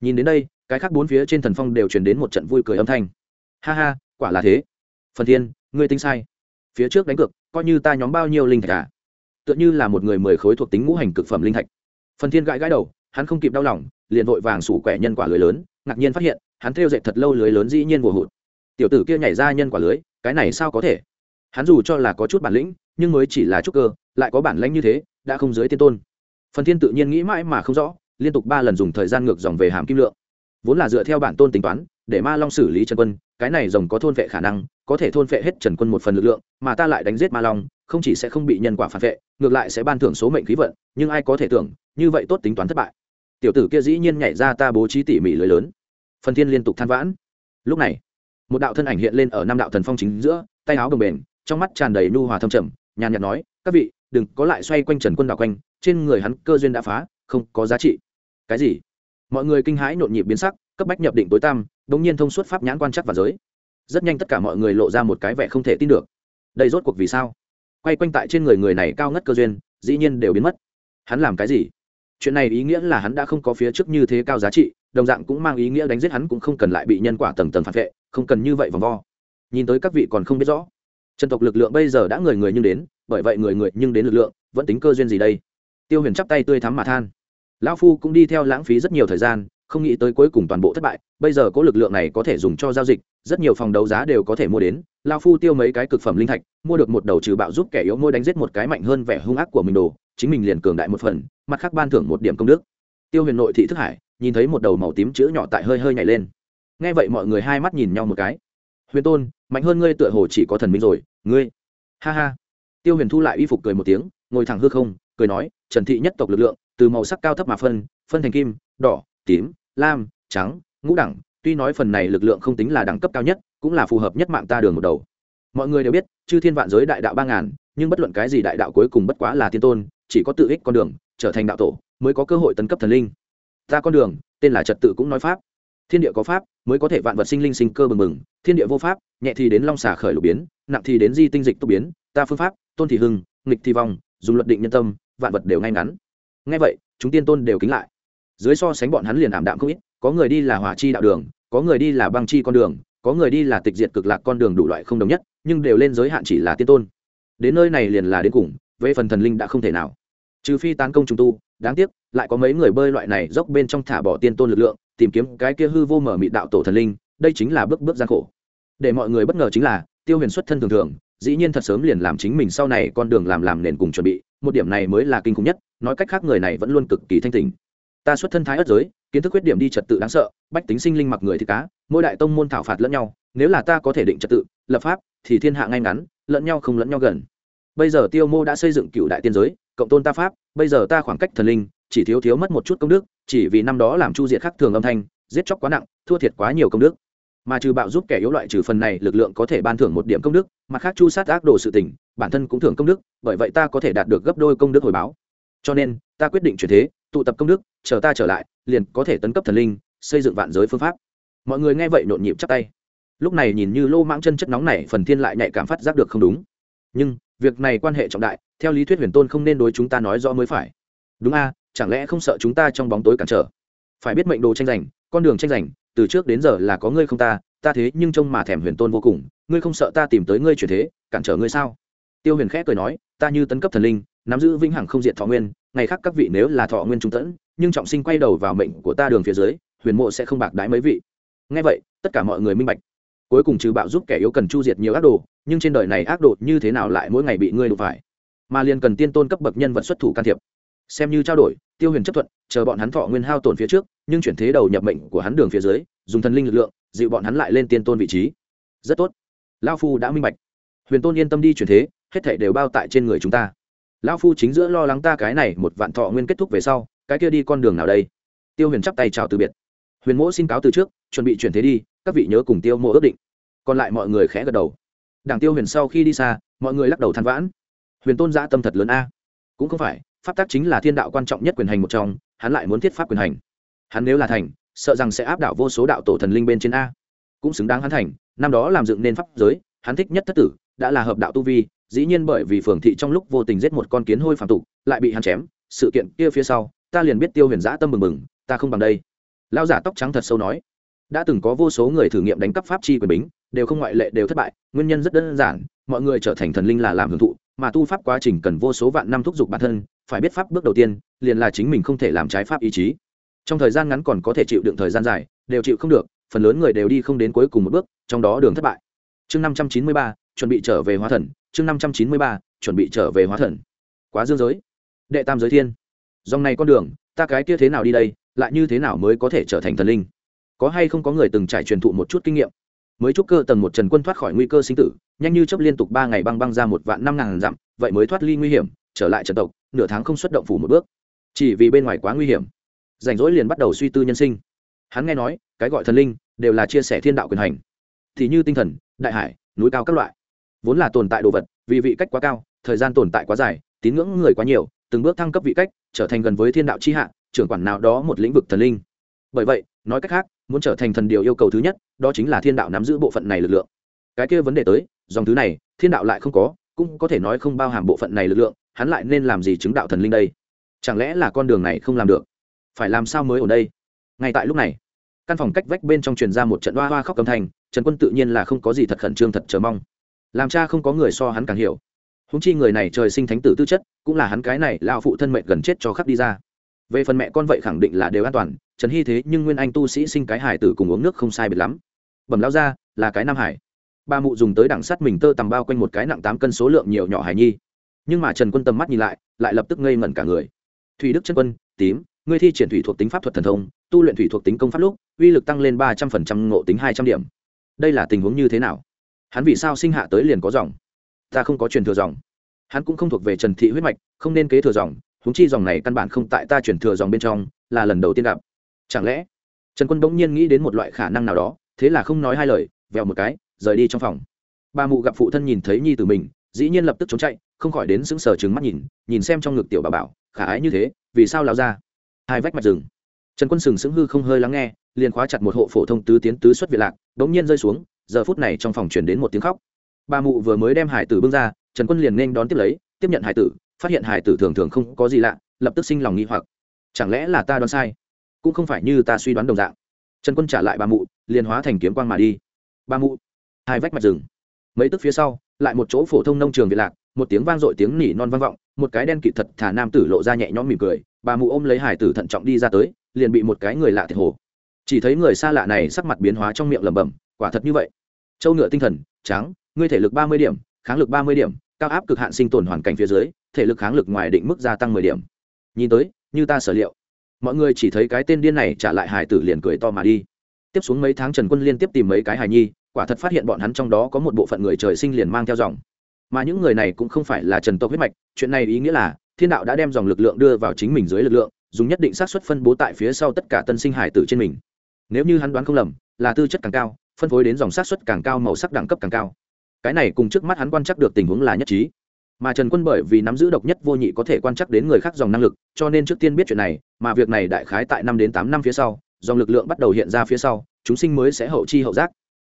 Nhìn đến đây, cái khác bốn phía trên thần phong đều chuyển đến một trận vui cười âm thanh ha ha, quả là thế. Phần thiên, ngươi tính sai. Phía trước đánh cược, coi như ta nhóm bao nhiêu linh thạch à? Tựa như là một người mười khối thuộc tính ngũ hành cực phẩm linh thạch. Phần thiên gãi gãi đầu, hắn không kịp đau lòng, liền vội vàng sủ quẻ nhân quả lưới lớn, ngạc nhiên phát hiện, hắn theo dệt thật lâu lưới lớn dĩ nhiên mùa hụt. Tiểu tử kia nhảy ra nhân quả lưới, cái này sao có thể? Hắn dù cho là có chút bản lĩnh, nhưng mới chỉ là chút cơ, lại có bản lãnh như thế, đã không dưới tiên tôn. Phần thiên tự nhiên nghĩ mãi mà không rõ, liên tục ba lần dùng thời gian ngược dòng về hàm kim lượng. Vốn là dựa theo bản tôn tính toán để ma long xử lý trần quân, cái này rồng có thôn vệ khả năng, có thể thôn vệ hết trần quân một phần lực lượng, mà ta lại đánh giết ma long, không chỉ sẽ không bị nhân quả phản vệ, ngược lại sẽ ban thưởng số mệnh khí vận, nhưng ai có thể tưởng, như vậy tốt tính toán thất bại. Tiểu tử kia dĩ nhiên nhảy ra ta bố trí tỉ mỉ lưới lớn. Phần thiên liên tục than vãn. Lúc này, một đạo thân ảnh hiện lên ở năm đạo thần phong chính giữa, tay áo đồng bền, trong mắt tràn đầy nu hòa thâm trầm, nhàn nhạt nói, các vị, đừng có lại xoay quanh trần quân đạo quanh, trên người hắn cơ duyên đã phá, không có giá trị. Cái gì? Mọi người kinh hãi nhộn nhịp biến sắc, cấp bách nhập định tối tam bỗng nhiên thông suốt pháp nhãn quan chắc và giới. Rất nhanh tất cả mọi người lộ ra một cái vẻ không thể tin được. Đây rốt cuộc vì sao? Quay quanh tại trên người người này cao ngất cơ duyên, dĩ nhiên đều biến mất. Hắn làm cái gì? Chuyện này ý nghĩa là hắn đã không có phía trước như thế cao giá trị, đồng dạng cũng mang ý nghĩa đánh giết hắn cũng không cần lại bị nhân quả tầng tầng phản vệ, không cần như vậy vòng vo. Nhìn tới các vị còn không biết rõ. Trần tộc lực lượng bây giờ đã người người nhưng đến, bởi vậy người người nhưng đến lực lượng, vẫn tính cơ duyên gì đây? Tiêu huyền chắp tay tươi thắm mà than. Lão phu cũng đi theo lãng phí rất nhiều thời gian không nghĩ tới cuối cùng toàn bộ thất bại, bây giờ có lực lượng này có thể dùng cho giao dịch, rất nhiều phòng đấu giá đều có thể mua đến, lao phu tiêu mấy cái cực phẩm linh thạch, mua được một đầu trừ bạo giúp kẻ yếu môi đánh giết một cái mạnh hơn vẻ hung ác của mình đồ, chính mình liền cường đại một phần, mặt khác ban thưởng một điểm công đức. Tiêu huyền nội thị thức hải, nhìn thấy một đầu màu tím chữ nhỏ tại hơi hơi nhảy lên. Nghe vậy mọi người hai mắt nhìn nhau một cái. Huyền tôn, mạnh hơn ngươi tựa hồ chỉ có thần minh rồi, ngươi. Ha ha. Tiêu huyền thu lại y phục cười một tiếng, ngồi thẳng hư không, cười nói, trần thị nhất tộc lực lượng, từ màu sắc cao thấp mà phân phân thành kim, đỏ, tím lam, trắng, ngũ đẳng, tuy nói phần này lực lượng không tính là đẳng cấp cao nhất, cũng là phù hợp nhất mạng ta đường một đầu. Mọi người đều biết, chư thiên vạn giới đại đạo ba ngàn, nhưng bất luận cái gì đại đạo cuối cùng bất quá là thiên tôn, chỉ có tự ích con đường, trở thành đạo tổ, mới có cơ hội tấn cấp thần linh. Ta con đường, tên là trật tự cũng nói pháp. Thiên địa có pháp, mới có thể vạn vật sinh linh sinh cơ bừng bừng, thiên địa vô pháp, nhẹ thì đến long xà khởi lục biến, nặng thì đến di tinh dịch tốc biến, ta phương pháp, tôn thì hưng, nghịch thì vong, dùng luật định nhân tâm, vạn vật đều ngay ngắn. Ngay vậy, chúng tiên tôn đều kính lại dưới so sánh bọn hắn liền ảm đạm không ít, có người đi là hỏa chi đạo đường, có người đi là băng chi con đường, có người đi là tịch diệt cực lạc con đường đủ loại không đồng nhất, nhưng đều lên giới hạn chỉ là tiên tôn. Đến nơi này liền là đến cùng, về phần thần linh đã không thể nào. Trừ phi tán công trùng tu, đáng tiếc, lại có mấy người bơi loại này dốc bên trong thả bỏ tiên tôn lực lượng, tìm kiếm cái kia hư vô mở mị đạo tổ thần linh, đây chính là bước bước gian khổ. Để mọi người bất ngờ chính là, tiêu huyền xuất thân thường thường, dĩ nhiên thật sớm liền làm chính mình sau này con đường làm làm nền cùng chuẩn bị, một điểm này mới là kinh khủng nhất, nói cách khác người này vẫn luôn cực kỳ thanh tình ta xuất thân thái ất giới, kiến thức khuyết điểm đi trật tự đáng sợ, bách tính sinh linh mặc người thì cá, mỗi đại tông môn thảo phạt lẫn nhau, nếu là ta có thể định trật tự, lập pháp, thì thiên hạ ngay ngắn, lẫn nhau không lẫn nhau gần. Bây giờ tiêu mô đã xây dựng cựu đại tiên giới, cộng tôn ta pháp, bây giờ ta khoảng cách thần linh, chỉ thiếu thiếu mất một chút công đức, chỉ vì năm đó làm chu diệt khắc thường âm thanh, giết chóc quá nặng, thua thiệt quá nhiều công đức. Mà trừ bạo giúp kẻ yếu loại trừ phần này, lực lượng có thể ban thưởng một điểm công đức, mặt khác chu sát ác đồ sự tình, bản thân cũng thưởng công đức, bởi vậy ta có thể đạt được gấp đôi công đức hồi báo. Cho nên, ta quyết định chuyển thế tụ tập công đức, chờ ta trở lại, liền có thể tấn cấp thần linh, xây dựng vạn giới phương pháp. Mọi người nghe vậy nhộn nhịp chắp tay. Lúc này nhìn như lô mãng chân chất nóng này, phần thiên lại nhạy cảm phát giác được không đúng. Nhưng, việc này quan hệ trọng đại, theo lý thuyết huyền tôn không nên đối chúng ta nói rõ mới phải. Đúng a, chẳng lẽ không sợ chúng ta trong bóng tối cản trở? Phải biết mệnh đồ tranh giành, con đường tranh giành, từ trước đến giờ là có ngươi không ta ta thế nhưng trông mà thèm huyền tôn vô cùng, ngươi không sợ ta tìm tới ngươi chuyển thế, cản trở ngươi sao? Tiêu huyền khẽ cười nói, ta như tấn cấp thần linh, nắm giữ vĩnh hằng không diện thọ nguyên ngày khác các vị nếu là thọ nguyên trung tẫn, nhưng trọng sinh quay đầu vào mệnh của ta đường phía dưới, huyền mộ sẽ không bạc đái mấy vị. Ngay vậy, tất cả mọi người minh bạch. Cuối cùng trừ bạo giúp kẻ yếu cần chu diệt nhiều ác đồ, nhưng trên đời này ác đồ như thế nào lại mỗi ngày bị ngươi đụng phải? Mà liền cần tiên tôn cấp bậc nhân vật xuất thủ can thiệp. Xem như trao đổi, tiêu huyền chấp thuận, chờ bọn hắn thọ nguyên hao tổn phía trước, nhưng chuyển thế đầu nhập mệnh của hắn đường phía dưới, dùng thần linh lực lượng, dịu bọn hắn lại lên tiên tôn vị trí. Rất tốt. Lao phu đã minh bạch. Huyền tôn yên tâm đi chuyển thế, hết thảy đều bao tại trên người chúng ta lão phu chính giữa lo lắng ta cái này một vạn thọ nguyên kết thúc về sau, cái kia đi con đường nào đây? Tiêu huyền chắp tay chào từ biệt. Huyền mỗ xin cáo từ trước, chuẩn bị chuyển thế đi, các vị nhớ cùng tiêu mộ ước định. Còn lại mọi người khẽ gật đầu. Đảng tiêu huyền sau khi đi xa, mọi người lắc đầu than vãn. Huyền tôn giã tâm thật lớn a. Cũng không phải, pháp tắc chính là thiên đạo quan trọng nhất quyền hành một trong, hắn lại muốn thiết pháp quyền hành. Hắn nếu là thành, sợ rằng sẽ áp đảo vô số đạo tổ thần linh bên trên a. Cũng xứng đáng hắn thành, năm đó làm dựng nên pháp giới, hắn thích nhất thất tử, đã là hợp đạo tu vi dĩ nhiên bởi vì phường thị trong lúc vô tình giết một con kiến hôi phạm tục, lại bị hắn chém, sự kiện kia phía sau, ta liền biết tiêu huyền giã tâm mừng mừng, ta không bằng đây. Lao giả tóc trắng thật sâu nói, đã từng có vô số người thử nghiệm đánh cắp pháp chi quyền bính, đều không ngoại lệ đều thất bại, nguyên nhân rất đơn giản, mọi người trở thành thần linh là làm hưởng thụ, mà tu pháp quá trình cần vô số vạn năm thúc giục bản thân, phải biết pháp bước đầu tiên, liền là chính mình không thể làm trái pháp ý chí. Trong thời gian ngắn còn có thể chịu đựng thời gian dài, đều chịu không được, phần lớn người đều đi không đến cuối cùng một bước, trong đó đường thất bại. Chương năm trăm chín mươi ba chuẩn bị trở về hóa thần, chương năm trăm chín mươi ba, chuẩn bị trở về hóa thần. Quá dương giới. Đệ tam giới thiên. Dòng này con đường, ta cái kia thế nào đi đây, lại như thế nào mới có thể trở thành thần linh? Có hay không có người từng trải truyền thụ một chút kinh nghiệm? Mới chúc cơ tầng một trần quân thoát khỏi nguy cơ sinh tử, nhanh như chấp liên tục ba ngày băng băng ra một vạn năm ngàn dặm, vậy mới thoát ly nguy hiểm, trở lại trần tộc, nửa tháng không xuất động phủ một bước. Chỉ vì bên ngoài quá nguy hiểm, rảnh rỗi liền bắt đầu suy tư nhân sinh. Hắn nghe nói, cái gọi thần linh, đều là chia sẻ thiên đạo quyền hành. Thì như tinh thần, đại hải, núi cao các loại vốn là tồn tại đồ vật, vì vị cách quá cao, thời gian tồn tại quá dài, tín ngưỡng người quá nhiều, từng bước thăng cấp vị cách, trở thành gần với thiên đạo chi hạ, trưởng quản nào đó một lĩnh vực thần linh. Bởi vậy, nói cách khác, muốn trở thành thần điều yêu cầu thứ nhất, đó chính là thiên đạo nắm giữ bộ phận này lực lượng. Cái kia vấn đề tới, dòng thứ này, thiên đạo lại không có, cũng có thể nói không bao hàm bộ phận này lực lượng, hắn lại nên làm gì chứng đạo thần linh đây? Chẳng lẽ là con đường này không làm được? Phải làm sao mới ở đây? Ngay tại lúc này, căn phòng cách vách bên trong truyền ra một trận hoa hoa khóc cầm thành trần quân tự nhiên là không có gì thật khẩn trương thật chờ mong làm cha không có người so hắn càng hiểu. Húng chi người này trời sinh thánh tử tư chất, cũng là hắn cái này lao phụ thân mệnh gần chết cho khắc đi ra. Về phần mẹ con vậy khẳng định là đều an toàn, trần hy thế nhưng nguyên anh tu sĩ sinh cái hải tử cùng uống nước không sai biệt lắm. Bẩm lao ra là cái nam hải. Ba mụ dùng tới đẳng sắt mình tơ tầm bao quanh một cái nặng tám cân số lượng nhiều nhỏ hải nhi. Nhưng mà trần quân tầm mắt nhìn lại lại lập tức ngây ngẩn cả người. Thủy đức chân quân, tím, ngươi thi triển thủy thuộc tính pháp thuật thần thông, tu luyện thủy thuộc tính công pháp lúc, uy lực tăng lên ba trăm phần trăm, ngộ tính hai trăm điểm. Đây là tình huống như thế nào? Hắn vì sao sinh hạ tới liền có dòng? Ta không có truyền thừa dòng. Hắn cũng không thuộc về trần thị huyết mạch, không nên kế thừa dòng húng chi dòng này căn bản không tại ta truyền thừa dòng bên trong, là lần đầu tiên gặp. Chẳng lẽ, trần quân bỗng nhiên nghĩ đến một loại khả năng nào đó, thế là không nói hai lời, vèo một cái, rời đi trong phòng. Bà mụ gặp phụ thân nhìn thấy nhi từ mình, dĩ nhiên lập tức trốn chạy, không khỏi đến sững sờ trừng mắt nhìn nhìn xem trong ngực tiểu bà bảo, khả ái như thế, vì sao lao ra? Hai vách mạch rừng. Trần quân sừng sững hư không hơi lắng nghe, liền khóa chặt một hộ phổ thông tứ tiến tứ xuất việt lạc đ n g nhiên rơi xuống giờ phút này trong phòng truyền đến một tiếng khóc. Bà mụ vừa mới đem hải tử bưng ra, trần quân liền nên đón tiếp lấy, tiếp nhận hải tử, phát hiện hải tử thường thường không có gì lạ, lập tức sinh lòng nghi hoặc. Chẳng lẽ là ta đoán sai? Cũng không phải như ta suy đoán đồng dạng. Trần quân trả lại bà mụ, liền hóa thành kiếm quang mà đi. Bà mụ, hai vách mạch rừng. Mấy tức phía sau, lại một chỗ phổ thông nông trường việt lạc, một tiếng vang dội tiếng nỉ non vang vọng, một cái đen kịt thật thả nam tử lộ ra nhẹ nhõm mỉm cười, bà mụ ôm lấy hải tử thận trọng đi ra tới, liền bị một cái người lạ thiệt hồ. Chỉ thấy người xa lạ này sắc mặt biến hóa trong miệng lẩm bẩm quả thật như vậy. Châu ngựa tinh thần, trắng, ngươi thể lực ba mươi điểm, kháng lực ba mươi điểm, cao áp cực hạn sinh tồn hoàn cảnh phía dưới, thể lực kháng lực ngoài định mức gia tăng mười điểm. Nhìn tới, như ta sở liệu. Mọi người chỉ thấy cái tên điên này trả lại hải tử liền cười to mà đi. Tiếp xuống mấy tháng trần quân liên tiếp tìm mấy cái hài nhi, quả thật phát hiện bọn hắn trong đó có một bộ phận người trời sinh liền mang theo dòng. Mà những người này cũng không phải là trần tộc huyết mạch, chuyện này ý nghĩa là, thiên đạo đã đem dòng lực lượng đưa vào chính mình dưới lực lượng, dùng nhất định xác suất phân bố tại phía sau tất cả tân sinh hải tử trên mình. Nếu như hắn đoán không lầm, là tư chất càng cao phân phối đến dòng sát suất càng cao, màu sắc đẳng cấp càng cao. Cái này cùng trước mắt hắn quan trắc được tình huống là nhất trí. Mà trần quân bởi vì nắm giữ độc nhất vô nhị có thể quan trắc đến người khác dòng năng lực, cho nên trước tiên biết chuyện này, mà việc này đại khái tại năm đến tám năm phía sau, dòng lực lượng bắt đầu hiện ra phía sau, chúng sinh mới sẽ hậu chi hậu giác.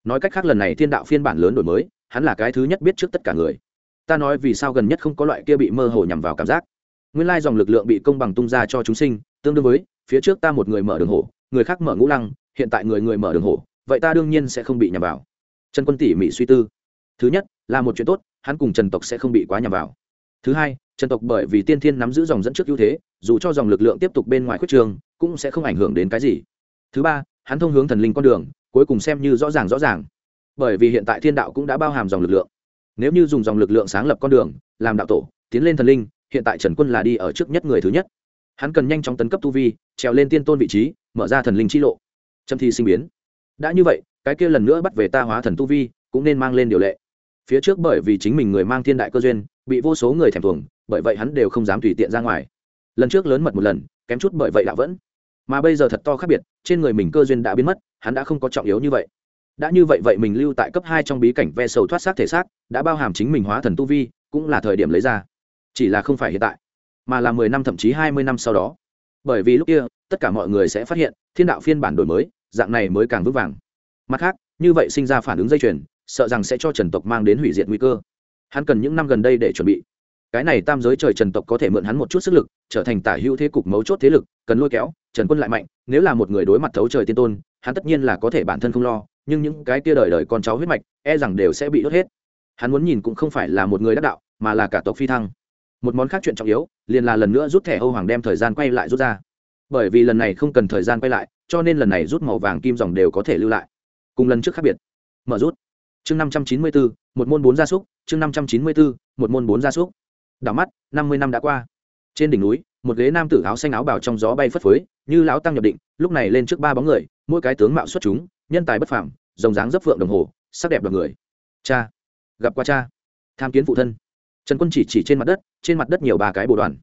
Nói cách khác lần này thiên đạo phiên bản lớn đổi mới, hắn là cái thứ nhất biết trước tất cả người. Ta nói vì sao gần nhất không có loại kia bị mơ hồ nhằm vào cảm giác. Nguyên lai dòng lực lượng bị công bằng tung ra cho chúng sinh, tương đương với, phía trước ta một người mở đường hổ, người khác mở ngũ lăng, hiện tại người người mở đường hổ vậy ta đương nhiên sẽ không bị nhằm vào. Trần quân tỉ mỉ suy tư. Thứ nhất, là một chuyện tốt, hắn cùng trần tộc sẽ không bị quá nhằm vào. Thứ hai, trần tộc bởi vì tiên thiên nắm giữ dòng dẫn trước ưu thế, dù cho dòng lực lượng tiếp tục bên ngoài khuất trường, cũng sẽ không ảnh hưởng đến cái gì. Thứ ba, hắn thông hướng thần linh con đường, cuối cùng xem như rõ ràng rõ ràng. Bởi vì hiện tại thiên đạo cũng đã bao hàm dòng lực lượng. Nếu như dùng dòng lực lượng sáng lập con đường, làm đạo tổ, tiến lên thần linh, hiện tại trần quân là đi ở trước nhất người thứ nhất. Hắn cần nhanh chóng tấn cấp tu vi, trèo lên tiên tôn vị trí, mở ra thần linh chi lộ. Trâm thi sinh biến đã như vậy, cái kia lần nữa bắt về ta hóa thần tu vi, cũng nên mang lên điều lệ. Phía trước bởi vì chính mình người mang thiên đại cơ duyên, bị vô số người thèm thuồng, bởi vậy hắn đều không dám tùy tiện ra ngoài. Lần trước lớn mật một lần, kém chút bởi vậy đã vẫn. Mà bây giờ thật to khác biệt, trên người mình cơ duyên đã biến mất, hắn đã không có trọng yếu như vậy. Đã như vậy vậy mình lưu tại cấp hai trong bí cảnh ve sầu thoát xác thể xác, đã bao hàm chính mình hóa thần tu vi, cũng là thời điểm lấy ra. Chỉ là không phải hiện tại, mà là mười năm thậm chí hai mươi năm sau đó. Bởi vì lúc kia, tất cả mọi người sẽ phát hiện, thiên đạo phiên bản đổi mới dạng này mới càng vững vàng. Mặt khác, như vậy sinh ra phản ứng dây chuyền, sợ rằng sẽ cho trần tộc mang đến hủy diệt nguy cơ. Hắn cần những năm gần đây để chuẩn bị. Cái này tam giới trời trần tộc có thể mượn hắn một chút sức lực, trở thành tả hữu thế cục mấu chốt thế lực, cần lôi kéo, trần quân lại mạnh, nếu là một người đối mặt thấu trời tiên tôn, hắn tất nhiên là có thể bản thân không lo, nhưng những cái kia đời đời con cháu huyết mạch e rằng đều sẽ bị đốt hết. Hắn muốn nhìn cũng không phải là một người đắc đạo, mà là cả tộc phi thăng. Một món khác chuyện trọng yếu, liền là lần nữa rút thẻ âu hoàng đem thời gian quay lại rút ra bởi vì lần này không cần thời gian quay lại cho nên lần này rút màu vàng kim dòng đều có thể lưu lại. Cùng lần trước khác biệt. Mở rút. Chương năm trăm chín mươi bốn một môn bốn gia súc chương năm trăm chín mươi bốn một môn bốn gia súc. Đảo mắt năm mươi năm đã qua. Trên đỉnh núi một ghế nam tử áo xanh áo bào trong gió bay phất phới như lão tăng nhập định lúc này lên trước ba bóng người mỗi cái tướng mạo xuất chúng nhân tài bất phẳng, rồng dáng dấp phượng đồng hồ sắc đẹp đoạt người. Cha. Gặp qua cha. Tham kiến phụ thân. Trần quân chỉ chỉ trên mặt đất trên mặt đất nhiều ba cái bồ đoàn.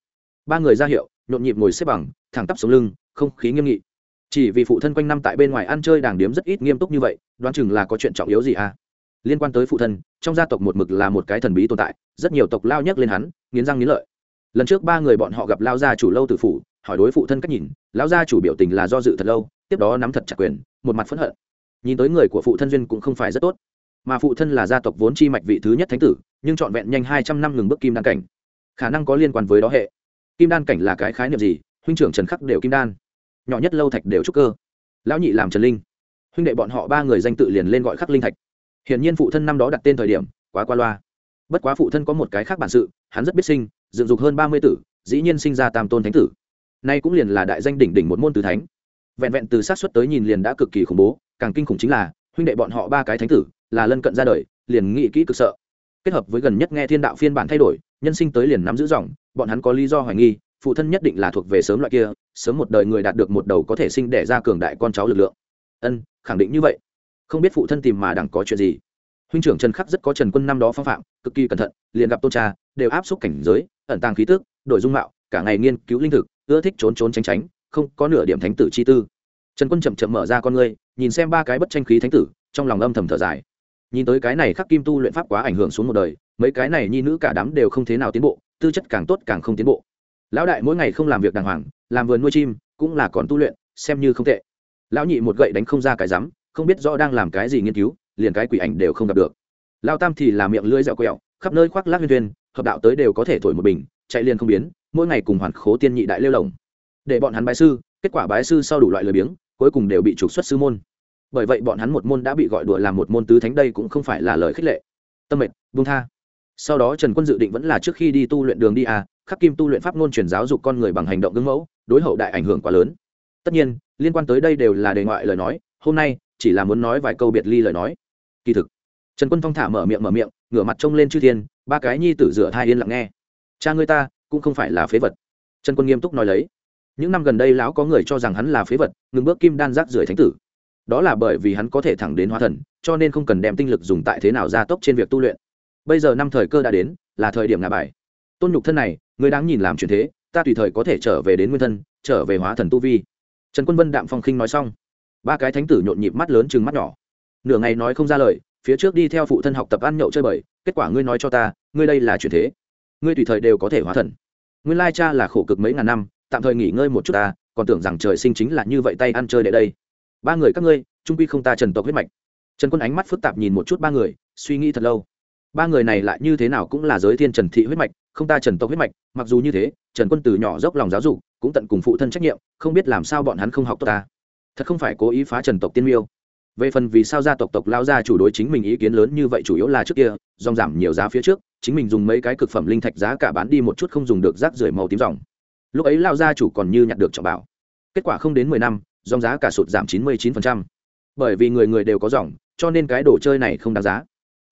Ba người ra hiệu nhộn nhịp ngồi xếp bằng, thẳng tắp sống lưng, không khí nghiêm nghị. Chỉ vì phụ thân quanh năm tại bên ngoài ăn chơi đàng điếm rất ít nghiêm túc như vậy, đoán chừng là có chuyện trọng yếu gì à? Liên quan tới phụ thân, trong gia tộc một mực là một cái thần bí tồn tại, rất nhiều tộc lao nhắc lên hắn, nghiến răng nghiến lợi. Lần trước ba người bọn họ gặp lao gia chủ lâu tử phủ, hỏi đối phụ thân cách nhìn lão gia chủ biểu tình là do dự thật lâu, tiếp đó nắm thật chặt quyền, một mặt phẫn hận. Nhìn tới người của phụ thân duyên cũng không phải rất tốt. Mà phụ thân là gia tộc vốn chi mạch vị thứ nhất thánh tử, nhưng trọn vẹn nhanh hai trăm năm ngừng bước kim đan cảnh. Khả năng có liên quan với đó hệ kim đan cảnh là cái khái niệm gì? Huynh trưởng trần khắc đều kim đan. Nhỏ nhất lâu thạch đều trúc cơ. Lão nhị làm trần linh. Huynh đệ bọn họ ba người danh tự liền lên gọi khắc linh thạch. Hiển nhiên phụ thân năm đó đặt tên thời điểm, quá qua loa. Bất quá phụ thân có một cái khác bản sự, hắn rất biết sinh, dựng dục hơn ba mươi tử, dĩ nhiên sinh ra tam tôn thánh tử. Nay cũng liền là đại danh đỉnh đỉnh một môn tứ thánh. Vẹn vẹn từ sát xuất tới nhìn liền đã cực kỳ khủng bố, càng kinh khủng chính là, huynh đệ bọn họ ba cái thánh tử, là lân cận ra đời, liền nghĩ kỹ cực sợ. Kết hợp với gần nhất nghe thiên đạo phiên bản thay đổi, nhân sinh tới liền nắm giữ dòng bọn hắn có lý do hoài nghi, phụ thân nhất định là thuộc về sớm loại kia, sớm một đời người đạt được một đầu có thể sinh đẻ ra cường đại con cháu lực lượng. Ân, khẳng định như vậy. Không biết phụ thân tìm mà đẳng có chuyện gì. Huynh trưởng trần khắc rất có trần quân năm đó phong phạm, cực kỳ cẩn thận, liền gặp tôn cha, đều áp xúc cảnh giới, ẩn tàng khí tức, đổi dung mạo, cả ngày nghiên cứu linh thực, ưa thích trốn trốn tránh tránh, không có nửa điểm thánh tử chi tư. Trần quân chậm chậm mở ra con ngươi, nhìn xem ba cái bất tranh khí thánh tử, trong lòng âm thầm thở dài. Nhìn tới cái này khắc kim tu luyện pháp quá ảnh hưởng xuống một đời, mấy cái này nhi nữ cả đám đều không thế nào tiến bộ tư chất càng tốt càng không tiến bộ. Lão đại mỗi ngày không làm việc đàng hoàng, làm vườn nuôi chim, cũng là còn tu luyện, xem như không tệ. Lão nhị một gậy đánh không ra cái rắm, không biết rõ đang làm cái gì nghiên cứu, liền cái quỷ ảnh đều không gặp được. Lao tam thì là miệng lưỡi dẻo quẹo, khắp nơi khoác lác huyên tuyên hợp đạo tới đều có thể thổi một bình, chạy liền không biến, mỗi ngày cùng hoàn khố tiên nhị đại lêu lồng. Để bọn hắn bái sư, kết quả bái sư sau đủ loại lời biếng, cuối cùng đều bị trục xuất sư môn. Bởi vậy bọn hắn một môn đã bị gọi đùa làm một môn tứ thánh đây cũng không phải là lời khích lệ. Tâm mệnh, buông tha sau đó trần quân dự định vẫn là trước khi đi tu luyện đường đi à khắc kim tu luyện pháp ngôn truyền giáo dục con người bằng hành động gương mẫu, đối hậu đại ảnh hưởng quá lớn. Tất nhiên, liên quan tới đây đều là đề ngoại lời nói, hôm nay chỉ là muốn nói vài câu biệt ly lời nói. Kỳ thực, trần quân phong thả mở miệng mở miệng, ngửa mặt trông lên chư thiên, ba cái nhi tử rửa thai yên lặng nghe. Cha ngươi ta, cũng không phải là phế vật. Trần quân nghiêm túc nói lấy. Những năm gần đây lão có người cho rằng hắn là phế vật, ngừng bước kim đan rác rưởi thánh tử. Đó là bởi vì hắn có thể thẳng đến hóa thần, cho nên không cần đem tinh lực dùng tại thế nào gia tốc trên việc tu luyện bây giờ năm thời cơ đã đến, là thời điểm ngà bài. Tôn nhục thân này, người đáng nhìn làm chuyện thế, ta tùy thời có thể trở về đến nguyên thân, trở về hóa thần tu vi. Trần quân vân đạm phong khinh nói xong. Ba cái thánh tử nhộn nhịp mắt lớn chừng mắt nhỏ. Nửa ngày nói không ra lời, phía trước đi theo phụ thân học tập ăn nhậu chơi bời, kết quả ngươi nói cho ta, ngươi đây là chuyện thế. Ngươi tùy thời đều có thể hóa thần. Nguyên lai cha là khổ cực mấy ngàn năm, tạm thời nghỉ ngơi một chút ta, còn tưởng rằng trời sinh chính là như vậy tay ăn chơi đệ đây. Ba người các ngươi trung quy không ta trần tộc huyết mạch. Trần quân ánh mắt phức tạp nhìn một chút ba người, suy nghĩ thật lâu ba người này lại như thế nào cũng là giới thiên trần thị huyết mạch, không ta trần tộc huyết mạch, mặc dù như thế, trần quân từ nhỏ dốc lòng giáo dục, cũng tận cùng phụ thân trách nhiệm, không biết làm sao bọn hắn không học tốt ta. Thật không phải cố ý phá trần tộc tiên miêu. Về phần vì sao gia tộc tộc lao ra chủ đối chính mình ý kiến lớn như vậy chủ yếu là trước kia, dòng giảm nhiều giá phía trước, chính mình dùng mấy cái cực phẩm linh thạch giá cả bán đi một chút không dùng được rác rưởi màu tím dòng. Lúc ấy lao gia chủ còn như nhặt được trọng bảo. Kết quả không đến mười năm, dòng giá cả sụt giảm chín mươi chín phần trăm. Bởi vì người người đều có dòng, cho nên cái đồ chơi này không đáng giá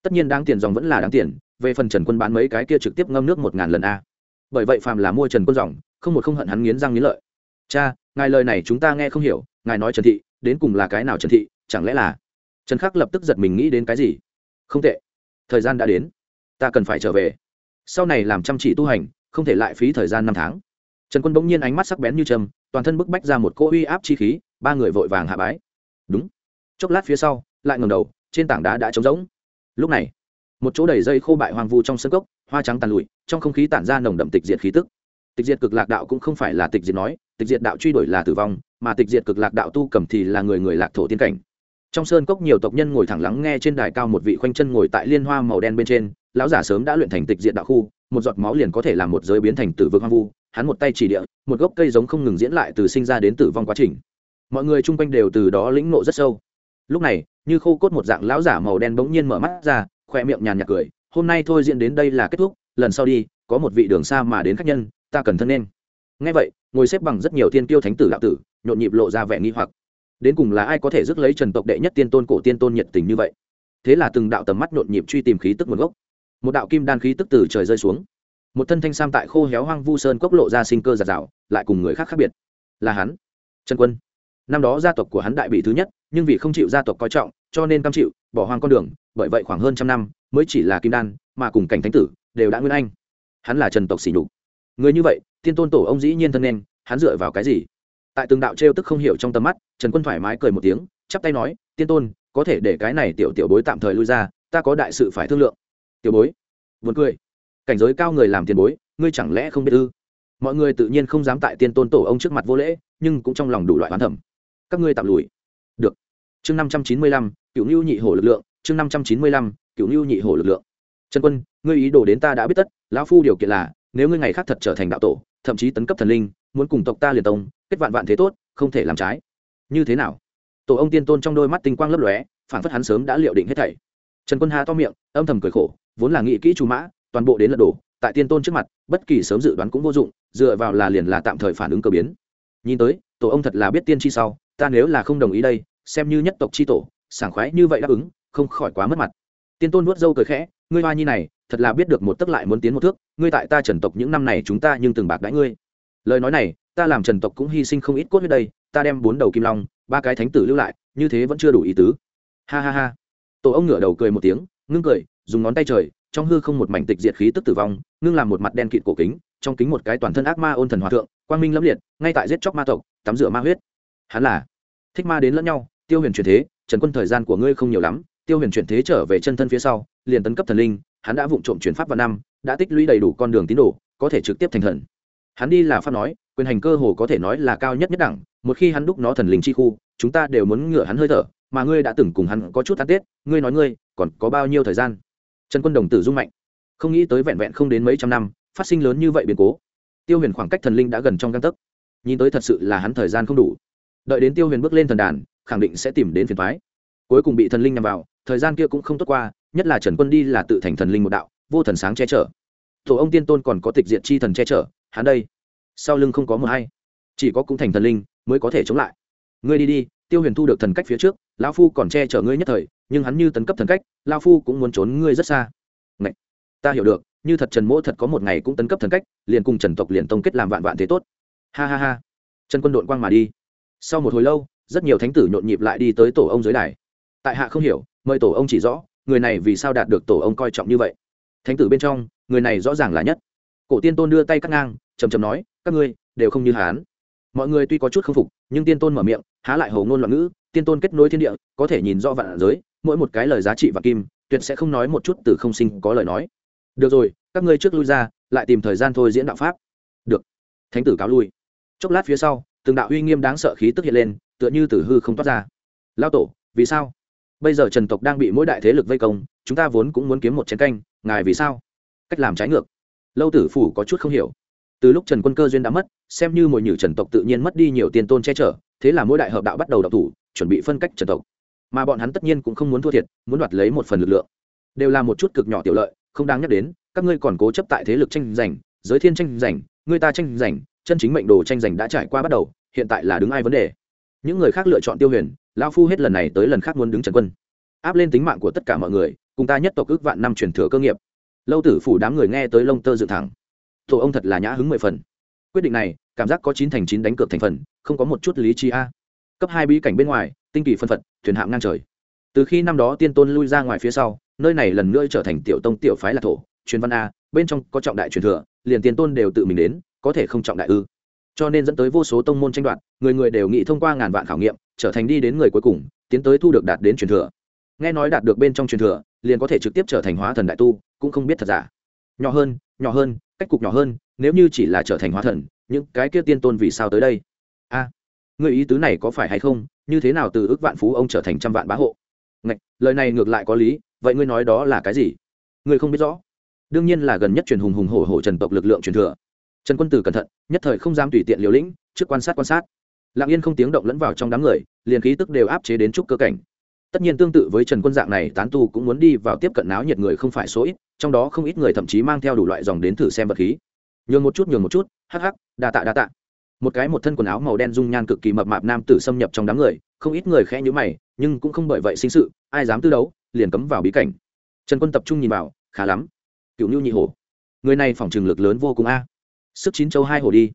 tất nhiên đáng tiền dòng vẫn là đáng tiền, về phần trần quân bán mấy cái kia trực tiếp ngâm nước một ngàn lần a. Bởi vậy phàm là mua trần quân dòng, không một không hận hắn nghiến răng nghiến lợi. Cha, ngài lời này chúng ta nghe không hiểu, ngài nói trần thị, đến cùng là cái nào trần thị, chẳng lẽ là? Trần khắc lập tức giật mình nghĩ đến cái gì? Không tệ. Thời gian đã đến. Ta cần phải trở về. Sau này làm chăm chỉ tu hành, không thể lại phí thời gian năm tháng. Trần quân bỗng nhiên ánh mắt sắc bén như trầm toàn thân bức bách ra một cỗ uy áp chi khí, ba người vội vàng hạ bái. Đúng. Chốc lát phía sau, lại ngầm đầu, trên tảng đá đã trống rỗng lúc này, một chỗ đầy dây khô bại hoang vu trong sân gốc hoa trắng tàn lụi, trong không khí tản ra nồng đậm tịch diệt khí tức. Tịch diệt cực lạc đạo cũng không phải là tịch diệt nói, tịch diệt đạo truy đuổi là tử vong, mà tịch diệt cực lạc đạo tu cầm thì là người người lạc thổ tiên cảnh. Trong sơn cốc nhiều tộc nhân ngồi thẳng lắng nghe trên đài cao một vị khoanh chân ngồi tại liên hoa màu đen bên trên, lão giả sớm đã luyện thành tịch diệt đạo khu, một giọt máu liền có thể làm một giới biến thành tử vực hoang vu, hắn một tay chỉ địa, một gốc cây giống không ngừng diễn lại từ sinh ra đến tử vong quá trình. Mọi người chung quanh đều từ đó lĩnh ngộ rất sâu. Lúc này như khô cốt một dạng lão giả màu đen bỗng nhiên mở mắt ra, khoe miệng nhàn nhạt cười, hôm nay thôi diễn đến đây là kết thúc, lần sau đi, có một vị đường xa mà đến khách nhân, ta cần thân nên. Ngay vậy, ngồi xếp bằng rất nhiều tiên tiêu thánh tử đạo tử, nhộn nhịp lộ ra vẻ nghi hoặc. Đến cùng là ai có thể rước lấy trần tộc đệ nhất tiên tôn, cổ tiên tôn nhiệt tình như vậy? Thế là từng đạo tầm mắt nhộn nhịp truy tìm khí tức nguồn gốc. Một đạo kim đan khí tức từ trời rơi xuống. Một thân thanh sam tại khô héo hoang vu sơn cốc lộ ra sinh cơ giạt rào, lại cùng người khác khác biệt. Là hắn. Trần quân năm đó gia tộc của hắn đại bị thứ nhất, nhưng vì không chịu gia tộc coi trọng, cho nên cam chịu, bỏ hoang con đường, bởi vậy khoảng hơn trăm năm mới chỉ là kim đan, mà cùng cảnh thánh tử đều đã nguyên anh. Hắn là trần tộc xỉ nhục. Người như vậy tiên tôn tổ ông dĩ nhiên thân nên, hắn dựa vào cái gì? Tại từng đạo trêu tức không hiểu trong tầm mắt, trần quân thoải mái cười một tiếng, chắp tay nói, tiên tôn, có thể để cái này tiểu tiểu bối tạm thời lui ra, ta có đại sự phải thương lượng. Tiểu bối? Vượt cười. Cảnh giới cao người làm tiền bối, ngươi chẳng lẽ không biết ư? Mọi người tự nhiên không dám tại tiên tôn tổ ông trước mặt vô lễ, nhưng cũng trong lòng đủ loại oán thẩm các ngươi tạm lùi. Được. Chương năm trăm chín mươi lăm cựu ngưu nhị hổ lực lượng, chương năm trăm chín mươi lăm cựu ngưu nhị hổ lực lượng. Trần quân, ngươi ý đồ đến ta đã biết tất, lão phu điều kiện là, nếu ngươi ngày khác thật trở thành đạo tổ, thậm chí tấn cấp thần linh, muốn cùng tộc ta liền tông, kết vạn vạn thế tốt, không thể làm trái. Như thế nào? Tổ ông tiên tôn trong đôi mắt tinh quang lấp lóe phản phất hắn sớm đã liệu định hết thảy. Trần quân hà to miệng, âm thầm cười khổ, vốn là nghĩ kỹ chú mã, toàn bộ đến lật đổ, tại tiên tôn trước mặt, bất kỳ sớm dự đoán cũng vô dụng, dựa vào là liền là tạm thời phản ứng cơ biến. Nhìn tới, tổ ông thật là biết tiên tri sau ta nếu là không đồng ý đây, xem như nhất tộc chi tổ, sảng khoái như vậy đáp ứng, không khỏi quá mất mặt. Tiên tôn nuốt dâu cười khẽ, ngươi hoa nhi này, thật là biết được một tấc lại muốn tiến một thước, ngươi tại ta trần tộc những năm này chúng ta nhưng từng bạc đãi ngươi. Lời nói này, ta làm trần tộc cũng hy sinh không ít cốt huyết đây, ta đem bốn đầu kim long, ba cái thánh tử lưu lại, như thế vẫn chưa đủ ý tứ. Ha ha ha. Tổ ông ngửa đầu cười một tiếng, ngưng cười, dùng ngón tay trời, trong hư không một mảnh tịch diệt khí tức tử vong, ngưng làm một mặt đen kịt cổ kính, trong kính một cái toàn thân ác ma ôn thần hòa thượng, quang minh lâm liệt, ngay tại giết chóc ma tộc, tắm rửa ma huyết hắn là. Thích ma đến lẫn nhau, tiêu huyền chuyển thế, trần quân thời gian của ngươi không nhiều lắm, tiêu huyền chuyển thế trở về chân thân phía sau, liền tấn cấp thần linh, hắn đã vụng trộm chuyển pháp vào năm, đã tích lũy đầy đủ con đường tín đồ, có thể trực tiếp thành thần. Hắn đi là pháp nói, quyền hành cơ hồ có thể nói là cao nhất nhất đẳng, một khi hắn đúc nó thần linh chi khu, chúng ta đều muốn ngựa hắn hơi thở, mà ngươi đã từng cùng hắn có chút tan tết, ngươi nói ngươi, còn có bao nhiêu thời gian? Trần quân đồng tử dung mạnh. Không nghĩ tới vẹn vẹn không đến mấy trăm năm, phát sinh lớn như vậy biến cố. Tiêu huyền khoảng cách thần linh đã gần trong găng tấc. Nhìn tới thật sự là hắn thời gian không đủ đợi đến tiêu huyền bước lên thần đàn, khẳng định sẽ tìm đến phiền thoái cuối cùng bị thần linh nhằm vào, thời gian kia cũng không tốt qua, nhất là trần quân đi là tự thành thần linh một đạo, vô thần sáng che chở. Tổ ông tiên tôn còn có tịch diện chi thần che chở, hắn đây, sau lưng không có mờ hay chỉ có cũng thành thần linh mới có thể chống lại. Ngươi đi đi, tiêu huyền thu được thần cách phía trước, lão phu còn che chở ngươi nhất thời, nhưng hắn như tấn cấp thần cách, lão phu cũng muốn trốn ngươi rất xa. Ngậy! ta hiểu được, như thật trần mỗ thật có một ngày cũng tấn cấp thần cách, liền cùng trần tộc liền tông kết làm vạn vạn thế tốt. Ha ha ha. Trần quân đội quang mà đi sau một hồi lâu, rất nhiều thánh tử nhộn nhịp lại đi tới tổ ông dưới đài. Tại hạ không hiểu, mời tổ ông chỉ rõ, người này vì sao đạt được tổ ông coi trọng như vậy? Thánh tử bên trong, người này rõ ràng là nhất. Cổ tiên tôn đưa tay cắt ngang chầm chầm nói, các ngươi, đều không như hán. Mọi người tuy có chút k phục, nhưng tiên tôn mở miệng, há lại hầu ngôn loạn ngữ, tiên tôn kết nối thiên địa, có thể nhìn rõ vạn giới, mỗi một cái lời giá trị và kim, tuyệt sẽ không nói một chút từ không sinh có lời nói. Được rồi, các ngươi trước lui ra, lại tìm thời gian thôi diễn đạo pháp. Được. Thánh tử cáo lui. Chốc lát phía sau từng đạo uy nghiêm đáng sợ khí tức hiện lên, tựa như tử hư không toát ra. Lao tổ, vì sao? Bây giờ trần tộc đang bị mỗi đại thế lực vây công, chúng ta vốn cũng muốn kiếm một chén canh, ngài vì sao? Cách làm trái ngược. Lâu tử phủ có chút không hiểu. Từ lúc trần quân cơ duyên đã mất, xem như mồi nhử trần tộc tự nhiên mất đi nhiều tiền tôn che chở, thế là mỗi đại hợp đạo bắt đầu đọc thủ, chuẩn bị phân cách trần tộc. Mà bọn hắn tất nhiên cũng không muốn thua thiệt, muốn đoạt lấy một phần lực lượng. Đều là một chút cực nhỏ tiểu lợi, không đáng nhắc đến, các ngươi còn cố chấp tại thế lực tranh giành, giới thiên tranh giành, người ta tranh giành chân chính mệnh đồ tranh giành đã trải qua bắt đầu, hiện tại là đứng ai vấn đề? Những người khác lựa chọn tiêu huyền lao phu hết lần này tới lần khác muốn đứng trần quân. Áp lên tính mạng của tất cả mọi người, cùng ta nhất tộc ước vạn năm truyền thừa cơ nghiệp. Lâu tử phủ đám người nghe tới lông tơ dự thẳng. Tổ ông thật là nhã hứng mười phần. Quyết định này, cảm giác có chín thành chín đánh cược thành phần, không có một chút lý trí a. Cấp hai bí cảnh bên ngoài, tinh kỳ phân phật, thuyền hạng ngang trời. Từ khi năm đó tiên tôn lui ra ngoài phía sau, nơi này lần nữa trở thành tiểu tông tiểu phái là thổ, truyền văn a, bên trong có trọng đại truyền thừa, liền tiên tôn đều tự mình đến có thể không trọng đại ư. Cho nên dẫn tới vô số tông môn tranh đoạt người người đều nghĩ thông qua ngàn vạn khảo nghiệm trở thành đi đến người cuối cùng tiến tới thu được đạt đến truyền thừa. Nghe nói đạt được bên trong truyền thừa liền có thể trực tiếp trở thành hóa thần đại tu cũng không biết thật giả. Nhỏ hơn nhỏ hơn cách cục nhỏ hơn nếu như chỉ là trở thành hóa thần những cái kia tiên tôn vì sao tới đây? A người ý tứ này có phải hay không? Như thế nào từ ước vạn phú ông trở thành trăm vạn bá hộ? Ngạch, lời này ngược lại có lý vậy ngươi nói đó là cái gì? Ngươi không biết rõ. Đương nhiên là gần nhất truyền hùng hùng hổ hổ trần tộc lực lượng truyền thừa trần quân tử cẩn thận, nhất thời không dám tùy tiện liều lĩnh, trước quan sát quan sát. Lặng yên không tiếng động lẫn vào trong đám người, liền khí tức đều áp chế đến chút cơ cảnh. Tất nhiên tương tự với trần quân dạng này, tán tu cũng muốn đi vào tiếp cận náo nhiệt người không phải số ít, trong đó không ít người thậm chí mang theo đủ loại dòng đến thử xem vật khí. Nhường một chút, nhường một chút, hắc hắc, đa tạ đa tạ. Một cái một thân quần áo màu đen dung nhan cực kỳ mập mạp nam tử xâm nhập trong đám người, không ít người khẽ nhíu mày, nhưng cũng không bởi vậy sinh sự, ai dám tư đấu, liền cấm vào bí cảnh. Trần quân tập trung nhìn vào, khá lắm. Cựu nhu nhị hổ, người này phòng trường lực lớn vô cùng a sức chín châu hai hồ đi.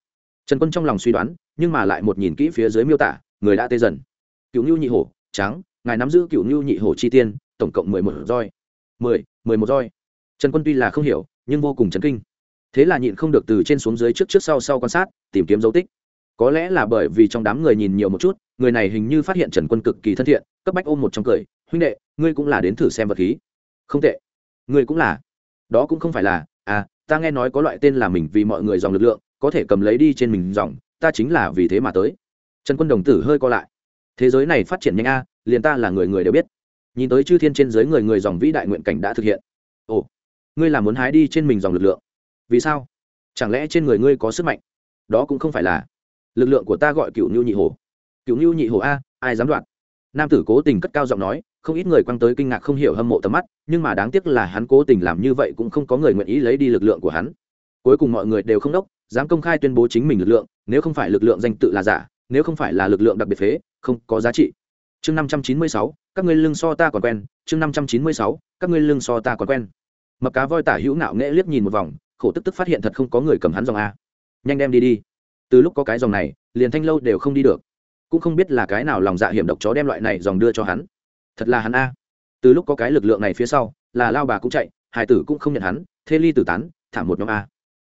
Trần quân trong lòng suy đoán, nhưng mà lại một nhìn kỹ phía dưới miêu tả, người đã tê dần. Cựu ngưu nhị hổ trắng ngài nắm giữ cựu ngưu nhị hổ chi tiên, tổng cộng mười một roi. Mười mười một roi. Trần quân tuy là không hiểu, nhưng vô cùng chấn kinh. Thế là nhịn không được từ trên xuống dưới trước trước sau sau quan sát, tìm kiếm dấu tích. Có lẽ là bởi vì trong đám người nhìn nhiều một chút, người này hình như phát hiện trần quân cực kỳ thân thiện, cấp bách ôm một trong cười, huynh đệ, ngươi cũng là đến thử xem vật khí. Không tệ. Ngươi cũng là. Đó cũng không phải là à ta nghe nói có loại tên là mình vì mọi người dòng lực lượng, có thể cầm lấy đi trên mình dòng, ta chính là vì thế mà tới. Trần quân đồng tử hơi co lại. Thế giới này phát triển nhanh a, liền ta là người người đều biết. Nhìn tới chư thiên trên giới người người dòng vĩ đại nguyện cảnh đã thực hiện. Ồ, ngươi là muốn hái đi trên mình dòng lực lượng? Vì sao? Chẳng lẽ trên người ngươi có sức mạnh? Đó cũng không phải là. Lực lượng của ta gọi cựu nhu nhị hồ cựu nhu nhị hồ a, ai dám đoạt? Nam tử cố tình cất cao giọng nói không ít người quăng tới kinh ngạc không hiểu hâm mộ tầm mắt, nhưng mà đáng tiếc là hắn cố tình làm như vậy cũng không có người nguyện ý lấy đi lực lượng của hắn. Cuối cùng mọi người đều không đốc, dám công khai tuyên bố chính mình lực lượng, nếu không phải lực lượng danh tự là giả, nếu không phải là lực lượng đặc biệt phế, không có giá trị. Chương năm trăm chín mươi sáu, các ngươi lưng so ta còn quen. Chương năm trăm chín mươi sáu, các ngươi lưng so ta còn quen. Mập cá voi tả hữu nạo nghễ liếc nhìn một vòng, khổ tức tức phát hiện thật không có người cầm hắn dòng a. Nhanh đem đi đi. Từ lúc có cái dòng này, liền thanh lâu đều không đi được. Cũng không biết là cái nào lòng dạ hiểm độc chó đem loại này dòng đưa cho hắn thật là hắn a. Từ lúc có cái lực lượng này phía sau, là lao bà cũng chạy hải tử cũng không nhận hắn, thê ly tử tán thảm một nhóm a.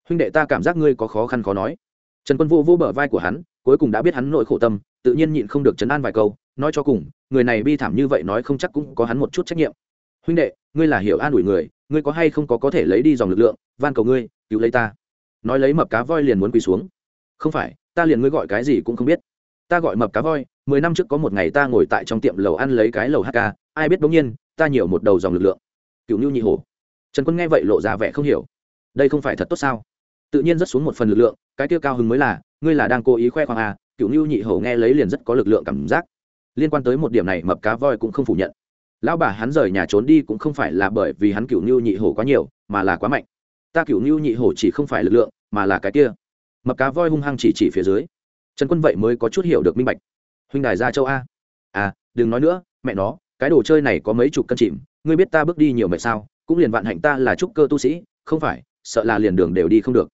Huynh đệ ta cảm giác ngươi có khó khăn khó nói. Trần quân vô vô bờ vai của hắn, cuối cùng đã biết hắn nội khổ tâm, tự nhiên nhịn không được chấn an vài câu, nói cho cùng, người này bi thảm như vậy nói không chắc cũng có hắn một chút trách nhiệm. Huynh đệ, ngươi là hiểu an ủi người, ngươi có hay không có có thể lấy đi dòng lực lượng, van cầu ngươi, cứu lấy ta. Nói lấy mập cá voi liền muốn quỳ xuống. Không phải, ta liền ngươi gọi cái gì cũng không biết. Ta gọi mập cá voi mười năm trước có một ngày ta ngồi tại trong tiệm lầu ăn lấy cái lầu hk ai biết bỗng nhiên, ta nhiều một đầu dòng lực lượng. Cựu nhu nhị hổ. Trần quân nghe vậy lộ ra vẻ không hiểu. Đây không phải thật tốt sao? Tự nhiên rất xuống một phần lực lượng, cái kia cao hứng mới là, ngươi là đang cố ý khoe khoang à cựu nhu nhị hổ nghe lấy liền rất có lực lượng cảm giác. Liên quan tới một điểm này, mập cá voi cũng không phủ nhận. Lão bà hắn rời nhà trốn đi cũng không phải là bởi vì hắn cựu nhu nhị hổ quá nhiều, mà là quá mạnh. Ta cựu nhu nhị hổ chỉ không phải lực lượng, mà là cái kia. Mập cá voi hung hăng chỉ chỉ phía dưới. Trần quân vậy mới có chút hiểu được minh bạch huynh đài gia châu a. À đừng nói nữa, mẹ nó, cái đồ chơi này có mấy chục cân chìm, ngươi biết ta bước đi nhiều mệt sao, cũng liền vạn hạnh ta là trúc cơ tu sĩ, không phải, sợ là liền đường đều đi không được.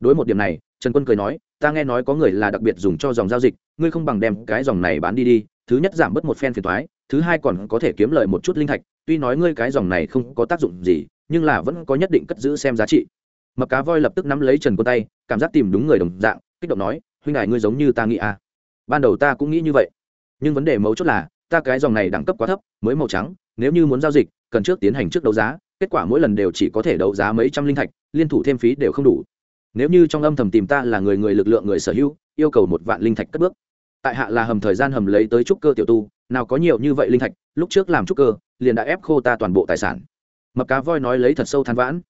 Đối một điểm này, trần quân cười nói, ta nghe nói có người là đặc biệt dùng cho dòng giao dịch, ngươi không bằng đem cái dòng này bán đi đi, thứ nhất giảm bớt một phen phiền thoái thứ hai còn có thể kiếm lời một chút linh thạch, tuy nói ngươi cái dòng này không có tác dụng gì, nhưng là vẫn có nhất định cất giữ xem giá trị. Mập cá voi lập tức nắm lấy trần quân tay, cảm giác tìm đúng người đồng dạng, kích động nói, huynh đại ngươi giống như ta nghĩ à ban đầu ta cũng nghĩ như vậy. Nhưng vấn đề mấu chốt là, ta cái dòng này đẳng cấp quá thấp, mới màu trắng, nếu như muốn giao dịch, cần trước tiến hành trước đấu giá, kết quả mỗi lần đều chỉ có thể đấu giá mấy trăm linh thạch, liên thủ thêm phí đều không đủ. Nếu như trong âm thầm tìm ta là người người lực lượng người sở hữu, yêu cầu một vạn linh thạch cất bước. Tại hạ là hầm thời gian hầm lấy tới trúc cơ tiểu tu, nào có nhiều như vậy linh thạch, lúc trước làm trúc cơ, liền đã ép khô ta toàn bộ tài sản. Mập cá voi nói lấy thật sâu than vãn,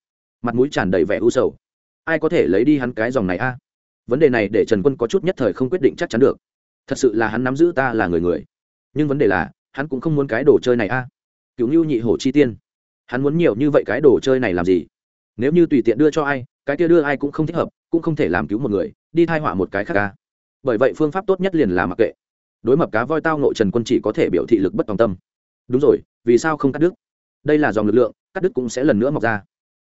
mặt mũi tràn đầy vẻ u sầu. Ai có thể lấy đi hắn cái dòng này a? Vấn đề này để trần quân có chút nhất thời không quyết định chắc chắn được thật sự là hắn nắm giữ ta là người người. Nhưng vấn đề là, hắn cũng không muốn cái đồ chơi này a. Cựu ngưu nhị hổ chi tiên. Hắn muốn nhiều như vậy cái đồ chơi này làm gì? Nếu như tùy tiện đưa cho ai, cái kia đưa ai cũng không thích hợp, cũng không thể làm cứu một người, đi thai họa một cái khác ca bởi vậy phương pháp tốt nhất liền là mặc kệ. Đối mập cá voi tao nội trần quân chỉ có thể biểu thị lực bất tòng tâm. Đúng rồi, vì sao không cắt đứt? Đây là dòng lực lượng, cắt đứt cũng sẽ lần nữa mọc ra.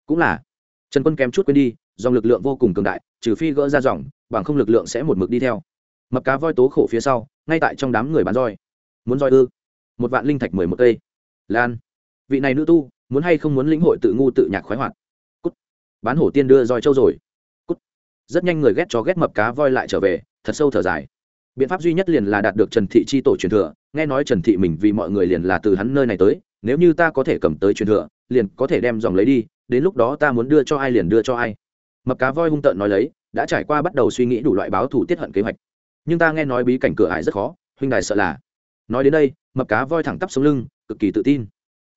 Cũng là. Trần quân kém chút quên đi, dòng lực lượng vô cùng cường đại, trừ phi gỡ ra dòng, bằng không lực lượng sẽ một mực đi theo mập cá voi tố khổ phía sau, ngay tại trong đám người bán roi. Muốn roi ư? Một vạn linh thạch mười một cây. Lan. Vị này nữ tu, muốn hay không muốn lĩnh hội tự ngu tự nhạc khoái hoạt? Cút. Bán hổ tiên đưa roi trâu rồi. Cút. Rất nhanh người ghét cho ghét mập cá voi lại trở về, thật sâu thở dài. Biện pháp duy nhất liền là đạt được trần thị chi tổ truyền thừa. Nghe nói trần thị mình vì mọi người liền là từ hắn nơi này tới, nếu như ta có thể cầm tới truyền thừa, liền có thể đem dòng lấy đi, đến lúc đó ta muốn đưa cho ai liền đưa cho ai. Mập cá voi hung tợn nói lấy, đã trải qua bắt đầu suy nghĩ đủ loại báo thủ tiết hận kế hoạch nhưng ta nghe nói bí cảnh cửa ải rất khó, huynh đài sợ là. Nói đến đây, mập cá voi thẳng tắp sống lưng, cực kỳ tự tin.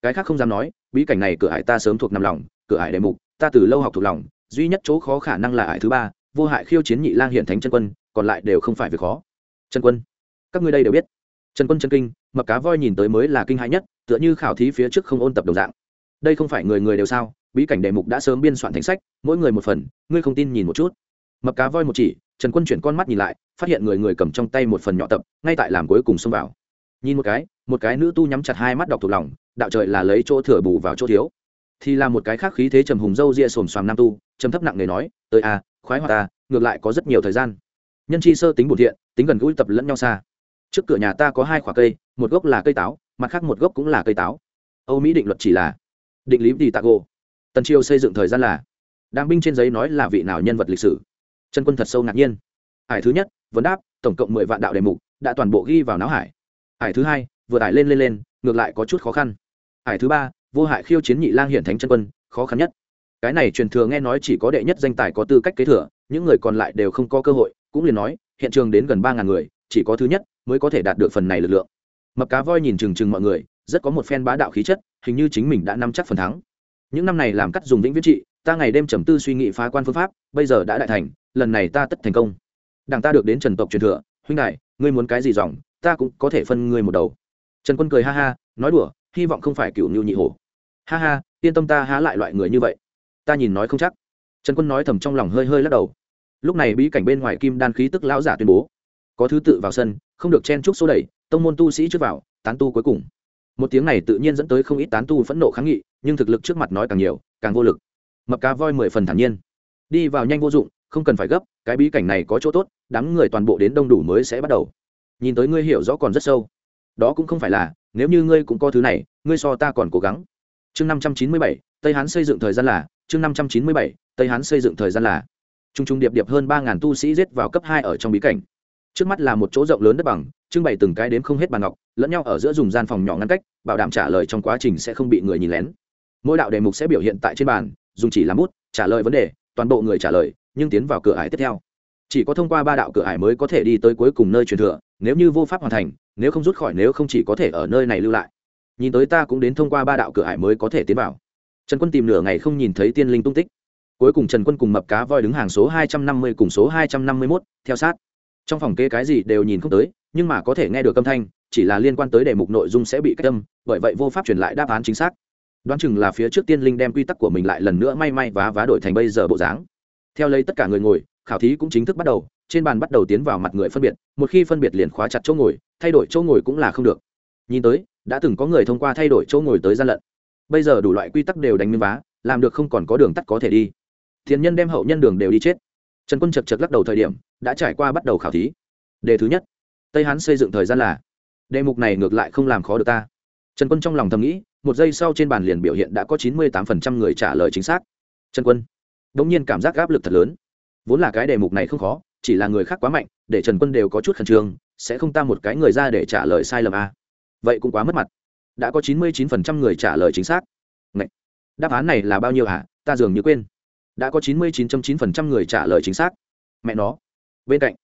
Cái khác không dám nói, bí cảnh này cửa ải ta sớm thuộc nằm lòng, cửa ải đề mục, ta từ lâu học thuộc lòng, duy nhất chỗ khó khả năng là ải thứ ba, vô hại khiêu chiến nhị lang hiện thánh chân quân, còn lại đều không phải việc khó. Chân quân, các ngươi đây đều biết. Trần quân chân kinh, mập cá voi nhìn tới mới là kinh hãi nhất, tựa như khảo thí phía trước không ôn tập đồng dạng. Đây không phải người người đều sao, bí cảnh đề mục đã sớm biên soạn thành sách, mỗi người một phần, ngươi không tin nhìn một chút. Mập cá voi một chỉ trần quân chuyển con mắt nhìn lại, phát hiện người người cầm trong tay một phần nhỏ tập, ngay tại làm cuối cùng xông vào. Nhìn một cái một cái nữ tu nhắm chặt hai mắt đọc thuộc lòng, đạo trời là lấy chỗ thừa bù vào chỗ thiếu. Thì là một cái khác khí thế trầm hùng dâu ria xồm xoàm nam tu, trầm thấp nặng nề nói, tới a, khoái hoa ta ngược lại có rất nhiều thời gian. Nhân chi sơ tính bổn thiện, tính gần gũi tập lẫn nhau xa. Trước cửa nhà ta có hai khoả cây, một gốc là cây táo, mặt khác một gốc cũng là cây táo. Âu mỹ định luật chỉ là định lý đi tago tần triều xây dựng thời gian là đang binh trên giấy nói là vị nào nhân vật lịch sử chân quân thật sâu ngạc nhiên. Hải thứ nhất, vấn đáp, tổng cộng mười vạn đạo đề mục, đã toàn bộ ghi vào não hải. Hải thứ hai, vừa tải lên lên lên, ngược lại có chút khó khăn. Hải thứ ba, vô hại khiêu chiến nhị lang hiển thánh chân quân, khó khăn nhất. Cái này truyền thừa nghe nói chỉ có đệ nhất danh tài có tư cách kế thừa, những người còn lại đều không có cơ hội, cũng liền nói, hiện trường đến gần ba ngàn người, chỉ có thứ nhất mới có thể đạt được phần này lực lượng. Mập cá voi nhìn chừng chừng mọi người, rất có một phen bá đạo khí chất, hình như chính mình đã nắm chắc phần thắng. Những năm này làm cắt dùng vĩnh viễn trị ta ngày đêm trầm tư suy nghĩ phá quan phương pháp, bây giờ đã đại thành, lần này ta tất thành công. Đảng ta được đến trần tộc truyền thừa, huynh đại, ngươi muốn cái gì dòng, ta cũng có thể phân ngươi một đầu. Trần quân cười ha ha, nói đùa, hy vọng không phải cựu nhu nhị hổ. Ha ha, yên tâm ta há lại loại người như vậy. Ta nhìn nói không chắc. Trần quân nói thầm trong lòng hơi hơi lắc đầu. Lúc này bí cảnh bên ngoài kim đan khí tức lão giả tuyên bố. Có thứ tự vào sân, không được chen chúc số đẩy, tông môn tu sĩ trước vào, tán tu cuối cùng. Một tiếng này tự nhiên dẫn tới không ít tán tu phẫn nộ kháng nghị, nhưng thực lực trước mặt nói càng nhiều, càng vô lực mập cá voi mười phần thản nhiên. Đi vào nhanh vô dụng, không cần phải gấp, cái bí cảnh này có chỗ tốt, đám người toàn bộ đến đông đủ mới sẽ bắt đầu. Nhìn tới ngươi hiểu rõ còn rất sâu. Đó cũng không phải là, nếu như ngươi cũng có thứ này, ngươi so ta còn cố gắng. Chương năm trăm chín mươi bảy, tây hán xây dựng thời gian là, chương năm trăm chín mươi bảy, tây hán xây dựng thời gian là. T r u n g t r u n g điệp điệp hơn ba ngàn tu sĩ giết vào cấp hai ở trong bí cảnh. Trước mắt là một chỗ rộng lớn đất bằng, trưng bày từng cái đếm không hết bàn ngọc, lẫn nhau ở giữa dùng gian phòng nhỏ ngăn cách, bảo đảm trả lời trong quá trình sẽ không bị người nhìn lén. Mỗi đạo đề mục sẽ biểu hiện tại trên bàn dùng chỉ làm bút, trả lời vấn đề, toàn bộ người trả lời, nhưng tiến vào cửa ải tiếp theo. Chỉ có thông qua ba đạo cửa ải mới có thể đi tới cuối cùng nơi truyền thừa, nếu như vô pháp hoàn thành, nếu không rút khỏi, nếu không chỉ có thể ở nơi này lưu lại. Nhìn tới ta cũng đến thông qua ba đạo cửa ải mới có thể tiến vào. Trần quân tìm nửa ngày không nhìn thấy tiên linh tung tích. Cuối cùng trần quân cùng mập cá voi đứng hàng số hai trăm năm mươi cùng số hai trăm năm mươi mốt, theo sát. Trong phòng kê cái gì đều nhìn không tới, nhưng mà có thể nghe được âm thanh, chỉ là liên quan tới đề mục nội dung sẽ bị cách âm, bởi vậy vô pháp truyền lại đáp án chính xác đoán chừng là phía trước tiên linh đem quy tắc của mình lại lần nữa may may vá vá đổi thành bây giờ bộ dáng. Theo lấy tất cả người ngồi, khảo thí cũng chính thức bắt đầu, trên bàn bắt đầu tiến vào mặt người phân biệt, một khi phân biệt liền khóa chặt chỗ ngồi, thay đổi chỗ ngồi cũng là không được. Nhìn tới, đã từng có người thông qua thay đổi chỗ ngồi tới gian lận. Bây giờ đủ loại quy tắc đều đánh miếng vá, làm được không còn có đường tắt có thể đi. Thiên nhân đem hậu nhân đường đều đi chết. Trần quân chật chật lắc đầu thời điểm, đã trải qua bắt đầu khảo thí. Đề thứ nhất, tây hán xây dựng thời gian là, đề mục này ngược lại không làm khó được ta. Trần quân trong lòng thầm nghĩ một giây sau trên bàn liền biểu hiện đã có chín mươi tám người trả lời chính xác. Trần quân đ ỗ n g nhiên cảm giác áp lực thật lớn. Vốn là cái đề mục này không khó, chỉ là người khác quá mạnh, để trần quân đều có chút khẩn trương, sẽ không ta một cái người ra để trả lời sai lầm a vậy cũng quá mất mặt. Đã có chín mươi chín người trả lời chính xác. Ngậy! đáp án này là bao nhiêu hả? Ta dường như quên. Đã có chín mươi chín chín người trả lời chính xác. Mẹ nó. Bên cạnh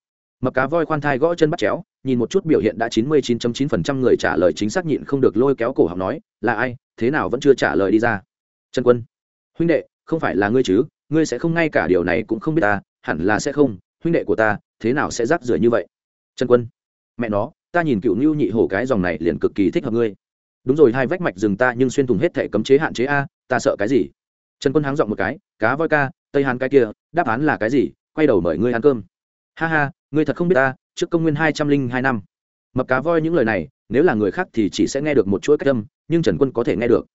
mập cá voi khoan thai gõ chân bắt chéo, nhìn một chút biểu hiện đã chín mươi chín chín phần trăm người trả lời chính xác nhịn không được lôi kéo cổ học nói, là ai? Thế nào vẫn chưa trả lời đi ra? Trần quân. Huynh đệ, không phải là ngươi chứ? Ngươi sẽ không ngay cả điều này cũng không biết ta, hẳn là sẽ không. Huynh đệ của ta, thế nào sẽ rác rưởi như vậy? Trần quân. Mẹ nó, ta nhìn cựu ngưu nhị hổ cái dòng này liền cực kỳ thích hợp ngươi. Đúng rồi, hai vách mạch rừng ta nhưng xuyên thùng hết thể cấm chế hạn chế a, ta sợ cái gì? Trần quân háng giọng một cái, cá voi ca, tây hàn cái kia, đáp án là cái gì? Quay đầu mời ngươi ăn cơm. Ha ha ngươi thật không biết ta, trước công nguyên hai trăm linh hai năm. Mập cá voi những lời này, nếu là người khác thì chỉ sẽ nghe được một chuỗi cách âm, nhưng trần quân có thể nghe được.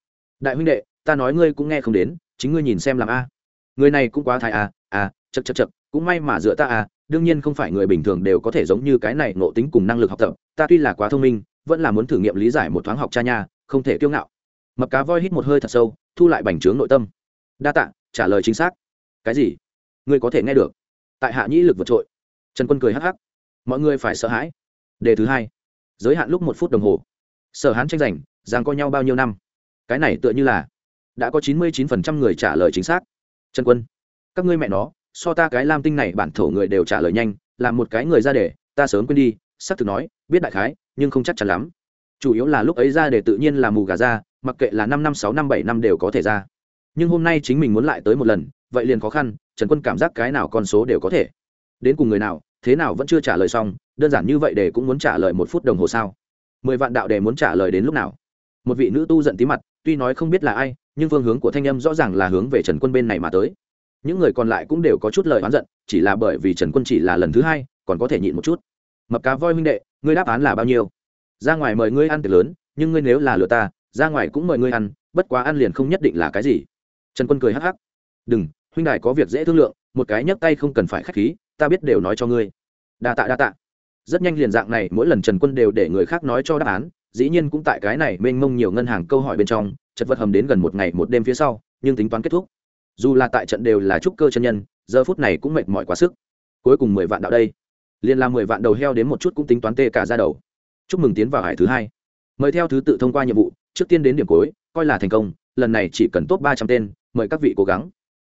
Đại huynh đệ, ta nói ngươi cũng nghe không đến, chính ngươi nhìn xem làm a. Người này cũng quá thái à à chật chật chật cũng may mà dựa ta à đương nhiên không phải người bình thường đều có thể giống như cái này nộ tính cùng năng lực học tập, ta tuy là quá thông minh, vẫn là muốn thử nghiệm lý giải một thoáng học cha nha, không thể kiêu ngạo. Mập cá voi hít một hơi thật sâu, thu lại bành trướng nội tâm. Đa tạ, trả lời chính xác. Cái gì? Ngươi có thể nghe được. Tại hạ nhĩ lực vượt trội trần quân cười hắc hắc. Mọi người phải sợ hãi. Đề thứ hai. Giới hạn lúc một phút đồng hồ. Sở hán tranh giành, giang co nhau bao nhiêu năm? Cái này tựa như là đã có chín mươi chín phần trăm người trả lời chính xác. Trần quân, các ngươi mẹ nó, so ta cái lam tinh này bản thổ người đều trả lời nhanh làm một cái người ra để ta sớm quên đi xác thực nói, biết đại khái, nhưng không chắc chắn lắm. Chủ yếu là lúc ấy ra để tự nhiên là mù gà ra, mặc kệ là năm năm, sáu năm, bảy năm đều có thể ra. Nhưng hôm nay chính mình muốn lại tới một lần, vậy liền khó khăn, trần quân cảm giác cái nào con số đều có thể đến cùng người nào, thế nào vẫn chưa trả lời xong, đơn giản như vậy để cũng muốn trả lời một phút đồng hồ sao? Mười vạn đạo đề muốn trả lời đến lúc nào? Một vị nữ tu giận tí mặt, tuy nói không biết là ai, nhưng phương hướng của thanh âm rõ ràng là hướng về trần quân bên này mà tới. Những người còn lại cũng đều có chút lời oán giận, chỉ là bởi vì trần quân chỉ là lần thứ hai, còn có thể nhịn một chút. Mập cá voi minh đệ, ngươi đáp án là bao nhiêu? Ra ngoài mời ngươi ăn tiệc lớn, nhưng ngươi nếu là lừa ta, ra ngoài cũng mời ngươi ăn, bất quá ăn liền không nhất định là cái gì. Trần quân cười hắc hắc. Đừng, huynh đài có việc dễ thương lượng, một cái nhấc tay không cần phải k h á c h khí ta biết đều nói cho ngươi. Đa tạ đa tạ. Rất nhanh liền dạng này, mỗi lần trần quân đều để người khác nói cho đáp án, dĩ nhiên cũng tại cái này mênh mông nhiều ngân hàng câu hỏi bên trong, chật vật hầm đến gần một ngày, một đêm phía sau, nhưng tính toán kết thúc. Dù là tại trận đều là trúc cơ chân nhân, giờ phút này cũng mệt mỏi quá sức. Cuối cùng mười vạn đạo đây. Liền làm mười vạn đầu heo đến một chút cũng tính toán tê cả ra đầu. Chúc mừng tiến vào hải thứ hai. Mời theo thứ tự thông qua nhiệm vụ, trước tiên đến điểm cuối, coi là thành công, lần này chỉ cần top ba trăm tên, mời các vị cố gắng.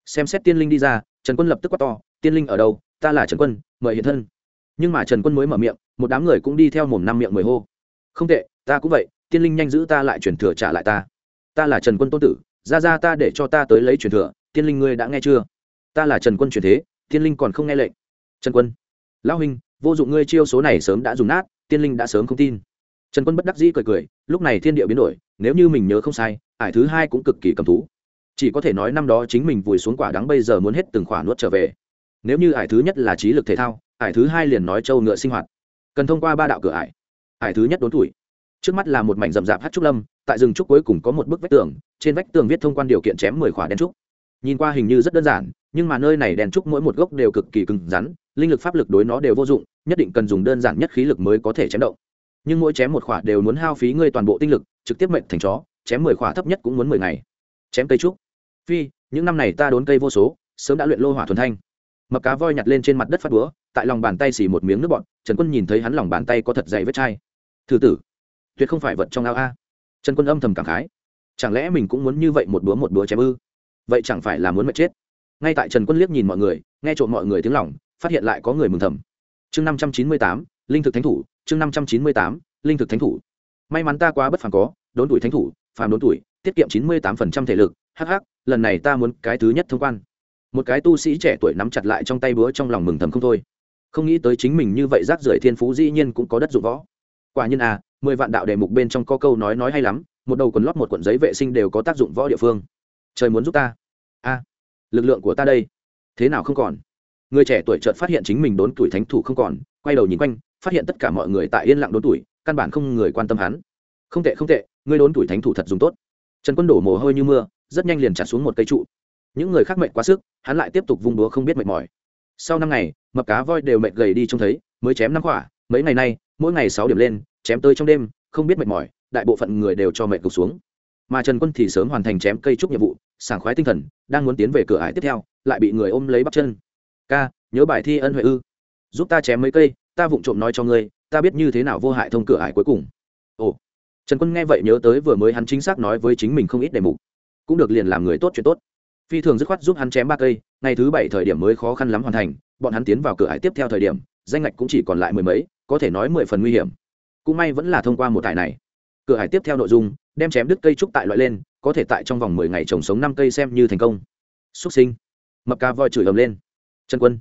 Xem xét tiên linh đi ra, trần quân lập tức quát to, tiên linh ở đâu ta là trần quân, mời hiện thân. Nhưng mà trần quân mới mở miệng, một đám người cũng đi theo mồm năm miệng mười hô. Không tệ, ta cũng vậy, tiên linh nhanh giữ ta lại truyền thừa trả lại ta. Ta là trần quân tôn tử, ra ra ta để cho ta tới lấy truyền thừa, tiên linh ngươi đã nghe chưa? Ta là trần quân truyền thế, tiên linh còn không nghe lệnh. Trần quân, lão huynh, vô dụng ngươi chiêu số này sớm đã dùng nát, tiên linh đã sớm không tin. Trần quân bất đắc dĩ cười cười, lúc này thiên địa biến đổi, nếu như mình nhớ không sai, ải thứ hai cũng cực kỳ cầm thú. Chỉ có thể nói năm đó chính mình vùi xuống quả đắng bây giờ muốn hết từng khoản nuốt trở về nếu như ải thứ nhất là trí lực thể thao, ải thứ hai liền nói châu ngựa sinh hoạt. Cần thông qua ba đạo cửa ải. Ải thứ nhất đốn tuổi. Trước mắt là một mảnh rậm rạp hát trúc lâm, tại rừng trúc cuối cùng có một bức vách tường, trên vách tường viết thông quan điều kiện chém mười khỏa đen trúc. Nhìn qua hình như rất đơn giản, nhưng mà nơi này đèn trúc mỗi một gốc đều cực kỳ cứng rắn, linh lực pháp lực đối nó đều vô dụng, nhất định cần dùng đơn giản nhất khí lực mới có thể chém động. Nhưng mỗi chém một khỏa đều muốn hao phí ngươi toàn bộ tinh lực, trực tiếp mệnh thành chó, chém mười khỏa thấp nhất cũng muốn mười ngày. Chém cây trúc. Phi, những năm này ta đốn cây vô số, sớm đã luyện lô hỏa thuần thanh mập cá voi nhặt lên trên mặt đất phát búa, tại lòng bàn tay xì một miếng nước bọn trần quân nhìn thấy hắn lòng bàn tay có thật dày vết chai. Thử tử, tuyệt không phải vật trong ao a. Trần quân âm thầm cảm khái. Chẳng lẽ mình cũng muốn như vậy một búa một búa chém ư? Vậy chẳng phải là muốn mệt chết? Ngay tại trần quân liếc nhìn mọi người, nghe trộm mọi người tiếng lòng, phát hiện lại có người mừng thầm. Chương năm trăm chín mươi tám, linh thực thánh thủ, chương năm trăm chín mươi tám, linh thực thánh thủ. May mắn ta quá bất phàm có, đốn tuổi thánh thủ, phàm đốn tuổi, tiết kiệm chín mươi tám phần trăm thể lực hh lần này ta muốn cái thứ nhất thông quan một cái tu sĩ trẻ tuổi nắm chặt lại trong tay búa trong lòng mừng thầm không thôi. Không nghĩ tới chính mình như vậy rác rưởi thiên phú dĩ nhiên cũng có đất dụng võ. Quả nhiên à mười vạn đạo đề mục bên trong có câu nói nói hay lắm, một đầu quần lót một cuộn giấy vệ sinh đều có tác dụng võ địa phương. Trời muốn giúp ta. A lực lượng của ta đây. Thế nào không còn? Người trẻ tuổi chợt phát hiện chính mình đốn tuổi thánh thủ không còn, quay đầu nhìn quanh, phát hiện tất cả mọi người tại yên lặng đốn tuổi, căn bản không người quan tâm hắn. Không tệ không tệ ngươi đốn tuổi thánh thủ thật dùng tốt. Trần quân đổ mồ hôi như mưa, rất nhanh liền trả xuống một cây trụ. Những người khác mệt quá sức hắn lại tiếp tục vung búa không biết mệt mỏi. Sau năm ngày, mập cá voi đều mệt gầy đi trông thấy, mới chém năm quả mấy ngày nay, mỗi ngày sáu điểm lên, chém tới trong đêm, không biết mệt mỏi, đại bộ phận người đều cho mệt gục xuống. Mà trần quân thì sớm hoàn thành chém cây trúc nhiệm vụ, sảng khoái tinh thần, đang muốn tiến về cửa ải tiếp theo, lại bị người ôm lấy bắp chân. Ca, nhớ bài thi ân huệ ư. Giúp ta chém mấy cây, ta vụng trộm nói cho ngươi, ta biết như thế nào vô hại thông cửa ải cuối cùng. Ồ. Trần quân nghe vậy nhớ tới vừa mới hắn chính xác nói với chính mình không ít đề mục, cũng được liền làm người tốt chuyện tốt phi thường dứt khoát giúp hắn chém ba cây, ngày thứ bảy thời điểm mới khó khăn lắm hoàn thành, bọn hắn tiến vào cửa hải tiếp theo thời điểm, danh ngạch cũng chỉ còn lại mười mấy, có thể nói mười phần nguy hiểm. Cũng may vẫn là thông qua một tải này. Cửa hải tiếp theo nội dung, đem chém đứt cây trúc tại loại lên, có thể tại trong vòng mười ngày trồng sống năm cây xem như thành công. Xuất sinh. Mập ca voi chửi ầm lên. Trần quân.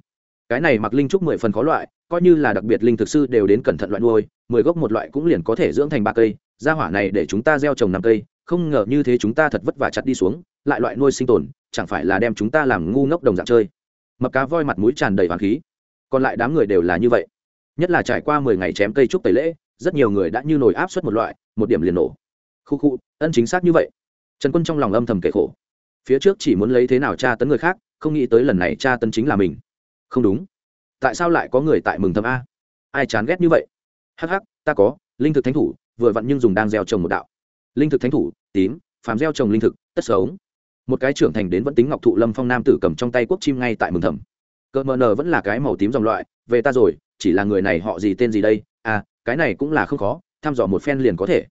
Cái này mặc linh trúc mười phần khó loại, coi như là đặc biệt linh thực sư đều đến cẩn thận loại nuôi, mười gốc một loại cũng liền có thể dưỡng thành ba cây. Gia hỏa này để chúng ta gieo trồng năm cây, không ngờ như thế chúng ta thật vất vả chặt đi xuống, lại loại nuôi sinh tồn chẳng phải là đem chúng ta làm ngu ngốc đồng dạng chơi. Mập cá voi mặt mũi tràn đầy hoàng khí. Còn lại đám người đều là như vậy. Nhất là trải qua mười ngày chém cây trúc tẩy lễ rất nhiều người đã như nổi áp suất một loại một điểm liền nổ. Khu khu ân chính xác như vậy. Trần quân trong lòng âm thầm kể khổ. Phía trước chỉ muốn lấy thế nào tra tấn người khác không nghĩ tới lần này tra tấn chính là mình. Không đúng. Tại sao lại có người tại mừng thầm a? Ai chán ghét như vậy? Hắc hắc, ta có linh thực thánh thủ vừa vặn nhưng dùng đang gieo trồng một đạo. Linh thực thánh thủ tím phàm gieo trồng linh thực tất sống một cái trưởng thành đến vẫn tính ngọc thụ lâm phong nam tử cầm trong tay quốc chim ngay tại mừng thầm. Cỡ mờ nờ vẫn là cái màu tím dòng loại, về ta rồi, chỉ là người này họ gì tên gì đây? À cái này cũng là không khó, thăm dò một phen liền có thể.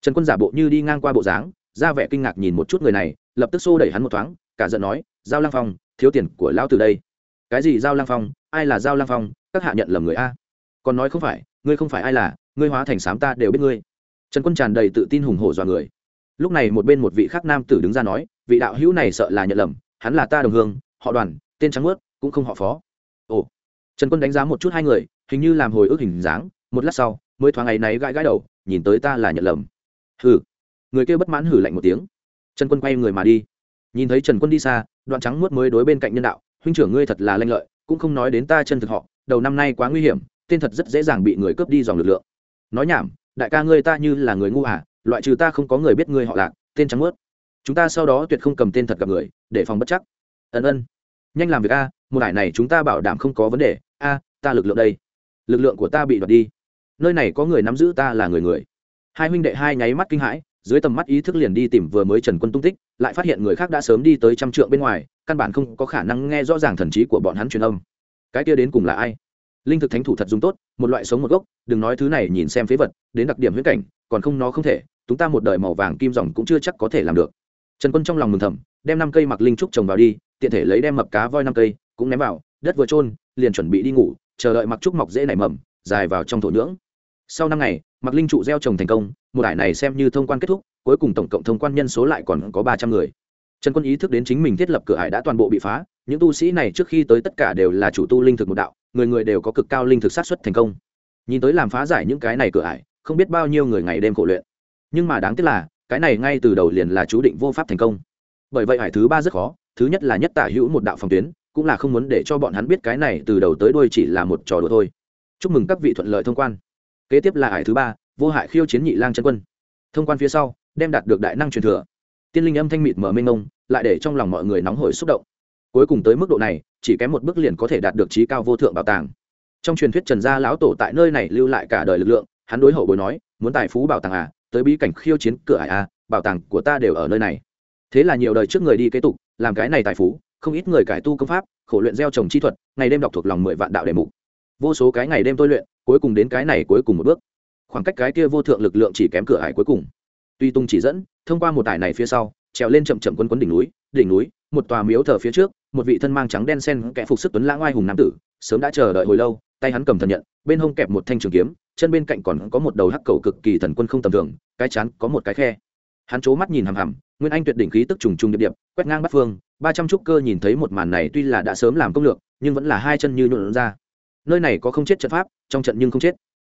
Trần quân giả bộ như đi ngang qua bộ dáng, ra vẻ kinh ngạc nhìn một chút người này, lập tức xô đẩy hắn một thoáng, cả giận nói, giao lang phong, thiếu tiền của lão từ đây. Cái gì giao lang phong? Ai là giao lang phong? Các hạ nhận lầm người a. Còn nói không phải, ngươi không phải ai là, ngươi hóa thành sám ta đều biết ngươi. Trần quân tràn đầy tự tin hùng hổ dọa người. Lúc này một bên một vị khác nam tử đứng ra nói vị đạo hữu này sợ là nhận lầm, hắn là ta đồng hương, họ đoàn, tên trắng ướt cũng không họ phó. Ồ. Trần quân đánh giá một chút hai người, hình như làm hồi ức hình dáng, một lát sau, mới thoáng ngày náy gãi gãi đầu, nhìn tới ta là nhận lầm. Hừ. Người kia bất mãn hử lạnh một tiếng. Trần quân quay người mà đi. Nhìn thấy trần quân đi xa, đoạn trắng muốt mới đối bên cạnh nhân đạo, huynh trưởng ngươi thật là lanh lợi, cũng không nói đến ta chân thực họ, đầu năm nay quá nguy hiểm, tên thật rất dễ dàng bị người cướp đi dòng lực lượng. Nói nhảm, đại ca ngươi ta như là người ngu à loại trừ ta không có người biết ngươi họ lạc tên trắng muốt chúng ta sau đó tuyệt không cầm tên thật gặp người, để phòng bất chắc. Ân ân. Nhanh làm việc a, một hải này chúng ta bảo đảm không có vấn đề. A, ta lực lượng đây. Lực lượng của ta bị đoạt đi. Nơi này có người nắm giữ ta là người người. Hai huynh đệ hai nháy mắt kinh hãi, dưới tầm mắt ý thức liền đi tìm vừa mới trần quân tung tích, lại phát hiện người khác đã sớm đi tới trăm trượng bên ngoài, căn bản không có khả năng nghe rõ ràng thần trí của bọn hắn truyền âm. Cái kia đến cùng là ai? Linh thực thánh thủ thật dùng tốt, một loại sống một gốc, đừng nói thứ này nhìn xem phế vật, đến đặc điểm huyết cảnh, còn không, nó không thể. Chúng ta một đời màu vàng kim dòng cũng chưa chắc có thể làm được trần quân trong lòng mừng thầm, đem năm cây mặc linh trúc trồng vào đi, tiện thể lấy đem mập cá voi năm cây, cũng ném vào, đất vừa trôn liền chuẩn bị đi ngủ, chờ đợi mặc trúc mọc dễ nảy mầm, dài vào trong thổ nhưỡng. Sau năm ngày, mặc linh trụ gieo trồng thành công, một ải này xem như thông quan kết thúc, cuối cùng tổng cộng thông quan nhân số lại còn có ba trăm người. Trần quân ý thức đến chính mình thiết lập cửa ải đã toàn bộ bị phá, những tu sĩ này trước khi tới tất cả đều là chủ tu linh thực một đạo, người người đều có cực cao linh thực sát xuất thành công. Nhìn tới làm phá giải những cái này cửa ải, không biết bao nhiêu người ngày đêm khổ luyện. Nhưng mà đáng tiếc là cái này ngay từ đầu liền là chú định vô pháp thành công. Bởi vậy hải thứ ba rất khó, thứ nhất là nhất tả hữu một đạo phòng tuyến, cũng là không muốn để cho bọn hắn biết cái này từ đầu tới đuôi chỉ là một trò đùa thôi. Chúc mừng các vị thuận lợi thông quan. Kế tiếp là hải thứ ba, vô hại khiêu chiến nhị lang chân quân. Thông quan phía sau, đem đạt được đại năng truyền thừa. Tiên linh âm thanh mịt mở mênh mông, lại để trong lòng mọi người nóng hổi xúc động. Cuối cùng tới mức độ này, chỉ kém một bước liền có thể đạt được trí cao vô thượng bảo tàng. Trong truyền thuyết trần gia lão tổ tại nơi này lưu lại cả đời lực lượng, hắn đối hậu bối nói, muốn tài phú bảo tàng à tới bí cảnh khiêu chiến cửa ải a, bảo tàng của ta đều ở nơi này. Thế là nhiều đời trước người đi kế tục, làm cái này tài phú, không ít người cải tu công pháp, khổ luyện gieo trồng chi thuật, ngày đêm đọc thuộc lòng mười vạn đạo đề mục. Vô số cái ngày đêm tôi luyện, cuối cùng đến cái này cuối cùng một bước. Khoảng cách cái kia vô thượng lực lượng chỉ kém cửa ải cuối cùng. Tuy tung chỉ dẫn, thông qua một tải này phía sau, trèo lên chậm chậm quân quấn đỉnh núi đỉnh núi, một tòa miếu thờ phía trước, một vị thân mang trắng đen sen kẻ phục sức tuấn lãng oai hùng nam tử, sớm đã chờ đợi hồi lâu, tay hắn cầm thần nhận, bên hông kẹp một thanh trường kiếm chân bên cạnh còn có một đầu hắc cầu cực kỳ thần quân không tầm thường, cái chán có một cái khe. Hắn c mắt nhìn hằm hằm, nguyên anh tuyệt đỉnh khí tức trùng trùng điệp điệp, quét ngang bắt phương, ba trăm trúc cơ nhìn thấy một màn này tuy là đã sớm làm công lược, nhưng vẫn là hai chân như nhuộn ra. Nơi này có không chết trận pháp, trong trận nhưng không chết.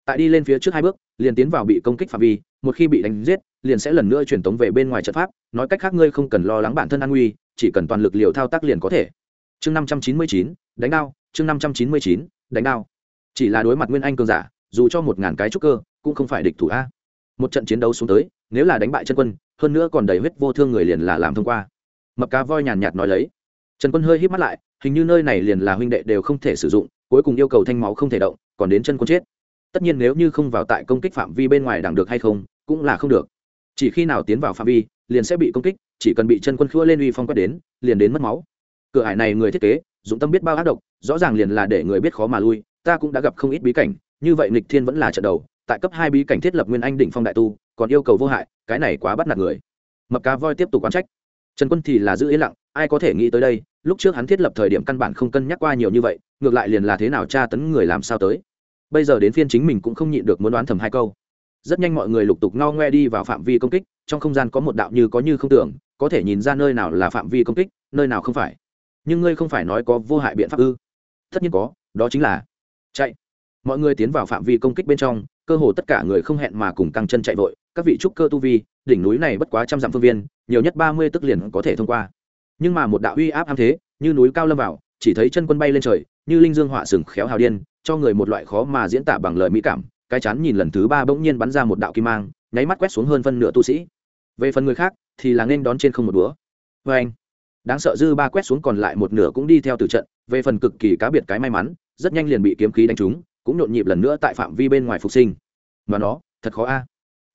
Tại đi lên phía trước hai bước, liền tiến vào bị công kích phạm vi, một khi bị đánh giết, liền sẽ lần nữa truyền tống về bên ngoài trận pháp, nói cách khác ngươi không cần lo lắng bản thân an nguy, chỉ cần toàn lực liều thao tác liền có thể. Chương năm trăm chín mươi chín, đánh đao, chương năm trăm chín mươi chín, đánh đao. Chỉ là đối mặt nguyên anh cường giả dù cho một ngàn cái trúc cơ, cũng không phải địch thủ a. Một trận chiến đấu xuống tới, nếu là đánh bại chân quân, hơn nữa còn đầy huyết vô thương người liền là làm thông qua. Mập cá voi nhàn nhạt nói lấy. Trần quân hơi hít mắt lại, hình như nơi này liền là huynh đệ đều không thể sử dụng, cuối cùng yêu cầu thanh máu không thể động, còn đến chân quân chết. Tất nhiên nếu như không vào tại công kích phạm vi bên ngoài đằng được hay không, cũng là không được. Chỉ khi nào tiến vào phạm vi, liền sẽ bị công kích, chỉ cần bị chân quân khua lên uy phong quét đến, liền đến mất máu. Cửa hải này người thiết kế dũng tâm biết bao ác độc, rõ ràng liền là để người biết khó mà lui, ta cũng đã gặp không ít bí cảnh như vậy nịch thiên vẫn là trận đầu, tại cấp hai bí cảnh thiết lập nguyên anh đỉnh phong đại tu, còn yêu cầu vô hại, cái này quá bắt nạt người. Mập cá voi tiếp tục quán trách. Trần quân thì là giữ yên lặng, ai có thể nghĩ tới đây, lúc trước hắn thiết lập thời điểm căn bản không cân nhắc qua nhiều như vậy, ngược lại liền là thế nào tra tấn người làm sao tới. Bây giờ đến phiên chính mình cũng không nhịn được muốn đoán thầm hai câu. Rất nhanh mọi người lục tục ngao ngoe đi vào phạm vi công kích, trong không gian có một đạo như có như không tưởng, có thể nhìn ra nơi nào là phạm vi công kích, nơi nào không phải. Nhưng ngươi không phải nói có vô hại biện pháp ư? Tất nhiên có, đó chính là chạy mọi người tiến vào phạm vi công kích bên trong, cơ hồ tất cả người không hẹn mà cùng căng chân chạy vội, các vị trúc cơ tu vi, đỉnh núi này bất quá trăm dặm phương viên, nhiều nhất ba mươi tức liền có thể thông qua. Nhưng mà một đạo uy áp am thế, như núi cao lâm vào, chỉ thấy chân quân bay lên trời, như linh dương họa sừng khéo hào điên, cho người một loại khó mà diễn tả bằng lời mỹ cảm. Cái chán nhìn lần thứ ba bỗng nhiên bắn ra một đạo kim mang, nháy mắt quét xuống hơn phân nửa tu sĩ. Về phần người khác, thì là nên đón trên không một búa. Vê anh, đáng sợ dư ba quét xuống còn lại một nửa cũng đi theo từ trận, về phần cực kỳ cá biệt cái may mắn, rất nhanh liền bị kiếm khí đánh trúng cũng nhộn nhịp lần nữa tại phạm vi bên ngoài phục sinh. Mà nó, thật khó a.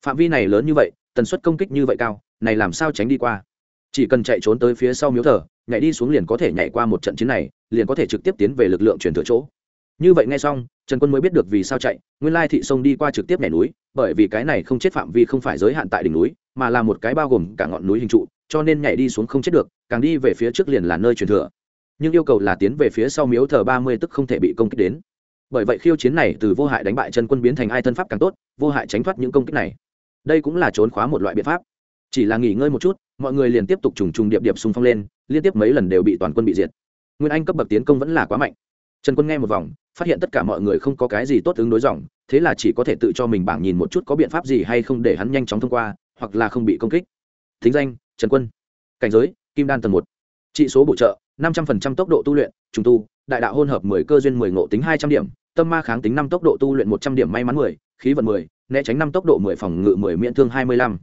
Phạm vi này lớn như vậy, tần suất công kích như vậy cao, này làm sao tránh đi qua? Chỉ cần chạy trốn tới phía sau miếu thờ, nhảy đi xuống liền có thể nhảy qua một trận chiến này, liền có thể trực tiếp tiến về lực lượng chuyển thừa chỗ. Như vậy nghe xong, trần quân mới biết được vì sao chạy, nguyên lai thị sông đi qua trực tiếp nhảy núi, bởi vì cái này không chết phạm vi không phải giới hạn tại đỉnh núi, mà là một cái bao gồm cả ngọn núi hình trụ, cho nên nhảy đi xuống không chết được, càng đi về phía trước liền là nơi truyền thừa. Nhưng yêu cầu là tiến về phía sau miếu thờ ba mươi tức không thể bị công kích đến bởi vậy khiêu chiến này từ vô hại đánh bại chân quân biến thành ai thân pháp càng tốt, vô hại tránh thoát những công kích này. Đây cũng là trốn khóa một loại biện pháp. Chỉ là nghỉ ngơi một chút, mọi người liền tiếp tục trùng trùng điệp điệp xung phong lên, liên tiếp mấy lần đều bị toàn quân bị diệt. Nguyên anh cấp bậc tiến công vẫn là quá mạnh. Trần quân nghe một vòng, phát hiện tất cả mọi người không có cái gì tốt ứng đối dòng, thế là chỉ có thể tự cho mình bảng nhìn một chút có biện pháp gì hay không để hắn nhanh chóng thông qua, hoặc là không bị công kích. Thính danh, trần quân. Cảnh giới, kim đan tầng một. Trị số bổ trợ năm trăm phần trăm tốc độ tu luyện trùng tu đại đạo hôn hợp mười cơ duyên mười ngộ tính hai trăm điểm tâm ma kháng tính năm tốc độ tu luyện một trăm điểm may mắn mười khí vận mười né tránh năm tốc độ mười phòng ngự mười miễn thương hai mươi lăm.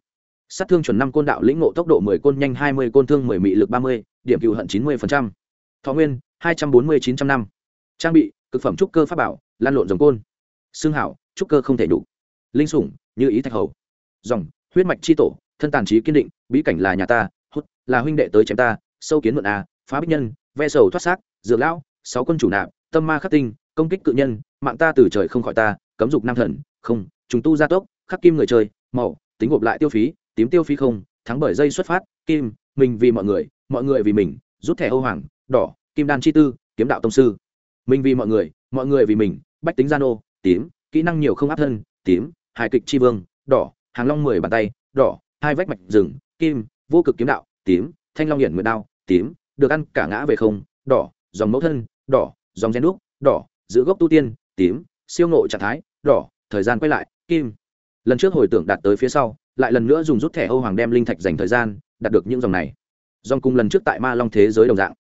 Sát thương chuẩn năm côn đạo lĩnh ngộ tốc độ mười côn nhanh hai mươi côn thương mười mị lực ba mươi điểm cựu hận chín mươi phần trăm, thọ nguyên hai trăm bốn mươi chín trăm năm. Trang bị cực phẩm trúc cơ pháp bảo lan lộn dòng côn. Xương hảo trúc cơ không thể đủ. Linh sủng như ý thạch hầu. Dòng huyết mạch c h i tổ thân tàn trí kiên định bí cảnh là nhà ta hút là huynh đệ tới chém ta sâu kiến mượn a phá bích nhân, ve sầu thoát xác, dược lão, sáu quân chủ nạp, tâm ma khắc tinh, công kích cự nhân, mạng ta từ trời không khỏi ta, cấm dục nam thần, không, trùng tu gia tốc, khắc kim người chơi, màu, tính gộp lại tiêu phí, tím tiêu phí không, thắng bởi dây xuất phát, kim, mình vì mọi người mọi người vì mình, rút thẻ hô hoàng đỏ, kim đan chi tư, kiếm đạo tông sư. Mình vì mọi người mọi người vì mình, bách tính gia nô, tím, kỹ năng nhiều không áp thân, tím, hài kịch tri vương, đỏ, hàng long mười bàn tay, đỏ, hai vách mạch rừng, kim, vô cực kiếm đạo, tím, thanh long hiển nguyện đao, tím được ăn cả ngã về không, đỏ, dòng mẫu thân, đỏ, dòng gen đúc, đỏ, giữ gốc tu tiên, tím, siêu ngộ trạng thái, đỏ, thời gian quay lại, kim. Lần trước hồi tưởng đạt tới phía sau, lại lần nữa dùng rút thẻ âu hoàng đem linh thạch dành thời gian, đạt được những dòng này. Dòng cùng lần trước tại ma long thế giới đồng dạng.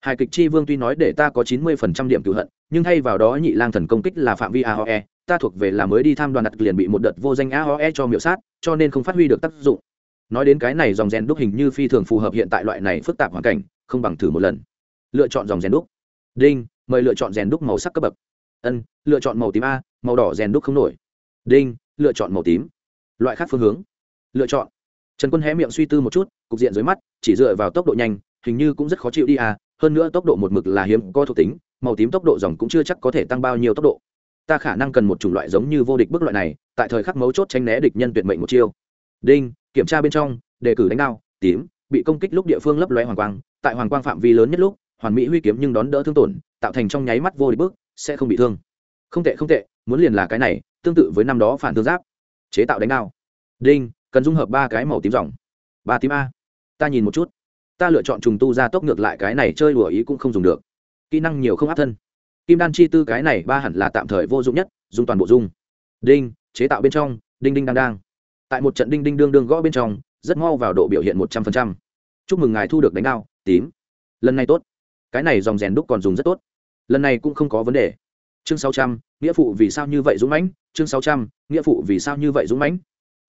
Hài kịch chi vương tuy nói để ta có chín mươi phần trăm điểm cựu hận, nhưng thay vào đó nhị lang thần công kích là phạm vi aoe ta thuộc về là mới đi tham đoàn đặt liền bị một đợt vô danh aoe cho miệu sát, cho nên không phát huy được tác dụng. Nói đến cái này dòng rèn đúc hình như phi thường phù hợp hiện tại loại này phức tạp hoàn cảnh không bằng thử một lần. Lựa chọn dòng rèn đúc. Đinh, mời lựa chọn rèn đúc màu sắc cấp bậc. Ân, lựa chọn màu tím a, màu đỏ rèn đúc không nổi. Đinh, lựa chọn màu tím. Loại khác phương hướng. Lựa chọn. Trần quân hé miệng suy tư một chút, cục diện dưới mắt, chỉ dựa vào tốc độ nhanh, hình như cũng rất khó chịu đi à hơn nữa tốc độ một mực là hiếm có thuộc tính, màu tím tốc độ dòng cũng chưa chắc có thể tăng bao nhiêu tốc độ. Ta khả năng cần một chủng loại giống như vô địch bức loại này, tại thời khắc mấu chốt tranh né địch nhân tuyệt mệnh một chiêu. Đinh, kiểm tra bên trong, đề cử đánh đao, tím, bị công kích lúc địa phương lấp lóe hoàng quang tại hoàng quang phạm vi lớn nhất lúc, hoàn mỹ huy kiếm nhưng đón đỡ thương tổn, tạo thành trong nháy mắt vô địch bước, sẽ không bị thương. Không tệ không tệ, muốn liền là cái này, tương tự với năm đó phản thương giáp. Chế tạo đánh đao. Đinh, cần dung hợp ba cái màu tím dòng. Ba tím a. Ta nhìn một chút. Ta lựa chọn trùng tu ra tốc ngược lại cái này chơi đùa ý cũng không dùng được. Kỹ năng nhiều không áp thân. Kim đan chi tư cái này ba hẳn là tạm thời vô dụng nhất, dùng toàn bộ dung. Đinh, chế tạo bên trong, đinh đinh đang đang. Tại một trận đinh đinh đương đương gõ bên trong, rất mau vào độ biểu hiện một trăm phần trăm. Chúc mừng ngài thu được đánh đao tím. Lần này tốt. Cái này dòng rèn đúc còn dùng rất tốt. Lần này cũng không có vấn đề. Chương sáu trăm, nghĩa phụ vì sao như vậy dũng mãnh? Chương sáu trăm, nghĩa phụ vì sao như vậy dũng mãnh?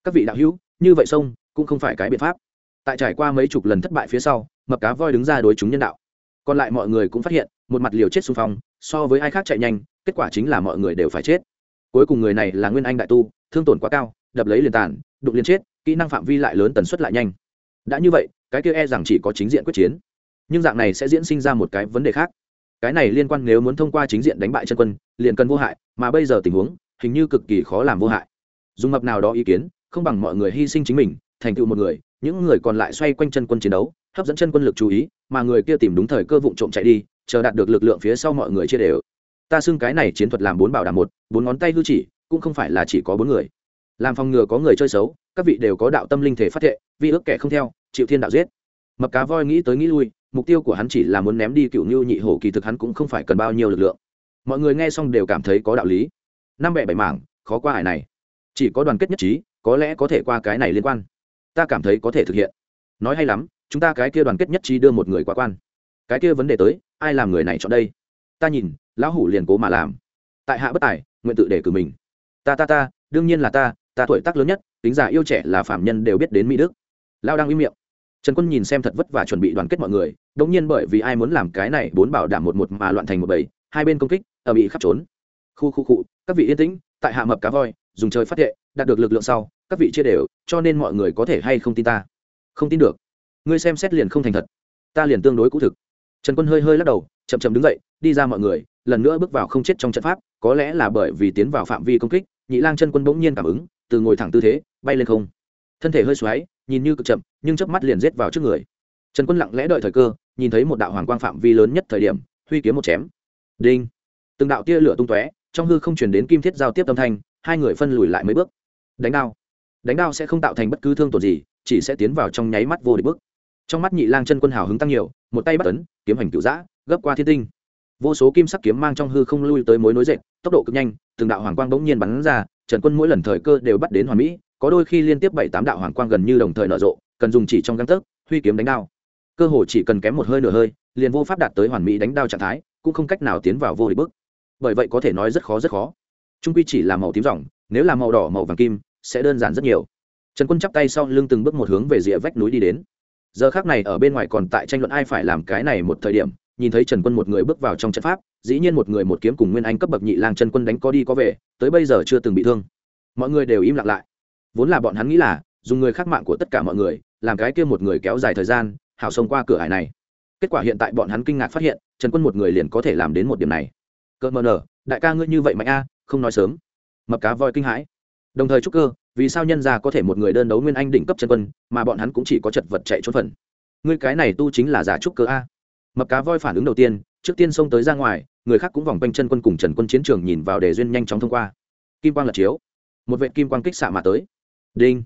Các vị đạo hữu, như vậy sông, cũng không phải cái biện pháp. Tại trải qua mấy chục lần thất bại phía sau, mập cá voi đứng ra đối chúng nhân đạo. Còn lại mọi người cũng phát hiện, một mặt liều chết xung phong, so với ai khác chạy nhanh, kết quả chính là mọi người đều phải chết. Cuối cùng người này là nguyên anh đại tu, thương tổn quá cao, đập lấy liền tàn, đụng liền chết, kỹ năng phạm vi lại lớn tần suất lại nhanh. Đã như vậy, cái kia e rằng chỉ có chính diện quyết chiến nhưng dạng này sẽ diễn sinh ra một cái vấn đề khác. Cái này liên quan nếu muốn thông qua chính diện đánh bại chân quân, liền cần vô hại, mà bây giờ tình huống, hình như cực kỳ khó làm vô hại. Dùng mập nào đó ý kiến, không bằng mọi người hy sinh chính mình, thành tựu một người, những người còn lại xoay quanh chân quân chiến đấu, hấp dẫn chân quân lực chú ý, mà người kia tìm đúng thời cơ vụ trộm chạy đi, chờ đạt được lực lượng phía sau mọi người chia đều. Ta xưng cái này chiến thuật làm bốn bảo đảm một, bốn ngón tay hư chỉ, cũng không phải là chỉ có bốn người. Làm phòng ngừa có người chơi xấu, các vị đều có đạo tâm linh thể phát thệ, vi ước kẻ không theo, chịu thiên đạo giết. Mập cá voi nghĩ tới nghĩ lui mục tiêu của hắn chỉ là muốn ném đi cựu như nhị hổ, kỳ thực hắn cũng không phải cần bao nhiêu lực lượng. Mọi người nghe xong đều cảm thấy có đạo lý. Năm bẻ bảy mảng, khó qua hải này. Chỉ có đoàn kết nhất trí, có lẽ có thể qua cái này liên quan. Ta cảm thấy có thể thực hiện. Nói hay lắm, chúng ta cái kia đoàn kết nhất trí đưa một người qua quan. Cái kia vấn đề tới, ai làm người này chọn đây? Ta nhìn, lão hủ liền cố mà làm. Tại hạ bất tài, nguyện tự để cử mình. Ta ta ta, đương nhiên là ta ta tuổi tác lớn nhất, tính giả yêu trẻ là phạm nhân đều biết đến mỹ đức. Lao đang im miệng trần quân nhìn xem thật vất vả chuẩn bị đoàn kết mọi người, đống nhiên bởi vì ai muốn làm cái này bốn bảo đảm một một mà loạn thành một bầy, hai bên công kích, ở bị khắp trốn. Khu khu cụ các vị yên tĩnh, tại hạ mập cá voi, dùng chơi phát hệ đạt được lực lượng sau, các vị chia đều, cho nên mọi người có thể hay không tin ta? Không tin được. Ngươi xem xét liền không thành thật. Ta liền tương đối cũ thực. Trần quân hơi hơi lắc đầu, chậm chậm đứng dậy, đi ra mọi người, lần nữa bước vào không chết trong trận pháp, có lẽ là bởi vì tiến vào phạm vi công kích, nhị lang chân quân bỗng nhiên cảm ứng, từ ngồi thẳng tư thế, bay lên không thân thể hơi xoáy, nhìn như cực chậm, nhưng chớp mắt liền rết vào trước người. Trần quân lặng lẽ đợi thời cơ, nhìn thấy một đạo hoàng quang phạm vi lớn nhất thời điểm, huy kiếm một chém. Đinh! Từng đạo tia lửa tung tóe, trong hư không chuyển đến kim thiết giao tiếp âm thanh, hai người phân lùi lại mấy bước. Đánh đao. Đánh đao sẽ không tạo thành bất cứ thương tổn gì, chỉ sẽ tiến vào trong nháy mắt vô địch bước. Trong mắt nhị lang chân quân hào hứng tăng nhiều, một tay bắt tấn kiếm hành cựu giã, gấp qua thiên tinh. Vô số kim sắc kiếm mang trong hư không lui tới mối nối dệt tốc độ cực nhanh, từng đạo hoàng quang bỗng nhiên bắn ra, trần quân mỗi lần thời cơ đều bắt đến hoàn mỹ có đôi khi liên tiếp bảy tám đạo hoàng quang gần như đồng thời nở rộ, cần dùng chỉ trong găng tấc, huy kiếm đánh đao. Cơ hồ chỉ cần kém một hơi nửa hơi, liền vô pháp đạt tới hoàn mỹ đánh đao trạng thái, cũng không cách nào tiến vào vô địch bước. Bởi vậy có thể nói rất khó rất khó. Trung quy chỉ là màu tím dòng nếu là màu đỏ, màu vàng kim, sẽ đơn giản rất nhiều. Trần quân chắp tay sau lưng từng bước một hướng về rìa vách núi đi đến. Giờ khác này ở bên ngoài còn tại tranh luận ai phải làm cái này một thời điểm, nhìn thấy trần quân một người bước vào trong trận pháp, dĩ nhiên một người một kiếm cùng nguyên anh cấp bậc nhị lang trần quân đánh có đi có về, tới bây giờ chưa từng bị thương. Mọi người đều im lặng lại vốn là bọn hắn nghĩ là, dùng người khác mạng của tất cả mọi người, làm cái kia một người kéo dài thời gian, hảo xông qua cửa hải này. Kết quả hiện tại bọn hắn kinh ngạc phát hiện, trần quân một người liền có thể làm đến một điểm này. Cợt mờ nở đại ca ngươi như vậy mạnh a, không nói sớm. Mập cá voi kinh hãi. Đồng thời trúc cơ, vì sao nhân gia có thể một người đơn đấu nguyên anh đỉnh cấp chân quân, mà bọn hắn cũng chỉ có chật vật chạy trốn phần. Ngươi cái này tu chính là giả trúc cơ a. Mập cá voi phản ứng đầu tiên, trước tiên xông tới ra ngoài, người khác cũng vòng quanh chân quân cùng trần quân chiến trường nhìn vào để duyên nhanh chóng thông qua. Kim quang lật chiếu. Một vệ kim quang kích xạ mà tới đinh.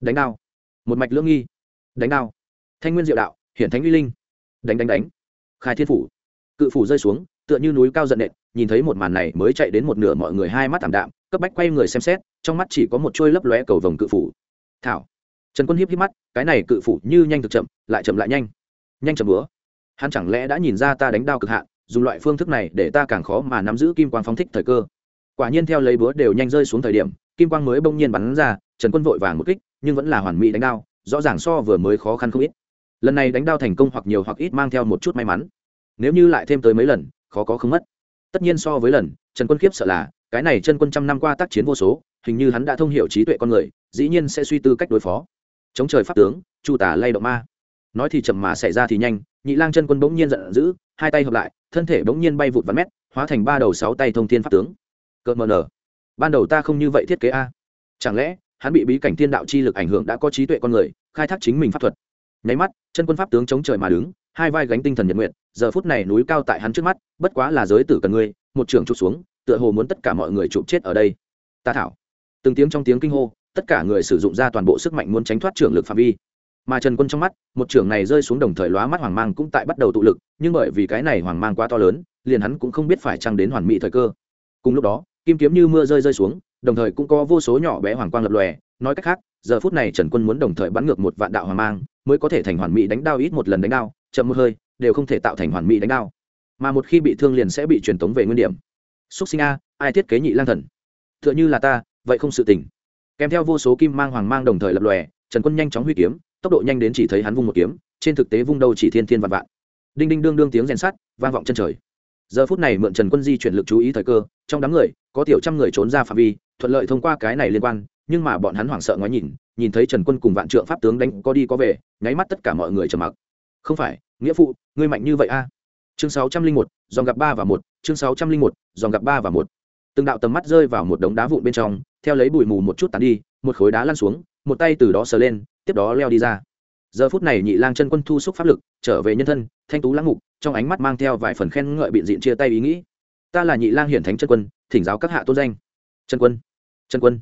Đánh đao. Một mạch lưỡng nghi. Đánh đao. Thanh nguyên diệu đạo, hiển thánh uy linh. Đánh đánh đánh. Khai thiên phủ. Cự phủ rơi xuống, tựa như núi cao giận nện, nhìn thấy một màn này mới chạy đến một nửa mọi người hai mắt thảm đạm, cấp bách quay người xem xét, trong mắt chỉ có một trôi lấp lóe cầu vồng cự phủ. Thảo. Trần quân hiếp hiếp mắt, cái này cự phủ như nhanh thực chậm, lại chậm lại nhanh. Nhanh chậm bữa. Hắn chẳng lẽ đã nhìn ra ta đánh đao cực hạn, dùng loại phương thức này để ta càng khó mà nắm giữ kim quang phóng thích thời cơ. Quả nhiên theo lấy búa đều nhanh rơi xuống thời điểm kim quang mới bỗng nhiên bắn ra, trần quân vội vàng một kích, nhưng vẫn là hoàn mỹ đánh đao, rõ ràng so vừa mới khó khăn không ít. Lần này đánh đao thành công hoặc nhiều hoặc ít mang theo một chút may mắn. Nếu như lại thêm tới mấy lần, khó có không mất. Tất nhiên so với lần, trần quân khiếp sợ là, cái này chân quân trăm năm qua tác chiến vô số, hình như hắn đã thông hiểu trí tuệ con người, dĩ nhiên sẽ suy tư cách đối phó. Chống trời pháp tướng, chu tả lay động ma. Nói thì chậm mà xảy ra thì nhanh, nhị lang chân quân bỗng nhiên giận dữ, hai tay hợp lại, thân thể bỗng nhiên bay vụt vắn mét, hóa thành ba đầu sáu tay thông thiên pháp tướng. Cợt mờ nở ban đầu ta không như vậy thiết kế a. Chẳng lẽ, hắn bị bí cảnh thiên đạo chi lực ảnh hưởng đã có trí tuệ con người, khai thác chính mình pháp thuật? Nháy mắt, chân quân pháp tướng chống trời mà đứng, hai vai gánh tinh thần nhật nguyện, giờ phút này núi cao tại hắn trước mắt, bất quá là giới tử cần ngươi, một trường chụp xuống, tựa hồ muốn tất cả mọi người chụp chết ở đây. Ta thảo. Từng tiếng trong tiếng kinh hô, tất cả người sử dụng ra toàn bộ sức mạnh muốn tránh thoát trưởng lực phạm vi. Mà trần quân trong mắt, một trưởng này rơi xuống đồng thời lóa mắt hoàng mang cũng tại bắt đầu tụ lực, nhưng bởi vì cái này hoàng mang quá to lớn, liền hắn cũng không biết phải trăng đến hoàn mỹ thời cơ. Cùng lúc đó kim kiếm như mưa rơi rơi xuống, đồng thời cũng có vô số nhỏ bé hoàng quang lập lòe. Nói cách khác, giờ phút này trần quân muốn đồng thời bắn ngược một vạn đạo hoàng mang, mới có thể thành hoàn mỹ đánh đao ít một lần đánh đao, chậm một hơi, đều không thể tạo thành hoàn mỹ đánh đao. Mà một khi bị thương liền sẽ bị truyền tống về nguyên điểm. Xúc sinh a, ai thiết kế nhị lang thần? T h ư ợ n h ư là ta, vậy không sự tình. Kèm theo vô số kim mang hoàng mang đồng thời lập lòe, trần quân nhanh chóng huy kiếm, tốc độ nhanh đến chỉ thấy hắn vung một kiếm, trên thực tế vung đâu chỉ thiên thiên vạn vạn. Đinh đinh đương đương tiếng rèn sắt, vang vọng chân trời giờ phút này mượn trần quân di chuyển lực chú ý thời cơ, trong đám người, có tiểu trăm người trốn ra phạm vi, thuận lợi thông qua cái này liên quan, nhưng mà bọn hắn hoảng sợ ngoái nhìn nhìn thấy trần quân cùng vạn trượng pháp tướng đánh có đi có về, nháy mắt tất cả mọi người trầm mặc. Không phải, nghĩa phụ, ngươi mạnh như vậy a? Chương sáu trăm linh một, dòng gặp ba và một, chương sáu trăm linh một, dòng gặp ba và một. Từng đạo tầm mắt rơi vào một đống đá vụn bên trong, theo lấy bụi mù một chút tàn đi, một khối đá lăn xuống, một tay từ đó sờ lên, tiếp đó leo đi ra giờ phút này nhị lang chân quân thu xúc pháp lực, trở về nhân thân, thanh tú lãng mục, trong ánh mắt mang theo vài phần khen ngợi biện diện chia tay ý nghĩ. Ta là nhị lang hiển thánh chân quân, thỉnh giáo các hạ tôn danh. Chân quân chân quân.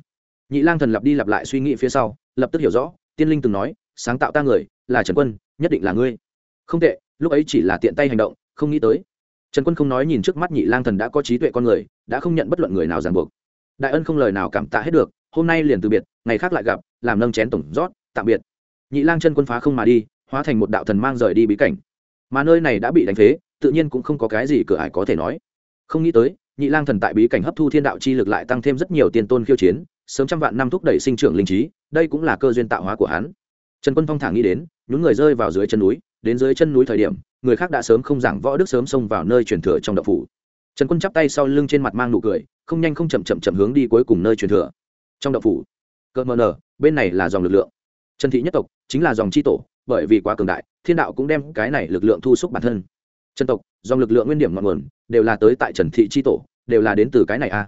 Nhị lang thần lặp đi lặp lại suy nghĩ phía sau, lập tức hiểu rõ, tiên linh từng nói, sáng tạo ta người, là trần quân, nhất định là ngươi. Không tệ, lúc ấy chỉ là tiện tay hành động, không nghĩ tới. Trần quân không nói nhìn trước mắt nhị lang thần đã có trí tuệ con người, đã không nhận bất luận người nào ràng buộc. Đại ân không lời nào cảm tạ hết được, hôm nay liền từ biệt, ngày khác lại gặp, làm nâng chén tổng rót, tạm biệt nhị lang chân quân phá không mà đi, hóa thành một đạo thần mang rời đi bí cảnh. Mà nơi này đã bị đánh phế, tự nhiên cũng không có cái gì cửa ải có thể nói. Không nghĩ tới, nhị lang thần tại bí cảnh hấp thu thiên đạo chi lực lại tăng thêm rất nhiều tiền tôn khiêu chiến, sớm trăm vạn năm thúc đẩy sinh trưởng linh trí, đây cũng là cơ duyên tạo hóa của hắn. Trần quân phong thả nghĩ đến những người rơi vào dưới chân núi, đến dưới chân núi thời điểm, người khác đã sớm không giảng võ đức sớm xông vào nơi truyền thừa trong đậu phủ. Trần quân chắp tay sau lưng trên mặt mang nụ cười, không nhanh không chậm chậm chậm hướng đi cuối cùng nơi truyền thừa. Trong đậu phủ cỡ mờ nở, bên này là dòng lực lượng trần thị nhất tộc chính là dòng c h i tổ, bởi vì quá cường đại, thiên đạo cũng đem cái này lực lượng thu xúc bản thân. Trần tộc, dòng lực lượng nguyên điểm ngọn nguồn, đều là tới tại trần thị c h i tổ, đều là đến từ cái này a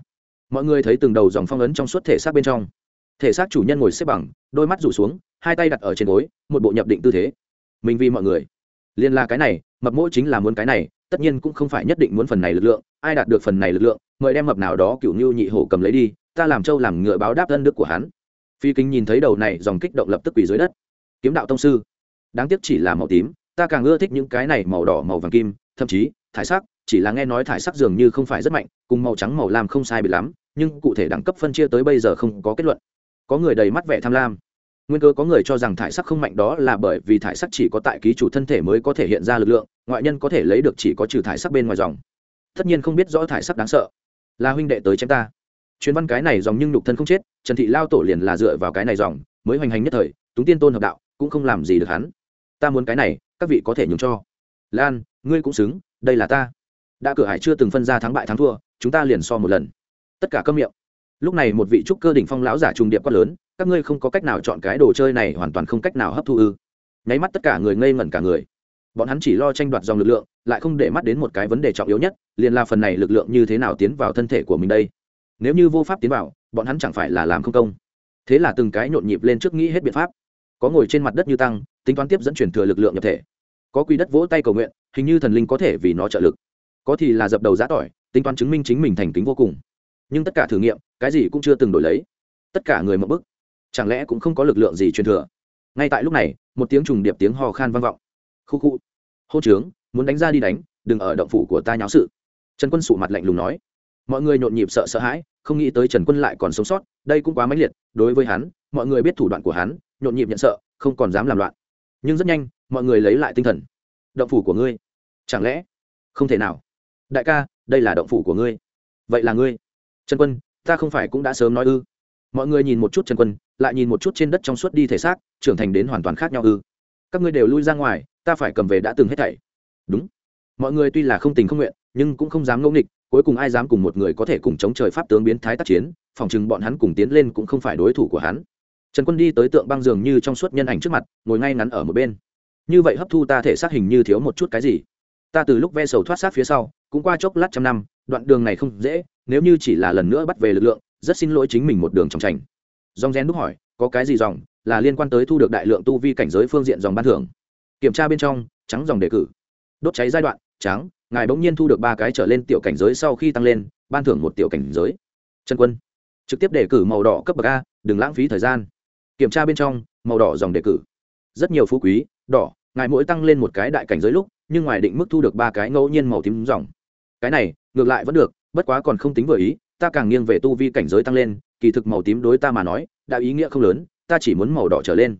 mọi người thấy từng đầu dòng phong ấn trong suốt thể xác bên trong. Thể xác chủ nhân ngồi xếp bằng, đôi mắt rủ xuống, hai tay đặt ở trên gối, một bộ nhập định tư thế. Mình vì mọi người. Liên là cái này, mập mỗi chính là muốn cái này, tất nhiên cũng không phải nhất định muốn phần này lực lượng, ai đạt được phần này lực lượng, mời đem mập nào đó cựu như nhị hổ cầm lấy đi, ta làm trâu làm ngựa báo đáp ân đức của hắn phi kính nhìn thấy đầu này dòng kích động lập tức quỳ dưới đất. Kiếm đạo tông sư, đáng tiếc chỉ là màu tím, ta càng ưa thích những cái này màu đỏ, màu vàng kim, thậm chí, thải sắc, chỉ là nghe nói thải sắc dường như không phải rất mạnh, cùng màu trắng, màu lam không sai bị lắm, nhưng cụ thể đẳng cấp phân chia tới bây giờ không có kết luận. Có người đầy mắt vẻ tham lam. Nguyên cơ có người cho rằng thải sắc không mạnh đó là bởi vì thải sắc chỉ có tại ký chủ thân thể mới có thể hiện ra lực lượng, ngoại nhân có thể lấy được chỉ có trừ thải sắc bên ngoài dòng. Tất nhiên không biết rõ thải sắc đáng sợ. Là huynh đệ tới chém ta chuyến văn cái này dòng nhưng nhục thân không chết, trần thị lao tổ liền là dựa vào cái này dòng, mới hoành hành nhất thời, túng tiên tôn hợp đạo, cũng không làm gì được hắn. Ta muốn cái này, các vị có thể nhường cho. Lan, ngươi cũng xứng, đây là ta. Đã cửa hải chưa từng phân ra thắng bại thắng thua, chúng ta liền so một lần. Tất cả câm miệng. Lúc này một vị trúc cơ đỉnh phong lão giả trùng điệp quát lớn, các ngươi không có cách nào chọn cái đồ chơi này, hoàn toàn không cách nào hấp thu ư. Nháy mắt tất cả người ngây ngẩn cả người. Bọn hắn chỉ lo tranh đoạt dòng lực lượng, lại không để mắt đến một cái vấn đề trọng yếu nhất, liền là phần này lực lượng như thế nào tiến vào thân thể của mình đây nếu như vô pháp tiến vào, bọn hắn chẳng phải là làm không công. Thế là từng cái nhộn nhịp lên trước nghĩ hết biện pháp. Có ngồi trên mặt đất như tăng, tính toán tiếp dẫn chuyển thừa lực lượng nhập thể. Có quy đất vỗ tay cầu nguyện, hình như thần linh có thể vì nó trợ lực. Có thì là dập đầu giã tỏi, tính toán chứng minh chính mình thành kính vô cùng. Nhưng tất cả thử nghiệm, cái gì cũng chưa từng đổi lấy. Tất cả người mập bức, chẳng lẽ cũng không có lực lượng gì truyền thừa? Ngay tại lúc này, một tiếng trùng điệp tiếng hò khan vang vọng. Khu khu. Hô trướng, muốn đánh ra đi đánh, đừng ở động phủ của ta nháo sự. Trần quân sụ mặt lạnh lùng nói mọi người nhộn nhịp sợ sợ hãi, không nghĩ tới trần quân lại còn sống sót, đây cũng quá mãnh liệt, đối với hắn, mọi người biết thủ đoạn của hắn, nhộn nhịp nhận sợ, không còn dám làm loạn. Nhưng rất nhanh, mọi người lấy lại tinh thần. Động phủ của ngươi. Chẳng lẽ? Không thể nào. Đại ca, đây là động phủ của ngươi. Vậy là ngươi. Trần quân, ta không phải cũng đã sớm nói ư? Mọi người nhìn một chút trần quân, lại nhìn một chút trên đất trong suốt đi thể xác, trưởng thành đến hoàn toàn khác nhau ư? Các ngươi đều lui ra ngoài, ta phải cầm về đã từng hết thảy. Đúng. Mọi người tuy là không tình không nguyện, nhưng cũng không dám ngẫu nghịch cuối cùng ai dám cùng một người có thể cùng chống trời pháp tướng biến thái tác chiến, phòng chừng bọn hắn cùng tiến lên cũng không phải đối thủ của hắn. Trần quân đi tới tượng băng dường như trong suốt nhân ảnh trước mặt, ngồi ngay ngắn ở một bên. Như vậy hấp thu ta thể xác hình như thiếu một chút cái gì? Ta từ lúc ve sầu thoát sát phía sau, cũng qua chốc lát trăm năm, đoạn đường này không dễ, nếu như chỉ là lần nữa bắt về lực lượng, rất xin lỗi chính mình một đường trong trành. Dòng gen đúc hỏi, có cái gì dòng, là liên quan tới thu được đại lượng tu vi cảnh giới phương diện dòng ban thưởng? Kiểm tra bên trong, trắng dòng đề cử. Đốt cháy giai đoạn, trắng ngài bỗng nhiên thu được ba cái trở lên tiểu cảnh giới sau khi tăng lên, ban thưởng một tiểu cảnh giới. Trần quân, trực tiếp đề cử màu đỏ cấp bậc a, đừng lãng phí thời gian. Kiểm tra bên trong, màu đỏ dòng đề cử. Rất nhiều phú quý, đỏ, ngài mỗi tăng lên một cái đại cảnh giới lúc, nhưng ngoài định mức thu được ba cái ngẫu nhiên màu tím dòng. Cái này, ngược lại vẫn được, bất quá còn không tính vừa ý, ta càng nghiêng về tu vi cảnh giới tăng lên, kỳ thực màu tím đối ta mà nói, đã ý nghĩa không lớn, ta chỉ muốn màu đỏ trở lên.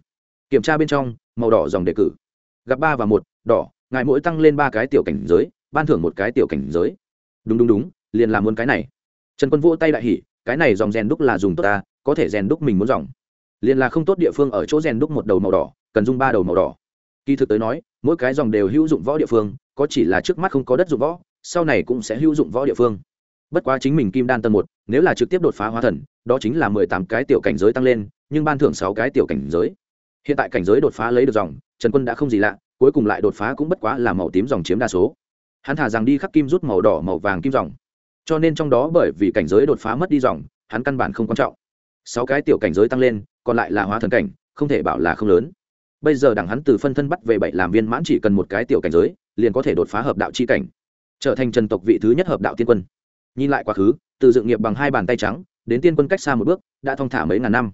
Kiểm tra bên trong, màu đỏ dòng đề cử. Gặp ba và một, đỏ, ngài mỗi tăng lên ba cái tiểu cảnh giới ban thưởng một cái tiểu cảnh giới. Đúng đúng đúng, liền làm muốn cái này. Trần quân vỗ tay đại hỉ, cái này dòng rèn đúc là dùng tốt ta, có thể rèn đúc mình muốn dòng. Liền là không tốt địa phương ở chỗ rèn đúc một đầu màu đỏ, cần dùng ba đầu màu đỏ. Kỳ thực tới nói, mỗi cái dòng đều hữu dụng võ địa phương, có chỉ là trước mắt không có đất dụng võ, sau này cũng sẽ hữu dụng võ địa phương. Bất quá chính mình kim đan tân một, nếu là trực tiếp đột phá hóa thần, đó chính là mười tám cái tiểu cảnh giới tăng lên, nhưng ban thưởng sáu cái tiểu cảnh giới. Hiện tại cảnh giới đột phá lấy được dòng, trần quân đã không gì lạ, cuối cùng lại đột phá cũng bất quá là màu tím dòng chiếm đa số hắn thả rằng đi khắc kim rút màu đỏ màu vàng kim dòng. Cho nên trong đó bởi vì cảnh giới đột phá mất đi dòng, hắn căn bản không quan trọng. Sáu cái tiểu cảnh giới tăng lên, còn lại là hóa thần cảnh, không thể bảo là không lớn. Bây giờ đẳng hắn từ phân thân bắt về bảy làm viên mãn chỉ cần một cái tiểu cảnh giới, liền có thể đột phá hợp đạo chi cảnh. Trở thành trần tộc vị thứ nhất hợp đạo tiên quân. Nhìn lại quá khứ, từ dự nghiệp bằng hai bàn tay trắng, đến tiên quân cách xa một bước, đã thong thả mấy ngàn năm.